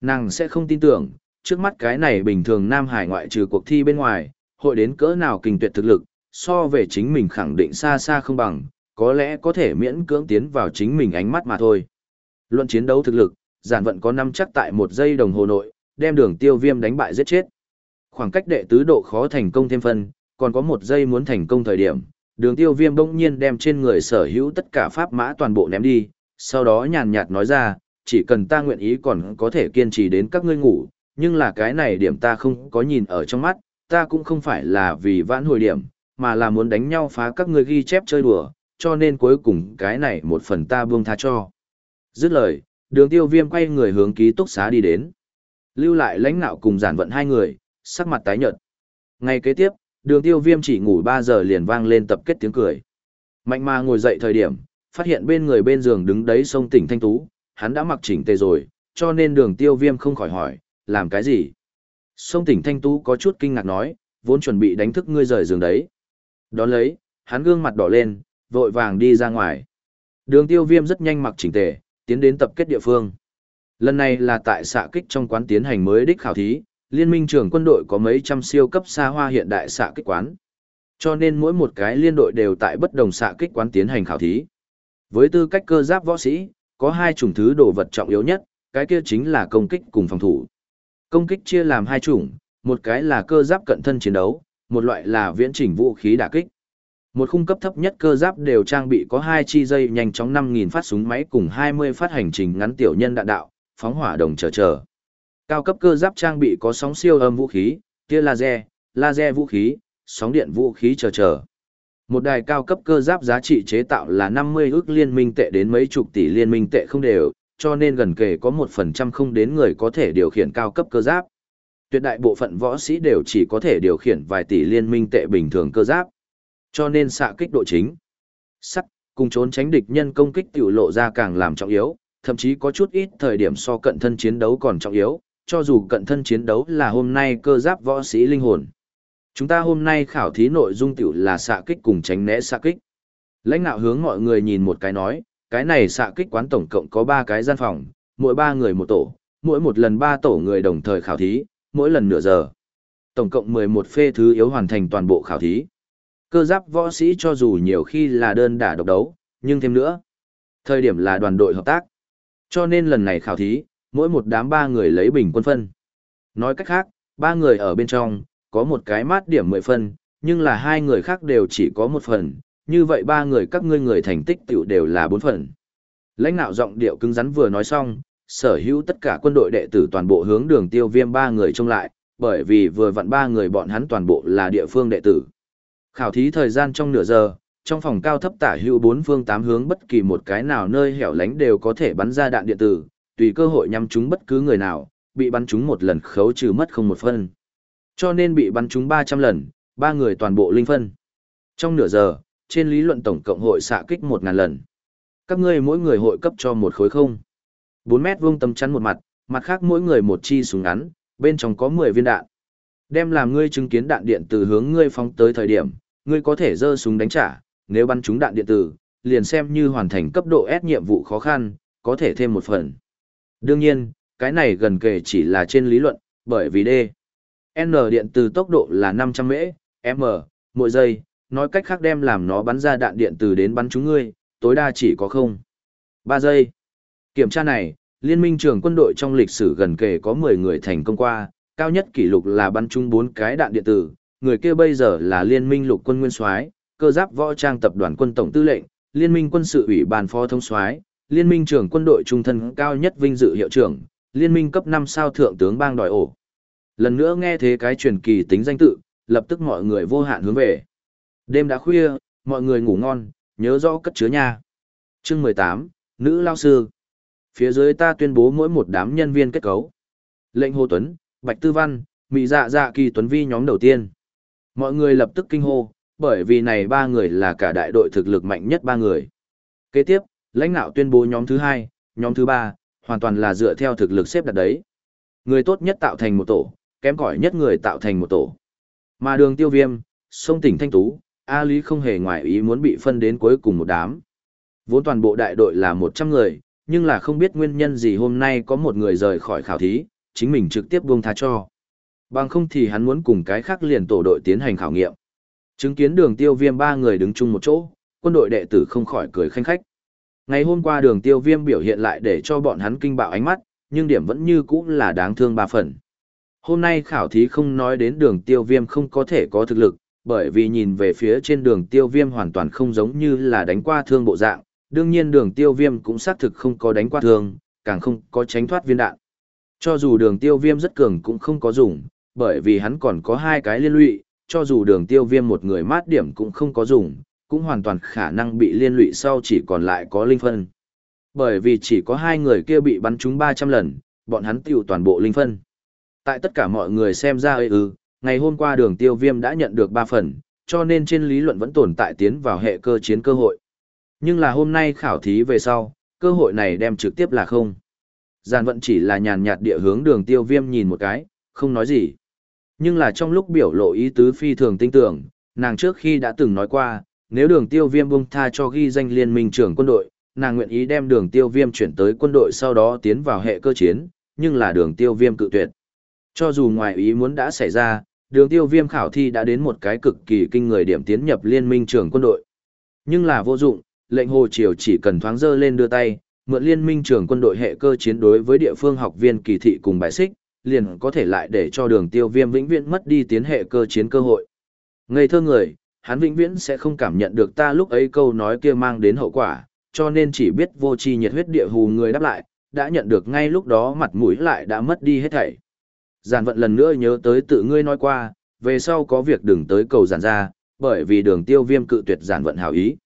Nàng sẽ không tin tưởng, trước mắt cái này bình thường Nam Hải ngoại trừ cuộc thi bên ngoài, hội đến cỡ nào kinh tuyệt thực lực, so về chính mình khẳng định xa xa không bằng, có lẽ có thể miễn cưỡng tiến vào chính mình ánh mắt mà thôi. Luận chiến đấu thực lực, giản vận có năm chắc tại một giây đồng hồ nội, đem đường tiêu viêm đánh bại giết chết. Khoảng cách đệ tứ độ khó thành công thêm phân, còn có một giây muốn thành công thời điểm, đường tiêu viêm bỗng nhiên đem trên người sở hữu tất cả pháp mã toàn bộ ném đi, sau đó nhàn nhạt nói ra, chỉ cần ta nguyện ý còn có thể kiên trì đến các ngươi ngủ, nhưng là cái này điểm ta không có nhìn ở trong mắt, ta cũng không phải là vì vãn hồi điểm, mà là muốn đánh nhau phá các ngươi ghi chép chơi đùa, cho nên cuối cùng cái này một phần ta buông tha cho. Dứt lời, đường tiêu viêm quay người hướng ký túc xá đi đến. Lưu lại lãnh nạo cùng giản vận hai người, sắc mặt tái nhợt. Ngay kế tiếp, đường tiêu viêm chỉ ngủ 3 giờ liền vang lên tập kết tiếng cười. Mạnh mà ngồi dậy thời điểm, phát hiện bên người bên giường đứng đấy sông tỉnh thanh tú, hắn đã mặc chỉnh tề rồi, cho nên đường tiêu viêm không khỏi hỏi, làm cái gì? Sông tỉnh thanh tú có chút kinh ngạc nói, vốn chuẩn bị đánh thức ngươi rời giường đấy. Đón lấy, hắn gương mặt đỏ lên, vội vàng đi ra ngoài. Đường tiêu viêm rất nhanh mặc chỉnh tề, tiến đến tập kết địa phương. Lần này là tại xạ kích trong quán tiến hành mới đích khảo thí, liên minh trưởng quân đội có mấy trăm siêu cấp xa hoa hiện đại xạ kích quán. Cho nên mỗi một cái liên đội đều tại bất đồng xạ kích quán tiến hành khảo thí. Với tư cách cơ giáp võ sĩ, có hai chủng thứ đồ vật trọng yếu nhất, cái kia chính là công kích cùng phòng thủ. Công kích chia làm hai chủng, một cái là cơ giáp cận thân chiến đấu, một loại là viễn trình vũ khí đả kích. Một khung cấp thấp nhất cơ giáp đều trang bị có hai chi dây nhanh chóng 5.000 phát súng máy cùng 20 phát hành trình ngắn tiểu nhân đạn đạo, phóng hỏa đồng chờ chờ. Cao cấp cơ giáp trang bị có sóng siêu âm vũ khí, tia laser, laser vũ khí, sóng điện vũ khí chờ chờ. Một đài cao cấp cơ giáp giá trị chế tạo là 50 ước liên minh tệ đến mấy chục tỷ liên minh tệ không đều, cho nên gần kề có 1% không đến người có thể điều khiển cao cấp cơ giáp. Tuyệt đại bộ phận võ sĩ đều chỉ có thể điều khiển vài tỷ liên minh tệ bình thường cơ giáp. Cho nên xạ kích độ chính. sắt cùng trốn tránh địch nhân công kích tiểu lộ ra càng làm trọng yếu, thậm chí có chút ít thời điểm so cận thân chiến đấu còn trọng yếu, cho dù cận thân chiến đấu là hôm nay cơ giáp võ sĩ linh hồn. Chúng ta hôm nay khảo thí nội dung tiểu là xạ kích cùng tránh né xạ kích. Lãnh đạo hướng mọi người nhìn một cái nói, cái này xạ kích quán tổng cộng có 3 cái gian phòng, mỗi 3 người một tổ, mỗi một lần 3 tổ người đồng thời khảo thí, mỗi lần nửa giờ. Tổng cộng 11 phê thứ yếu hoàn thành toàn bộ khảo thí. Cơ giáp võ sĩ cho dù nhiều khi là đơn đả độc đấu, nhưng thêm nữa, thời điểm là đoàn đội hợp tác. Cho nên lần này khảo thí, mỗi một đám ba người lấy bình quân phân. Nói cách khác, ba người ở bên trong, có một cái mát điểm 10 phân, nhưng là hai người khác đều chỉ có một phần, như vậy ba người các ngươi người thành tích tiểu đều là bốn phần. Lãnh đạo giọng điệu cứng rắn vừa nói xong, sở hữu tất cả quân đội đệ tử toàn bộ hướng đường tiêu viêm ba người trông lại, bởi vì vừa vặn ba người bọn hắn toàn bộ là địa phương đệ tử. Khảo thí thời gian trong nửa giờ, trong phòng cao thấp tả hữu bốn phương tám hướng bất kỳ một cái nào nơi hẻo lánh đều có thể bắn ra đạn điện tử, tùy cơ hội nhắm chúng bất cứ người nào, bị bắn chúng một lần khấu trừ mất không một phân. Cho nên bị bắn chúng 300 lần, ba người toàn bộ linh phân. Trong nửa giờ, trên lý luận tổng cộng hội xạ kích 1.000 lần. Các ngươi mỗi người hội cấp cho một khối không. 4 mét vuông tấm chắn một mặt, mặt khác mỗi người một chi súng ngắn, bên trong có 10 viên đạn. Đem làm ngươi chứng kiến đạn điện từ hướng ngươi phóng tới thời điểm, ngươi có thể giơ súng đánh trả, nếu bắn trúng đạn điện tử, liền xem như hoàn thành cấp độ S nhiệm vụ khó khăn, có thể thêm một phần. Đương nhiên, cái này gần kề chỉ là trên lý luận, bởi vì D. N điện từ tốc độ là 500 mễ, m, mỗi giây, nói cách khác đem làm nó bắn ra đạn điện từ đến bắn trúng ngươi, tối đa chỉ có không. 3 giây. Kiểm tra này, liên minh trưởng quân đội trong lịch sử gần kề có 10 người thành công qua, cao nhất kỷ lục là bắn trúng 4 cái đạn điện tử, người kia bây giờ là liên minh lục quân nguyên soái, cơ giáp võ trang tập đoàn quân tổng tư lệnh, liên minh quân sự ủy ban phó thống soái, liên minh trưởng quân đội trung thân cao nhất vinh dự hiệu trưởng, liên minh cấp 5 sao thượng tướng bang đòi ổ. Lần nữa nghe thế cái truyền kỳ tính danh tự, lập tức mọi người vô hạn hướng về. Đêm đã khuya, mọi người ngủ ngon, nhớ rõ cất chứa nha. Chương 18, Nữ Lao Sư. Phía dưới ta tuyên bố mỗi một đám nhân viên kết cấu. Lệnh Hồ Tuấn, Bạch Tư Văn, Mỹ Dạ Dạ Kỳ Tuấn Vi nhóm đầu tiên. Mọi người lập tức kinh hô, bởi vì này ba người là cả đại đội thực lực mạnh nhất ba người. Kế tiếp, lãnh đạo tuyên bố nhóm thứ hai, nhóm thứ ba, hoàn toàn là dựa theo thực lực xếp đặt đấy. Người tốt nhất tạo thành một tổ, kém cỏi nhất người tạo thành một tổ. Mà đường tiêu viêm, sông tỉnh Thanh Tú, A Lý không hề ngoại ý muốn bị phân đến cuối cùng một đám. Vốn toàn bộ đại đội là 100 người, nhưng là không biết nguyên nhân gì hôm nay có một người rời khỏi khảo thí, chính mình trực tiếp buông tha cho. Bằng không thì hắn muốn cùng cái khác liền tổ đội tiến hành khảo nghiệm. Chứng kiến đường tiêu viêm ba người đứng chung một chỗ, quân đội đệ tử không khỏi cười khanh khách. Ngày hôm qua đường tiêu viêm biểu hiện lại để cho bọn hắn kinh bạo ánh mắt, nhưng điểm vẫn như cũ là đáng thương ba phần. Hôm nay khảo thí không nói đến đường tiêu viêm không có thể có thực lực, bởi vì nhìn về phía trên đường tiêu viêm hoàn toàn không giống như là đánh qua thương bộ dạng, đương nhiên đường tiêu viêm cũng xác thực không có đánh qua thương, càng không có tránh thoát viên đạn. Cho dù đường tiêu viêm rất cường cũng không có dùng, bởi vì hắn còn có hai cái liên lụy, cho dù đường tiêu viêm một người mát điểm cũng không có dùng, cũng hoàn toàn khả năng bị liên lụy sau chỉ còn lại có linh phân. Bởi vì chỉ có hai người kia bị bắn trúng 300 lần, bọn hắn tiêu toàn bộ linh phân. Tại tất cả mọi người xem ra ư, ừ, ngày hôm qua đường tiêu viêm đã nhận được 3 phần, cho nên trên lý luận vẫn tồn tại tiến vào hệ cơ chiến cơ hội. Nhưng là hôm nay khảo thí về sau, cơ hội này đem trực tiếp là không. Giàn vận chỉ là nhàn nhạt địa hướng đường tiêu viêm nhìn một cái, không nói gì. Nhưng là trong lúc biểu lộ ý tứ phi thường tinh tưởng, nàng trước khi đã từng nói qua, nếu đường tiêu viêm bông tha cho ghi danh liên minh trưởng quân đội, nàng nguyện ý đem đường tiêu viêm chuyển tới quân đội sau đó tiến vào hệ cơ chiến, nhưng là đường tiêu viêm cự tuyệt. Cho dù ngoài ý muốn đã xảy ra, đường tiêu viêm khảo thi đã đến một cái cực kỳ kinh người điểm tiến nhập liên minh trưởng quân đội. Nhưng là vô dụng, lệnh hồ triều chỉ cần thoáng dơ lên đưa tay, mượn liên minh trưởng quân đội hệ cơ chiến đối với địa phương học viên kỳ thị cùng bài xích, liền có thể lại để cho đường tiêu viêm vĩnh viễn mất đi tiến hệ cơ chiến cơ hội. Ngây thơ người, hắn vĩnh viễn sẽ không cảm nhận được ta lúc ấy câu nói kia mang đến hậu quả, cho nên chỉ biết vô tri nhiệt huyết địa hù người đáp lại, đã nhận được ngay lúc đó mặt mũi lại đã mất đi hết thảy. Giản vận lần nữa nhớ tới tự ngươi nói qua, về sau có việc đừng tới cầu giản ra, bởi vì đường tiêu viêm cự tuyệt giản vận hảo ý.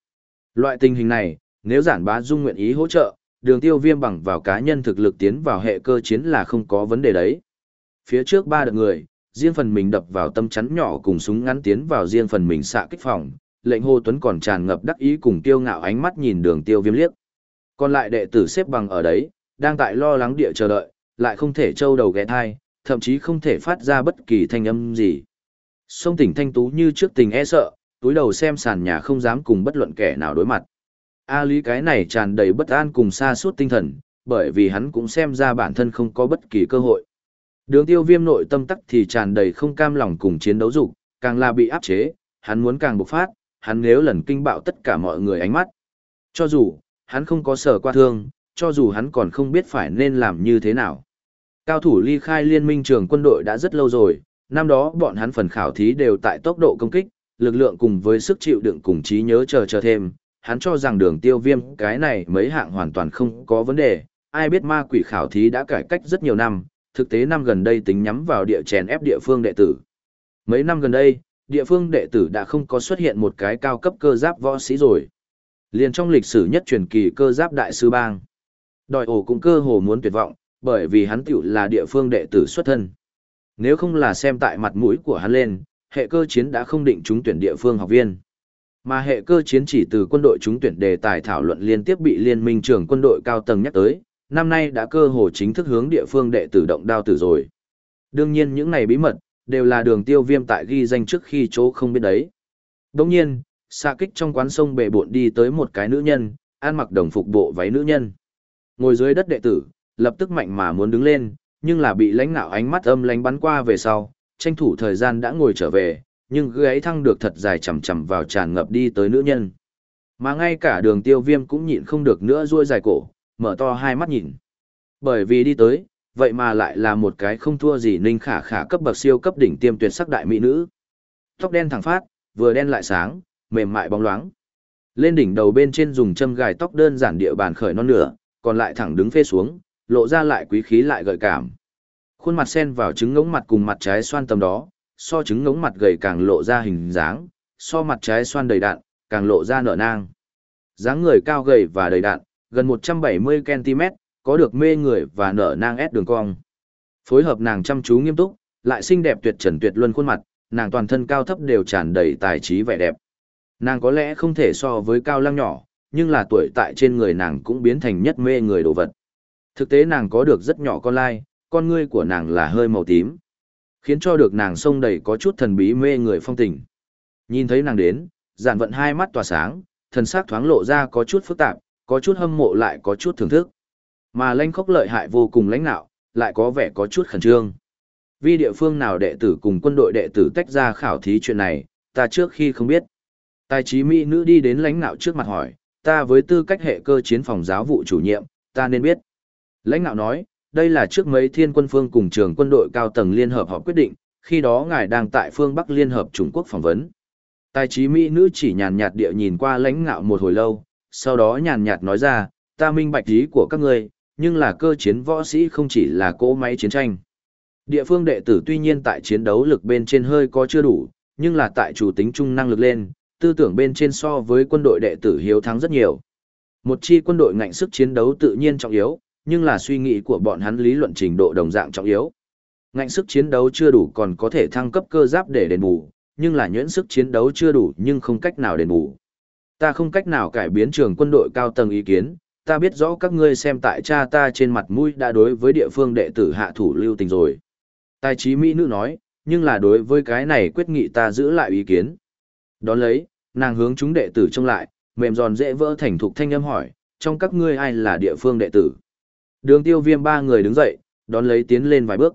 Loại tình hình này, nếu giản bá dung nguyện ý hỗ trợ, đường tiêu viêm bằng vào cá nhân thực lực tiến vào hệ cơ chiến là không có vấn đề đấy. Phía trước ba đợt người, riêng phần mình đập vào tâm chắn nhỏ cùng súng ngắn tiến vào riêng phần mình xạ kích phòng, lệnh hô Tuấn còn tràn ngập đắc ý cùng tiêu ngạo ánh mắt nhìn đường tiêu viêm liếc. Còn lại đệ tử xếp bằng ở đấy, đang tại lo lắng địa chờ đợi, lại không thể trâu đầu ghé thai, thậm chí không thể phát ra bất kỳ thanh âm gì. Sông tỉnh thanh tú như trước tình e sợ, túi đầu xem sàn nhà không dám cùng bất luận kẻ nào đối mặt. A lý cái này tràn đầy bất an cùng xa suốt tinh thần, bởi vì hắn cũng xem ra bản thân không có bất kỳ cơ hội. Đường tiêu viêm nội tâm tắc thì tràn đầy không cam lòng cùng chiến đấu dục càng là bị áp chế, hắn muốn càng bộc phát, hắn nếu lần kinh bạo tất cả mọi người ánh mắt. Cho dù, hắn không có sở qua thương, cho dù hắn còn không biết phải nên làm như thế nào. Cao thủ ly khai liên minh trường quân đội đã rất lâu rồi, năm đó bọn hắn phần khảo thí đều tại tốc độ công kích, lực lượng cùng với sức chịu đựng cùng trí nhớ chờ chờ thêm, hắn cho rằng đường tiêu viêm cái này mấy hạng hoàn toàn không có vấn đề, ai biết ma quỷ khảo thí đã cải cách rất nhiều năm, thực tế năm gần đây tính nhắm vào địa chèn ép địa phương đệ tử. Mấy năm gần đây, địa phương đệ tử đã không có xuất hiện một cái cao cấp cơ giáp võ sĩ rồi. Liền trong lịch sử nhất truyền kỳ cơ giáp đại sư bang. Đòi ổ cũng cơ hồ muốn tuyệt vọng, bởi vì hắn tiểu là địa phương đệ tử xuất thân. Nếu không là xem tại mặt mũi của hắn lên, hệ cơ chiến đã không định trúng tuyển địa phương học viên. Mà hệ cơ chiến chỉ từ quân đội trúng tuyển đề tài thảo luận liên tiếp bị liên minh trưởng quân đội cao tầng nhắc tới, năm nay đã cơ hồ chính thức hướng địa phương đệ tử động đao tử rồi. Đương nhiên những này bí mật, đều là đường tiêu viêm tại ghi danh trước khi chỗ không biết đấy. Đồng nhiên, xạ kích trong quán sông bể bộn đi tới một cái nữ nhân, ăn mặc đồng phục bộ váy nữ nhân. Ngồi dưới đất đệ tử, lập tức mạnh mà muốn đứng lên, nhưng là bị lãnh nạo ánh mắt âm lánh bắn qua về sau, tranh thủ thời gian đã ngồi trở về, nhưng gáy thăng được thật dài chầm chầm vào tràn ngập đi tới nữ nhân. Mà ngay cả đường tiêu viêm cũng nhịn không được nữa ruôi dài cổ, mở to hai mắt nhìn. Bởi vì đi tới, vậy mà lại là một cái không thua gì ninh khả khả cấp bậc siêu cấp đỉnh tiêm tuyệt sắc đại mỹ nữ. Tóc đen thẳng phát, vừa đen lại sáng, mềm mại bóng loáng. Lên đỉnh đầu bên trên dùng châm gài tóc đơn giản địa bàn khởi non nửa, còn lại thẳng đứng phê xuống, lộ ra lại quý khí lại gợi cảm. Khuôn mặt sen vào trứng ngỗng mặt cùng mặt trái xoan tầm đó, so trứng ngỗng mặt gầy càng lộ ra hình dáng, so mặt trái xoan đầy đạn, càng lộ ra nở nang. dáng người cao gầy và đầy đạn, gần 170cm, có được mê người và nở nang ép đường cong. Phối hợp nàng chăm chú nghiêm túc, lại xinh đẹp tuyệt trần tuyệt luân khuôn mặt, nàng toàn thân cao thấp đều tràn đầy tài trí vẻ đẹp. Nàng có lẽ không thể so với cao lăng nhỏ, nhưng là tuổi tại trên người nàng cũng biến thành nhất mê người đồ vật. Thực tế nàng có được rất nhỏ con lai, con ngươi của nàng là hơi màu tím. Khiến cho được nàng sông đầy có chút thần bí mê người phong tình. Nhìn thấy nàng đến, giản vận hai mắt tỏa sáng, thần sắc thoáng lộ ra có chút phức tạp, có chút hâm mộ lại có chút thưởng thức. Mà lanh khốc lợi hại vô cùng lãnh nạo, lại có vẻ có chút khẩn trương. Vì địa phương nào đệ tử cùng quân đội đệ tử tách ra khảo thí chuyện này, ta trước khi không biết. Tài trí mỹ nữ đi đến lãnh nạo trước mặt hỏi, ta với tư cách hệ cơ chiến phòng giáo vụ chủ nhiệm, ta nên biết. Lãnh nạo nói, đây là trước mấy thiên quân phương cùng trường quân đội cao tầng liên hợp họp quyết định, khi đó ngài đang tại phương Bắc Liên hợp Trung Quốc phỏng vấn. Tài trí mỹ nữ chỉ nhàn nhạt địa nhìn qua lãnh ngạo một hồi lâu, sau đó nhàn nhạt nói ra, ta minh bạch ý của các ngươi, nhưng là cơ chiến võ sĩ không chỉ là cỗ máy chiến tranh. Địa phương đệ tử tuy nhiên tại chiến đấu lực bên trên hơi có chưa đủ, nhưng là tại chủ tính trung năng lực lên, tư tưởng bên trên so với quân đội đệ tử hiếu thắng rất nhiều. Một chi quân đội ngạnh sức chiến đấu tự nhiên trọng yếu, nhưng là suy nghĩ của bọn hắn lý luận trình độ đồng dạng trọng yếu. Ngạnh sức chiến đấu chưa đủ còn có thể thăng cấp cơ giáp để đền bù, nhưng là nhuyễn sức chiến đấu chưa đủ nhưng không cách nào đền bù. Ta không cách nào cải biến trường quân đội cao tầng ý kiến, ta biết rõ các ngươi xem tại cha ta trên mặt mũi đã đối với địa phương đệ tử hạ thủ lưu tình rồi. Tài trí Mỹ nữ nói, nhưng là đối với cái này quyết nghị ta giữ lại ý kiến. Đón lấy, nàng hướng chúng đệ tử trông lại, mềm giòn dễ vỡ thành thục thanh âm hỏi, trong các ngươi ai là địa phương đệ tử. Đường tiêu viêm ba người đứng dậy, đón lấy tiến lên vài bước.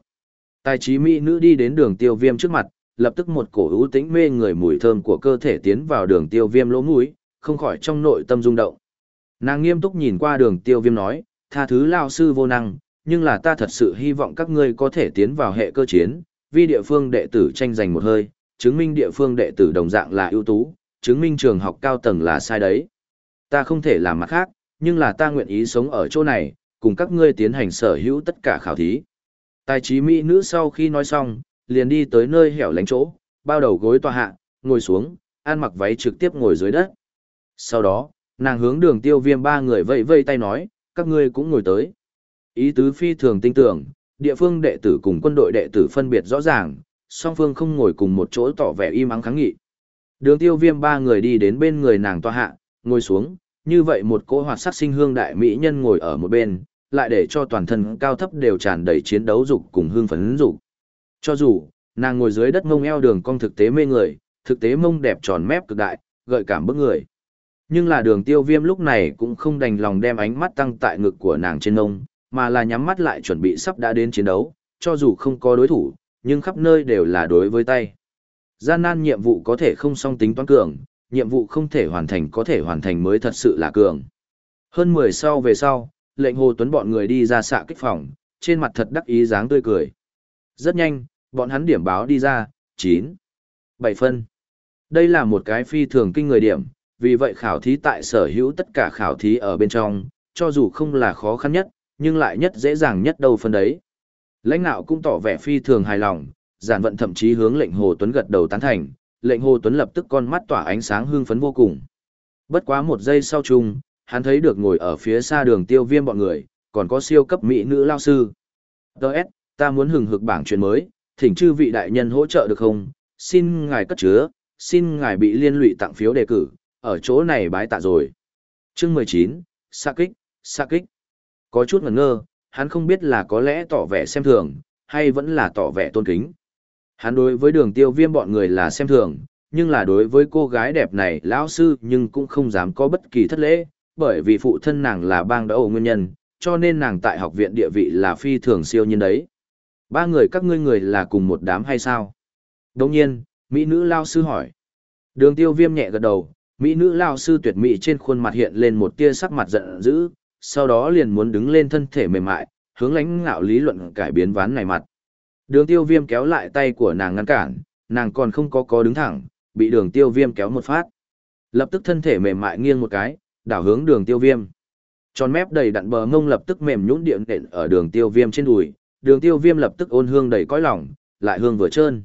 Tài trí Mỹ nữ đi đến đường tiêu viêm trước mặt, lập tức một cổ ưu tĩnh mê người mùi thơm của cơ thể tiến vào đường tiêu viêm lỗ mũi, không khỏi trong nội tâm rung động. Nàng nghiêm túc nhìn qua đường tiêu viêm nói, tha thứ lao sư vô năng, nhưng là ta thật sự hy vọng các ngươi có thể tiến vào hệ cơ chiến, vì địa phương đệ tử tranh giành một hơi, chứng minh địa phương đệ tử đồng dạng là ưu tú, chứng minh trường học cao tầng là sai đấy. Ta không thể làm mặt khác, nhưng là ta nguyện ý sống ở chỗ này, cùng các ngươi tiến hành sở hữu tất cả khảo thí. Tài trí mỹ nữ sau khi nói xong, liền đi tới nơi hẻo lánh chỗ, bao đầu gối tòa hạ, ngồi xuống, ăn mặc váy trực tiếp ngồi dưới đất. Sau đó, nàng hướng đường tiêu viêm ba người vẫy vây tay nói, các ngươi cũng ngồi tới. Ý tứ phi thường tinh tưởng, địa phương đệ tử cùng quân đội đệ tử phân biệt rõ ràng, song phương không ngồi cùng một chỗ tỏ vẻ im ắng kháng nghị. Đường tiêu viêm ba người đi đến bên người nàng tòa hạ, ngồi xuống, như vậy một cỗ hoạt sắc sinh hương đại mỹ nhân ngồi ở một bên, lại để cho toàn thân cao thấp đều tràn đầy chiến đấu dục cùng hương phấn dục. Cho dù, nàng ngồi dưới đất mông eo đường cong thực tế mê người, thực tế mông đẹp tròn mép cực đại, gợi cảm bức người. Nhưng là đường tiêu viêm lúc này cũng không đành lòng đem ánh mắt tăng tại ngực của nàng trên mông, mà là nhắm mắt lại chuẩn bị sắp đã đến chiến đấu, cho dù không có đối thủ, nhưng khắp nơi đều là đối với tay. Gian nan nhiệm vụ có thể không song tính toán cường, nhiệm vụ không thể hoàn thành có thể hoàn thành mới thật sự là cường. Hơn 10 sau về sau, lệnh hồ tuấn bọn người đi ra xạ kích phòng, trên mặt thật đắc ý dáng tươi cười. Rất nhanh, bọn hắn điểm báo đi ra, 9, 7 phân. Đây là một cái phi thường kinh người điểm, vì vậy khảo thí tại sở hữu tất cả khảo thí ở bên trong, cho dù không là khó khăn nhất, nhưng lại nhất dễ dàng nhất đâu phân đấy. Lãnh đạo cũng tỏ vẻ phi thường hài lòng, giản vận thậm chí hướng lệnh Hồ Tuấn gật đầu tán thành, lệnh Hồ Tuấn lập tức con mắt tỏa ánh sáng hưng phấn vô cùng. Bất quá một giây sau chung, hắn thấy được ngồi ở phía xa đường tiêu viêm bọn người, còn có siêu cấp mỹ nữ lao sư. Đợt, ta muốn hừng hực bảng chuyện mới, thỉnh chư vị đại nhân hỗ trợ được không? Xin ngài cất chứa, xin ngài bị liên lụy tặng phiếu đề cử, ở chỗ này bái tạ rồi. Chương 19, xa kích, xa kích. Có chút ngẩn ngơ, hắn không biết là có lẽ tỏ vẻ xem thường, hay vẫn là tỏ vẻ tôn kính. Hắn đối với đường tiêu viêm bọn người là xem thường, nhưng là đối với cô gái đẹp này lão sư nhưng cũng không dám có bất kỳ thất lễ, bởi vì phụ thân nàng là bang đã ổ nguyên nhân, cho nên nàng tại học viện địa vị là phi thường siêu nhiên đấy. Ba người các ngươi người là cùng một đám hay sao? Đồng nhiên, Mỹ nữ lao sư hỏi. Đường tiêu viêm nhẹ gật đầu, Mỹ nữ lao sư tuyệt mỹ trên khuôn mặt hiện lên một tia sắc mặt giận dữ, sau đó liền muốn đứng lên thân thể mềm mại, hướng lãnh ngạo lý luận cải biến ván này mặt. Đường tiêu viêm kéo lại tay của nàng ngăn cản, nàng còn không có có đứng thẳng, bị đường tiêu viêm kéo một phát. Lập tức thân thể mềm mại nghiêng một cái, đảo hướng đường tiêu viêm. Tròn mép đầy đặn bờ ngông lập tức mềm nhũn điện đện ở đường tiêu viêm trên đùi, đường tiêu viêm lập tức ôn hương đầy cõi lòng, lại hương vừa trơn.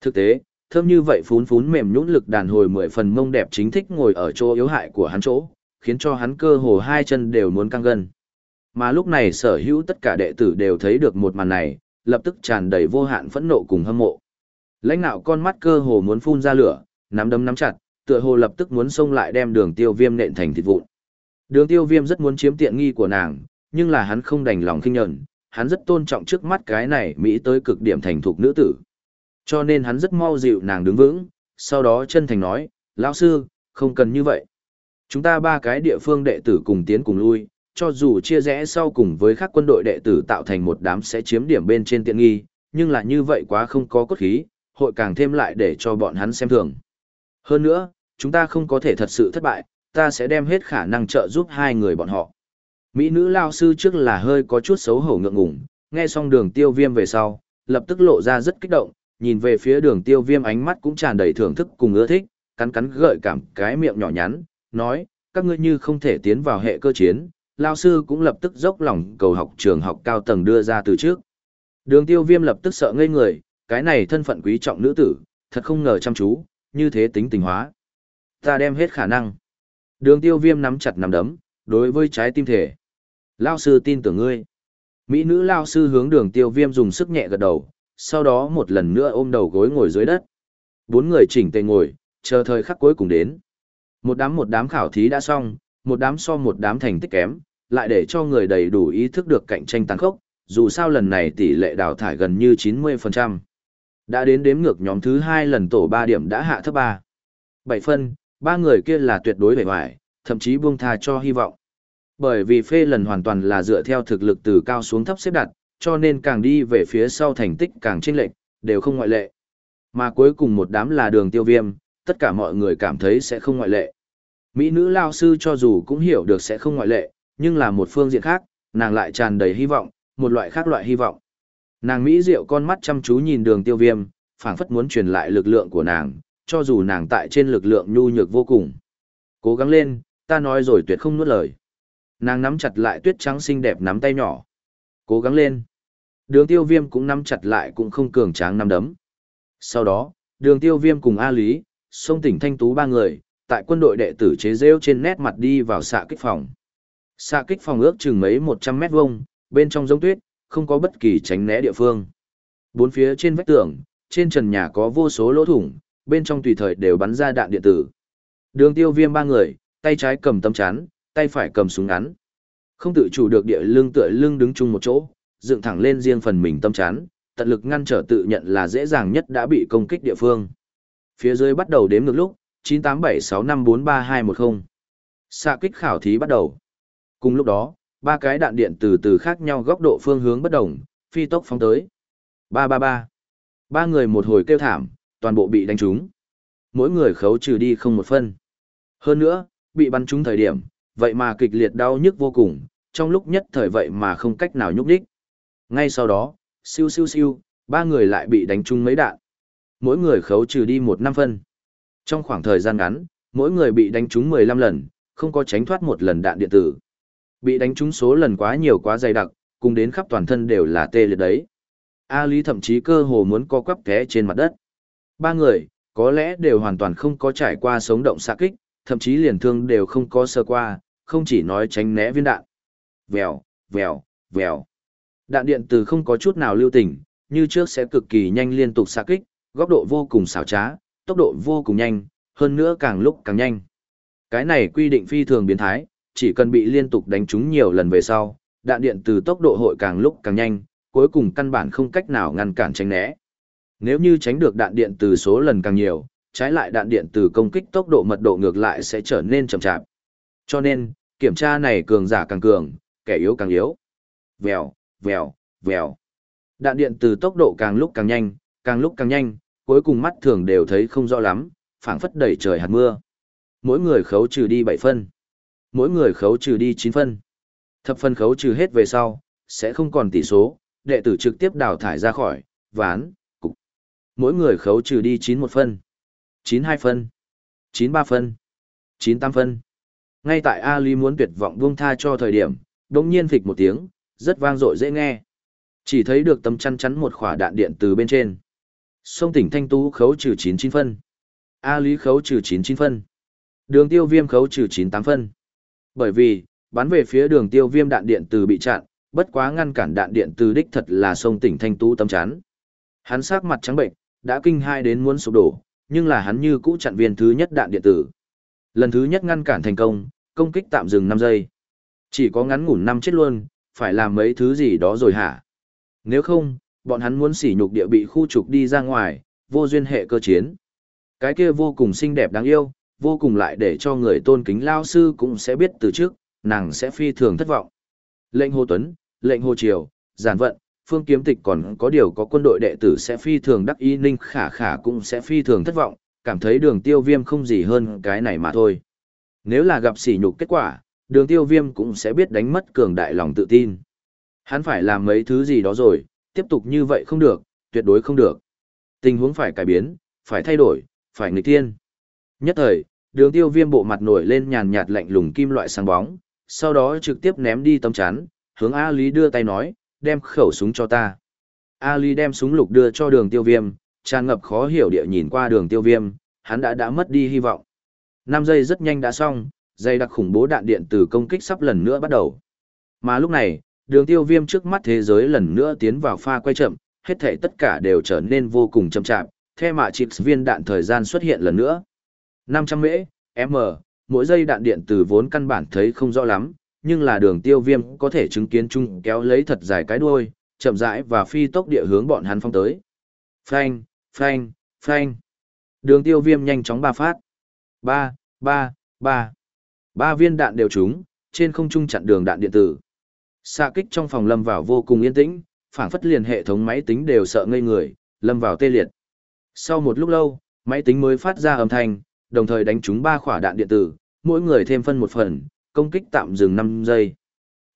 Thực tế, thơm như vậy phún phún mềm nhũn lực đàn hồi mười phần mông đẹp chính thích ngồi ở chỗ yếu hại của hắn chỗ, khiến cho hắn cơ hồ hai chân đều muốn căng gân. Mà lúc này sở hữu tất cả đệ tử đều thấy được một màn này, lập tức tràn đầy vô hạn phẫn nộ cùng hâm mộ. Lãnh nạo con mắt cơ hồ muốn phun ra lửa, nắm đấm nắm chặt, tựa hồ lập tức muốn xông lại đem đường tiêu viêm nện thành thịt vụn. Đường tiêu viêm rất muốn chiếm tiện nghi của nàng, nhưng là hắn không đành lòng khinh nhận, hắn rất tôn trọng trước mắt cái này Mỹ tới cực điểm thành thục nữ tử. Cho nên hắn rất mau dịu nàng đứng vững, sau đó chân thành nói, lão sư, không cần như vậy. Chúng ta ba cái địa phương đệ tử cùng tiến cùng lui, cho dù chia rẽ sau cùng với các quân đội đệ tử tạo thành một đám sẽ chiếm điểm bên trên tiện nghi, nhưng là như vậy quá không có cốt khí, hội càng thêm lại để cho bọn hắn xem thường. Hơn nữa, chúng ta không có thể thật sự thất bại, ta sẽ đem hết khả năng trợ giúp hai người bọn họ. Mỹ nữ lao sư trước là hơi có chút xấu hổ ngượng ngùng, nghe xong đường tiêu viêm về sau, lập tức lộ ra rất kích động, nhìn về phía đường tiêu viêm ánh mắt cũng tràn đầy thưởng thức cùng ưa thích, cắn cắn gợi cảm cái miệng nhỏ nhắn, nói, các ngươi như không thể tiến vào hệ cơ chiến, lao sư cũng lập tức dốc lòng cầu học trường học cao tầng đưa ra từ trước. Đường tiêu viêm lập tức sợ ngây người, cái này thân phận quý trọng nữ tử, thật không ngờ chăm chú, như thế tính tình hóa. Ta đem hết khả năng. Đường tiêu viêm nắm chặt nắm đấm, đối với trái tim thể. Lao sư tin tưởng ngươi. Mỹ nữ lao sư hướng đường tiêu viêm dùng sức nhẹ gật đầu, sau đó một lần nữa ôm đầu gối ngồi dưới đất. Bốn người chỉnh tề ngồi, chờ thời khắc cuối cùng đến. Một đám một đám khảo thí đã xong, một đám so một đám thành tích kém, lại để cho người đầy đủ ý thức được cạnh tranh tăng khốc, dù sao lần này tỷ lệ đào thải gần như 90%. Đã đến đếm ngược nhóm thứ hai lần tổ 3 điểm đã hạ thấp 3. 7 phân, ba người kia là tuyệt đối vẻ vải, thậm chí buông tha cho hy vọng. Bởi vì phê lần hoàn toàn là dựa theo thực lực từ cao xuống thấp xếp đặt, cho nên càng đi về phía sau thành tích càng chênh lệch, đều không ngoại lệ. Mà cuối cùng một đám là đường tiêu viêm, tất cả mọi người cảm thấy sẽ không ngoại lệ. Mỹ nữ lao sư cho dù cũng hiểu được sẽ không ngoại lệ, nhưng là một phương diện khác, nàng lại tràn đầy hy vọng, một loại khác loại hy vọng. Nàng Mỹ diệu con mắt chăm chú nhìn đường tiêu viêm, phảng phất muốn truyền lại lực lượng của nàng, cho dù nàng tại trên lực lượng nhu nhược vô cùng. Cố gắng lên, ta nói rồi tuyệt không nuốt lời. Nàng nắm chặt lại tuyết trắng xinh đẹp nắm tay nhỏ. Cố gắng lên. Đường tiêu viêm cũng nắm chặt lại cũng không cường tráng nắm đấm. Sau đó, đường tiêu viêm cùng A Lý, sông tỉnh Thanh Tú ba người, tại quân đội đệ tử chế rêu trên nét mặt đi vào xạ kích phòng. Xạ kích phòng ước chừng mấy 100 mét vuông, bên trong giống tuyết, không có bất kỳ tránh né địa phương. Bốn phía trên vách tường, trên trần nhà có vô số lỗ thủng, bên trong tùy thời đều bắn ra đạn điện tử. Đường tiêu viêm ba người, tay trái cầm tấm chắn, tay phải cầm súng ngắn. Không tự chủ được địa lưng tựa lưng đứng chung một chỗ, dựng thẳng lên riêng phần mình tâm chắn, tận lực ngăn trở tự nhận là dễ dàng nhất đã bị công kích địa phương. Phía dưới bắt đầu đếm ngược lúc, 98765432210. Xạ kích khảo thí bắt đầu. Cùng lúc đó, ba cái đạn điện từ từ khác nhau góc độ phương hướng bất đồng, phi tốc phóng tới. Ba ba ba. Ba người một hồi kêu thảm, toàn bộ bị đánh trúng. Mỗi người khấu trừ đi không một phân. Hơn nữa, bị bắn trúng thời điểm, vậy mà kịch liệt đau nhức vô cùng, trong lúc nhất thời vậy mà không cách nào nhúc đích. Ngay sau đó, siêu siêu siêu, ba người lại bị đánh trúng mấy đạn. Mỗi người khấu trừ đi một năm phân. Trong khoảng thời gian ngắn, mỗi người bị đánh trúng 15 lần, không có tránh thoát một lần đạn điện tử. Bị đánh trúng số lần quá nhiều quá dày đặc, cùng đến khắp toàn thân đều là tê liệt đấy. A Lý thậm chí cơ hồ muốn co quắp té trên mặt đất. Ba người, có lẽ đều hoàn toàn không có trải qua sống động xạ kích, thậm chí liền thương đều không có sơ qua, không chỉ nói tránh né viên đạn. Vèo, vèo, vèo. Đạn điện từ không có chút nào lưu tình, như trước sẽ cực kỳ nhanh liên tục xạ kích, góc độ vô cùng xảo trá, tốc độ vô cùng nhanh, hơn nữa càng lúc càng nhanh. Cái này quy định phi thường biến thái, chỉ cần bị liên tục đánh trúng nhiều lần về sau, đạn điện từ tốc độ hội càng lúc càng nhanh, cuối cùng căn bản không cách nào ngăn cản tránh né. Nếu như tránh được đạn điện từ số lần càng nhiều, trái lại đạn điện từ công kích tốc độ mật độ ngược lại sẽ trở nên chậm chạp. Cho nên, kiểm tra này cường giả càng cường, kẻ yếu càng yếu. Vèo, vèo, vèo. Đạn điện từ tốc độ càng lúc càng nhanh, càng lúc càng nhanh, cuối cùng mắt thường đều thấy không rõ lắm, phảng phất đầy trời hạt mưa. Mỗi người khấu trừ đi 7 phân. Mỗi người khấu trừ đi 9 phân. Thập phân khấu trừ hết về sau, sẽ không còn tỷ số, đệ tử trực tiếp đào thải ra khỏi, ván. Mỗi người khấu trừ đi 91 phân. 92 phân. 93 phân. 98 phân. Ngay tại Ali muốn tuyệt vọng buông tha cho thời điểm, đống nhiên phịch một tiếng, rất vang dội dễ nghe. Chỉ thấy được tấm chăn chắn một khỏa đạn điện từ bên trên. Sông tỉnh Thanh Tú khấu trừ 99 phân. A Lý khấu trừ 99 phân. Đường tiêu viêm khấu trừ 98 phân. Bởi vì, bắn về phía đường tiêu viêm đạn điện từ bị chặn, bất quá ngăn cản đạn điện từ đích thật là sông tỉnh Thanh Tú tấm chắn. Hắn sắc mặt trắng bệnh, đã kinh hai đến muốn sụp đổ, nhưng là hắn như cũ chặn viên thứ nhất đạn điện tử. Lần thứ nhất ngăn cản thành công, công kích tạm dừng 5 giây. Chỉ có ngắn ngủn năm chết luôn, phải làm mấy thứ gì đó rồi hả? Nếu không, bọn hắn muốn sỉ nhục địa bị khu trục đi ra ngoài, vô duyên hệ cơ chiến. Cái kia vô cùng xinh đẹp đáng yêu, vô cùng lại để cho người tôn kính lao sư cũng sẽ biết từ trước, nàng sẽ phi thường thất vọng. Lệnh Hồ Tuấn, lệnh Hồ Triều, giản vận, phương kiếm tịch còn có điều có quân đội đệ tử sẽ phi thường đắc ý ninh khả khả cũng sẽ phi thường thất vọng, cảm thấy đường tiêu viêm không gì hơn cái này mà thôi. Nếu là gặp sỉ nhục kết quả, đường tiêu viêm cũng sẽ biết đánh mất cường đại lòng tự tin. Hắn phải làm mấy thứ gì đó rồi, tiếp tục như vậy không được, tuyệt đối không được. Tình huống phải cải biến, phải thay đổi, phải nghịch tiên. Nhất thời, đường tiêu viêm bộ mặt nổi lên nhàn nhạt lạnh lùng kim loại sáng bóng, sau đó trực tiếp ném đi tấm chắn, hướng A Lý đưa tay nói, đem khẩu súng cho ta. Ali đem súng lục đưa cho đường tiêu viêm, tràn ngập khó hiểu địa nhìn qua đường tiêu viêm, hắn đã đã mất đi hy vọng. 5 giây rất nhanh đã xong, dây đặc khủng bố đạn điện từ công kích sắp lần nữa bắt đầu. Mà lúc này, đường tiêu viêm trước mắt thế giới lần nữa tiến vào pha quay chậm, hết thể tất cả đều trở nên vô cùng chậm chạp, theo mà chịp viên đạn thời gian xuất hiện lần nữa. 500 mễ, m, mỗi giây đạn điện từ vốn căn bản thấy không rõ lắm, nhưng là đường tiêu viêm có thể chứng kiến chung kéo lấy thật dài cái đuôi, chậm rãi và phi tốc địa hướng bọn hắn phong tới. Phanh, phanh, phanh. Đường tiêu viêm nhanh chóng ba phát. Ba, ba, ba. Ba viên đạn đều trúng, trên không trung chặn đường đạn điện tử. Xạ kích trong phòng lâm vào vô cùng yên tĩnh, phản phất liền hệ thống máy tính đều sợ ngây người, lâm vào tê liệt. Sau một lúc lâu, máy tính mới phát ra âm thanh, đồng thời đánh trúng ba quả đạn điện tử, mỗi người thêm phân một phần, công kích tạm dừng 5 giây.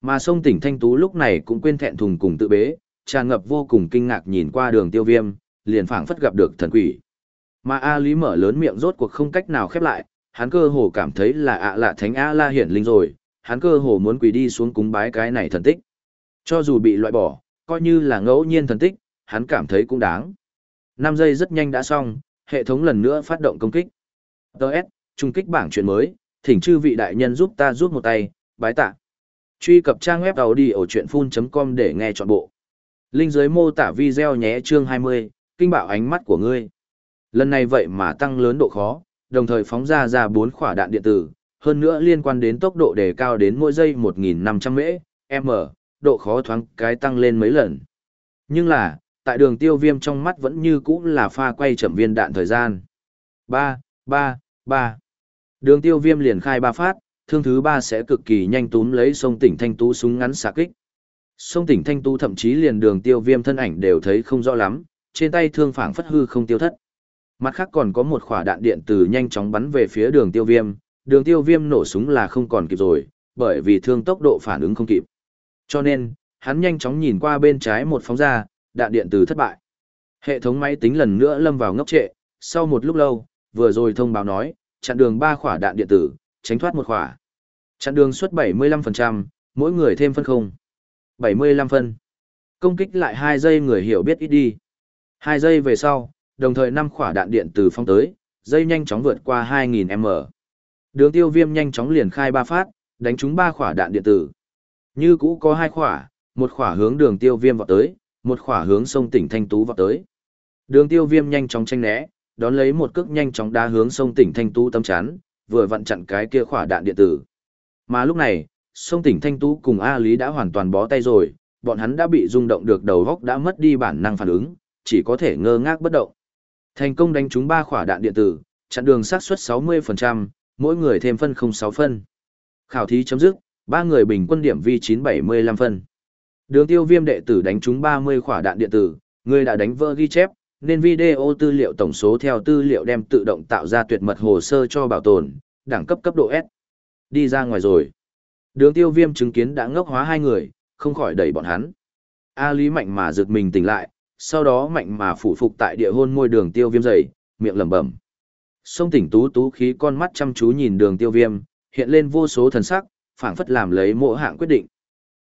Mà sông tỉnh Thanh Tú lúc này cũng quên thẹn thùng cùng tự bế, tràn ngập vô cùng kinh ngạc nhìn qua đường tiêu viêm, liền phảng phất gặp được thần quỷ. Mà A Lý mở lớn miệng rốt cuộc không cách nào khép lại, hắn cơ hồ cảm thấy là ạ lạ thánh A La hiển linh rồi, hắn cơ hồ muốn quỳ đi xuống cúng bái cái này thần tích. Cho dù bị loại bỏ, coi như là ngẫu nhiên thần tích, hắn cảm thấy cũng đáng. 5 giây rất nhanh đã xong, hệ thống lần nữa phát động công kích. Đợt, trung kích bảng chuyện mới, thỉnh chư vị đại nhân giúp ta giúp một tay, bái tạ. Truy cập trang web đầu đi ở chuyện full.com để nghe trọn bộ. Linh dưới mô tả video nhé chương 20, kinh bạo ánh mắt của ngươi. Lần này vậy mà tăng lớn độ khó, đồng thời phóng ra ra 4 quả đạn điện tử, hơn nữa liên quan đến tốc độ đề cao đến mỗi giây 1.500 mễ, m, độ khó thoáng cái tăng lên mấy lần. Nhưng là, tại đường tiêu viêm trong mắt vẫn như cũ là pha quay chậm viên đạn thời gian. 3, 3, 3. Đường tiêu viêm liền khai ba phát, thương thứ ba sẽ cực kỳ nhanh túm lấy sông tỉnh thanh tú súng ngắn xạ kích. Sông tỉnh thanh tú thậm chí liền đường tiêu viêm thân ảnh đều thấy không rõ lắm, trên tay thương phảng phất hư không tiêu thất. Mặt khác còn có một quả đạn điện từ nhanh chóng bắn về phía đường tiêu viêm, đường tiêu viêm nổ súng là không còn kịp rồi, bởi vì thương tốc độ phản ứng không kịp. Cho nên, hắn nhanh chóng nhìn qua bên trái một phóng ra, đạn điện từ thất bại. Hệ thống máy tính lần nữa lâm vào ngốc trệ, sau một lúc lâu, vừa rồi thông báo nói, chặn đường 3 khỏa đạn điện tử, tránh thoát một khỏa. Chặn đường suất 75%, mỗi người thêm phân không. 75 phân. Công kích lại 2 giây người hiểu biết ít đi. 2 giây về sau, đồng thời 5 khỏa đạn điện từ phong tới, dây nhanh chóng vượt qua 2000m. Đường tiêu viêm nhanh chóng liền khai 3 phát, đánh trúng 3 khỏa đạn điện tử. Như cũ có 2 khỏa, một khỏa hướng đường tiêu viêm vọt tới, một khỏa hướng sông tỉnh Thanh Tú vọt tới. Đường tiêu viêm nhanh chóng tranh né, đón lấy một cước nhanh chóng đá hướng sông tỉnh Thanh Tú tâm chán, vừa vặn chặn cái kia khỏa đạn điện tử. Mà lúc này, sông tỉnh Thanh Tú cùng A Lý đã hoàn toàn bó tay rồi, bọn hắn đã bị rung động được đầu góc đã mất đi bản năng phản ứng, chỉ có thể ngơ ngác bất động. Thành công đánh trúng ba khỏa đạn điện tử, chặn đường xác suất 60%, mỗi người thêm phân 06 phân. Khảo thí chấm dứt, ba người bình quân điểm vi 975 phân. Đường tiêu viêm đệ tử đánh trúng 30 khỏa đạn điện tử, người đã đánh vỡ ghi chép, nên video tư liệu tổng số theo tư liệu đem tự động tạo ra tuyệt mật hồ sơ cho bảo tồn, đẳng cấp cấp độ S. Đi ra ngoài rồi. Đường tiêu viêm chứng kiến đã ngốc hóa hai người, không khỏi đẩy bọn hắn. A Lý mạnh mà giật mình tỉnh lại, sau đó mạnh mà phủ phục tại địa hôn môi đường tiêu viêm dày, miệng lẩm bẩm. Sông tỉnh tú tú khí con mắt chăm chú nhìn đường tiêu viêm, hiện lên vô số thần sắc, phảng phất làm lấy mộ hạng quyết định.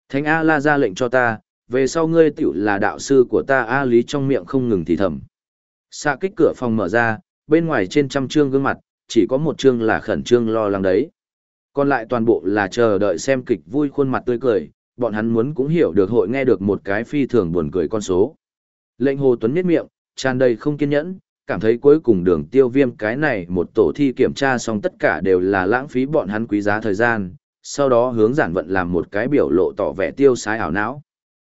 Thánh A la ra lệnh cho ta, về sau ngươi tiểu là đạo sư của ta A Lý trong miệng không ngừng thì thầm. Xạ kích cửa phòng mở ra, bên ngoài trên trăm trương gương mặt, chỉ có một trương là khẩn trương lo lắng đấy. Còn lại toàn bộ là chờ đợi xem kịch vui khuôn mặt tươi cười, bọn hắn muốn cũng hiểu được hội nghe được một cái phi thường buồn cười con số. Lệnh Hồ Tuấn miết miệng, tràn đầy không kiên nhẫn, cảm thấy cuối cùng đường tiêu viêm cái này một tổ thi kiểm tra xong tất cả đều là lãng phí bọn hắn quý giá thời gian, sau đó hướng giản vận làm một cái biểu lộ tỏ vẻ tiêu sái ảo não.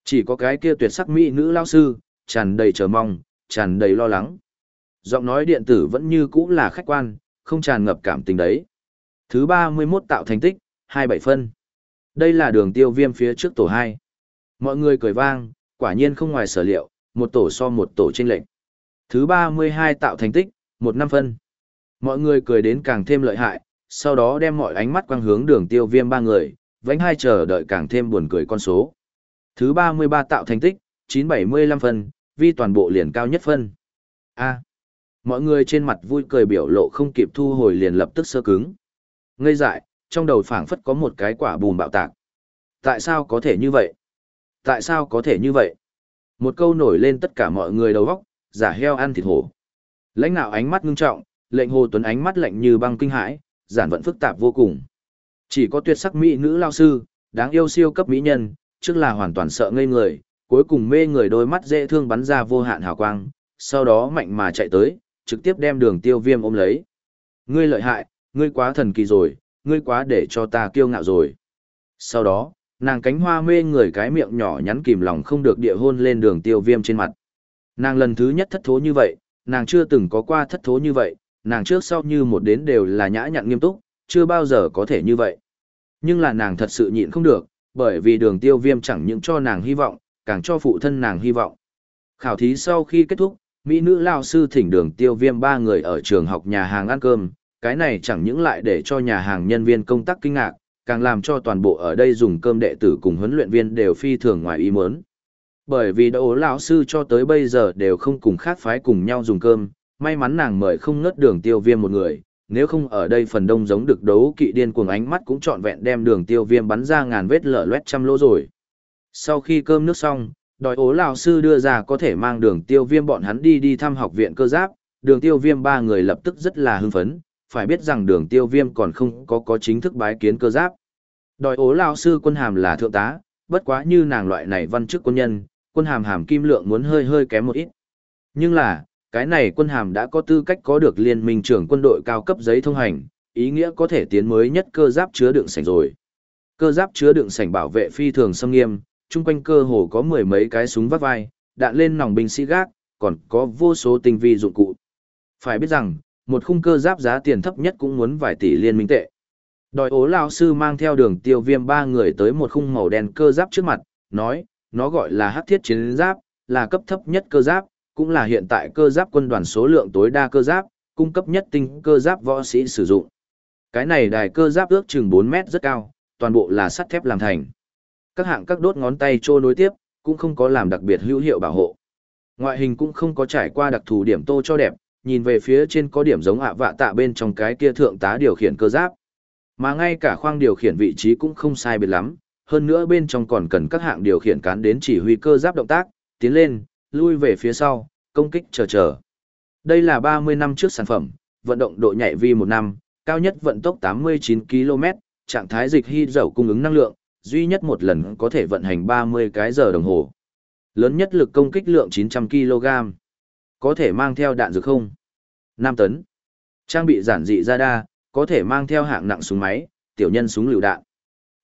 Chỉ có cái kia tuyệt sắc mỹ nữ lao sư, tràn đầy chờ mong, tràn đầy lo lắng. Giọng nói điện tử vẫn như cũ là khách quan, không tràn ngập cảm tình đấy. Thứ 31 tạo thành tích, 27 phân. Đây là đường tiêu viêm phía trước tổ 2. Mọi người cười vang, quả nhiên không ngoài sở liệu, một tổ so một tổ trên lệnh. Thứ 32 tạo thành tích, 1 năm phân. Mọi người cười đến càng thêm lợi hại, sau đó đem mọi ánh mắt quang hướng đường tiêu viêm ba người, vánh hai chờ đợi càng thêm buồn cười con số. Thứ 33 tạo thành tích, 975 phân, vi toàn bộ liền cao nhất phân. A. mọi người trên mặt vui cười biểu lộ không kịp thu hồi liền lập tức sơ cứng. Ngây dại, trong đầu phảng phất có một cái quả bùm bạo tạc. Tại sao có thể như vậy? Tại sao có thể như vậy? Một câu nổi lên tất cả mọi người đầu góc, giả heo ăn thịt hổ. Lãnh nạo ánh mắt ngưng trọng, lệnh hồ tuấn ánh mắt lạnh như băng kinh hãi, giản vận phức tạp vô cùng. Chỉ có tuyệt sắc mỹ nữ lao sư, đáng yêu siêu cấp mỹ nhân, trước là hoàn toàn sợ ngây người, cuối cùng mê người đôi mắt dễ thương bắn ra vô hạn hào quang, sau đó mạnh mà chạy tới, trực tiếp đem đường tiêu viêm ôm lấy. Ngươi lợi hại, ngươi quá thần kỳ rồi, ngươi quá để cho ta kiêu ngạo rồi. Sau đó, nàng cánh hoa mê người cái miệng nhỏ nhắn kìm lòng không được địa hôn lên đường tiêu viêm trên mặt. Nàng lần thứ nhất thất thố như vậy, nàng chưa từng có qua thất thố như vậy, nàng trước sau như một đến đều là nhã nhặn nghiêm túc, chưa bao giờ có thể như vậy. Nhưng là nàng thật sự nhịn không được, bởi vì đường tiêu viêm chẳng những cho nàng hy vọng, càng cho phụ thân nàng hy vọng. Khảo thí sau khi kết thúc, Mỹ nữ lao sư thỉnh đường tiêu viêm ba người ở trường học nhà hàng ăn cơm, cái này chẳng những lại để cho nhà hàng nhân viên công tác kinh ngạc, càng làm cho toàn bộ ở đây dùng cơm đệ tử cùng huấn luyện viên đều phi thường ngoài ý muốn. Bởi vì đỗ lão sư cho tới bây giờ đều không cùng khác phái cùng nhau dùng cơm, may mắn nàng mời không ngớt đường tiêu viêm một người, nếu không ở đây phần đông giống được đấu kỵ điên cuồng ánh mắt cũng trọn vẹn đem đường tiêu viêm bắn ra ngàn vết lở loét trăm lỗ rồi. Sau khi cơm nước xong, đòi ố lão sư đưa ra có thể mang đường tiêu viêm bọn hắn đi đi thăm học viện cơ giáp, đường tiêu viêm ba người lập tức rất là hưng phấn, phải biết rằng đường tiêu viêm còn không có có chính thức bái kiến cơ giáp. Đòi ố lão sư quân hàm là thượng tá, bất quá như nàng loại này văn chức quân nhân, quân hàm hàm kim lượng muốn hơi hơi kém một ít. Nhưng là, cái này quân hàm đã có tư cách có được liên minh trưởng quân đội cao cấp giấy thông hành, ý nghĩa có thể tiến mới nhất cơ giáp chứa đựng sảnh rồi. Cơ giáp chứa đựng sảnh bảo vệ phi thường xâm nghiêm, chung quanh cơ hồ có mười mấy cái súng vắt vai, đạn lên nòng binh sĩ gác, còn có vô số tinh vi dụng cụ. Phải biết rằng, một khung cơ giáp giá tiền thấp nhất cũng muốn vài tỷ liên minh tệ. Đòi ố lao sư mang theo đường tiêu viêm ba người tới một khung màu đen cơ giáp trước mặt, nói, nó gọi là hắc thiết chiến giáp, là cấp thấp nhất cơ giáp, cũng là hiện tại cơ giáp quân đoàn số lượng tối đa cơ giáp, cung cấp nhất tinh cơ giáp võ sĩ sử dụng. Cái này đài cơ giáp ước chừng 4 mét rất cao, toàn bộ là sắt thép làm thành. Các hạng các đốt ngón tay trô nối tiếp, cũng không có làm đặc biệt hữu hiệu bảo hộ. Ngoại hình cũng không có trải qua đặc thù điểm tô cho đẹp, nhìn về phía trên có điểm giống ạ vạ tạ bên trong cái kia thượng tá điều khiển cơ giáp. Mà ngay cả khoang điều khiển vị trí cũng không sai biệt lắm, hơn nữa bên trong còn cần các hạng điều khiển cán đến chỉ huy cơ giáp động tác, tiến lên, lui về phía sau, công kích chờ chờ. Đây là 30 năm trước sản phẩm, vận động độ nhạy vi một năm, cao nhất vận tốc 89 km, trạng thái dịch hy dầu cung ứng năng lượng, duy nhất một lần có thể vận hành 30 cái giờ đồng hồ. Lớn nhất lực công kích lượng 900 kg. Có thể mang theo đạn dược không? 5 tấn. Trang bị giản dị ra đa, có thể mang theo hạng nặng súng máy, tiểu nhân súng lựu đạn.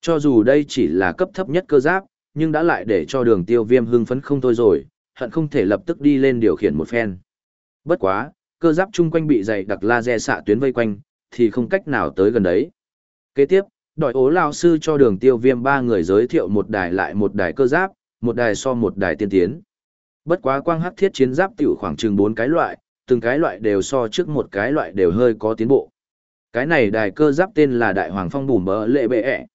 Cho dù đây chỉ là cấp thấp nhất cơ giáp, nhưng đã lại để cho đường tiêu viêm hưng phấn không thôi rồi, hận không thể lập tức đi lên điều khiển một phen. Bất quá, cơ giáp chung quanh bị dày đặc laser xạ tuyến vây quanh, thì không cách nào tới gần đấy. Kế tiếp, đòi ố lao sư cho đường tiêu viêm ba người giới thiệu một đài lại một đài cơ giáp, một đài so một đài tiên tiến. Bất quá quang hắc thiết chiến giáp tiểu khoảng chừng bốn cái loại, từng cái loại đều so trước một cái loại đều hơi có tiến bộ. Cái này đài cơ giáp tên là Đại Hoàng Phong Bùm Bờ Lệ Bệ ẹ.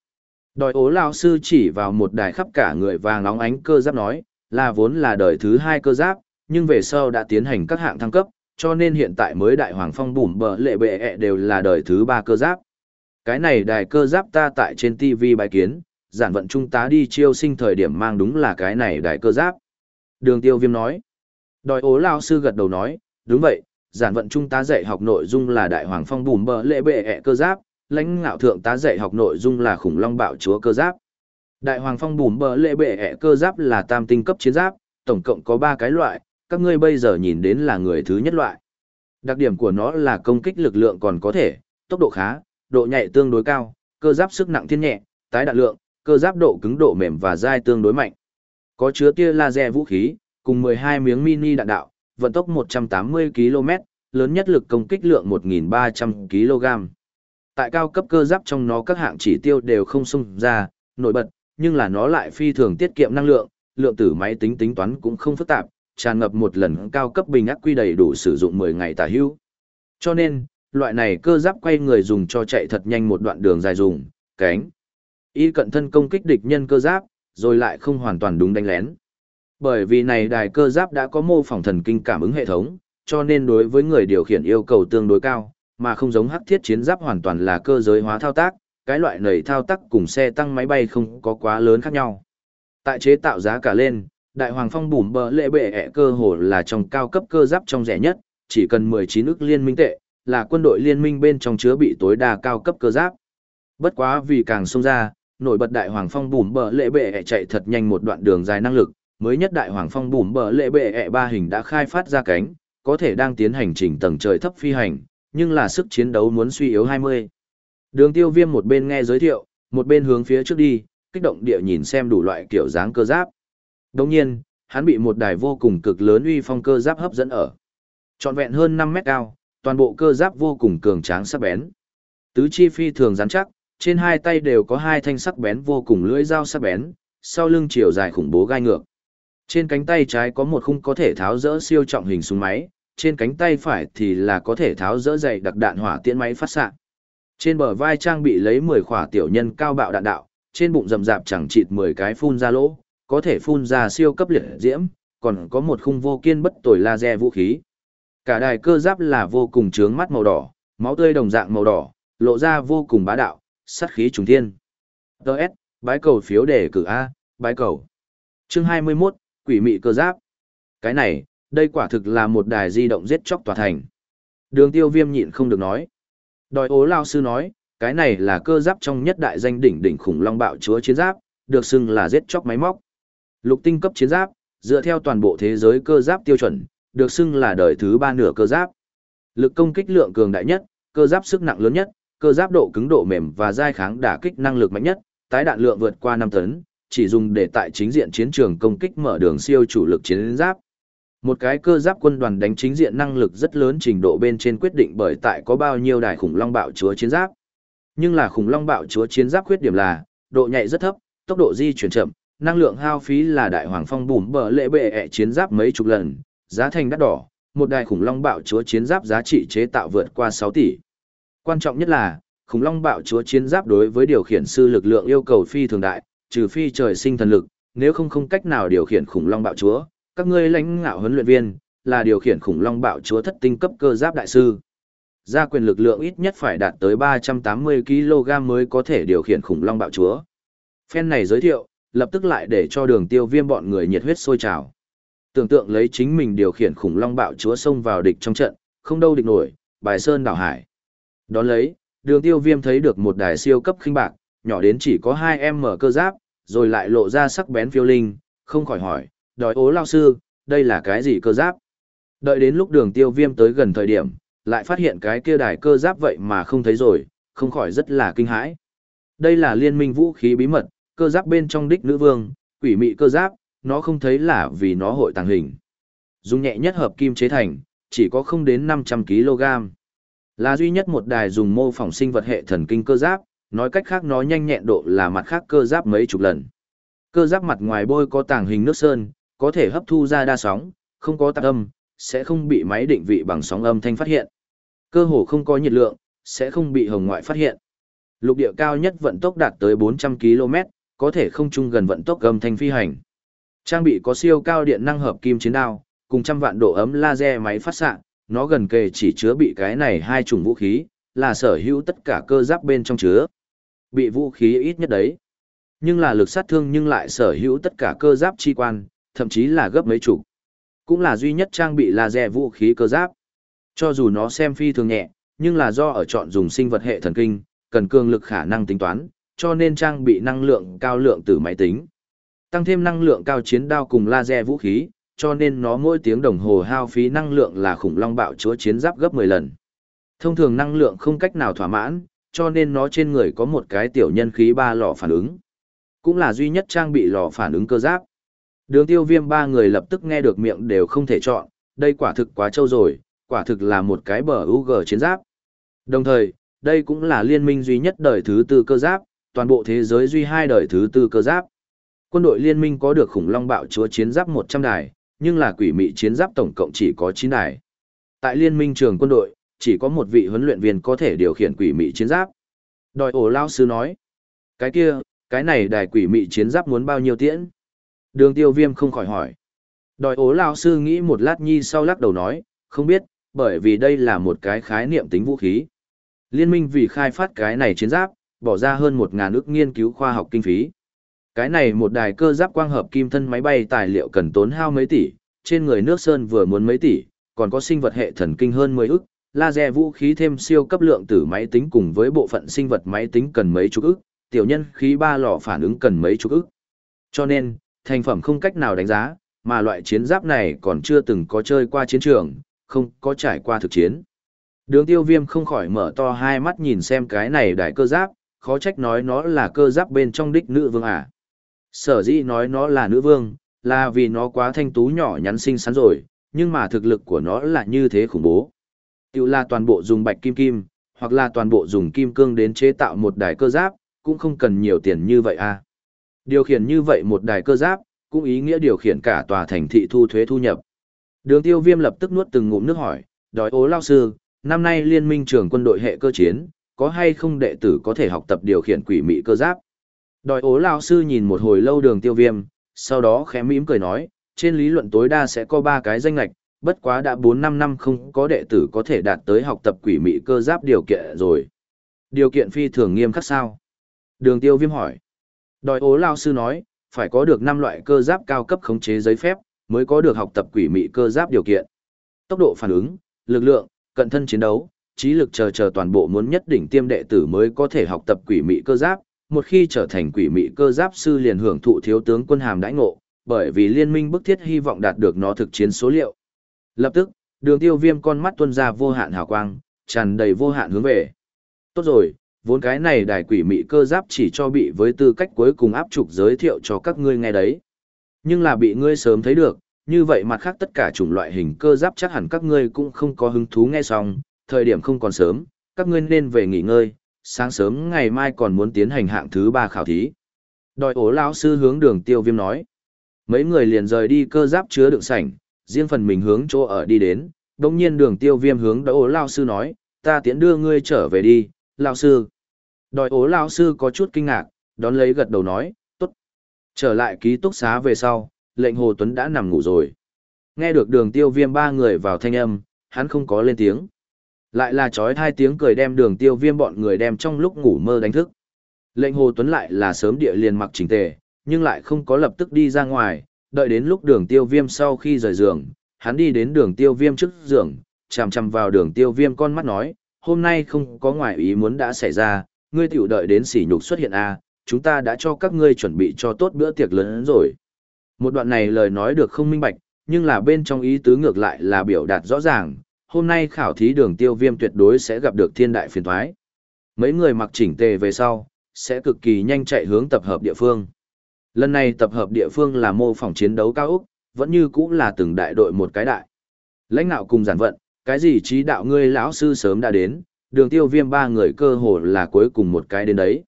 Đòi ố lao sư chỉ vào một đài khắp cả người vàng nóng ánh cơ giáp nói, là vốn là đời thứ hai cơ giáp, nhưng về sau đã tiến hành các hạng thăng cấp, cho nên hiện tại mới đại hoàng phong bùm bờ lệ bệ ẹ đều là đời thứ ba cơ giáp. Cái này đài cơ giáp ta tại trên TV bài kiến, giản vận trung tá đi chiêu sinh thời điểm mang đúng là cái này đài cơ giáp. Đường tiêu viêm nói. Đòi ố lao sư gật đầu nói, đúng vậy, giản vận trung tá dạy học nội dung là đại hoàng phong bùm bờ lệ bệ ẹ cơ giáp, lãnh ngạo thượng tá dạy học nội dung là khủng long bạo chúa cơ giáp. Đại hoàng phong bùm bờ lệ bệ ẹ cơ giáp là tam tinh cấp chiến giáp, tổng cộng có 3 cái loại, các ngươi bây giờ nhìn đến là người thứ nhất loại. Đặc điểm của nó là công kích lực lượng còn có thể, tốc độ khá, độ nhạy tương đối cao, cơ giáp sức nặng thiên nhẹ, tái đạn lượng, cơ giáp độ cứng độ mềm và dai tương đối mạnh. Có chứa tia laser vũ khí, cùng 12 miếng mini đạn đạo, vận tốc 180 km, lớn nhất lực công kích lượng 1.300 kg. Tại cao cấp cơ giáp trong nó các hạng chỉ tiêu đều không xung ra, nổi bật, nhưng là nó lại phi thường tiết kiệm năng lượng, lượng tử máy tính tính toán cũng không phức tạp, tràn ngập một lần cao cấp bình ác quy đầy đủ sử dụng 10 ngày tả hữu. Cho nên, loại này cơ giáp quay người dùng cho chạy thật nhanh một đoạn đường dài dùng, cánh. Y cận thân công kích địch nhân cơ giáp, rồi lại không hoàn toàn đúng đánh lén. Bởi vì này đài cơ giáp đã có mô phỏng thần kinh cảm ứng hệ thống, cho nên đối với người điều khiển yêu cầu tương đối cao, mà không giống hắc thiết chiến giáp hoàn toàn là cơ giới hóa thao tác, cái loại nầy thao tác cùng xe tăng máy bay không có quá lớn khác nhau. Tại chế tạo giá cả lên, đại hoàng phong bùm bờ lệ bệ ẹ cơ hồ là trong cao cấp cơ giáp trong rẻ nhất, chỉ cần 19 ức liên minh tệ, là quân đội liên minh bên trong chứa bị tối đa cao cấp cơ giáp. Bất quá vì càng xông ra, nổi bật đại hoàng phong bùm bờ lệ bệ ẹ chạy thật nhanh một đoạn đường dài năng lực, mới nhất đại hoàng phong bùm bờ lệ bệ ẹ ba hình đã khai phát ra cánh, có thể đang tiến hành trình tầng trời thấp phi hành, nhưng là sức chiến đấu muốn suy yếu 20. Đường tiêu viêm một bên nghe giới thiệu, một bên hướng phía trước đi, kích động địa nhìn xem đủ loại kiểu dáng cơ giáp. Đồng nhiên, hắn bị một đài vô cùng cực lớn uy phong cơ giáp hấp dẫn ở. Trọn vẹn hơn 5 mét cao, toàn bộ cơ giáp vô cùng cường tráng sắc bén. Tứ chi phi thường rắn chắc, trên hai tay đều có hai thanh sắc bén vô cùng lưỡi dao sắc bén, sau lưng chiều dài khủng bố gai ngược. Trên cánh tay trái có một khung có thể tháo rỡ siêu trọng hình súng máy, trên cánh tay phải thì là có thể tháo rỡ dày đặc đạn hỏa tiễn máy phát xạ. Trên bờ vai trang bị lấy 10 khỏa tiểu nhân cao bạo đạn đạo, trên bụng rầm rạp chẳng chịt 10 cái phun ra lỗ, có thể phun ra siêu cấp liệt diễm, còn có một khung vô kiên bất tồi laser vũ khí. Cả đài cơ giáp là vô cùng trướng mắt màu đỏ, máu tươi đồng dạng màu đỏ, lộ ra vô cùng bá đạo, sát khí trùng thiên. Đợt, bái cầu phiếu đề cử A, bái cầu. Chương 21, quỷ mị cơ giáp. Cái này, đây quả thực là một đài di động giết chóc tòa thành. Đường tiêu viêm nhịn không được nói. Đòi ố lao sư nói, cái này là cơ giáp trong nhất đại danh đỉnh đỉnh khủng long bạo chúa chiến giáp, được xưng là giết chóc máy móc. Lục tinh cấp chiến giáp, dựa theo toàn bộ thế giới cơ giáp tiêu chuẩn, được xưng là đời thứ ba nửa cơ giáp. Lực công kích lượng cường đại nhất, cơ giáp sức nặng lớn nhất, cơ giáp độ cứng độ mềm và dai kháng đả kích năng lực mạnh nhất, tái đạn lượng vượt qua 5 tấn, chỉ dùng để tại chính diện chiến trường công kích mở đường siêu chủ lực chiến giáp. Một cái cơ giáp quân đoàn đánh chính diện năng lực rất lớn trình độ bên trên quyết định bởi tại có bao nhiêu đài khủng long bạo chúa chiến giáp. Nhưng là khủng long bạo chúa chiến giáp khuyết điểm là, độ nhạy rất thấp, tốc độ di chuyển chậm, năng lượng hao phí là đại hoàng phong bùm bờ lệ bệ ẹ chiến giáp mấy chục lần, giá thành đắt đỏ, một đài khủng long bạo chúa chiến giáp giá trị chế tạo vượt qua 6 tỷ. Quan trọng nhất là, khủng long bạo chúa chiến giáp đối với điều khiển sư lực lượng yêu cầu phi thường đại, trừ phi trời sinh thần lực, nếu không không cách nào điều khiển khủng long bạo chúa, các ngươi lãnh ngạo huấn luyện viên, là điều khiển khủng long bạo chúa thất tinh cấp cơ giáp đại sư. Gia quyền lực lượng ít nhất phải đạt tới 380 kg mới có thể điều khiển khủng long bạo chúa. Phen này giới thiệu, lập tức lại để cho đường tiêu viêm bọn người nhiệt huyết sôi trào. Tưởng tượng lấy chính mình điều khiển khủng long bạo chúa xông vào địch trong trận, không đâu địch nổi, bài sơn đảo hải. Đón lấy, đường tiêu viêm thấy được một đài siêu cấp khinh bạc, nhỏ đến chỉ có 2 m cơ giáp, rồi lại lộ ra sắc bén phiêu linh, không khỏi hỏi, đòi ố lao sư, đây là cái gì cơ giáp? Đợi đến lúc đường tiêu viêm tới gần thời điểm, lại phát hiện cái kia đài cơ giáp vậy mà không thấy rồi, không khỏi rất là kinh hãi. Đây là liên minh vũ khí bí mật, cơ giáp bên trong đích nữ vương, quỷ mị cơ giáp, nó không thấy là vì nó hội tàng hình. Dùng nhẹ nhất hợp kim chế thành, chỉ có không đến 500 kg. Là duy nhất một đài dùng mô phỏng sinh vật hệ thần kinh cơ giáp, nói cách khác nó nhanh nhẹn độ là mặt khác cơ giáp mấy chục lần. Cơ giáp mặt ngoài bôi có tàng hình nước sơn, có thể hấp thu ra đa sóng, không có tạp âm, sẽ không bị máy định vị bằng sóng âm thanh phát hiện. Cơ hồ không có nhiệt lượng, sẽ không bị hồng ngoại phát hiện. Lục địa cao nhất vận tốc đạt tới 400 km, có thể không chung gần vận tốc gầm thanh phi hành. Trang bị có siêu cao điện năng hợp kim chiến đao, cùng trăm vạn độ ấm laser máy phát xạ, nó gần kề chỉ chứa bị cái này hai chủng vũ khí, là sở hữu tất cả cơ giáp bên trong chứa. Bị vũ khí ít nhất đấy. Nhưng là lực sát thương nhưng lại sở hữu tất cả cơ giáp chi quan, thậm chí là gấp mấy chục. Cũng là duy nhất trang bị laser vũ khí cơ giáp. Cho dù nó xem phi thường nhẹ, nhưng là do ở chọn dùng sinh vật hệ thần kinh, cần cường lực khả năng tính toán, cho nên trang bị năng lượng cao lượng từ máy tính. Tăng thêm năng lượng cao chiến đao cùng laser vũ khí, cho nên nó mỗi tiếng đồng hồ hao phí năng lượng là khủng long bạo chúa chiến giáp gấp 10 lần. Thông thường năng lượng không cách nào thỏa mãn, cho nên nó trên người có một cái tiểu nhân khí ba lò phản ứng. Cũng là duy nhất trang bị lò phản ứng cơ giáp. Đường tiêu viêm ba người lập tức nghe được miệng đều không thể chọn, đây quả thực quá trâu rồi, quả thực là một cái bờ UG chiến giáp. Đồng thời, đây cũng là liên minh duy nhất đời thứ tư cơ giáp, toàn bộ thế giới duy hai đời thứ tư cơ giáp. Quân đội liên minh có được khủng long bạo chúa chiến giáp 100 đài, nhưng là quỷ mị chiến giáp tổng cộng chỉ có 9 đài. Tại liên minh trường quân đội, chỉ có một vị huấn luyện viên có thể điều khiển quỷ mị chiến giáp. Đòi ổ lao sư nói, cái kia, cái này đài quỷ mị chiến giáp muốn bao nhiêu tiễn? Đường tiêu viêm không khỏi hỏi. Đòi ố lao sư nghĩ một lát nhi sau lắc đầu nói, không biết, bởi vì đây là một cái khái niệm tính vũ khí. Liên minh vì khai phát cái này chiến giáp, bỏ ra hơn một ngàn ước nghiên cứu khoa học kinh phí. Cái này một đài cơ giáp quang hợp kim thân máy bay tài liệu cần tốn hao mấy tỷ, trên người nước sơn vừa muốn mấy tỷ, còn có sinh vật hệ thần kinh hơn 10 ức, laser vũ khí thêm siêu cấp lượng tử máy tính cùng với bộ phận sinh vật máy tính cần mấy chục ức, tiểu nhân khí ba lò phản ứng cần mấy chục ức. Cho nên, thành phẩm không cách nào đánh giá, mà loại chiến giáp này còn chưa từng có chơi qua chiến trường, không có trải qua thực chiến. Đường tiêu viêm không khỏi mở to hai mắt nhìn xem cái này đại cơ giáp, khó trách nói nó là cơ giáp bên trong đích nữ vương à. Sở dĩ nói nó là nữ vương, là vì nó quá thanh tú nhỏ nhắn xinh xắn rồi, nhưng mà thực lực của nó là như thế khủng bố. Tiểu là toàn bộ dùng bạch kim kim, hoặc là toàn bộ dùng kim cương đến chế tạo một đài cơ giáp, cũng không cần nhiều tiền như vậy à. Điều khiển như vậy một đài cơ giáp, cũng ý nghĩa điều khiển cả tòa thành thị thu thuế thu nhập. Đường tiêu viêm lập tức nuốt từng ngụm nước hỏi, đói ố lao sư, năm nay liên minh trường quân đội hệ cơ chiến, có hay không đệ tử có thể học tập điều khiển quỷ mị cơ giáp? Đòi ố lao sư nhìn một hồi lâu đường tiêu viêm, sau đó khẽ mỉm cười nói, trên lý luận tối đa sẽ có 3 cái danh lạch, bất quá đã 4-5 năm không có đệ tử có thể đạt tới học tập quỷ mị cơ giáp điều kiện rồi. Điều kiện phi thường nghiêm khắc sao? Đường tiêu viêm hỏi. Đòi ố lao sư nói, phải có được 5 loại cơ giáp cao cấp khống chế giấy phép, mới có được học tập quỷ mị cơ giáp điều kiện. Tốc độ phản ứng, lực lượng, cận thân chiến đấu, trí lực chờ chờ toàn bộ muốn nhất đỉnh tiêm đệ tử mới có thể học tập quỷ mị cơ giáp, một khi trở thành quỷ mị cơ giáp sư liền hưởng thụ thiếu tướng quân hàm đãi ngộ, bởi vì liên minh bức thiết hy vọng đạt được nó thực chiến số liệu. Lập tức, đường tiêu viêm con mắt tuân ra vô hạn hào quang, tràn đầy vô hạn hướng về. Tốt rồi, vốn cái này đài quỷ mị cơ giáp chỉ cho bị với tư cách cuối cùng áp trục giới thiệu cho các ngươi nghe đấy. Nhưng là bị ngươi sớm thấy được, như vậy mặt khác tất cả chủng loại hình cơ giáp chắc hẳn các ngươi cũng không có hứng thú nghe xong, thời điểm không còn sớm, các ngươi nên về nghỉ ngơi, sáng sớm ngày mai còn muốn tiến hành hạng thứ ba khảo thí. Đòi ổ lão sư hướng đường tiêu viêm nói. Mấy người liền rời đi cơ giáp chứa đựng sảnh, riêng phần mình hướng chỗ ở đi đến, đồng nhiên đường tiêu viêm hướng đòi ổ lão sư nói, ta tiễn đưa ngươi trở về đi, lão sư. Đòi ố lão sư có chút kinh ngạc, đón lấy gật đầu nói, tốt. Trở lại ký túc xá về sau, lệnh Hồ Tuấn đã nằm ngủ rồi. Nghe được đường tiêu viêm ba người vào thanh âm, hắn không có lên tiếng. Lại là trói thai tiếng cười đem đường tiêu viêm bọn người đem trong lúc ngủ mơ đánh thức. Lệnh Hồ Tuấn lại là sớm địa liền mặc chỉnh tề, nhưng lại không có lập tức đi ra ngoài, đợi đến lúc đường tiêu viêm sau khi rời giường, hắn đi đến đường tiêu viêm trước giường, chằm chằm vào đường tiêu viêm con mắt nói, hôm nay không có ngoại ý muốn đã xảy ra, ngươi tiểu đợi đến sỉ nhục xuất hiện a à, chúng ta đã cho các ngươi chuẩn bị cho tốt bữa tiệc lớn rồi. Một đoạn này lời nói được không minh bạch, nhưng là bên trong ý tứ ngược lại là biểu đạt rõ ràng, hôm nay khảo thí đường tiêu viêm tuyệt đối sẽ gặp được thiên đại phiền thoái. Mấy người mặc chỉnh tề về sau, sẽ cực kỳ nhanh chạy hướng tập hợp địa phương. Lần này tập hợp địa phương là mô phỏng chiến đấu cao Úc, vẫn như cũng là từng đại đội một cái đại. Lãnh đạo cùng giản vận, cái gì trí đạo ngươi lão sư sớm đã đến, đường tiêu viêm ba người cơ hồ là cuối cùng một cái đến đấy.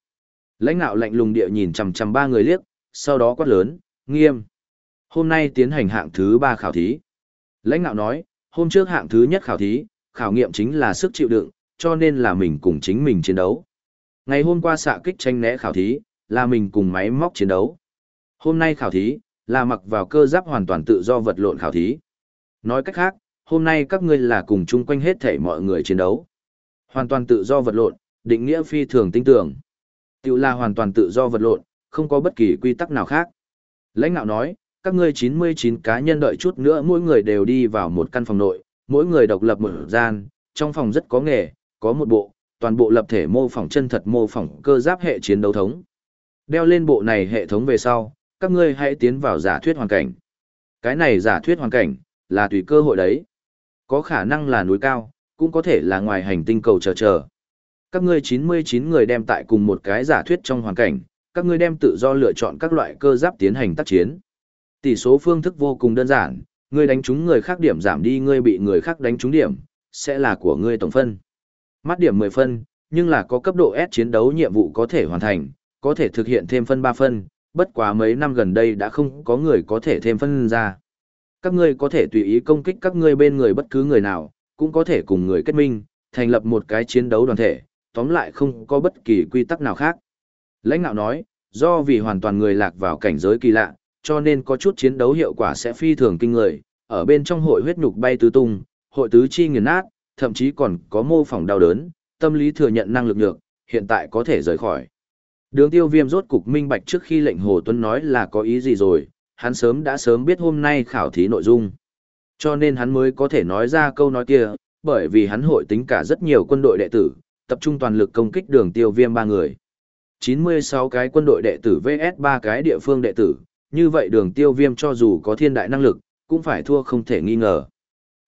Lãnh nạo lạnh lùng địa nhìn chầm chầm ba người liếc, sau đó quát lớn, nghiêm. Hôm nay tiến hành hạng thứ ba khảo thí. Lãnh nạo nói, hôm trước hạng thứ nhất khảo thí, khảo nghiệm chính là sức chịu đựng, cho nên là mình cùng chính mình chiến đấu. Ngày hôm qua xạ kích tranh né khảo thí, là mình cùng máy móc chiến đấu. Hôm nay khảo thí, là mặc vào cơ giáp hoàn toàn tự do vật lộn khảo thí. Nói cách khác, hôm nay các ngươi là cùng chung quanh hết thể mọi người chiến đấu. Hoàn toàn tự do vật lộn, định nghĩa phi thường tinh tưởng. Tiểu là hoàn toàn tự do vật lộn, không có bất kỳ quy tắc nào khác. Lãnh đạo nói, các ngươi 99 cá nhân đợi chút nữa mỗi người đều đi vào một căn phòng nội, mỗi người độc lập một gian, trong phòng rất có nghề, có một bộ, toàn bộ lập thể mô phỏng chân thật mô phỏng cơ giáp hệ chiến đấu thống. Đeo lên bộ này hệ thống về sau, các ngươi hãy tiến vào giả thuyết hoàn cảnh. Cái này giả thuyết hoàn cảnh, là tùy cơ hội đấy. Có khả năng là núi cao, cũng có thể là ngoài hành tinh cầu chờ chờ. Các ngươi 99 người đem tại cùng một cái giả thuyết trong hoàn cảnh, các ngươi đem tự do lựa chọn các loại cơ giáp tiến hành tác chiến. Tỷ số phương thức vô cùng đơn giản, ngươi đánh trúng người khác điểm giảm đi ngươi bị người khác đánh trúng điểm, sẽ là của ngươi tổng phân. Mắt điểm 10 phân, nhưng là có cấp độ S chiến đấu nhiệm vụ có thể hoàn thành, có thể thực hiện thêm phân 3 phân, bất quá mấy năm gần đây đã không có người có thể thêm phân ra. Các ngươi có thể tùy ý công kích các ngươi bên người bất cứ người nào, cũng có thể cùng người kết minh, thành lập một cái chiến đấu đoàn thể, tóm lại không có bất kỳ quy tắc nào khác. Lãnh đạo nói, do vì hoàn toàn người lạc vào cảnh giới kỳ lạ, cho nên có chút chiến đấu hiệu quả sẽ phi thường kinh người, ở bên trong hội huyết nhục bay tứ tung, hội tứ chi nghiền nát, thậm chí còn có mô phỏng đau đớn, tâm lý thừa nhận năng lực nhược, hiện tại có thể rời khỏi. Đường tiêu viêm rốt cục minh bạch trước khi lệnh Hồ Tuấn nói là có ý gì rồi, hắn sớm đã sớm biết hôm nay khảo thí nội dung. Cho nên hắn mới có thể nói ra câu nói kia, bởi vì hắn hội tính cả rất nhiều quân đội đệ tử, tập trung toàn lực công kích đường tiêu viêm ba người. 96 cái quân đội đệ tử vs 3 cái địa phương đệ tử, như vậy đường tiêu viêm cho dù có thiên đại năng lực, cũng phải thua không thể nghi ngờ.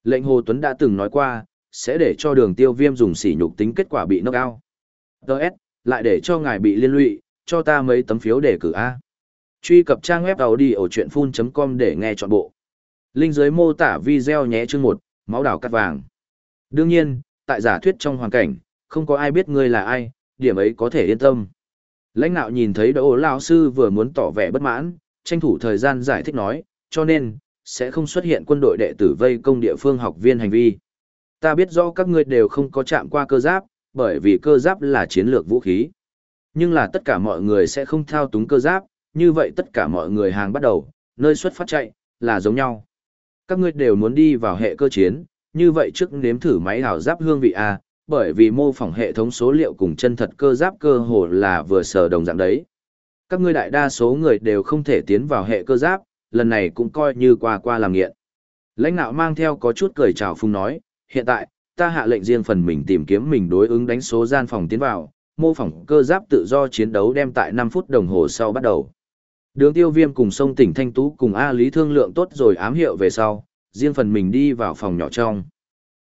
Lệnh Hồ Tuấn đã từng nói qua, sẽ để cho đường tiêu viêm dùng sỉ nhục tính kết quả bị knock out. Đợt, lại để cho ngài bị liên lụy, cho ta mấy tấm phiếu để cử A. Truy cập trang web audio chuyện full.com để nghe trọn bộ. Linh dưới mô tả video nhé chương 1, máu đảo cắt vàng. Đương nhiên, tại giả thuyết trong hoàn cảnh, không có ai biết ngươi là ai, điểm ấy có thể yên tâm. Lãnh đạo nhìn thấy đỗ lão sư vừa muốn tỏ vẻ bất mãn, tranh thủ thời gian giải thích nói, cho nên, sẽ không xuất hiện quân đội đệ tử vây công địa phương học viên hành vi. Ta biết rõ các ngươi đều không có chạm qua cơ giáp, bởi vì cơ giáp là chiến lược vũ khí. Nhưng là tất cả mọi người sẽ không thao túng cơ giáp, như vậy tất cả mọi người hàng bắt đầu, nơi xuất phát chạy, là giống nhau. Các ngươi đều muốn đi vào hệ cơ chiến, như vậy trước nếm thử máy hào giáp hương vị A, bởi vì mô phỏng hệ thống số liệu cùng chân thật cơ giáp cơ hồ là vừa sở đồng dạng đấy. Các ngươi đại đa số người đều không thể tiến vào hệ cơ giáp, lần này cũng coi như qua qua làm nghiện. Lãnh nạo mang theo có chút cười chào phung nói, hiện tại, ta hạ lệnh riêng phần mình tìm kiếm mình đối ứng đánh số gian phòng tiến vào, mô phỏng cơ giáp tự do chiến đấu đem tại 5 phút đồng hồ sau bắt đầu. Đường tiêu viêm cùng sông tỉnh Thanh Tú cùng A Lý thương lượng tốt rồi ám hiệu về sau, riêng phần mình đi vào phòng nhỏ trong.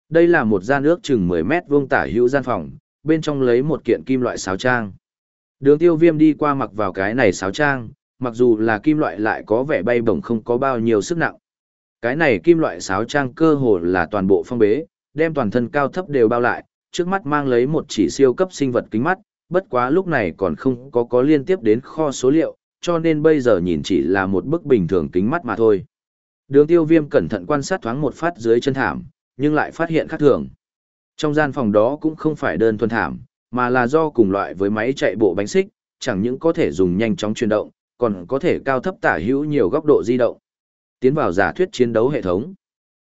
Đây là một gian ước chừng 10 mét vuông tả hữu gian phòng, bên trong lấy một kiện kim loại sáo trang. Đường tiêu viêm đi qua mặc vào cái này sáo trang, mặc dù là kim loại lại có vẻ bay bổng không có bao nhiêu sức nặng. Cái này kim loại sáo trang cơ hồ là toàn bộ phong bế, đem toàn thân cao thấp đều bao lại, trước mắt mang lấy một chỉ siêu cấp sinh vật kính mắt, bất quá lúc này còn không có có liên tiếp đến kho số liệu, cho nên bây giờ nhìn chỉ là một bức bình thường kính mắt mà thôi. Đường tiêu viêm cẩn thận quan sát thoáng một phát dưới chân thảm, nhưng lại phát hiện khác thường. Trong gian phòng đó cũng không phải đơn thuần thảm, mà là do cùng loại với máy chạy bộ bánh xích, chẳng những có thể dùng nhanh chóng chuyển động, còn có thể cao thấp tả hữu nhiều góc độ di động. Tiến vào giả thuyết chiến đấu hệ thống.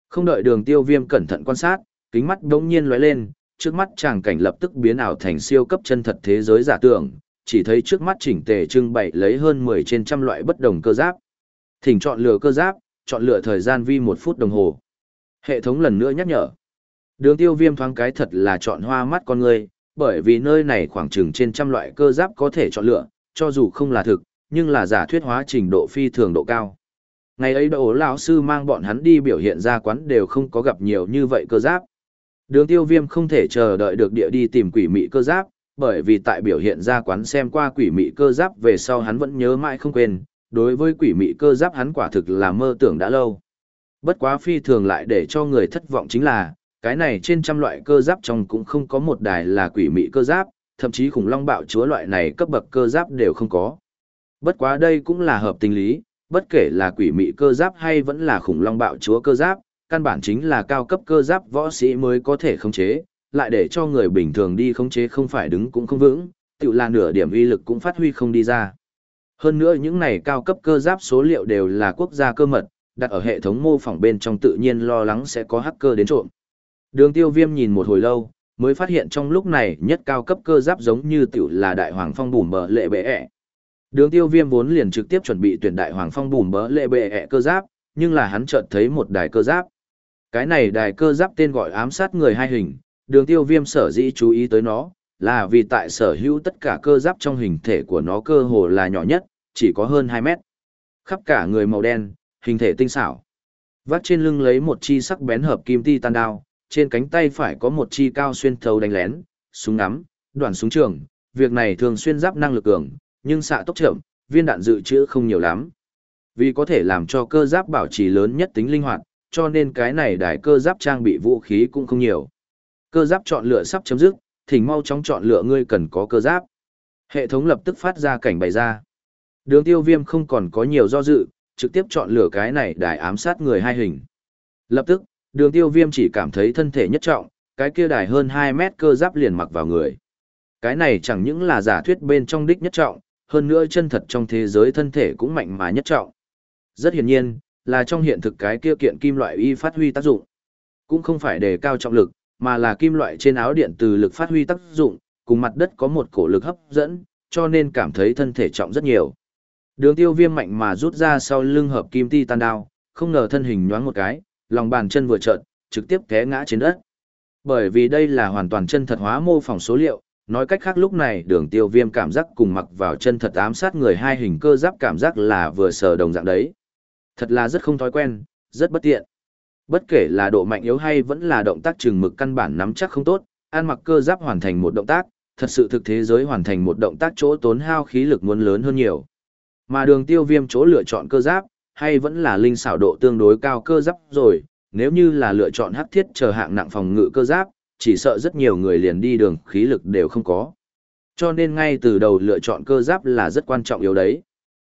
Không đợi đường tiêu viêm cẩn thận quan sát, kính mắt đống nhiên lóe lên, trước mắt chàng cảnh lập tức biến ảo thành siêu cấp chân thật thế giới giả tưởng, chỉ thấy trước mắt chỉnh tề trưng bày lấy hơn 10 trên trăm loại bất đồng cơ giáp. Thỉnh chọn lựa cơ giáp, chọn lựa thời gian vi một phút đồng hồ. Hệ thống lần nữa nhắc nhở. Đường tiêu viêm thoáng cái thật là chọn hoa mắt con người, bởi vì nơi này khoảng chừng trên trăm loại cơ giáp có thể chọn lựa, cho dù không là thực, nhưng là giả thuyết hóa trình độ phi thường độ cao. Ngày ấy đỗ lão sư mang bọn hắn đi biểu hiện ra quán đều không có gặp nhiều như vậy cơ giáp. Đường tiêu viêm không thể chờ đợi được địa đi tìm quỷ mị cơ giáp, bởi vì tại biểu hiện ra quán xem qua quỷ mị cơ giáp về sau hắn vẫn nhớ mãi không quên, đối với quỷ mị cơ giáp hắn quả thực là mơ tưởng đã lâu. Bất quá phi thường lại để cho người thất vọng chính là, cái này trên trăm loại cơ giáp trong cũng không có một đài là quỷ mị cơ giáp, thậm chí khủng long bạo chúa loại này cấp bậc cơ giáp đều không có. Bất quá đây cũng là hợp tình lý, bất kể là quỷ mị cơ giáp hay vẫn là khủng long bạo chúa cơ giáp, căn bản chính là cao cấp cơ giáp võ sĩ mới có thể khống chế, lại để cho người bình thường đi khống chế không phải đứng cũng không vững, tự là nửa điểm uy lực cũng phát huy không đi ra. Hơn nữa những này cao cấp cơ giáp số liệu đều là quốc gia cơ mật, đặt ở hệ thống mô phỏng bên trong tự nhiên lo lắng sẽ có hacker đến trộm. Đường tiêu viêm nhìn một hồi lâu, mới phát hiện trong lúc này nhất cao cấp cơ giáp giống như tiểu là đại hoàng phong bùm bờ lệ bệ ẹ. Đường tiêu viêm vốn liền trực tiếp chuẩn bị tuyển đại hoàng phong bùm bờ lệ bệ ẹ cơ giáp, nhưng là hắn chợt thấy một đài cơ giáp. Cái này đài cơ giáp tên gọi ám sát người hai hình, đường tiêu viêm sở dĩ chú ý tới nó, là vì tại sở hữu tất cả cơ giáp trong hình thể của nó cơ hồ là nhỏ nhất, chỉ có hơn 2 mét. Khắp cả người màu đen, hình thể tinh xảo. Vắt trên lưng lấy một chi sắc bén hợp kim ti tan đao, trên cánh tay phải có một chi cao xuyên thấu đánh lén, súng ngắm, đoạn súng trường. Việc này thường xuyên giáp năng lực cường, nhưng xạ tốc chậm, viên đạn dự trữ không nhiều lắm. Vì có thể làm cho cơ giáp bảo trì lớn nhất tính linh hoạt, cho nên cái này đài cơ giáp trang bị vũ khí cũng không nhiều. Cơ giáp chọn lựa sắp chấm dứt, thỉnh mau chóng chọn lựa ngươi cần có cơ giáp. Hệ thống lập tức phát ra cảnh bày ra. Đường tiêu viêm không còn có nhiều do dự, trực tiếp chọn lựa cái này đài ám sát người hai hình. Lập tức, đường tiêu viêm chỉ cảm thấy thân thể nhất trọng, cái kia đài hơn 2 mét cơ giáp liền mặc vào người. Cái này chẳng những là giả thuyết bên trong đích nhất trọng, hơn nữa chân thật trong thế giới thân thể cũng mạnh mà nhất trọng. Rất hiển nhiên, là trong hiện thực cái kia kiện kim loại y phát huy tác dụng. Cũng không phải đề cao trọng lực, mà là kim loại trên áo điện từ lực phát huy tác dụng, cùng mặt đất có một cổ lực hấp dẫn, cho nên cảm thấy thân thể trọng rất nhiều. Đường tiêu viêm mạnh mà rút ra sau lưng hợp kim ti tan đao, không ngờ thân hình nhoáng một cái, lòng bàn chân vừa trợn, trực tiếp té ngã trên đất. Bởi vì đây là hoàn toàn chân thật hóa mô phỏng số liệu, nói cách khác lúc này đường tiêu viêm cảm giác cùng mặc vào chân thật ám sát người hai hình cơ giáp cảm giác là vừa sờ đồng dạng đấy. Thật là rất không thói quen, rất bất tiện. Bất kể là độ mạnh yếu hay vẫn là động tác chừng mực căn bản nắm chắc không tốt, an mặc cơ giáp hoàn thành một động tác, thật sự thực thế giới hoàn thành một động tác chỗ tốn hao khí lực muốn lớn hơn nhiều. Mà đường tiêu viêm chỗ lựa chọn cơ giáp, hay vẫn là linh xảo độ tương đối cao cơ giáp rồi, nếu như là lựa chọn hắc thiết chờ hạng nặng phòng ngự cơ giáp, chỉ sợ rất nhiều người liền đi đường khí lực đều không có. Cho nên ngay từ đầu lựa chọn cơ giáp là rất quan trọng yếu đấy.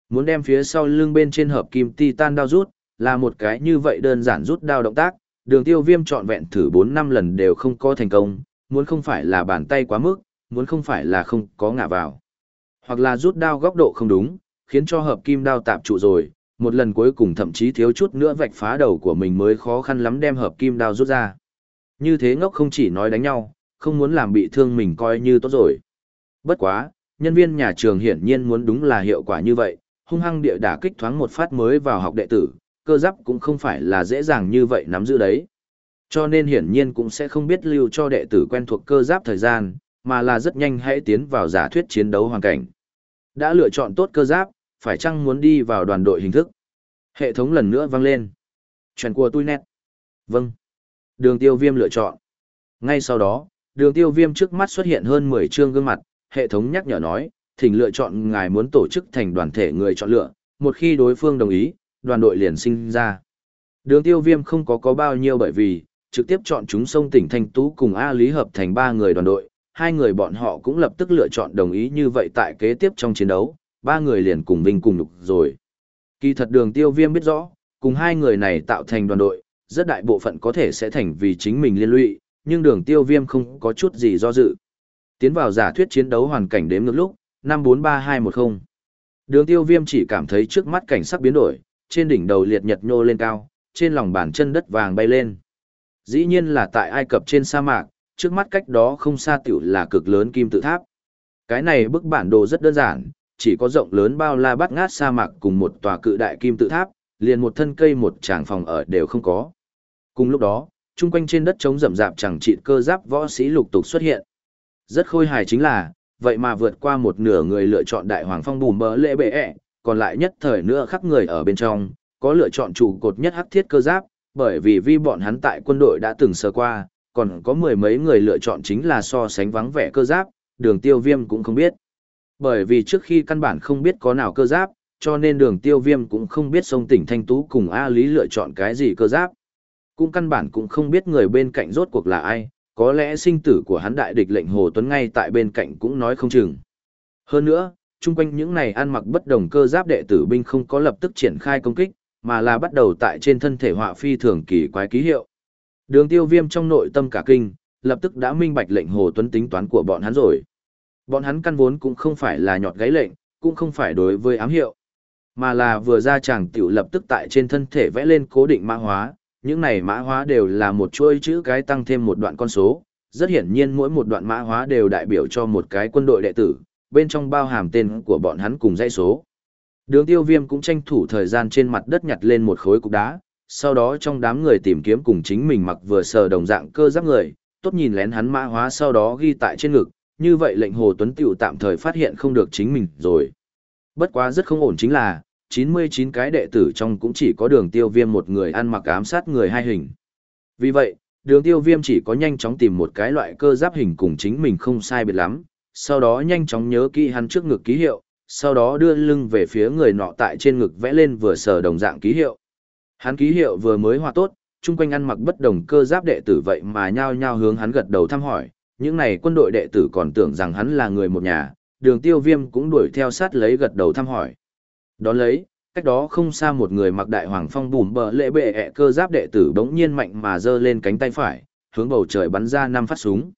Muốn đem phía sau lưng bên trên hợp kim titan đao rút, là một cái như vậy đơn giản rút đao động tác, đường tiêu viêm trọn vẹn thử 4 năm lần đều không có thành công, muốn không phải là bàn tay quá mức, muốn không phải là không có ngả vào. Hoặc là rút đao góc độ không đúng, khiến cho hợp kim đao tạp trụ rồi, một lần cuối cùng thậm chí thiếu chút nữa vạch phá đầu của mình mới khó khăn lắm đem hợp kim đao rút ra. Như thế ngốc không chỉ nói đánh nhau, không muốn làm bị thương mình coi như tốt rồi. Bất quá, nhân viên nhà trường hiển nhiên muốn đúng là hiệu quả như vậy, hung hăng địa đả kích thoáng một phát mới vào học đệ tử, cơ giáp cũng không phải là dễ dàng như vậy nắm giữ đấy. Cho nên hiển nhiên cũng sẽ không biết lưu cho đệ tử quen thuộc cơ giáp thời gian, mà là rất nhanh hãy tiến vào giả thuyết chiến đấu hoàn cảnh. Đã lựa chọn tốt cơ giáp, phải chăng muốn đi vào đoàn đội hình thức? Hệ thống lần nữa vang lên. Chuyện của tôi nét. Vâng. Đường tiêu viêm lựa chọn. Ngay sau đó, đường tiêu viêm trước mắt xuất hiện hơn 10 chương gương mặt, hệ thống nhắc nhở nói, thỉnh lựa chọn ngài muốn tổ chức thành đoàn thể người chọn lựa, một khi đối phương đồng ý, đoàn đội liền sinh ra. Đường tiêu viêm không có có bao nhiêu bởi vì, trực tiếp chọn chúng sông tỉnh Thanh Tú cùng A Lý hợp thành ba người đoàn đội, hai người bọn họ cũng lập tức lựa chọn đồng ý như vậy tại kế tiếp trong chiến đấu, ba người liền cùng vinh cùng nhục rồi. Kỳ thật đường tiêu viêm biết rõ, cùng hai người này tạo thành đoàn đội, rất đại bộ phận có thể sẽ thành vì chính mình liên lụy, nhưng đường tiêu viêm không có chút gì do dự. Tiến vào giả thuyết chiến đấu hoàn cảnh đếm ngược lúc, 543210. Đường tiêu viêm chỉ cảm thấy trước mắt cảnh sắc biến đổi, trên đỉnh đầu liệt nhật nhô lên cao, trên lòng bàn chân đất vàng bay lên. Dĩ nhiên là tại Ai Cập trên sa mạc, trước mắt cách đó không xa tiểu là cực lớn kim tự tháp. Cái này bức bản đồ rất đơn giản, chỉ có rộng lớn bao la bát ngát sa mạc cùng một tòa cự đại kim tự tháp, liền một thân cây một tràng phòng ở đều không có. Cùng lúc đó, chung quanh trên đất trống rậm rạp chẳng trị cơ giáp võ sĩ lục tục xuất hiện. Rất khôi hài chính là, vậy mà vượt qua một nửa người lựa chọn đại hoàng phong bùm bờ lễ bệ ẹ, còn lại nhất thời nữa khắc người ở bên trong, có lựa chọn trụ cột nhất hắc thiết cơ giáp, bởi vì vi bọn hắn tại quân đội đã từng sơ qua, còn có mười mấy người lựa chọn chính là so sánh vắng vẻ cơ giáp, đường tiêu viêm cũng không biết. Bởi vì trước khi căn bản không biết có nào cơ giáp, cho nên đường tiêu viêm cũng không biết sông tỉnh Thanh Tú cùng A Lý lựa chọn cái gì cơ giáp. Cũng căn bản cũng không biết người bên cạnh rốt cuộc là ai, có lẽ sinh tử của hắn đại địch lệnh Hồ Tuấn ngay tại bên cạnh cũng nói không chừng. Hơn nữa, chung quanh những này ăn mặc bất đồng cơ giáp đệ tử binh không có lập tức triển khai công kích, mà là bắt đầu tại trên thân thể họa phi thường kỳ quái ký hiệu. Đường tiêu viêm trong nội tâm cả kinh, lập tức đã minh bạch lệnh Hồ Tuấn tính toán của bọn hắn rồi. Bọn hắn căn vốn cũng không phải là nhọt gáy lệnh, cũng không phải đối với ám hiệu, mà là vừa ra chàng tiểu lập tức tại trên thân thể vẽ lên cố định mã hóa, những này mã hóa đều là một chuỗi chữ cái tăng thêm một đoạn con số, rất hiển nhiên mỗi một đoạn mã hóa đều đại biểu cho một cái quân đội đệ tử, bên trong bao hàm tên của bọn hắn cùng dãy số. Đường tiêu viêm cũng tranh thủ thời gian trên mặt đất nhặt lên một khối cục đá, sau đó trong đám người tìm kiếm cùng chính mình mặc vừa sờ đồng dạng cơ giáp người, tốt nhìn lén hắn mã hóa sau đó ghi tại trên ngực, như vậy lệnh Hồ Tuấn tiểu tạm thời phát hiện không được chính mình rồi. Bất quá rất không ổn chính là, 99 cái đệ tử trong cũng chỉ có đường tiêu viêm một người ăn mặc ám sát người hai hình. Vì vậy, đường tiêu viêm chỉ có nhanh chóng tìm một cái loại cơ giáp hình cùng chính mình không sai biệt lắm, sau đó nhanh chóng nhớ kỹ hắn trước ngực ký hiệu, sau đó đưa lưng về phía người nọ tại trên ngực vẽ lên vừa sờ đồng dạng ký hiệu. Hắn ký hiệu vừa mới hòa tốt, chung quanh ăn mặc bất đồng cơ giáp đệ tử vậy mà nhao nhao hướng hắn gật đầu thăm hỏi, những này quân đội đệ tử còn tưởng rằng hắn là người một nhà, đường tiêu viêm cũng đuổi theo sát lấy gật đầu thăm hỏi. Đón lấy, cách đó không xa một người mặc đại hoàng phong bùm bờ lệ bệ ẹ cơ giáp đệ tử bỗng nhiên mạnh mà dơ lên cánh tay phải, hướng bầu trời bắn ra năm phát súng.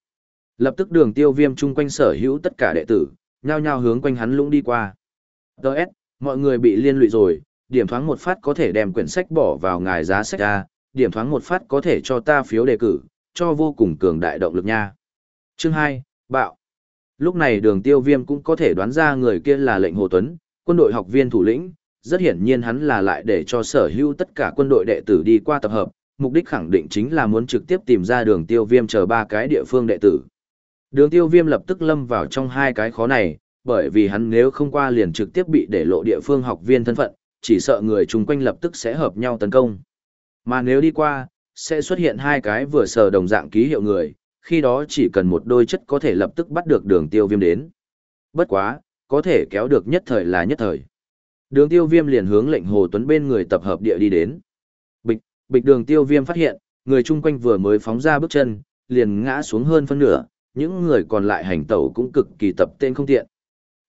Lập tức đường tiêu viêm chung quanh sở hữu tất cả đệ tử, nhao nhao hướng quanh hắn lũng đi qua. Đợt, mọi người bị liên lụy rồi, điểm thoáng một phát có thể đem quyển sách bỏ vào ngài giá sách ra, điểm thoáng một phát có thể cho ta phiếu đề cử, cho vô cùng cường đại động lực nha. Chương 2, Bạo. Lúc này đường tiêu viêm cũng có thể đoán ra người kia là lệnh Hồ Tuấn, quân đội học viên thủ lĩnh, rất hiển nhiên hắn là lại để cho sở hữu tất cả quân đội đệ tử đi qua tập hợp, mục đích khẳng định chính là muốn trực tiếp tìm ra đường tiêu viêm chờ ba cái địa phương đệ tử. Đường tiêu viêm lập tức lâm vào trong hai cái khó này, bởi vì hắn nếu không qua liền trực tiếp bị để lộ địa phương học viên thân phận, chỉ sợ người chung quanh lập tức sẽ hợp nhau tấn công. Mà nếu đi qua, sẽ xuất hiện hai cái vừa sờ đồng dạng ký hiệu người, khi đó chỉ cần một đôi chất có thể lập tức bắt được đường tiêu viêm đến. Bất quá, có thể kéo được nhất thời là nhất thời. Đường tiêu viêm liền hướng lệnh Hồ Tuấn bên người tập hợp địa đi đến. Bịch, bịch đường tiêu viêm phát hiện, người chung quanh vừa mới phóng ra bước chân, liền ngã xuống hơn phân nửa, những người còn lại hành tẩu cũng cực kỳ tập tên không tiện.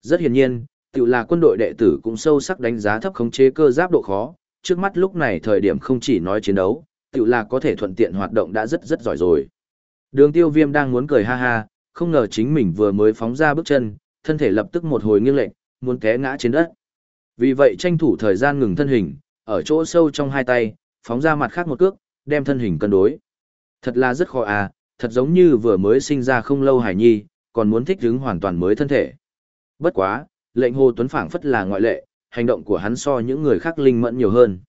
Rất hiển nhiên, tự là quân đội đệ tử cũng sâu sắc đánh giá thấp khống chế cơ giáp độ khó, trước mắt lúc này thời điểm không chỉ nói chiến đấu, tự là có thể thuận tiện hoạt động đã rất rất giỏi rồi. Đường tiêu viêm đang muốn cười ha ha, không ngờ chính mình vừa mới phóng ra bước chân, thân thể lập tức một hồi nghiêng lệnh, muốn té ngã trên đất. Vì vậy tranh thủ thời gian ngừng thân hình, ở chỗ sâu trong hai tay, phóng ra mặt khác một cước, đem thân hình cân đối. Thật là rất khó à, thật giống như vừa mới sinh ra không lâu hải nhi, còn muốn thích ứng hoàn toàn mới thân thể. Bất quá, lệnh hồ tuấn phảng phất là ngoại lệ, hành động của hắn so những người khác linh mẫn nhiều hơn.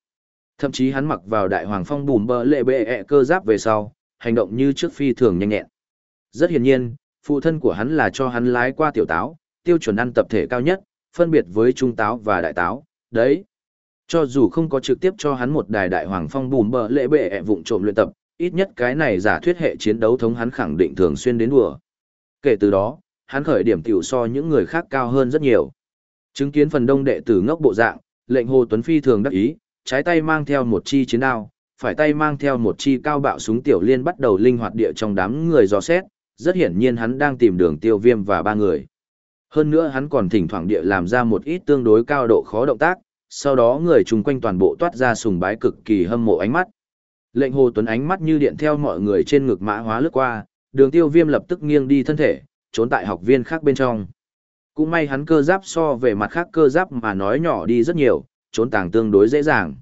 Thậm chí hắn mặc vào đại hoàng phong bùm bờ lệ bệ ẹ cơ giáp về sau, hành động như trước phi thường nhanh nhẹn. Rất hiển nhiên, phụ thân của hắn là cho hắn lái qua tiểu táo, tiêu chuẩn ăn tập thể cao nhất, phân biệt với trung táo và đại táo, đấy. Cho dù không có trực tiếp cho hắn một đài đại hoàng phong bùm bờ lệ bệ ẹ vụng trộm luyện tập, ít nhất cái này giả thuyết hệ chiến đấu thống hắn khẳng định thường xuyên đến đùa. Kể từ đó, hắn khởi điểm tiểu so những người khác cao hơn rất nhiều. Chứng kiến phần đông đệ tử ngốc bộ dạng, lệnh Hồ Tuấn Phi thường đắc ý, trái tay mang theo một chi chiến đao, phải tay mang theo một chi cao bạo súng tiểu liên bắt đầu linh hoạt địa trong đám người dò xét, rất hiển nhiên hắn đang tìm đường tiêu viêm và ba người. Hơn nữa hắn còn thỉnh thoảng địa làm ra một ít tương đối cao độ khó động tác, sau đó người chung quanh toàn bộ toát ra sùng bái cực kỳ hâm mộ ánh mắt. Lệnh Hồ Tuấn ánh mắt như điện theo mọi người trên ngực mã hóa lướt qua, đường tiêu viêm lập tức nghiêng đi thân thể, trốn tại học viên khác bên trong. Cũng may hắn cơ giáp so về mặt khác cơ giáp mà nói nhỏ đi rất nhiều, trốn tàng tương đối dễ dàng.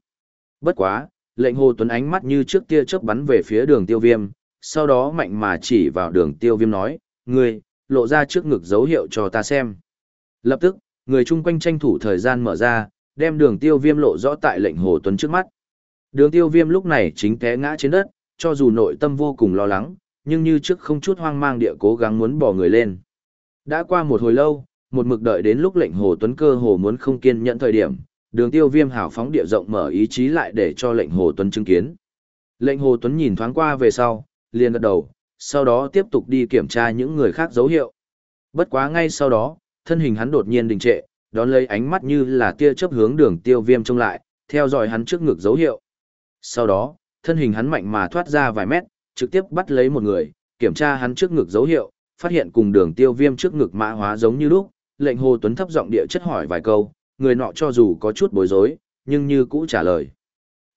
Bất quá, lệnh Hồ Tuấn ánh mắt như trước tia chớp bắn về phía đường tiêu viêm, sau đó mạnh mà chỉ vào đường tiêu viêm nói, ngươi, lộ ra trước ngực dấu hiệu cho ta xem. Lập tức, người chung quanh tranh thủ thời gian mở ra, đem đường tiêu viêm lộ rõ tại lệnh Hồ Tuấn trước mắt. Đường tiêu viêm lúc này chính té ngã trên đất, cho dù nội tâm vô cùng lo lắng, nhưng như trước không chút hoang mang địa cố gắng muốn bỏ người lên. Đã qua một hồi lâu, một mực đợi đến lúc lệnh Hồ Tuấn cơ hồ muốn không kiên nhẫn thời điểm, đường tiêu viêm hảo phóng địa rộng mở ý chí lại để cho lệnh Hồ Tuấn chứng kiến. Lệnh Hồ Tuấn nhìn thoáng qua về sau, liền gật đầu, sau đó tiếp tục đi kiểm tra những người khác dấu hiệu. Bất quá ngay sau đó, thân hình hắn đột nhiên đình trệ, đón lấy ánh mắt như là tia chớp hướng đường tiêu viêm trông lại, theo dõi hắn trước ngực dấu hiệu. Sau đó, thân hình hắn mạnh mà thoát ra vài mét, trực tiếp bắt lấy một người, kiểm tra hắn trước ngực dấu hiệu, phát hiện cùng đường tiêu viêm trước ngực mã hóa giống như lúc, lệnh Hồ Tuấn thấp giọng địa chất hỏi vài câu, người nọ cho dù có chút bối rối, nhưng như cũ trả lời.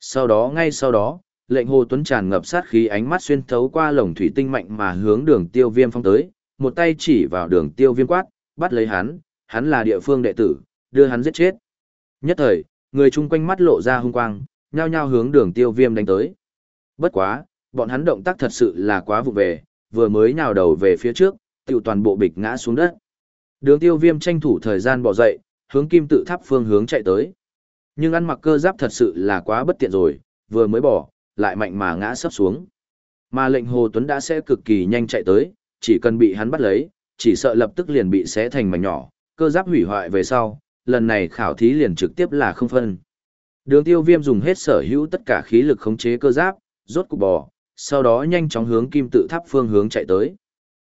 Sau đó ngay sau đó, lệnh Hồ Tuấn tràn ngập sát khí ánh mắt xuyên thấu qua lồng thủy tinh mạnh mà hướng đường tiêu viêm phong tới, một tay chỉ vào đường tiêu viêm quát, bắt lấy hắn, hắn là địa phương đệ tử, đưa hắn giết chết. Nhất thời, người chung quanh mắt lộ ra hung quang, nhao nhao hướng đường tiêu viêm đánh tới. Bất quá, bọn hắn động tác thật sự là quá vụ về, vừa mới nhào đầu về phía trước, tiểu toàn bộ bịch ngã xuống đất. Đường tiêu viêm tranh thủ thời gian bỏ dậy, hướng kim tự tháp phương hướng chạy tới. Nhưng ăn mặc cơ giáp thật sự là quá bất tiện rồi, vừa mới bỏ, lại mạnh mà ngã sấp xuống. Mà lệnh Hồ Tuấn đã sẽ cực kỳ nhanh chạy tới, chỉ cần bị hắn bắt lấy, chỉ sợ lập tức liền bị xé thành mảnh nhỏ, cơ giáp hủy hoại về sau, lần này khảo thí liền trực tiếp là không phân. Đường tiêu viêm dùng hết sở hữu tất cả khí lực khống chế cơ giáp, rốt cục bò, sau đó nhanh chóng hướng kim tự tháp phương hướng chạy tới.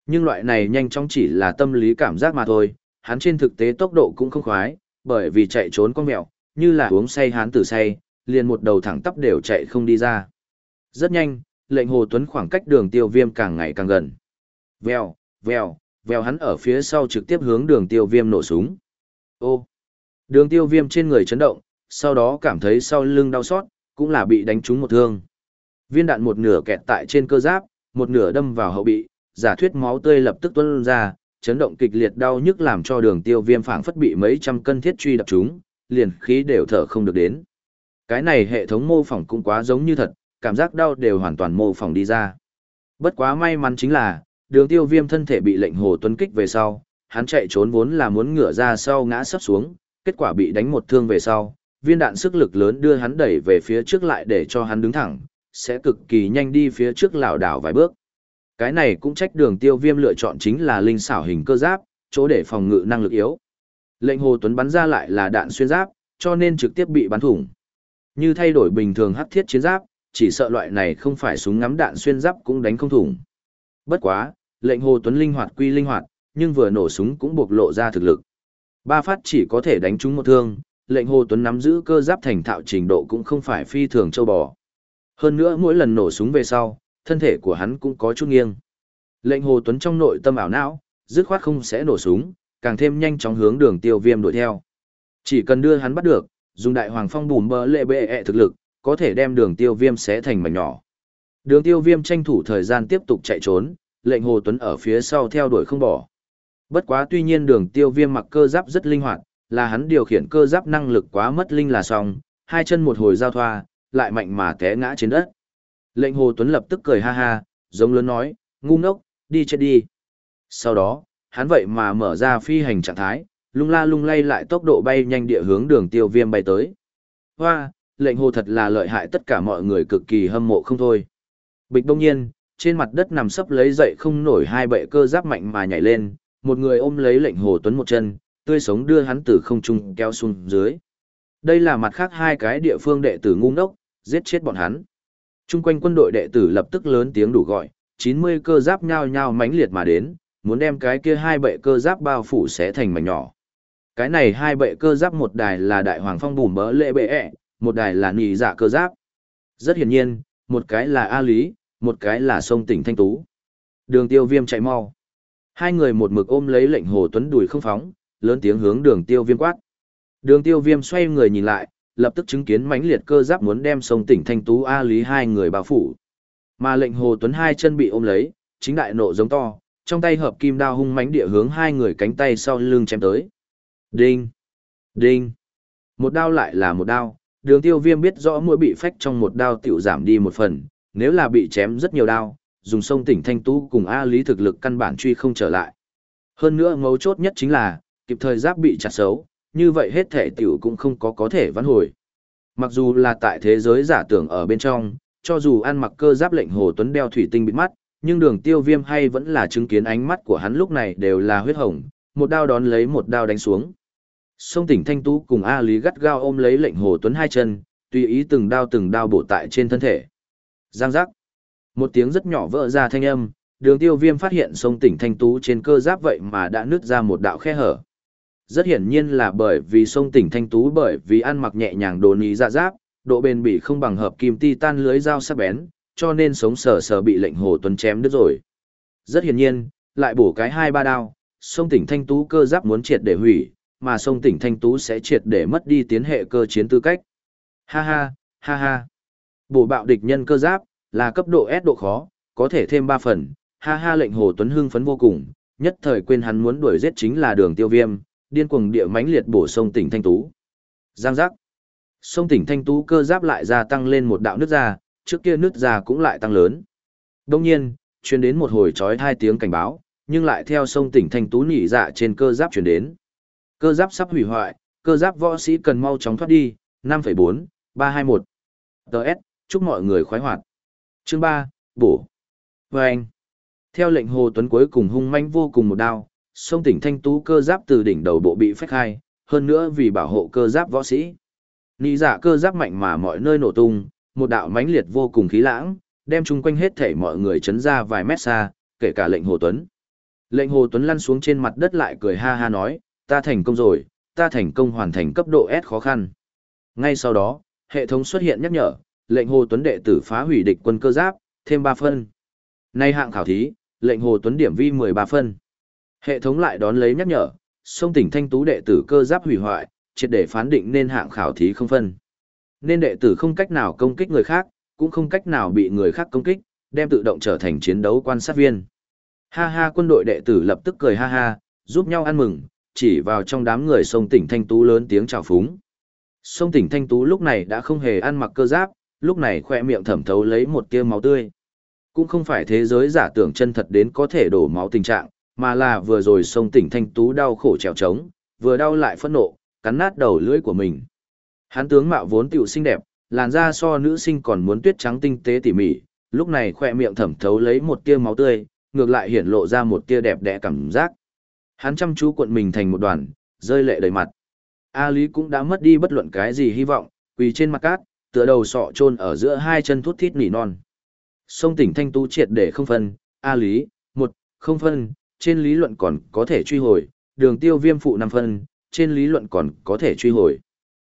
Nhưng loại này nhanh chóng chỉ là tâm lý cảm giác mà thôi, hắn trên thực tế tốc độ cũng không khoái, bởi vì chạy trốn con mèo, như là uống say hắn tử say, liền một đầu thẳng tắp đều chạy không đi ra. Rất nhanh, lệnh Hồ Tuấn khoảng cách đường tiêu viêm càng ngày càng gần. Vèo, vèo, vèo hắn ở phía sau trực tiếp hướng đường tiêu viêm nổ súng. Ô, đường tiêu viêm trên người chấn động, sau đó cảm thấy sau lưng đau xót, cũng là bị đánh trúng một thương. Viên đạn một nửa kẹt tại trên cơ giáp, một nửa đâm vào hậu bị, giả thuyết máu tươi lập tức tuôn ra, chấn động kịch liệt đau nhức làm cho đường tiêu viêm phảng phất bị mấy trăm cân thiết truy đập chúng, liền khí đều thở không được đến. Cái này hệ thống mô phỏng cũng quá giống như thật, cảm giác đau đều hoàn toàn mô phỏng đi ra. Bất quá may mắn chính là, đường tiêu viêm thân thể bị lệnh hồ tuấn kích về sau, hắn chạy trốn vốn là muốn ngửa ra sau ngã sắp xuống, kết quả bị đánh một thương về sau, viên đạn sức lực lớn đưa hắn đẩy về phía trước lại để cho hắn đứng thẳng, sẽ cực kỳ nhanh đi phía trước lảo đảo vài bước. Cái này cũng trách đường tiêu viêm lựa chọn chính là linh xảo hình cơ giáp, chỗ để phòng ngự năng lực yếu. Lệnh Hồ Tuấn bắn ra lại là đạn xuyên giáp, cho nên trực tiếp bị bắn thủng. Như thay đổi bình thường hắc thiết chiến giáp, chỉ sợ loại này không phải súng ngắm đạn xuyên giáp cũng đánh không thủng. Bất quá, lệnh Hồ Tuấn linh hoạt quy linh hoạt, nhưng vừa nổ súng cũng bộc lộ ra thực lực. Ba phát chỉ có thể đánh trúng một thương, lệnh Hồ Tuấn nắm giữ cơ giáp thành thạo trình độ cũng không phải phi thường châu bò. Hơn nữa mỗi lần nổ súng về sau, thân thể của hắn cũng có chút nghiêng. Lệnh Hồ Tuấn trong nội tâm ảo não, dứt khoát không sẽ nổ súng, càng thêm nhanh chóng hướng đường tiêu viêm đuổi theo. Chỉ cần đưa hắn bắt được, dùng đại hoàng phong bùm bờ lệ bệ ẹ thực lực, có thể đem đường tiêu viêm xé thành mảnh nhỏ. Đường tiêu viêm tranh thủ thời gian tiếp tục chạy trốn, lệnh Hồ Tuấn ở phía sau theo đuổi không bỏ. Bất quá tuy nhiên đường tiêu viêm mặc cơ giáp rất linh hoạt, là hắn điều khiển cơ giáp năng lực quá mất linh là xong, hai chân một hồi giao thoa, lại mạnh mà té ngã trên đất. Lệnh Hồ Tuấn lập tức cười ha ha, giống lớn nói, ngu ngốc, đi chết đi. Sau đó, hắn vậy mà mở ra phi hành trạng thái, lung la lung lay lại tốc độ bay nhanh địa hướng đường tiêu viêm bay tới. Hoa, lệnh hồ thật là lợi hại tất cả mọi người cực kỳ hâm mộ không thôi. Bịch đông nhiên, trên mặt đất nằm sấp lấy dậy không nổi hai bệ cơ giáp mạnh mà nhảy lên, một người ôm lấy lệnh hồ tuấn một chân, tươi sống đưa hắn từ không trung kéo xuống dưới. Đây là mặt khác hai cái địa phương đệ tử ngu ngốc, giết chết bọn hắn. Trung quanh quân đội đệ tử lập tức lớn tiếng đủ gọi, 90 cơ giáp nhao nhao mãnh liệt mà đến, muốn đem cái kia hai bệ cơ giáp bao phủ sẽ thành mảnh nhỏ. Cái này hai bệ cơ giáp một đài là đại hoàng phong bùm bỡ lệ bệ ẹ, một đài là nì dạ cơ giáp. Rất hiển nhiên, một cái là A Lý, một cái là sông tỉnh Thanh Tú. Đường tiêu viêm chạy mau. Hai người một mực ôm lấy lệnh hồ tuấn đùi không phóng, lớn tiếng hướng đường tiêu viêm quát. Đường tiêu viêm xoay người nhìn lại, lập tức chứng kiến mãnh liệt cơ giáp muốn đem sông tỉnh Thanh Tú A Lý hai người bao phủ. Mà lệnh hồ tuấn hai chân bị ôm lấy, chính đại nộ giống to, trong tay hợp kim đao hung mãnh địa hướng hai người cánh tay sau lưng chém tới. Đinh! Đinh! Một đao lại là một đao, đường tiêu viêm biết rõ mỗi bị phách trong một đao tiểu giảm đi một phần, nếu là bị chém rất nhiều đao, dùng sông tỉnh thanh tú cùng A lý thực lực căn bản truy không trở lại. Hơn nữa mấu chốt nhất chính là, kịp thời giáp bị chặt xấu, như vậy hết thể tiểu cũng không có có thể vãn hồi. Mặc dù là tại thế giới giả tưởng ở bên trong, cho dù ăn mặc cơ giáp lệnh hồ tuấn đeo thủy tinh bịt mắt, nhưng đường tiêu viêm hay vẫn là chứng kiến ánh mắt của hắn lúc này đều là huyết hồng, một đao đón lấy một đao đánh xuống. Sông tỉnh Thanh Tú cùng A Lý gắt gao ôm lấy lệnh hồ tuấn hai chân, tùy ý từng đao từng đao bổ tại trên thân thể. Giang giác. Một tiếng rất nhỏ vỡ ra thanh âm, đường tiêu viêm phát hiện sông tỉnh Thanh Tú trên cơ giáp vậy mà đã nứt ra một đạo khe hở. Rất hiển nhiên là bởi vì sông tỉnh Thanh Tú bởi vì ăn mặc nhẹ nhàng đồ ní ra giáp, độ bền bỉ không bằng hợp kim titan lưới dao sắc bén, cho nên sống sờ sờ bị lệnh hồ tuấn chém đứt rồi. Rất hiển nhiên, lại bổ cái hai ba đao, sông tỉnh Thanh Tú cơ giáp muốn triệt để hủy, mà sông tỉnh Thanh Tú sẽ triệt để mất đi tiến hệ cơ chiến tư cách. Ha ha, ha ha. Bổ bạo địch nhân cơ giáp, là cấp độ S độ khó, có thể thêm 3 phần, ha ha lệnh Hồ Tuấn hưng phấn vô cùng, nhất thời quên hắn muốn đuổi giết chính là đường tiêu viêm, điên cuồng địa mãnh liệt bổ sông tỉnh Thanh Tú. Giang giác. Sông tỉnh Thanh Tú cơ giáp lại gia tăng lên một đạo nước ra, trước kia nước ra cũng lại tăng lớn. Đông nhiên, truyền đến một hồi chói hai tiếng cảnh báo, nhưng lại theo sông tỉnh Thanh Tú nhỉ dạ trên cơ giáp truyền đến. Cơ giáp sắp hủy hoại, cơ giáp võ sĩ cần mau chóng thoát đi, 5.4, 321. DS, chúc mọi người khoái hoạt. Chương 3, bổ. Vâng. Theo lệnh Hồ Tuấn cuối cùng hung manh vô cùng một đao, sông tỉnh thanh tú cơ giáp từ đỉnh đầu bộ bị phách hai, hơn nữa vì bảo hộ cơ giáp võ sĩ. Nị giả dạ cơ giáp mạnh mà mọi nơi nổ tung, một đạo mãnh liệt vô cùng khí lãng, đem chung quanh hết thảy mọi người chấn ra vài mét xa, kể cả lệnh Hồ Tuấn. Lệnh Hồ Tuấn lăn xuống trên mặt đất lại cười ha ha nói, ta thành công rồi, ta thành công hoàn thành cấp độ S khó khăn. Ngay sau đó, hệ thống xuất hiện nhắc nhở, lệnh Hồ Tuấn đệ tử phá hủy địch quân cơ giáp, thêm 3 phân. Nay hạng khảo thí, lệnh Hồ Tuấn điểm vi 13 phân. Hệ thống lại đón lấy nhắc nhở, sông tỉnh thanh tú đệ tử cơ giáp hủy hoại, triệt để phán định nên hạng khảo thí không phân. Nên đệ tử không cách nào công kích người khác, cũng không cách nào bị người khác công kích, đem tự động trở thành chiến đấu quan sát viên. Ha ha quân đội đệ tử lập tức cười ha ha, giúp nhau ăn mừng, chỉ vào trong đám người sông tỉnh Thanh Tú lớn tiếng chào phúng. Sông tỉnh Thanh Tú lúc này đã không hề ăn mặc cơ giáp, lúc này khoe miệng thẩm thấu lấy một tia máu tươi. Cũng không phải thế giới giả tưởng chân thật đến có thể đổ máu tình trạng, mà là vừa rồi sông tỉnh Thanh Tú đau khổ trèo trống, vừa đau lại phẫn nộ, cắn nát đầu lưỡi của mình. Hắn tướng mạo vốn tiểu xinh đẹp, làn da so nữ sinh còn muốn tuyết trắng tinh tế tỉ mỉ, lúc này khoe miệng thẩm thấu lấy một tia máu tươi, ngược lại hiển lộ ra một tia đẹp đẽ cảm giác. Hắn chăm chú cuộn mình thành một đoàn, rơi lệ đầy mặt. A Lý cũng đã mất đi bất luận cái gì hy vọng, quỳ trên mặt cát, tựa đầu sọ chôn ở giữa hai chân thút thít nỉ non. Sông tỉnh thanh tú triệt để không phân, A Lý, một, không phân, trên lý luận còn có thể truy hồi, đường tiêu viêm phụ 5 phân, trên lý luận còn có thể truy hồi.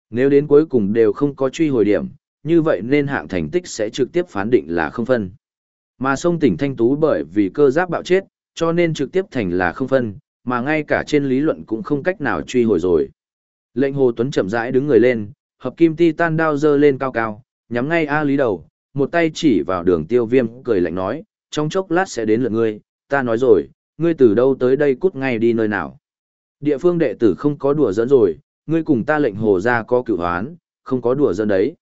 Nếu đến cuối cùng đều không có truy hồi điểm, như vậy nên hạng thành tích sẽ trực tiếp phán định là không phân. Mà sông tỉnh Thanh Tú bởi vì cơ giáp bạo chết, cho nên trực tiếp thành là không phân, mà ngay cả trên lý luận cũng không cách nào truy hồi rồi. Lệnh Hồ Tuấn chậm rãi đứng người lên, hợp kim ti tan đao dơ lên cao cao, nhắm ngay A Lý đầu, một tay chỉ vào đường tiêu viêm, cười lạnh nói, trong chốc lát sẽ đến lượt ngươi, ta nói rồi, ngươi từ đâu tới đây cút ngay đi nơi nào. Địa phương đệ tử không có đùa dẫn rồi, ngươi cùng ta lệnh hồ ra có cựu hoán, không có đùa dẫn đấy.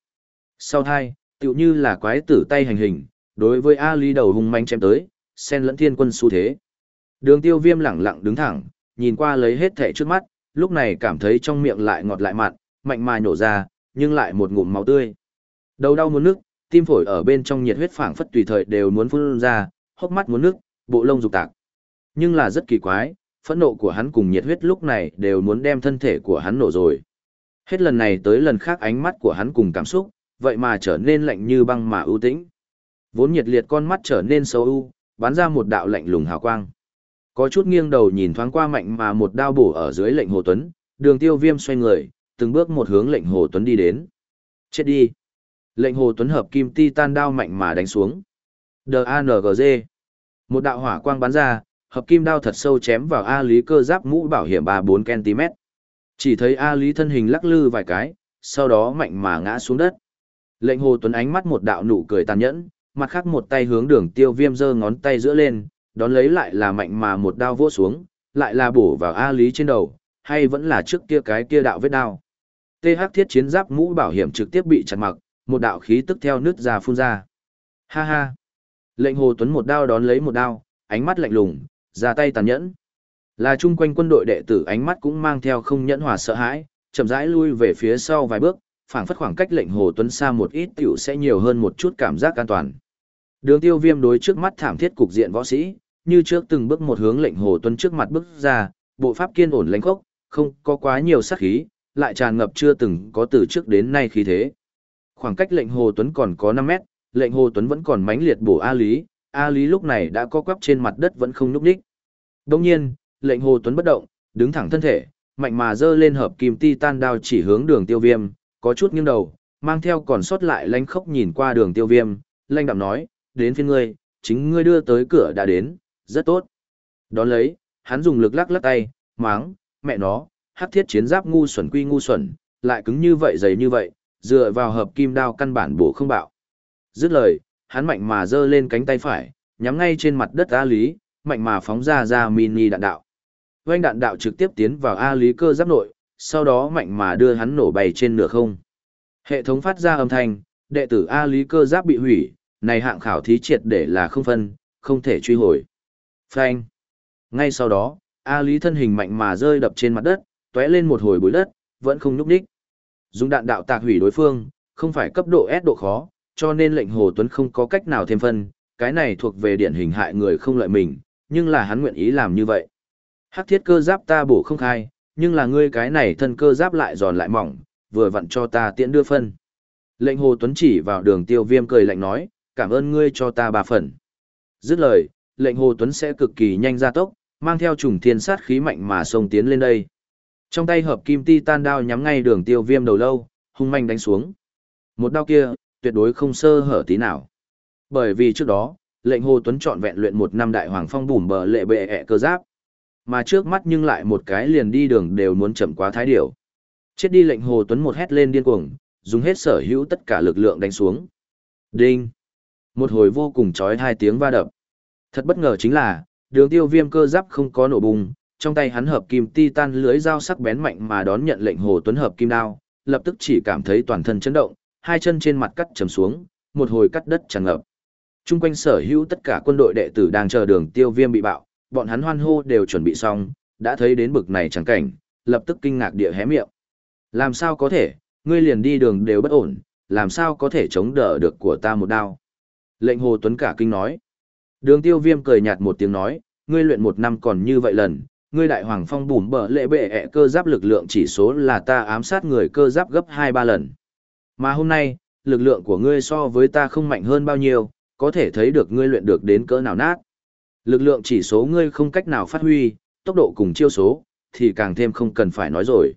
Sau hai, tựu như là quái tử tay hành hình, đối với A Lý đầu hung manh chém tới, sen lẫn thiên quân xu thế. Đường tiêu viêm lẳng lặng đứng thẳng, nhìn qua lấy hết thẻ trước mắt, lúc này cảm thấy trong miệng lại ngọt lại mặn, mạnh mà nhổ ra, nhưng lại một ngụm máu tươi. Đầu đau muốn nước, tim phổi ở bên trong nhiệt huyết phảng phất tùy thời đều muốn phun ra, hốc mắt muốn nước, bộ lông rục tạc. Nhưng là rất kỳ quái, phẫn nộ của hắn cùng nhiệt huyết lúc này đều muốn đem thân thể của hắn nổ rồi. Hết lần này tới lần khác ánh mắt của hắn cùng cảm xúc, vậy mà trở nên lạnh như băng mà ưu tĩnh. Vốn nhiệt liệt con mắt trở nên sâu ưu, bắn ra một đạo lạnh lùng hào quang. Có chút nghiêng đầu nhìn thoáng qua mạnh mà một đao bổ ở dưới lệnh Hồ Tuấn, đường tiêu viêm xoay người, từng bước một hướng lệnh Hồ Tuấn đi đến. Chết đi! Lệnh Hồ Tuấn hợp kim ti tan đao mạnh mà đánh xuống. D.A.N.G.G. Một đạo hỏa quang bắn ra, hợp kim đao thật sâu chém vào A Lý cơ giáp mũ bảo hiểm 34cm. Chỉ thấy A Lý thân hình lắc lư vài cái, sau đó mạnh mà ngã xuống đất. Lệnh Hồ Tuấn ánh mắt một đạo nụ cười tàn nhẫn, mặt khác một tay hướng đường tiêu viêm giơ ngón tay giữa lên, đón lấy lại là mạnh mà một đao vỗ xuống, lại là bổ vào A Lý trên đầu, hay vẫn là trước kia cái kia đạo vết đao. TH thiết chiến giáp mũ bảo hiểm trực tiếp bị chặt mặc, một đạo khí tức theo nước ra phun ra. Ha ha. Lệnh Hồ Tuấn một đao đón lấy một đao, ánh mắt lạnh lùng, ra tay tàn nhẫn. Là chung quanh quân đội đệ tử ánh mắt cũng mang theo không nhẫn hòa sợ hãi, chậm rãi lui về phía sau vài bước, phảng phất khoảng cách lệnh Hồ Tuấn xa một ít tiểu sẽ nhiều hơn một chút cảm giác an toàn. Đường tiêu viêm đối trước mắt thảm thiết cục diện võ sĩ, như trước từng bước một hướng lệnh Hồ Tuấn trước mặt bước ra, bộ pháp kiên ổn lãnh khốc, không có quá nhiều sát khí, lại tràn ngập chưa từng có từ trước đến nay khí thế. Khoảng cách lệnh Hồ Tuấn còn có 5 mét, lệnh Hồ Tuấn vẫn còn mãnh liệt bổ A Lý, A Lý lúc này đã co quắp trên mặt đất vẫn không nhúc nhích. Đồng nhiên, lệnh Hồ Tuấn bất động, đứng thẳng thân thể, mạnh mà giơ lên hợp kim ti tan đao chỉ hướng đường tiêu viêm, có chút nghiêng đầu, mang theo còn sót lại lánh khốc nhìn qua đường tiêu viêm, lanh đạm nói, đến phiên ngươi, chính ngươi đưa tới cửa đã đến, rất tốt. Đón lấy, hắn dùng lực lắc lắc tay, máng, mẹ nó, hắc thiết chiến giáp ngu xuẩn quy ngu xuẩn, lại cứng như vậy dày như vậy, dựa vào hợp kim đao căn bản bổ không bạo. Dứt lời, hắn mạnh mà giơ lên cánh tay phải, nhắm ngay trên mặt đất A Lý, mạnh mà phóng ra ra mini đạn đạo. Vành đạn đạo trực tiếp tiến vào A Lý cơ giáp nội, sau đó mạnh mà đưa hắn nổ bay trên nửa không. Hệ thống phát ra âm thanh, đệ tử A Lý cơ giáp bị hủy, này hạng khảo thí triệt để là không phân, không thể truy hồi. Phanh. Ngay sau đó, A Lý thân hình mạnh mà rơi đập trên mặt đất, tóe lên một hồi bụi đất, vẫn không nhúc đích. Dùng đạn đạo tạc hủy đối phương, không phải cấp độ S độ khó, cho nên lệnh Hồ Tuấn không có cách nào thêm phân, cái này thuộc về điển hình hại người không lợi mình, nhưng là hắn nguyện ý làm như vậy. Hắc thiết cơ giáp ta bổ không khai, nhưng là ngươi cái này thân cơ giáp lại giòn lại mỏng, vừa vặn cho ta tiện đưa phân. Lệnh Hồ Tuấn chỉ vào đường tiêu viêm cười lạnh nói, cảm ơn ngươi cho ta ba phần. Dứt lời, lệnh Hồ Tuấn sẽ cực kỳ nhanh ra tốc, mang theo trùng thiên sát khí mạnh mà xông tiến lên đây. Trong tay hợp kim ti tan đao nhắm ngay đường tiêu viêm đầu lâu, hung manh đánh xuống. Một đao kia, tuyệt đối không sơ hở tí nào. Bởi vì trước đó, lệnh Hồ Tuấn chọn vẹn luyện một năm đại hoàng phong bùm bờ lệ bệ ẹ cơ giáp. Mà trước mắt nhưng lại một cái liền đi đường đều muốn chậm quá thái điểu. Chết đi lệnh Hồ Tuấn một hét lên điên cuồng, dùng hết sở hữu tất cả lực lượng đánh xuống. Đinh! Một hồi vô cùng chói hai tiếng va đập. Thật bất ngờ chính là, đường tiêu viêm cơ giáp không có nổ bùng, trong tay hắn hợp kim titan lưới dao sắc bén mạnh mà đón nhận lệnh Hồ Tuấn hợp kim đao, lập tức chỉ cảm thấy toàn thân chấn động, hai chân trên mặt cắt trầm xuống, một hồi cắt đất tràn ngập. Trung quanh sở hữu tất cả quân đội đệ tử đang chờ đường tiêu viêm bị bạo, bọn hắn hoan hô đều chuẩn bị xong, đã thấy đến bực này chẳng cảnh, lập tức kinh ngạc địa hé miệng. Làm sao có thể, ngươi liền đi đường đều bất ổn, làm sao có thể chống đỡ được của ta một đao. Lệnh Hồ Tuấn cả kinh nói. Đường tiêu viêm cười nhạt một tiếng nói, ngươi luyện một năm còn như vậy lần, ngươi đại hoàng phong bùm bờ lệ bệ ẹ cơ giáp lực lượng chỉ số là ta ám sát người cơ giáp gấp 2-3 lần. Mà hôm nay, lực lượng của ngươi so với ta không mạnh hơn bao nhiêu, có thể thấy được ngươi luyện được đến cỡ nào nát. Lực lượng chỉ số ngươi không cách nào phát huy, tốc độ cùng chiêu số, thì càng thêm không cần phải nói rồi.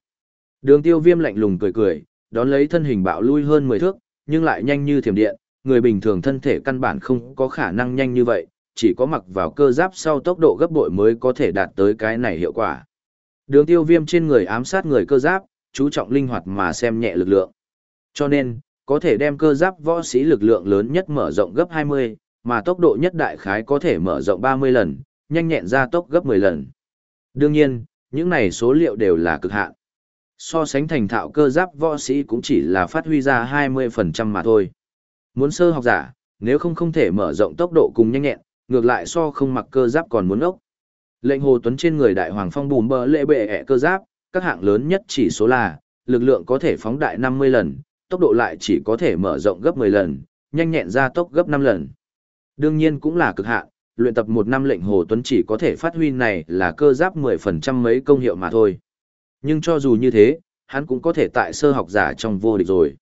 Đường tiêu viêm lạnh lùng cười cười, đón lấy thân hình bạo lui hơn 10 thước, nhưng lại nhanh như thiểm điện, người bình thường thân thể căn bản không có khả năng nhanh như vậy, chỉ có mặc vào cơ giáp sau tốc độ gấp bội mới có thể đạt tới cái này hiệu quả. Đường tiêu viêm trên người ám sát người cơ giáp, chú trọng linh hoạt mà xem nhẹ lực lượng. Cho nên, có thể đem cơ giáp võ sĩ lực lượng lớn nhất mở rộng gấp 20, mà tốc độ nhất đại khái có thể mở rộng 30 lần, nhanh nhẹn ra tốc gấp 10 lần. Đương nhiên, những này số liệu đều là cực hạn. So sánh thành thạo cơ giáp võ sĩ cũng chỉ là phát huy ra 20% mà thôi. Muốn sơ học giả, nếu không không thể mở rộng tốc độ cùng nhanh nhẹn, ngược lại so không mặc cơ giáp còn muốn ốc. Lệnh Hồ Tuấn trên người đại hoàng phong bùm bờ lệ bệ ẹ cơ giáp, các hạng lớn nhất chỉ số là, lực lượng có thể phóng đại 50 lần, tốc độ lại chỉ có thể mở rộng gấp 10 lần, nhanh nhẹn ra tốc gấp 5 lần. Đương nhiên cũng là cực hạn, luyện tập một năm lệnh Hồ Tuấn chỉ có thể phát huy này là cơ giáp 10% mấy công hiệu mà thôi. Nhưng cho dù như thế, hắn cũng có thể tại sơ học giả trong vô địch rồi.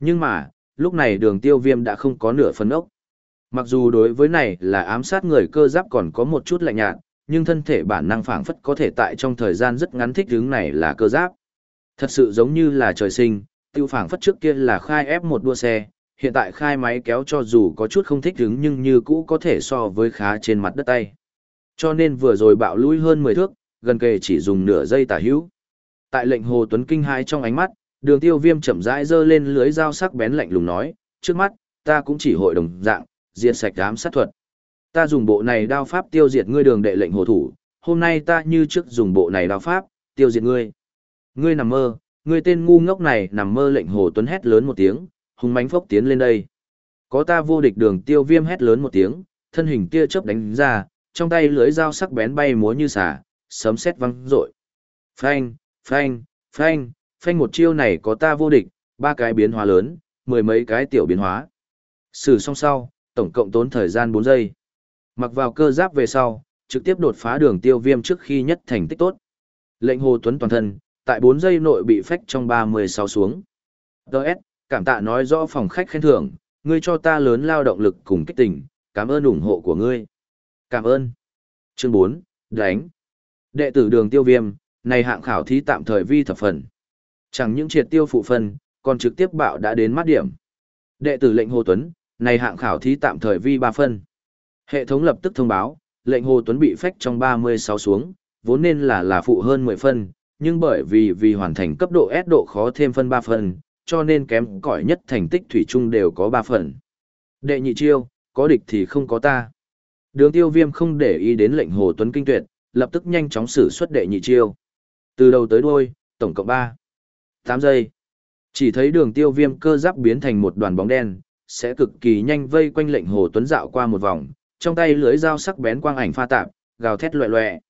Nhưng mà, lúc này đường tiêu viêm đã không có nửa phân ốc. Mặc dù đối với này là ám sát người cơ giáp còn có một chút lạnh nhạt, nhưng thân thể bản năng phản phất có thể tại trong thời gian rất ngắn thích hướng này là cơ giáp. Thật sự giống như là trời sinh, tiêu phảng phất trước kia là khai ép một đua xe, hiện tại khai máy kéo cho dù có chút không thích đứng nhưng như cũ có thể so với khá trên mặt đất tay. Cho nên vừa rồi bạo lui hơn 10 thước, gần kề chỉ dùng nửa giây tả hữu. Tại lệnh Hồ Tuấn kinh hai trong ánh mắt, đường tiêu viêm chậm rãi giơ lên lưới dao sắc bén lạnh lùng nói, trước mắt, ta cũng chỉ hội đồng dạng, diệt sạch đám sát thuật. Ta dùng bộ này đao pháp tiêu diệt ngươi đường đệ lệnh hồ thủ, hôm nay ta như trước dùng bộ này đao pháp, tiêu diệt ngươi. Ngươi nằm mơ, ngươi tên ngu ngốc này nằm mơ lệnh hồ tuấn hét lớn một tiếng, hùng mánh phốc tiến lên đây. Có ta vô địch đường tiêu viêm hét lớn một tiếng, thân hình tia chớp đánh ra, trong tay lưới dao sắc bén bay múa như xả, sấm sét văng rội. Phanh, phanh, phanh, phanh một chiêu này có ta vô địch, ba cái biến hóa lớn, mười mấy cái tiểu biến hóa. Sử xong sau, tổng cộng tốn thời gian 4 giây. Mặc vào cơ giáp về sau, trực tiếp đột phá đường tiêu viêm trước khi nhất thành tích tốt. Lệnh Hồ Tuấn toàn thân, tại 4 giây nội bị phách trong 36 xuống. Đợt, cảm tạ nói rõ phòng khách khen thưởng, ngươi cho ta lớn lao động lực cùng kích tình, cảm ơn ủng hộ của ngươi. Cảm ơn. Chương 4, đánh. Đệ tử đường tiêu viêm, này hạng khảo thí tạm thời vi thập phần. Chẳng những triệt tiêu phụ phần, còn trực tiếp bạo đã đến mắt điểm. Đệ tử lệnh Hồ Tuấn, này hạng khảo thí tạm thời vi 3 phân. Hệ thống lập tức thông báo, lệnh Hồ Tuấn bị phách trong 36 xuống, vốn nên là là phụ hơn 10 phân, nhưng bởi vì vì hoàn thành cấp độ S độ khó thêm phân 3 phần cho nên kém cỏi nhất thành tích thủy chung đều có 3 phần. Đệ nhị chiêu, có địch thì không có ta. Đường tiêu viêm không để ý đến lệnh Hồ Tuấn kinh tuyệt, lập tức nhanh chóng xử xuất đệ nhị chiêu. Từ đầu tới đuôi, tổng cộng 3. 8 giây. Chỉ thấy đường tiêu viêm cơ giáp biến thành một đoàn bóng đen, sẽ cực kỳ nhanh vây quanh lệnh hồ tuấn dạo qua một vòng, trong tay lưới dao sắc bén quang ảnh pha tạp, gào thét loẹ loẹ.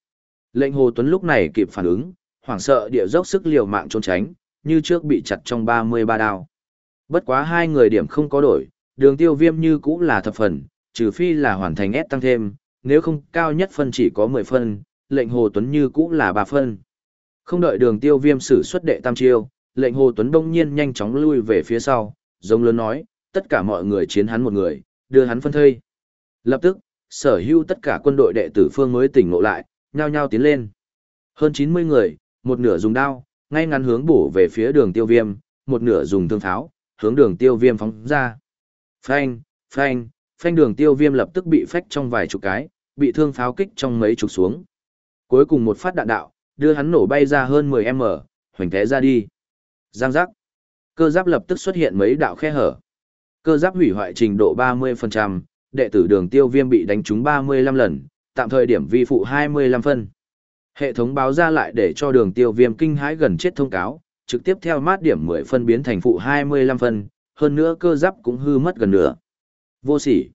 Lệnh hồ tuấn lúc này kịp phản ứng, hoảng sợ địa dốc sức liều mạng trốn tránh, như trước bị chặt trong 33 đao. Bất quá hai người điểm không có đổi, đường tiêu viêm như cũ là thập phần, trừ phi là hoàn thành S tăng thêm, nếu không cao nhất phân chỉ có 10 phân, lệnh hồ tuấn như cũ là 3 phân. Không đợi đường tiêu viêm sử xuất đệ tam chiêu, lệnh hồ tuấn đông nhiên nhanh chóng lui về phía sau, giống lớn nói, tất cả mọi người chiến hắn một người, đưa hắn phân thây. Lập tức, sở hữu tất cả quân đội đệ tử phương mới tỉnh ngộ lại, nhao nhao tiến lên. Hơn 90 người, một nửa dùng đao, ngay ngắn hướng bổ về phía đường tiêu viêm, một nửa dùng thương tháo, hướng đường tiêu viêm phóng ra. Phanh, phanh, phanh đường tiêu viêm lập tức bị phách trong vài chục cái, bị thương pháo kích trong mấy chục xuống. Cuối cùng một phát đạn đạo, đưa hắn nổ bay ra hơn 10m, hoành thế ra đi. Giang giác. Cơ giáp lập tức xuất hiện mấy đạo khe hở. Cơ giáp hủy hoại trình độ 30%, đệ tử đường tiêu viêm bị đánh trúng 35 lần, tạm thời điểm vi phụ 25 phân. Hệ thống báo ra lại để cho đường tiêu viêm kinh hãi gần chết thông cáo, trực tiếp theo mát điểm 10 phân biến thành phụ 25 phân, hơn nữa cơ giáp cũng hư mất gần nửa. Vô sỉ.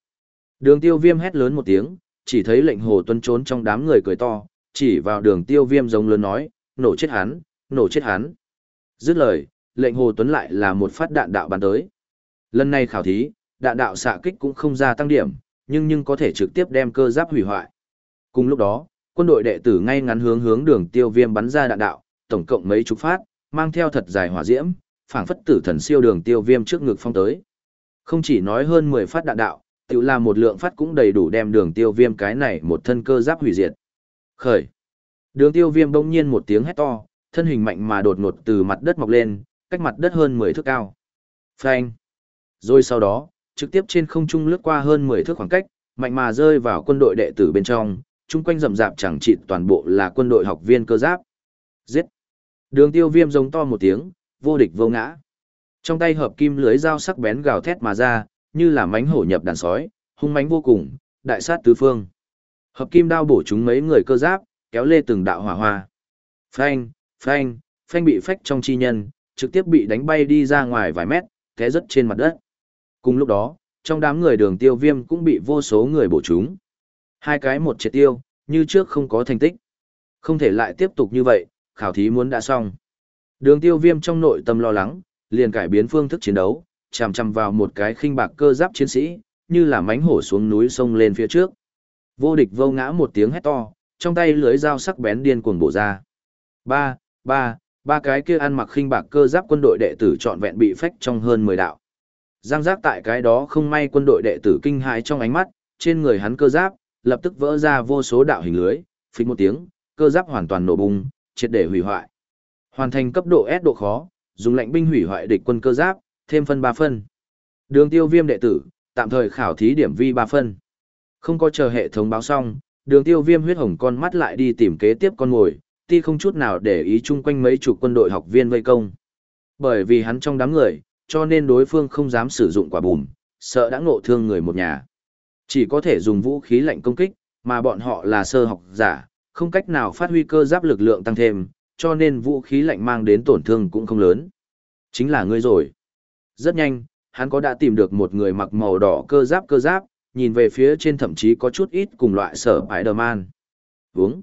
Đường tiêu viêm hét lớn một tiếng, chỉ thấy lệnh hồ tuân trốn trong đám người cười to, chỉ vào đường tiêu viêm giống lớn nói, nổ chết hắn, nổ chết hắn. Dứt lời, lệnh hồ tuấn lại là một phát đạn đạo bắn tới. Lần này khảo thí, đạn đạo xạ kích cũng không ra tăng điểm, nhưng nhưng có thể trực tiếp đem cơ giáp hủy hoại. Cùng lúc đó, quân đội đệ tử ngay ngắn hướng hướng đường tiêu viêm bắn ra đạn đạo, tổng cộng mấy chục phát, mang theo thật dài hỏa diễm, phảng phất tử thần siêu đường tiêu viêm trước ngực phong tới. Không chỉ nói hơn 10 phát đạn đạo, tự là một lượng phát cũng đầy đủ đem đường tiêu viêm cái này một thân cơ giáp hủy diệt. Khởi. Đường tiêu viêm bỗng nhiên một tiếng hét to, thân hình mạnh mà đột ngột từ mặt đất mọc lên, cách mặt đất hơn 10 thước cao. Phanh. Rồi sau đó, trực tiếp trên không trung lướt qua hơn 10 thước khoảng cách, mạnh mà rơi vào quân đội đệ tử bên trong, chung quanh rậm rạp chẳng chịt toàn bộ là quân đội học viên cơ giáp. Giết. Đường tiêu viêm giống to một tiếng, vô địch vô ngã. Trong tay hợp kim lưới dao sắc bén gào thét mà ra, như là mánh hổ nhập đàn sói, hung mãnh vô cùng, đại sát tứ phương. Hợp kim đao bổ chúng mấy người cơ giáp, kéo lê từng đạo hỏa hoa. Phanh, phanh, phanh bị phách trong chi nhân, trực tiếp bị đánh bay đi ra ngoài vài mét, té rất trên mặt đất. Cùng lúc đó, trong đám người đường tiêu viêm cũng bị vô số người bổ chúng. Hai cái một triệt tiêu, như trước không có thành tích. Không thể lại tiếp tục như vậy, khảo thí muốn đã xong. Đường tiêu viêm trong nội tâm lo lắng, liền cải biến phương thức chiến đấu, chằm chằm vào một cái khinh bạc cơ giáp chiến sĩ, như là mánh hổ xuống núi sông lên phía trước. Vô địch vô ngã một tiếng hét to, trong tay lưới dao sắc bén điên cuồng bổ ra. Ba, ba, ba cái kia ăn mặc khinh bạc cơ giáp quân đội đệ tử trọn vẹn bị phách trong hơn 10 đạo. Giang giác tại cái đó không may quân đội đệ tử kinh hãi trong ánh mắt, trên người hắn cơ giáp, lập tức vỡ ra vô số đạo hình lưới, phình một tiếng, cơ giáp hoàn toàn nổ bung, triệt để hủy hoại. Hoàn thành cấp độ S độ khó, dùng lệnh binh hủy hoại địch quân cơ giáp, thêm phân 3 phân. Đường tiêu viêm đệ tử, tạm thời khảo thí điểm vi 3 phân. Không có chờ hệ thống báo xong, đường tiêu viêm huyết hồng con mắt lại đi tìm kế tiếp con ngồi, ti không chút nào để ý chung quanh mấy chục quân đội học viên vây công. Bởi vì hắn trong đám người, cho nên đối phương không dám sử dụng quả bùm, sợ đã ngộ thương người một nhà. Chỉ có thể dùng vũ khí lạnh công kích, mà bọn họ là sơ học giả, không cách nào phát huy cơ giáp lực lượng tăng thêm, cho nên vũ khí lạnh mang đến tổn thương cũng không lớn. Chính là ngươi rồi. Rất nhanh, hắn có đã tìm được một người mặc màu đỏ cơ giáp cơ giáp, nhìn về phía trên thậm chí có chút ít cùng loại sở Spider-Man. Uống.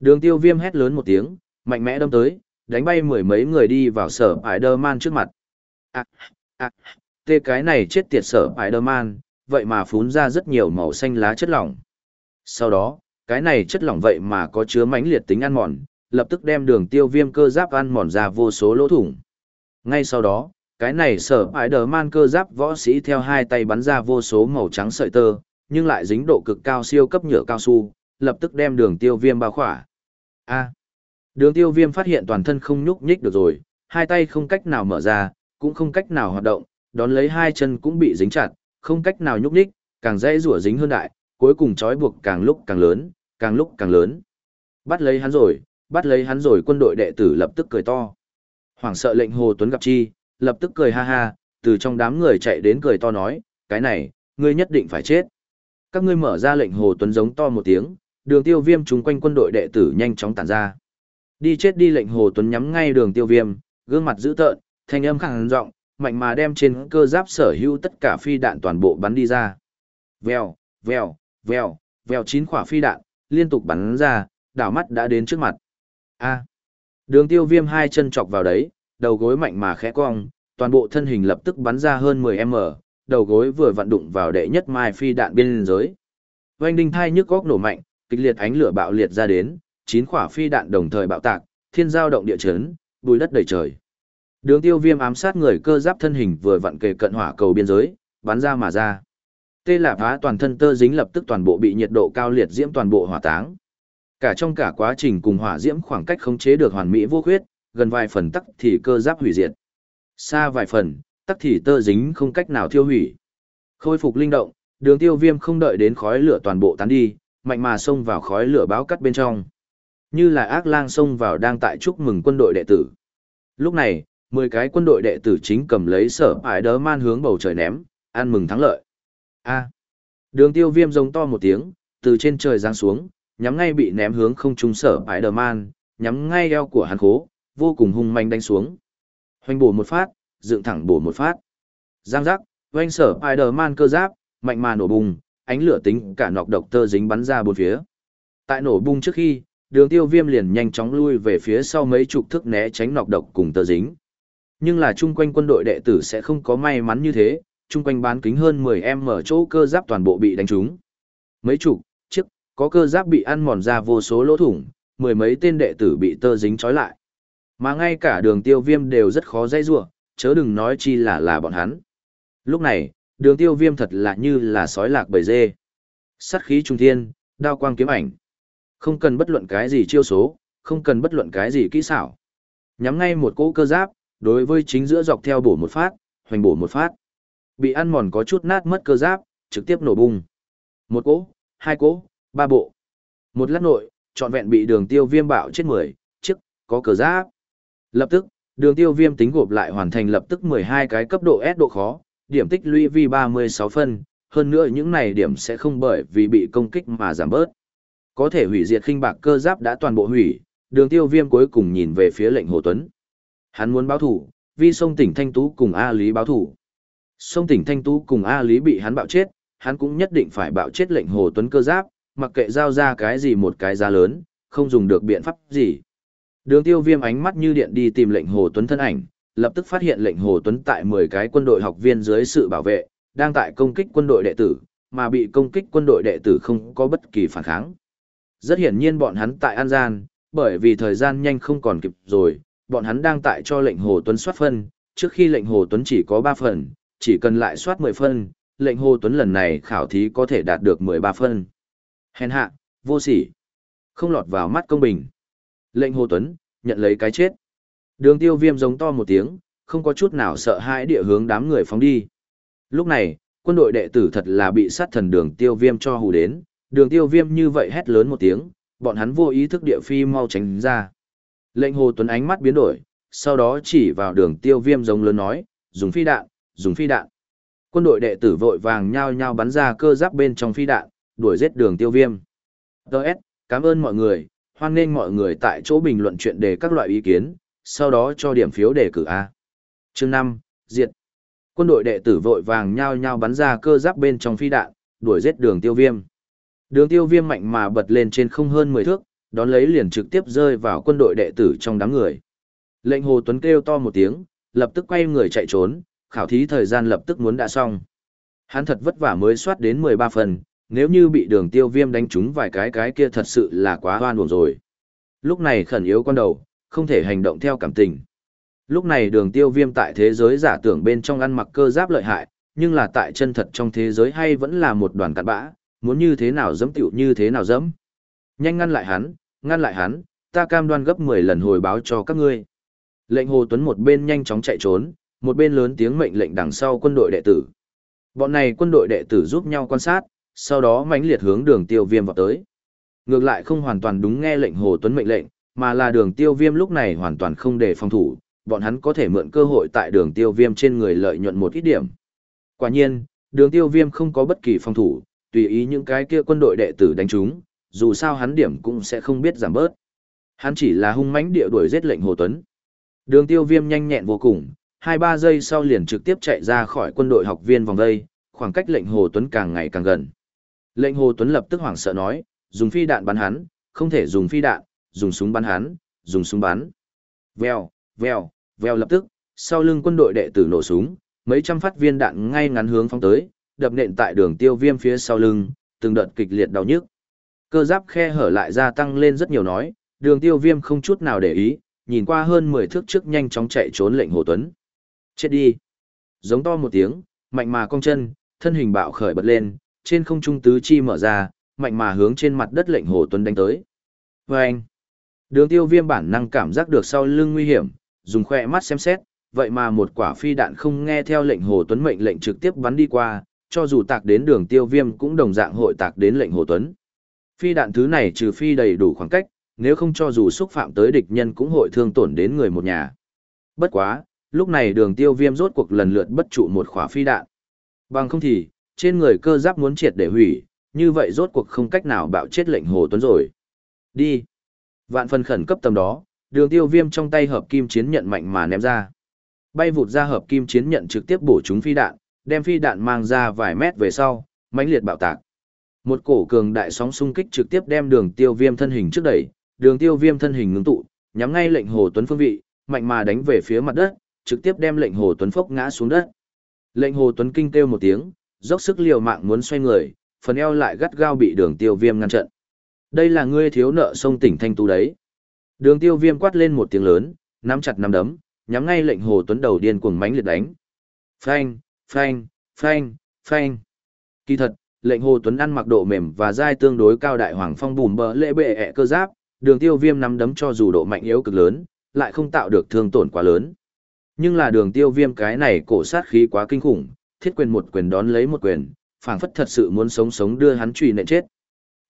Đường tiêu viêm hét lớn một tiếng, mạnh mẽ đâm tới, đánh bay mười mấy người đi vào sở Spider-Man trước mặt. À, à, tê cái này chết tiệt sở Spider-Man, vậy mà phún ra rất nhiều màu xanh lá chất lỏng. Sau đó, cái này chất lỏng vậy mà có chứa mãnh liệt tính ăn mòn, lập tức đem đường tiêu viêm cơ giáp ăn mòn ra vô số lỗ thủng. Ngay sau đó, cái này sở Spider-Man cơ giáp võ sĩ theo hai tay bắn ra vô số màu trắng sợi tơ, nhưng lại dính độ cực cao siêu cấp nhựa cao su, lập tức đem đường tiêu viêm bao khỏa. A. đường tiêu viêm phát hiện toàn thân không nhúc nhích được rồi, hai tay không cách nào mở ra, cũng không cách nào hoạt động, đón lấy hai chân cũng bị dính chặt, không cách nào nhúc nhích, càng dễ rủa dính hơn đại, cuối cùng trói buộc càng lúc càng lớn, càng lúc càng lớn. Bắt lấy hắn rồi, bắt lấy hắn rồi quân đội đệ tử lập tức cười to. Hoàng sợ lệnh Hồ Tuấn gặp chi, lập tức cười ha ha, từ trong đám người chạy đến cười to nói, cái này, ngươi nhất định phải chết. Các ngươi mở ra lệnh Hồ Tuấn giống to một tiếng, đường tiêu viêm chung quanh quân đội đệ tử nhanh chóng tản ra. Đi chết đi lệnh Hồ Tuấn nhắm ngay đường tiêu viêm, gương mặt dữ tợn, thanh âm khẳng rộng, mạnh mà đem trên cơ giáp sở hữu tất cả phi đạn toàn bộ bắn đi ra. Vèo, vèo, vèo, vèo chín quả phi đạn, liên tục bắn ra, đảo mắt đã đến trước mặt. A. Đường tiêu viêm hai chân chọc vào đấy, đầu gối mạnh mà khẽ cong, toàn bộ thân hình lập tức bắn ra hơn 10m, đầu gối vừa vặn đụng vào đệ nhất mai phi đạn biên giới. Oanh đinh thai nhức góc nổ mạnh, kịch liệt ánh lửa bạo liệt ra đến, chín quả phi đạn đồng thời bạo tạc, thiên giao động địa chấn, bùi đất đầy trời. Đường tiêu viêm ám sát người cơ giáp thân hình vừa vặn kề cận hỏa cầu biên giới, bắn ra mà ra. Tê lạp phá toàn thân tơ dính lập tức toàn bộ bị nhiệt độ cao liệt diễm toàn bộ hỏa táng. Cả trong cả quá trình cùng hỏa diễm khoảng cách khống chế được hoàn mỹ vô khuyết, gần vài phần tắc thì cơ giáp hủy diệt. Xa vài phần, tắc thì tơ dính không cách nào thiêu hủy. Khôi phục linh động, đường tiêu viêm không đợi đến khói lửa toàn bộ tán đi, mạnh mà xông vào khói lửa báo cắt bên trong. Như là ác lang xông vào đang tại chúc mừng quân đội đệ tử. Lúc này, 10 cái quân đội đệ tử chính cầm lấy sở ải đớ man hướng bầu trời ném, ăn mừng thắng lợi. A. đường tiêu viêm giống to một tiếng, từ trên trời giáng xuống, nhắm ngay bị ném hướng không trung sở ải đớ man, nhắm ngay eo của hắn khố, vô cùng hung manh đánh xuống. Hoành bổ một phát, dựng thẳng bổ một phát. Giang giác, oanh sở Spider-Man cơ giáp, mạnh mà nổ bùng, ánh lửa tính cả nọc độc tơ dính bắn ra bốn phía. Tại nổ bung trước khi, đường tiêu viêm liền nhanh chóng lui về phía sau mấy chục thức né tránh nọc độc cùng tơ dính. Nhưng là chung quanh quân đội đệ tử sẽ không có may mắn như thế, chung quanh bán kính hơn 10 em mở chỗ cơ giáp toàn bộ bị đánh trúng. Mấy chục, chiếc, có cơ giáp bị ăn mòn ra vô số lỗ thủng, mười mấy tên đệ tử bị tơ dính trói lại. Mà ngay cả đường tiêu viêm đều rất khó dây rua, chớ đừng nói chi là là bọn hắn. Lúc này, đường tiêu viêm thật là như là sói lạc bầy dê. Sát khí trung thiên, đao quang kiếm ảnh. Không cần bất luận cái gì chiêu số, không cần bất luận cái gì kỹ xảo. Nhắm ngay một cỗ cơ giáp, đối với chính giữa dọc theo bổ một phát, hoành bổ một phát. Bị ăn mòn có chút nát mất cơ giáp, trực tiếp nổ bung. Một cỗ, hai cỗ, ba bộ. Một lát nội, trọn vẹn bị đường tiêu viêm bạo chết 10, chiếc, có cơ giáp. Lập tức, đường tiêu viêm tính gộp lại hoàn thành lập tức 12 cái cấp độ S độ khó, điểm tích lũy vi 36 phân, hơn nữa những này điểm sẽ không bởi vì bị công kích mà giảm bớt. Có thể hủy diệt khinh bạc cơ giáp đã toàn bộ hủy, đường tiêu viêm cuối cùng nhìn về phía lệnh Hồ Tuấn. Hắn muốn báo thủ, vì sông tỉnh Thanh Tú cùng A Lý báo thủ. Sông tỉnh Thanh Tú cùng A Lý bị hắn bạo chết, hắn cũng nhất định phải bạo chết lệnh Hồ Tuấn cơ giáp, mặc kệ giao ra cái gì một cái giá lớn, không dùng được biện pháp gì. Đường tiêu viêm ánh mắt như điện đi tìm lệnh Hồ Tuấn thân ảnh, lập tức phát hiện lệnh Hồ Tuấn tại 10 cái quân đội học viên dưới sự bảo vệ, đang tại công kích quân đội đệ tử, mà bị công kích quân đội đệ tử không có bất kỳ phản kháng. Rất hiển nhiên bọn hắn tại An Gian, bởi vì thời gian nhanh không còn kịp rồi, bọn hắn đang tại cho lệnh Hồ Tuấn soát phân, trước khi lệnh Hồ Tuấn chỉ có 3 phần, chỉ cần lại soát 10 phân, lệnh Hồ Tuấn lần này khảo thí có thể đạt được 13 phân. Hèn hạ, vô sỉ, không lọt vào mắt công bình. Lệnh Hồ Tuấn, nhận lấy cái chết. Đường tiêu viêm giống to một tiếng, không có chút nào sợ hãi địa hướng đám người phóng đi. Lúc này, quân đội đệ tử thật là bị sát thần đường tiêu viêm cho hù đến, đường tiêu viêm như vậy hét lớn một tiếng, bọn hắn vô ý thức địa phi mau tránh ra. Lệnh Hồ Tuấn ánh mắt biến đổi, sau đó chỉ vào đường tiêu viêm giống lớn nói, dùng phi đạn, dùng phi đạn. Quân đội đệ tử vội vàng nhao nhao bắn ra cơ giáp bên trong phi đạn, đuổi giết đường tiêu viêm. Đợt, cảm ơn mọi người, hoan nghênh mọi người tại chỗ bình luận chuyện đề các loại ý kiến, sau đó cho điểm phiếu đề cử A. Chương 5, Diệt. Quân đội đệ tử vội vàng nhao nhao bắn ra cơ giáp bên trong phi đạn, đuổi giết đường tiêu viêm. Đường tiêu viêm mạnh mà bật lên trên không hơn 10 thước, đón lấy liền trực tiếp rơi vào quân đội đệ tử trong đám người. Lệnh Hồ Tuấn kêu to một tiếng, lập tức quay người chạy trốn, khảo thí thời gian lập tức muốn đã xong. Hắn thật vất vả mới soát đến 13 phần, nếu như bị đường tiêu viêm đánh trúng vài cái cái kia thật sự là quá hoan buồn rồi. Lúc này khẩn yếu con đầu, không thể hành động theo cảm tình. Lúc này đường tiêu viêm tại thế giới giả tưởng bên trong ăn mặc cơ giáp lợi hại, nhưng là tại chân thật trong thế giới hay vẫn là một đoàn cạn bã, muốn như thế nào dẫm tiểu như thế nào dẫm. Nhanh ngăn lại hắn, ngăn lại hắn, ta cam đoan gấp 10 lần hồi báo cho các ngươi. Lệnh Hồ Tuấn một bên nhanh chóng chạy trốn, một bên lớn tiếng mệnh lệnh đằng sau quân đội đệ tử. Bọn này quân đội đệ tử giúp nhau quan sát, sau đó mãnh liệt hướng đường tiêu viêm vào tới. Ngược lại không hoàn toàn đúng nghe lệnh Hồ Tuấn mệnh lệnh, mà là đường tiêu viêm lúc này hoàn toàn không để phòng thủ, bọn hắn có thể mượn cơ hội tại đường tiêu viêm trên người lợi nhuận một ít điểm. Quả nhiên, đường tiêu viêm không có bất kỳ phòng thủ, tùy ý những cái kia quân đội đệ tử đánh chúng, dù sao hắn điểm cũng sẽ không biết giảm bớt. Hắn chỉ là hung mãnh địa đuổi giết lệnh Hồ Tuấn. Đường tiêu viêm nhanh nhẹn vô cùng, 2-3 giây sau liền trực tiếp chạy ra khỏi quân đội học viên vòng đây, khoảng cách lệnh Hồ Tuấn càng ngày càng gần. Lệnh Hồ Tuấn lập tức hoảng sợ nói, dùng phi đạn bắn hắn, không thể dùng phi đạn, dùng súng bắn hắn, dùng súng bắn. Vèo, vèo, vèo lập tức, sau lưng quân đội đệ tử nổ súng, mấy trăm phát viên đạn ngay ngắn hướng phóng tới, đập nện tại đường tiêu viêm phía sau lưng, từng đợt kịch liệt đau nhức. Cơ giáp khe hở lại gia tăng lên rất nhiều nói, đường tiêu viêm không chút nào để ý, nhìn qua hơn 10 thước trước nhanh chóng chạy trốn lệnh Hồ Tuấn. Chết đi! Giống to một tiếng, mạnh mà cong chân, thân hình bạo khởi bật lên, trên không trung tứ chi mở ra, mạnh mà hướng trên mặt đất lệnh Hồ Tuấn đánh tới. với anh, đường tiêu viêm bản năng cảm giác được sau lưng nguy hiểm, dùng khỏe mắt xem xét, vậy mà một quả phi đạn không nghe theo lệnh Hồ Tuấn mệnh lệnh trực tiếp bắn đi qua, cho dù tạc đến đường tiêu viêm cũng đồng dạng hội tạc đến lệnh Hồ Tuấn. Phi đạn thứ này trừ phi đầy đủ khoảng cách, nếu không cho dù xúc phạm tới địch nhân cũng hội thương tổn đến người một nhà. Bất quá, lúc này đường tiêu viêm rốt cuộc lần lượt bất trụ một khỏa phi đạn. Bằng không thì, trên người cơ giáp muốn triệt để hủy, như vậy rốt cuộc không cách nào bạo chết lệnh Hồ Tuấn rồi. Đi. Vạn phần khẩn cấp tầm đó, đường tiêu viêm trong tay hợp kim chiến nhận mạnh mà ném ra. Bay vụt ra hợp kim chiến nhận trực tiếp bổ trúng phi đạn, đem phi đạn mang ra vài mét về sau, mãnh liệt bạo tạc. Một cổ cường đại sóng xung kích trực tiếp đem đường tiêu viêm thân hình trước đẩy, đường tiêu viêm thân hình ngưng tụ, nhắm ngay lệnh Hồ Tuấn phương vị, mạnh mà đánh về phía mặt đất, trực tiếp đem lệnh Hồ Tuấn phốc ngã xuống đất. Lệnh Hồ Tuấn kinh kêu một tiếng, dốc sức liều mạng muốn xoay người, phần eo lại gắt gao bị đường tiêu viêm ngăn trận. Đây là ngươi thiếu nợ sông tỉnh Thanh Tú đấy. Đường tiêu viêm quát lên một tiếng lớn, nắm chặt nắm đấm, nhắm ngay lệnh Hồ Tuấn đầu điên cuồng mánh liệt đánh. Phanh, phanh, phanh, phanh. Kỳ thật, lệnh Hồ Tuấn ăn mặc độ mềm và dai tương đối cao đại hoàng phong bùm bờ lễ bệ ẹ cơ giáp, đường tiêu viêm nắm đấm cho dù độ mạnh yếu cực lớn, lại không tạo được thương tổn quá lớn. Nhưng là đường tiêu viêm cái này cổ sát khí quá kinh khủng, thiết quyền một quyền đón lấy một quyền, phảng phất thật sự muốn sống sống đưa hắn trùy nện chết.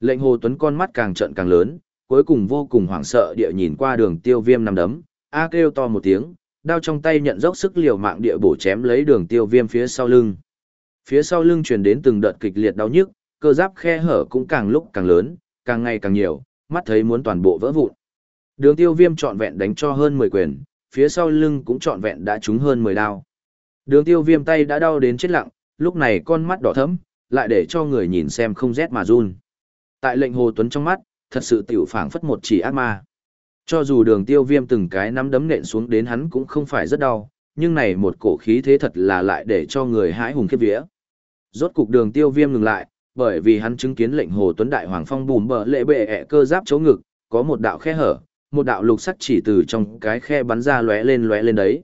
Lệnh Hồ Tuấn con mắt càng trận càng lớn, cuối cùng vô cùng hoảng sợ địa nhìn qua đường tiêu viêm nằm đấm, a kêu to một tiếng, đao trong tay nhận dốc sức liều mạng địa bổ chém lấy đường tiêu viêm phía sau lưng. Phía sau lưng truyền đến từng đợt kịch liệt đau nhức, cơ giáp khe hở cũng càng lúc càng lớn, càng ngày càng nhiều, mắt thấy muốn toàn bộ vỡ vụn. Đường tiêu viêm trọn vẹn đánh cho hơn 10 quyền, phía sau lưng cũng trọn vẹn đã trúng hơn 10 đao. Đường tiêu viêm tay đã đau đến chết lặng, lúc này con mắt đỏ thấm, lại để cho người nhìn xem không rét mà run. Tại lệnh Hồ Tuấn trong mắt, thật sự tiểu phảng phất một chỉ ác ma. Cho dù đường tiêu viêm từng cái nắm đấm nện xuống đến hắn cũng không phải rất đau, nhưng này một cổ khí thế thật là lại để cho người hãi hùng khiếp vía. Rốt cục đường tiêu viêm ngừng lại, bởi vì hắn chứng kiến lệnh Hồ Tuấn Đại Hoàng Phong bùm bờ lệ bệ ẹ cơ giáp chỗ ngực, có một đạo khe hở, một đạo lục sắc chỉ từ trong cái khe bắn ra lóe lên lóe lên đấy.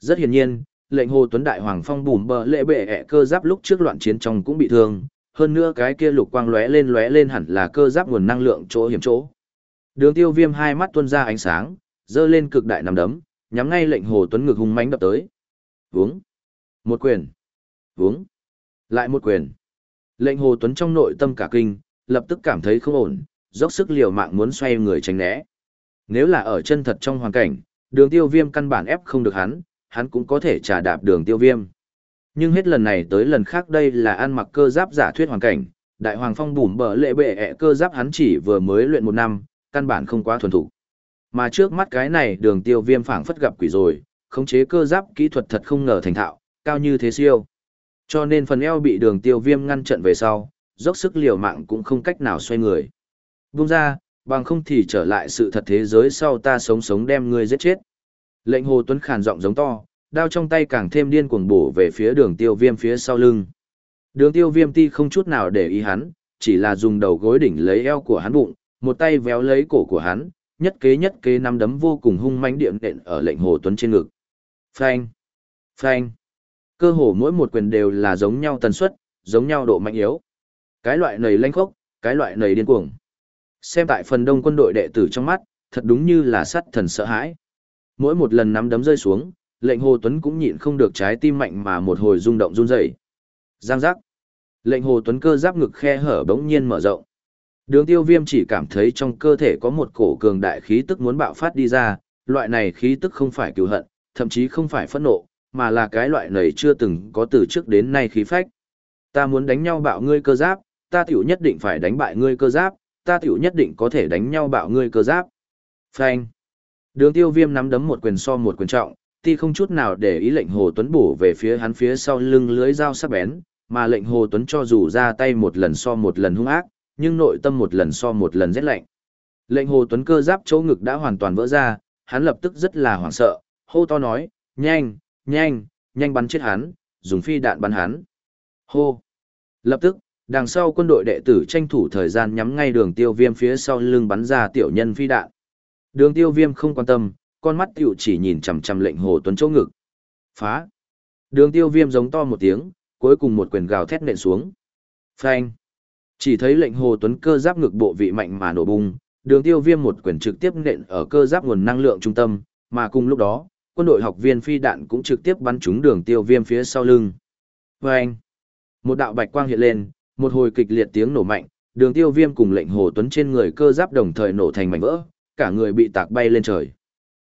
Rất hiển nhiên, lệnh Hồ Tuấn Đại Hoàng Phong bùm bờ lệ bệ ẹ cơ giáp lúc trước loạn chiến trong cũng bị thương, hơn nữa cái kia lục quang lóe lên lóe lên hẳn là cơ giáp nguồn năng lượng chỗ hiểm chỗ. Đường Tiêu Viêm hai mắt tuôn ra ánh sáng, dơ lên cực đại nằm đấm, nhắm ngay lệnh Hồ Tuấn ngực hung mãnh đập tới. Vướng. Một quyền. Vướng. Lại một quyền. Lệnh Hồ Tuấn trong nội tâm cả kinh, lập tức cảm thấy không ổn, dốc sức liều mạng muốn xoay người tránh né. Nếu là ở chân thật trong hoàn cảnh, đường tiêu viêm căn bản ép không được hắn, hắn cũng có thể trả đạp đường tiêu viêm. Nhưng hết lần này tới lần khác đây là ăn mặc cơ giáp giả thuyết hoàn cảnh, đại hoàng phong bùm bở lệ bệ ẹ cơ giáp hắn chỉ vừa mới luyện một năm, căn bản không quá thuần thủ. Mà trước mắt cái này đường tiêu viêm phảng phất gặp quỷ rồi, khống chế cơ giáp kỹ thuật thật không ngờ thành thạo, cao như thế siêu. Cho nên phần eo bị đường tiêu viêm ngăn trận về sau, dốc sức liều mạng cũng không cách nào xoay người. Vung ra, bằng không thì trở lại sự thật thế giới sau ta sống sống đem ngươi giết chết. Lệnh Hồ Tuấn khàn giọng giống to, đao trong tay càng thêm điên cuồng bổ về phía đường tiêu viêm phía sau lưng. Đường tiêu viêm ti không chút nào để ý hắn, chỉ là dùng đầu gối đỉnh lấy eo của hắn bụng, một tay véo lấy cổ của hắn, nhất kế nhất kế năm đấm vô cùng hung mãnh điểm nện ở lệnh Hồ Tuấn trên ngực. Phanh! Phanh! Cơ hồ mỗi một quyền đều là giống nhau tần suất, giống nhau độ mạnh yếu. Cái loại nầy lanh khốc, cái loại nầy điên cuồng. Xem tại phần đông quân đội đệ tử trong mắt, thật đúng như là sắt thần sợ hãi. Mỗi một lần nắm đấm rơi xuống, lệnh Hồ Tuấn cũng nhịn không được trái tim mạnh mà một hồi rung động run rẩy. Giang giác. Lệnh Hồ Tuấn cơ giáp ngực khe hở bỗng nhiên mở rộng. Đường tiêu viêm chỉ cảm thấy trong cơ thể có một cổ cường đại khí tức muốn bạo phát đi ra, loại này khí tức không phải cứu hận, thậm chí không phải phẫn nộ, mà là cái loại này chưa từng có từ trước đến nay khí phách. Ta muốn đánh nhau bạo ngươi cơ giáp, ta tiểu nhất định phải đánh bại ngươi cơ giáp, ta tiểu nhất định có thể đánh nhau bạo ngươi cơ giáp. Phanh. Đường tiêu viêm nắm đấm một quyền so một quyền trọng, ti không chút nào để ý lệnh Hồ Tuấn bổ về phía hắn phía sau lưng lưới dao sắc bén, mà lệnh Hồ Tuấn cho dù ra tay một lần so một lần hung ác, nhưng nội tâm một lần so một lần rét lạnh. Lệnh Hồ Tuấn cơ giáp chỗ ngực đã hoàn toàn vỡ ra, hắn lập tức rất là hoảng sợ, hô to nói, nhanh, nhanh, nhanh bắn chết hắn, dùng phi đạn bắn hắn. Hô. Lập tức, đằng sau quân đội đệ tử tranh thủ thời gian nhắm ngay đường tiêu viêm phía sau lưng bắn ra tiểu nhân phi đạn. Đường tiêu viêm không quan tâm, con mắt tiểu chỉ nhìn chầm chầm lệnh hồ tuấn chỗ ngực. Phá. Đường tiêu viêm giống to một tiếng, cuối cùng một quyền gào thét nện xuống. Phanh. Chỉ thấy lệnh hồ tuấn cơ giáp ngực bộ vị mạnh mà nổ bung, đường tiêu viêm một quyền trực tiếp nện ở cơ giáp nguồn năng lượng trung tâm, mà cùng lúc đó, quân đội học viên phi đạn cũng trực tiếp bắn trúng đường tiêu viêm phía sau lưng. Và anh, một đạo bạch quang hiện lên, một hồi kịch liệt tiếng nổ mạnh, đường tiêu viêm cùng lệnh hồ tuấn trên người cơ giáp đồng thời nổ thành mảnh vỡ, cả người bị tạc bay lên trời.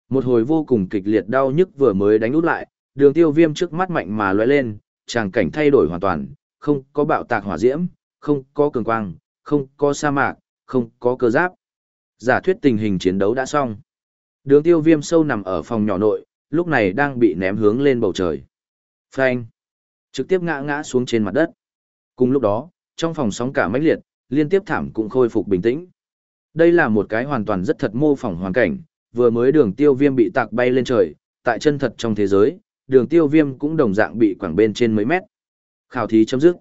Một hồi vô cùng kịch liệt đau nhức vừa mới đánh út lại, đường tiêu viêm trước mắt mạnh mà lóe lên, tràng cảnh thay đổi hoàn toàn, không có bạo tạc hỏa diễm, không có cường quang, không có sa mạc, không có cơ giáp. Giả thuyết tình hình chiến đấu đã xong. Đường tiêu viêm sâu nằm ở phòng nhỏ nội, lúc này đang bị ném hướng lên bầu trời. Phanh! Trực tiếp ngã ngã xuống trên mặt đất. Cùng lúc đó, trong phòng sóng cả mãnh liệt, liên tiếp thảm cũng khôi phục bình tĩnh. Đây là một cái hoàn toàn rất thật mô phỏng hoàn cảnh, vừa mới đường tiêu viêm bị tạc bay lên trời, tại chân thật trong thế giới, đường tiêu viêm cũng đồng dạng bị quảng bên trên mấy mét. Khảo thí chấm dứt.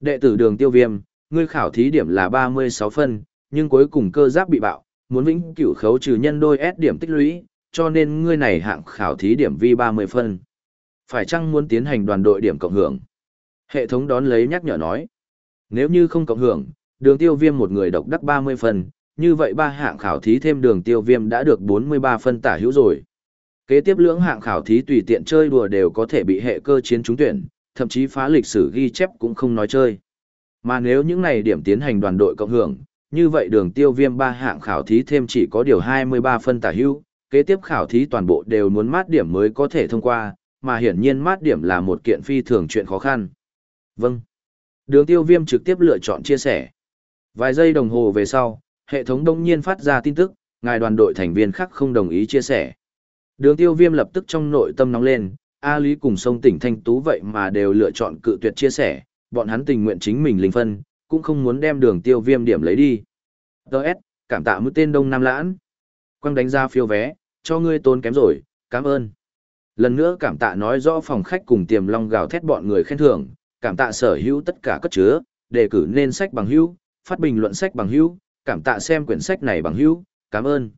Đệ tử đường tiêu viêm, ngươi khảo thí điểm là 36 phân, nhưng cuối cùng cơ giáp bị bạo, muốn vĩnh cửu khấu trừ nhân đôi S điểm tích lũy, cho nên ngươi này hạng khảo thí điểm vi 30 phân. Phải chăng muốn tiến hành đoàn đội điểm cộng hưởng? Hệ thống đón lấy nhắc nhở nói. Nếu như không cộng hưởng, đường tiêu viêm một người độc đắc 30 phân, như vậy ba hạng khảo thí thêm đường tiêu viêm đã được 43 phân tả hữu rồi. Kế tiếp lưỡng hạng khảo thí tùy tiện chơi đùa đều có thể bị hệ cơ chiến trúng tuyển, thậm chí phá lịch sử ghi chép cũng không nói chơi. Mà nếu những này điểm tiến hành đoàn đội cộng hưởng, như vậy đường tiêu viêm ba hạng khảo thí thêm chỉ có điều 23 phân tả hữu, kế tiếp khảo thí toàn bộ đều muốn mát điểm mới có thể thông qua, mà hiển nhiên mát điểm là một kiện phi thường chuyện khó khăn. Vâng. Đường tiêu viêm trực tiếp lựa chọn chia sẻ. Vài giây đồng hồ về sau, hệ thống đông nhiên phát ra tin tức, ngài đoàn đội thành viên khác không đồng ý chia sẻ. Đường tiêu viêm lập tức trong nội tâm nóng lên, A Lý cùng sông tỉnh Thanh Tú vậy mà đều lựa chọn cự tuyệt chia sẻ, bọn hắn tình nguyện chính mình linh phân, cũng không muốn đem đường tiêu viêm điểm lấy đi. Đợt, cảm tạ mũi tên Đông Nam Lãn. Quang đánh ra phiêu vé, cho ngươi tốn kém rồi, cảm ơn. Lần nữa cảm tạ nói rõ phòng khách cùng tiềm long gào thét bọn người khen thưởng, cảm tạ sở hữu tất cả cất chứa, đề cử nên sách bằng hữu, phát bình luận sách bằng hữu, cảm tạ xem quyển sách này bằng hữu, cảm ơn.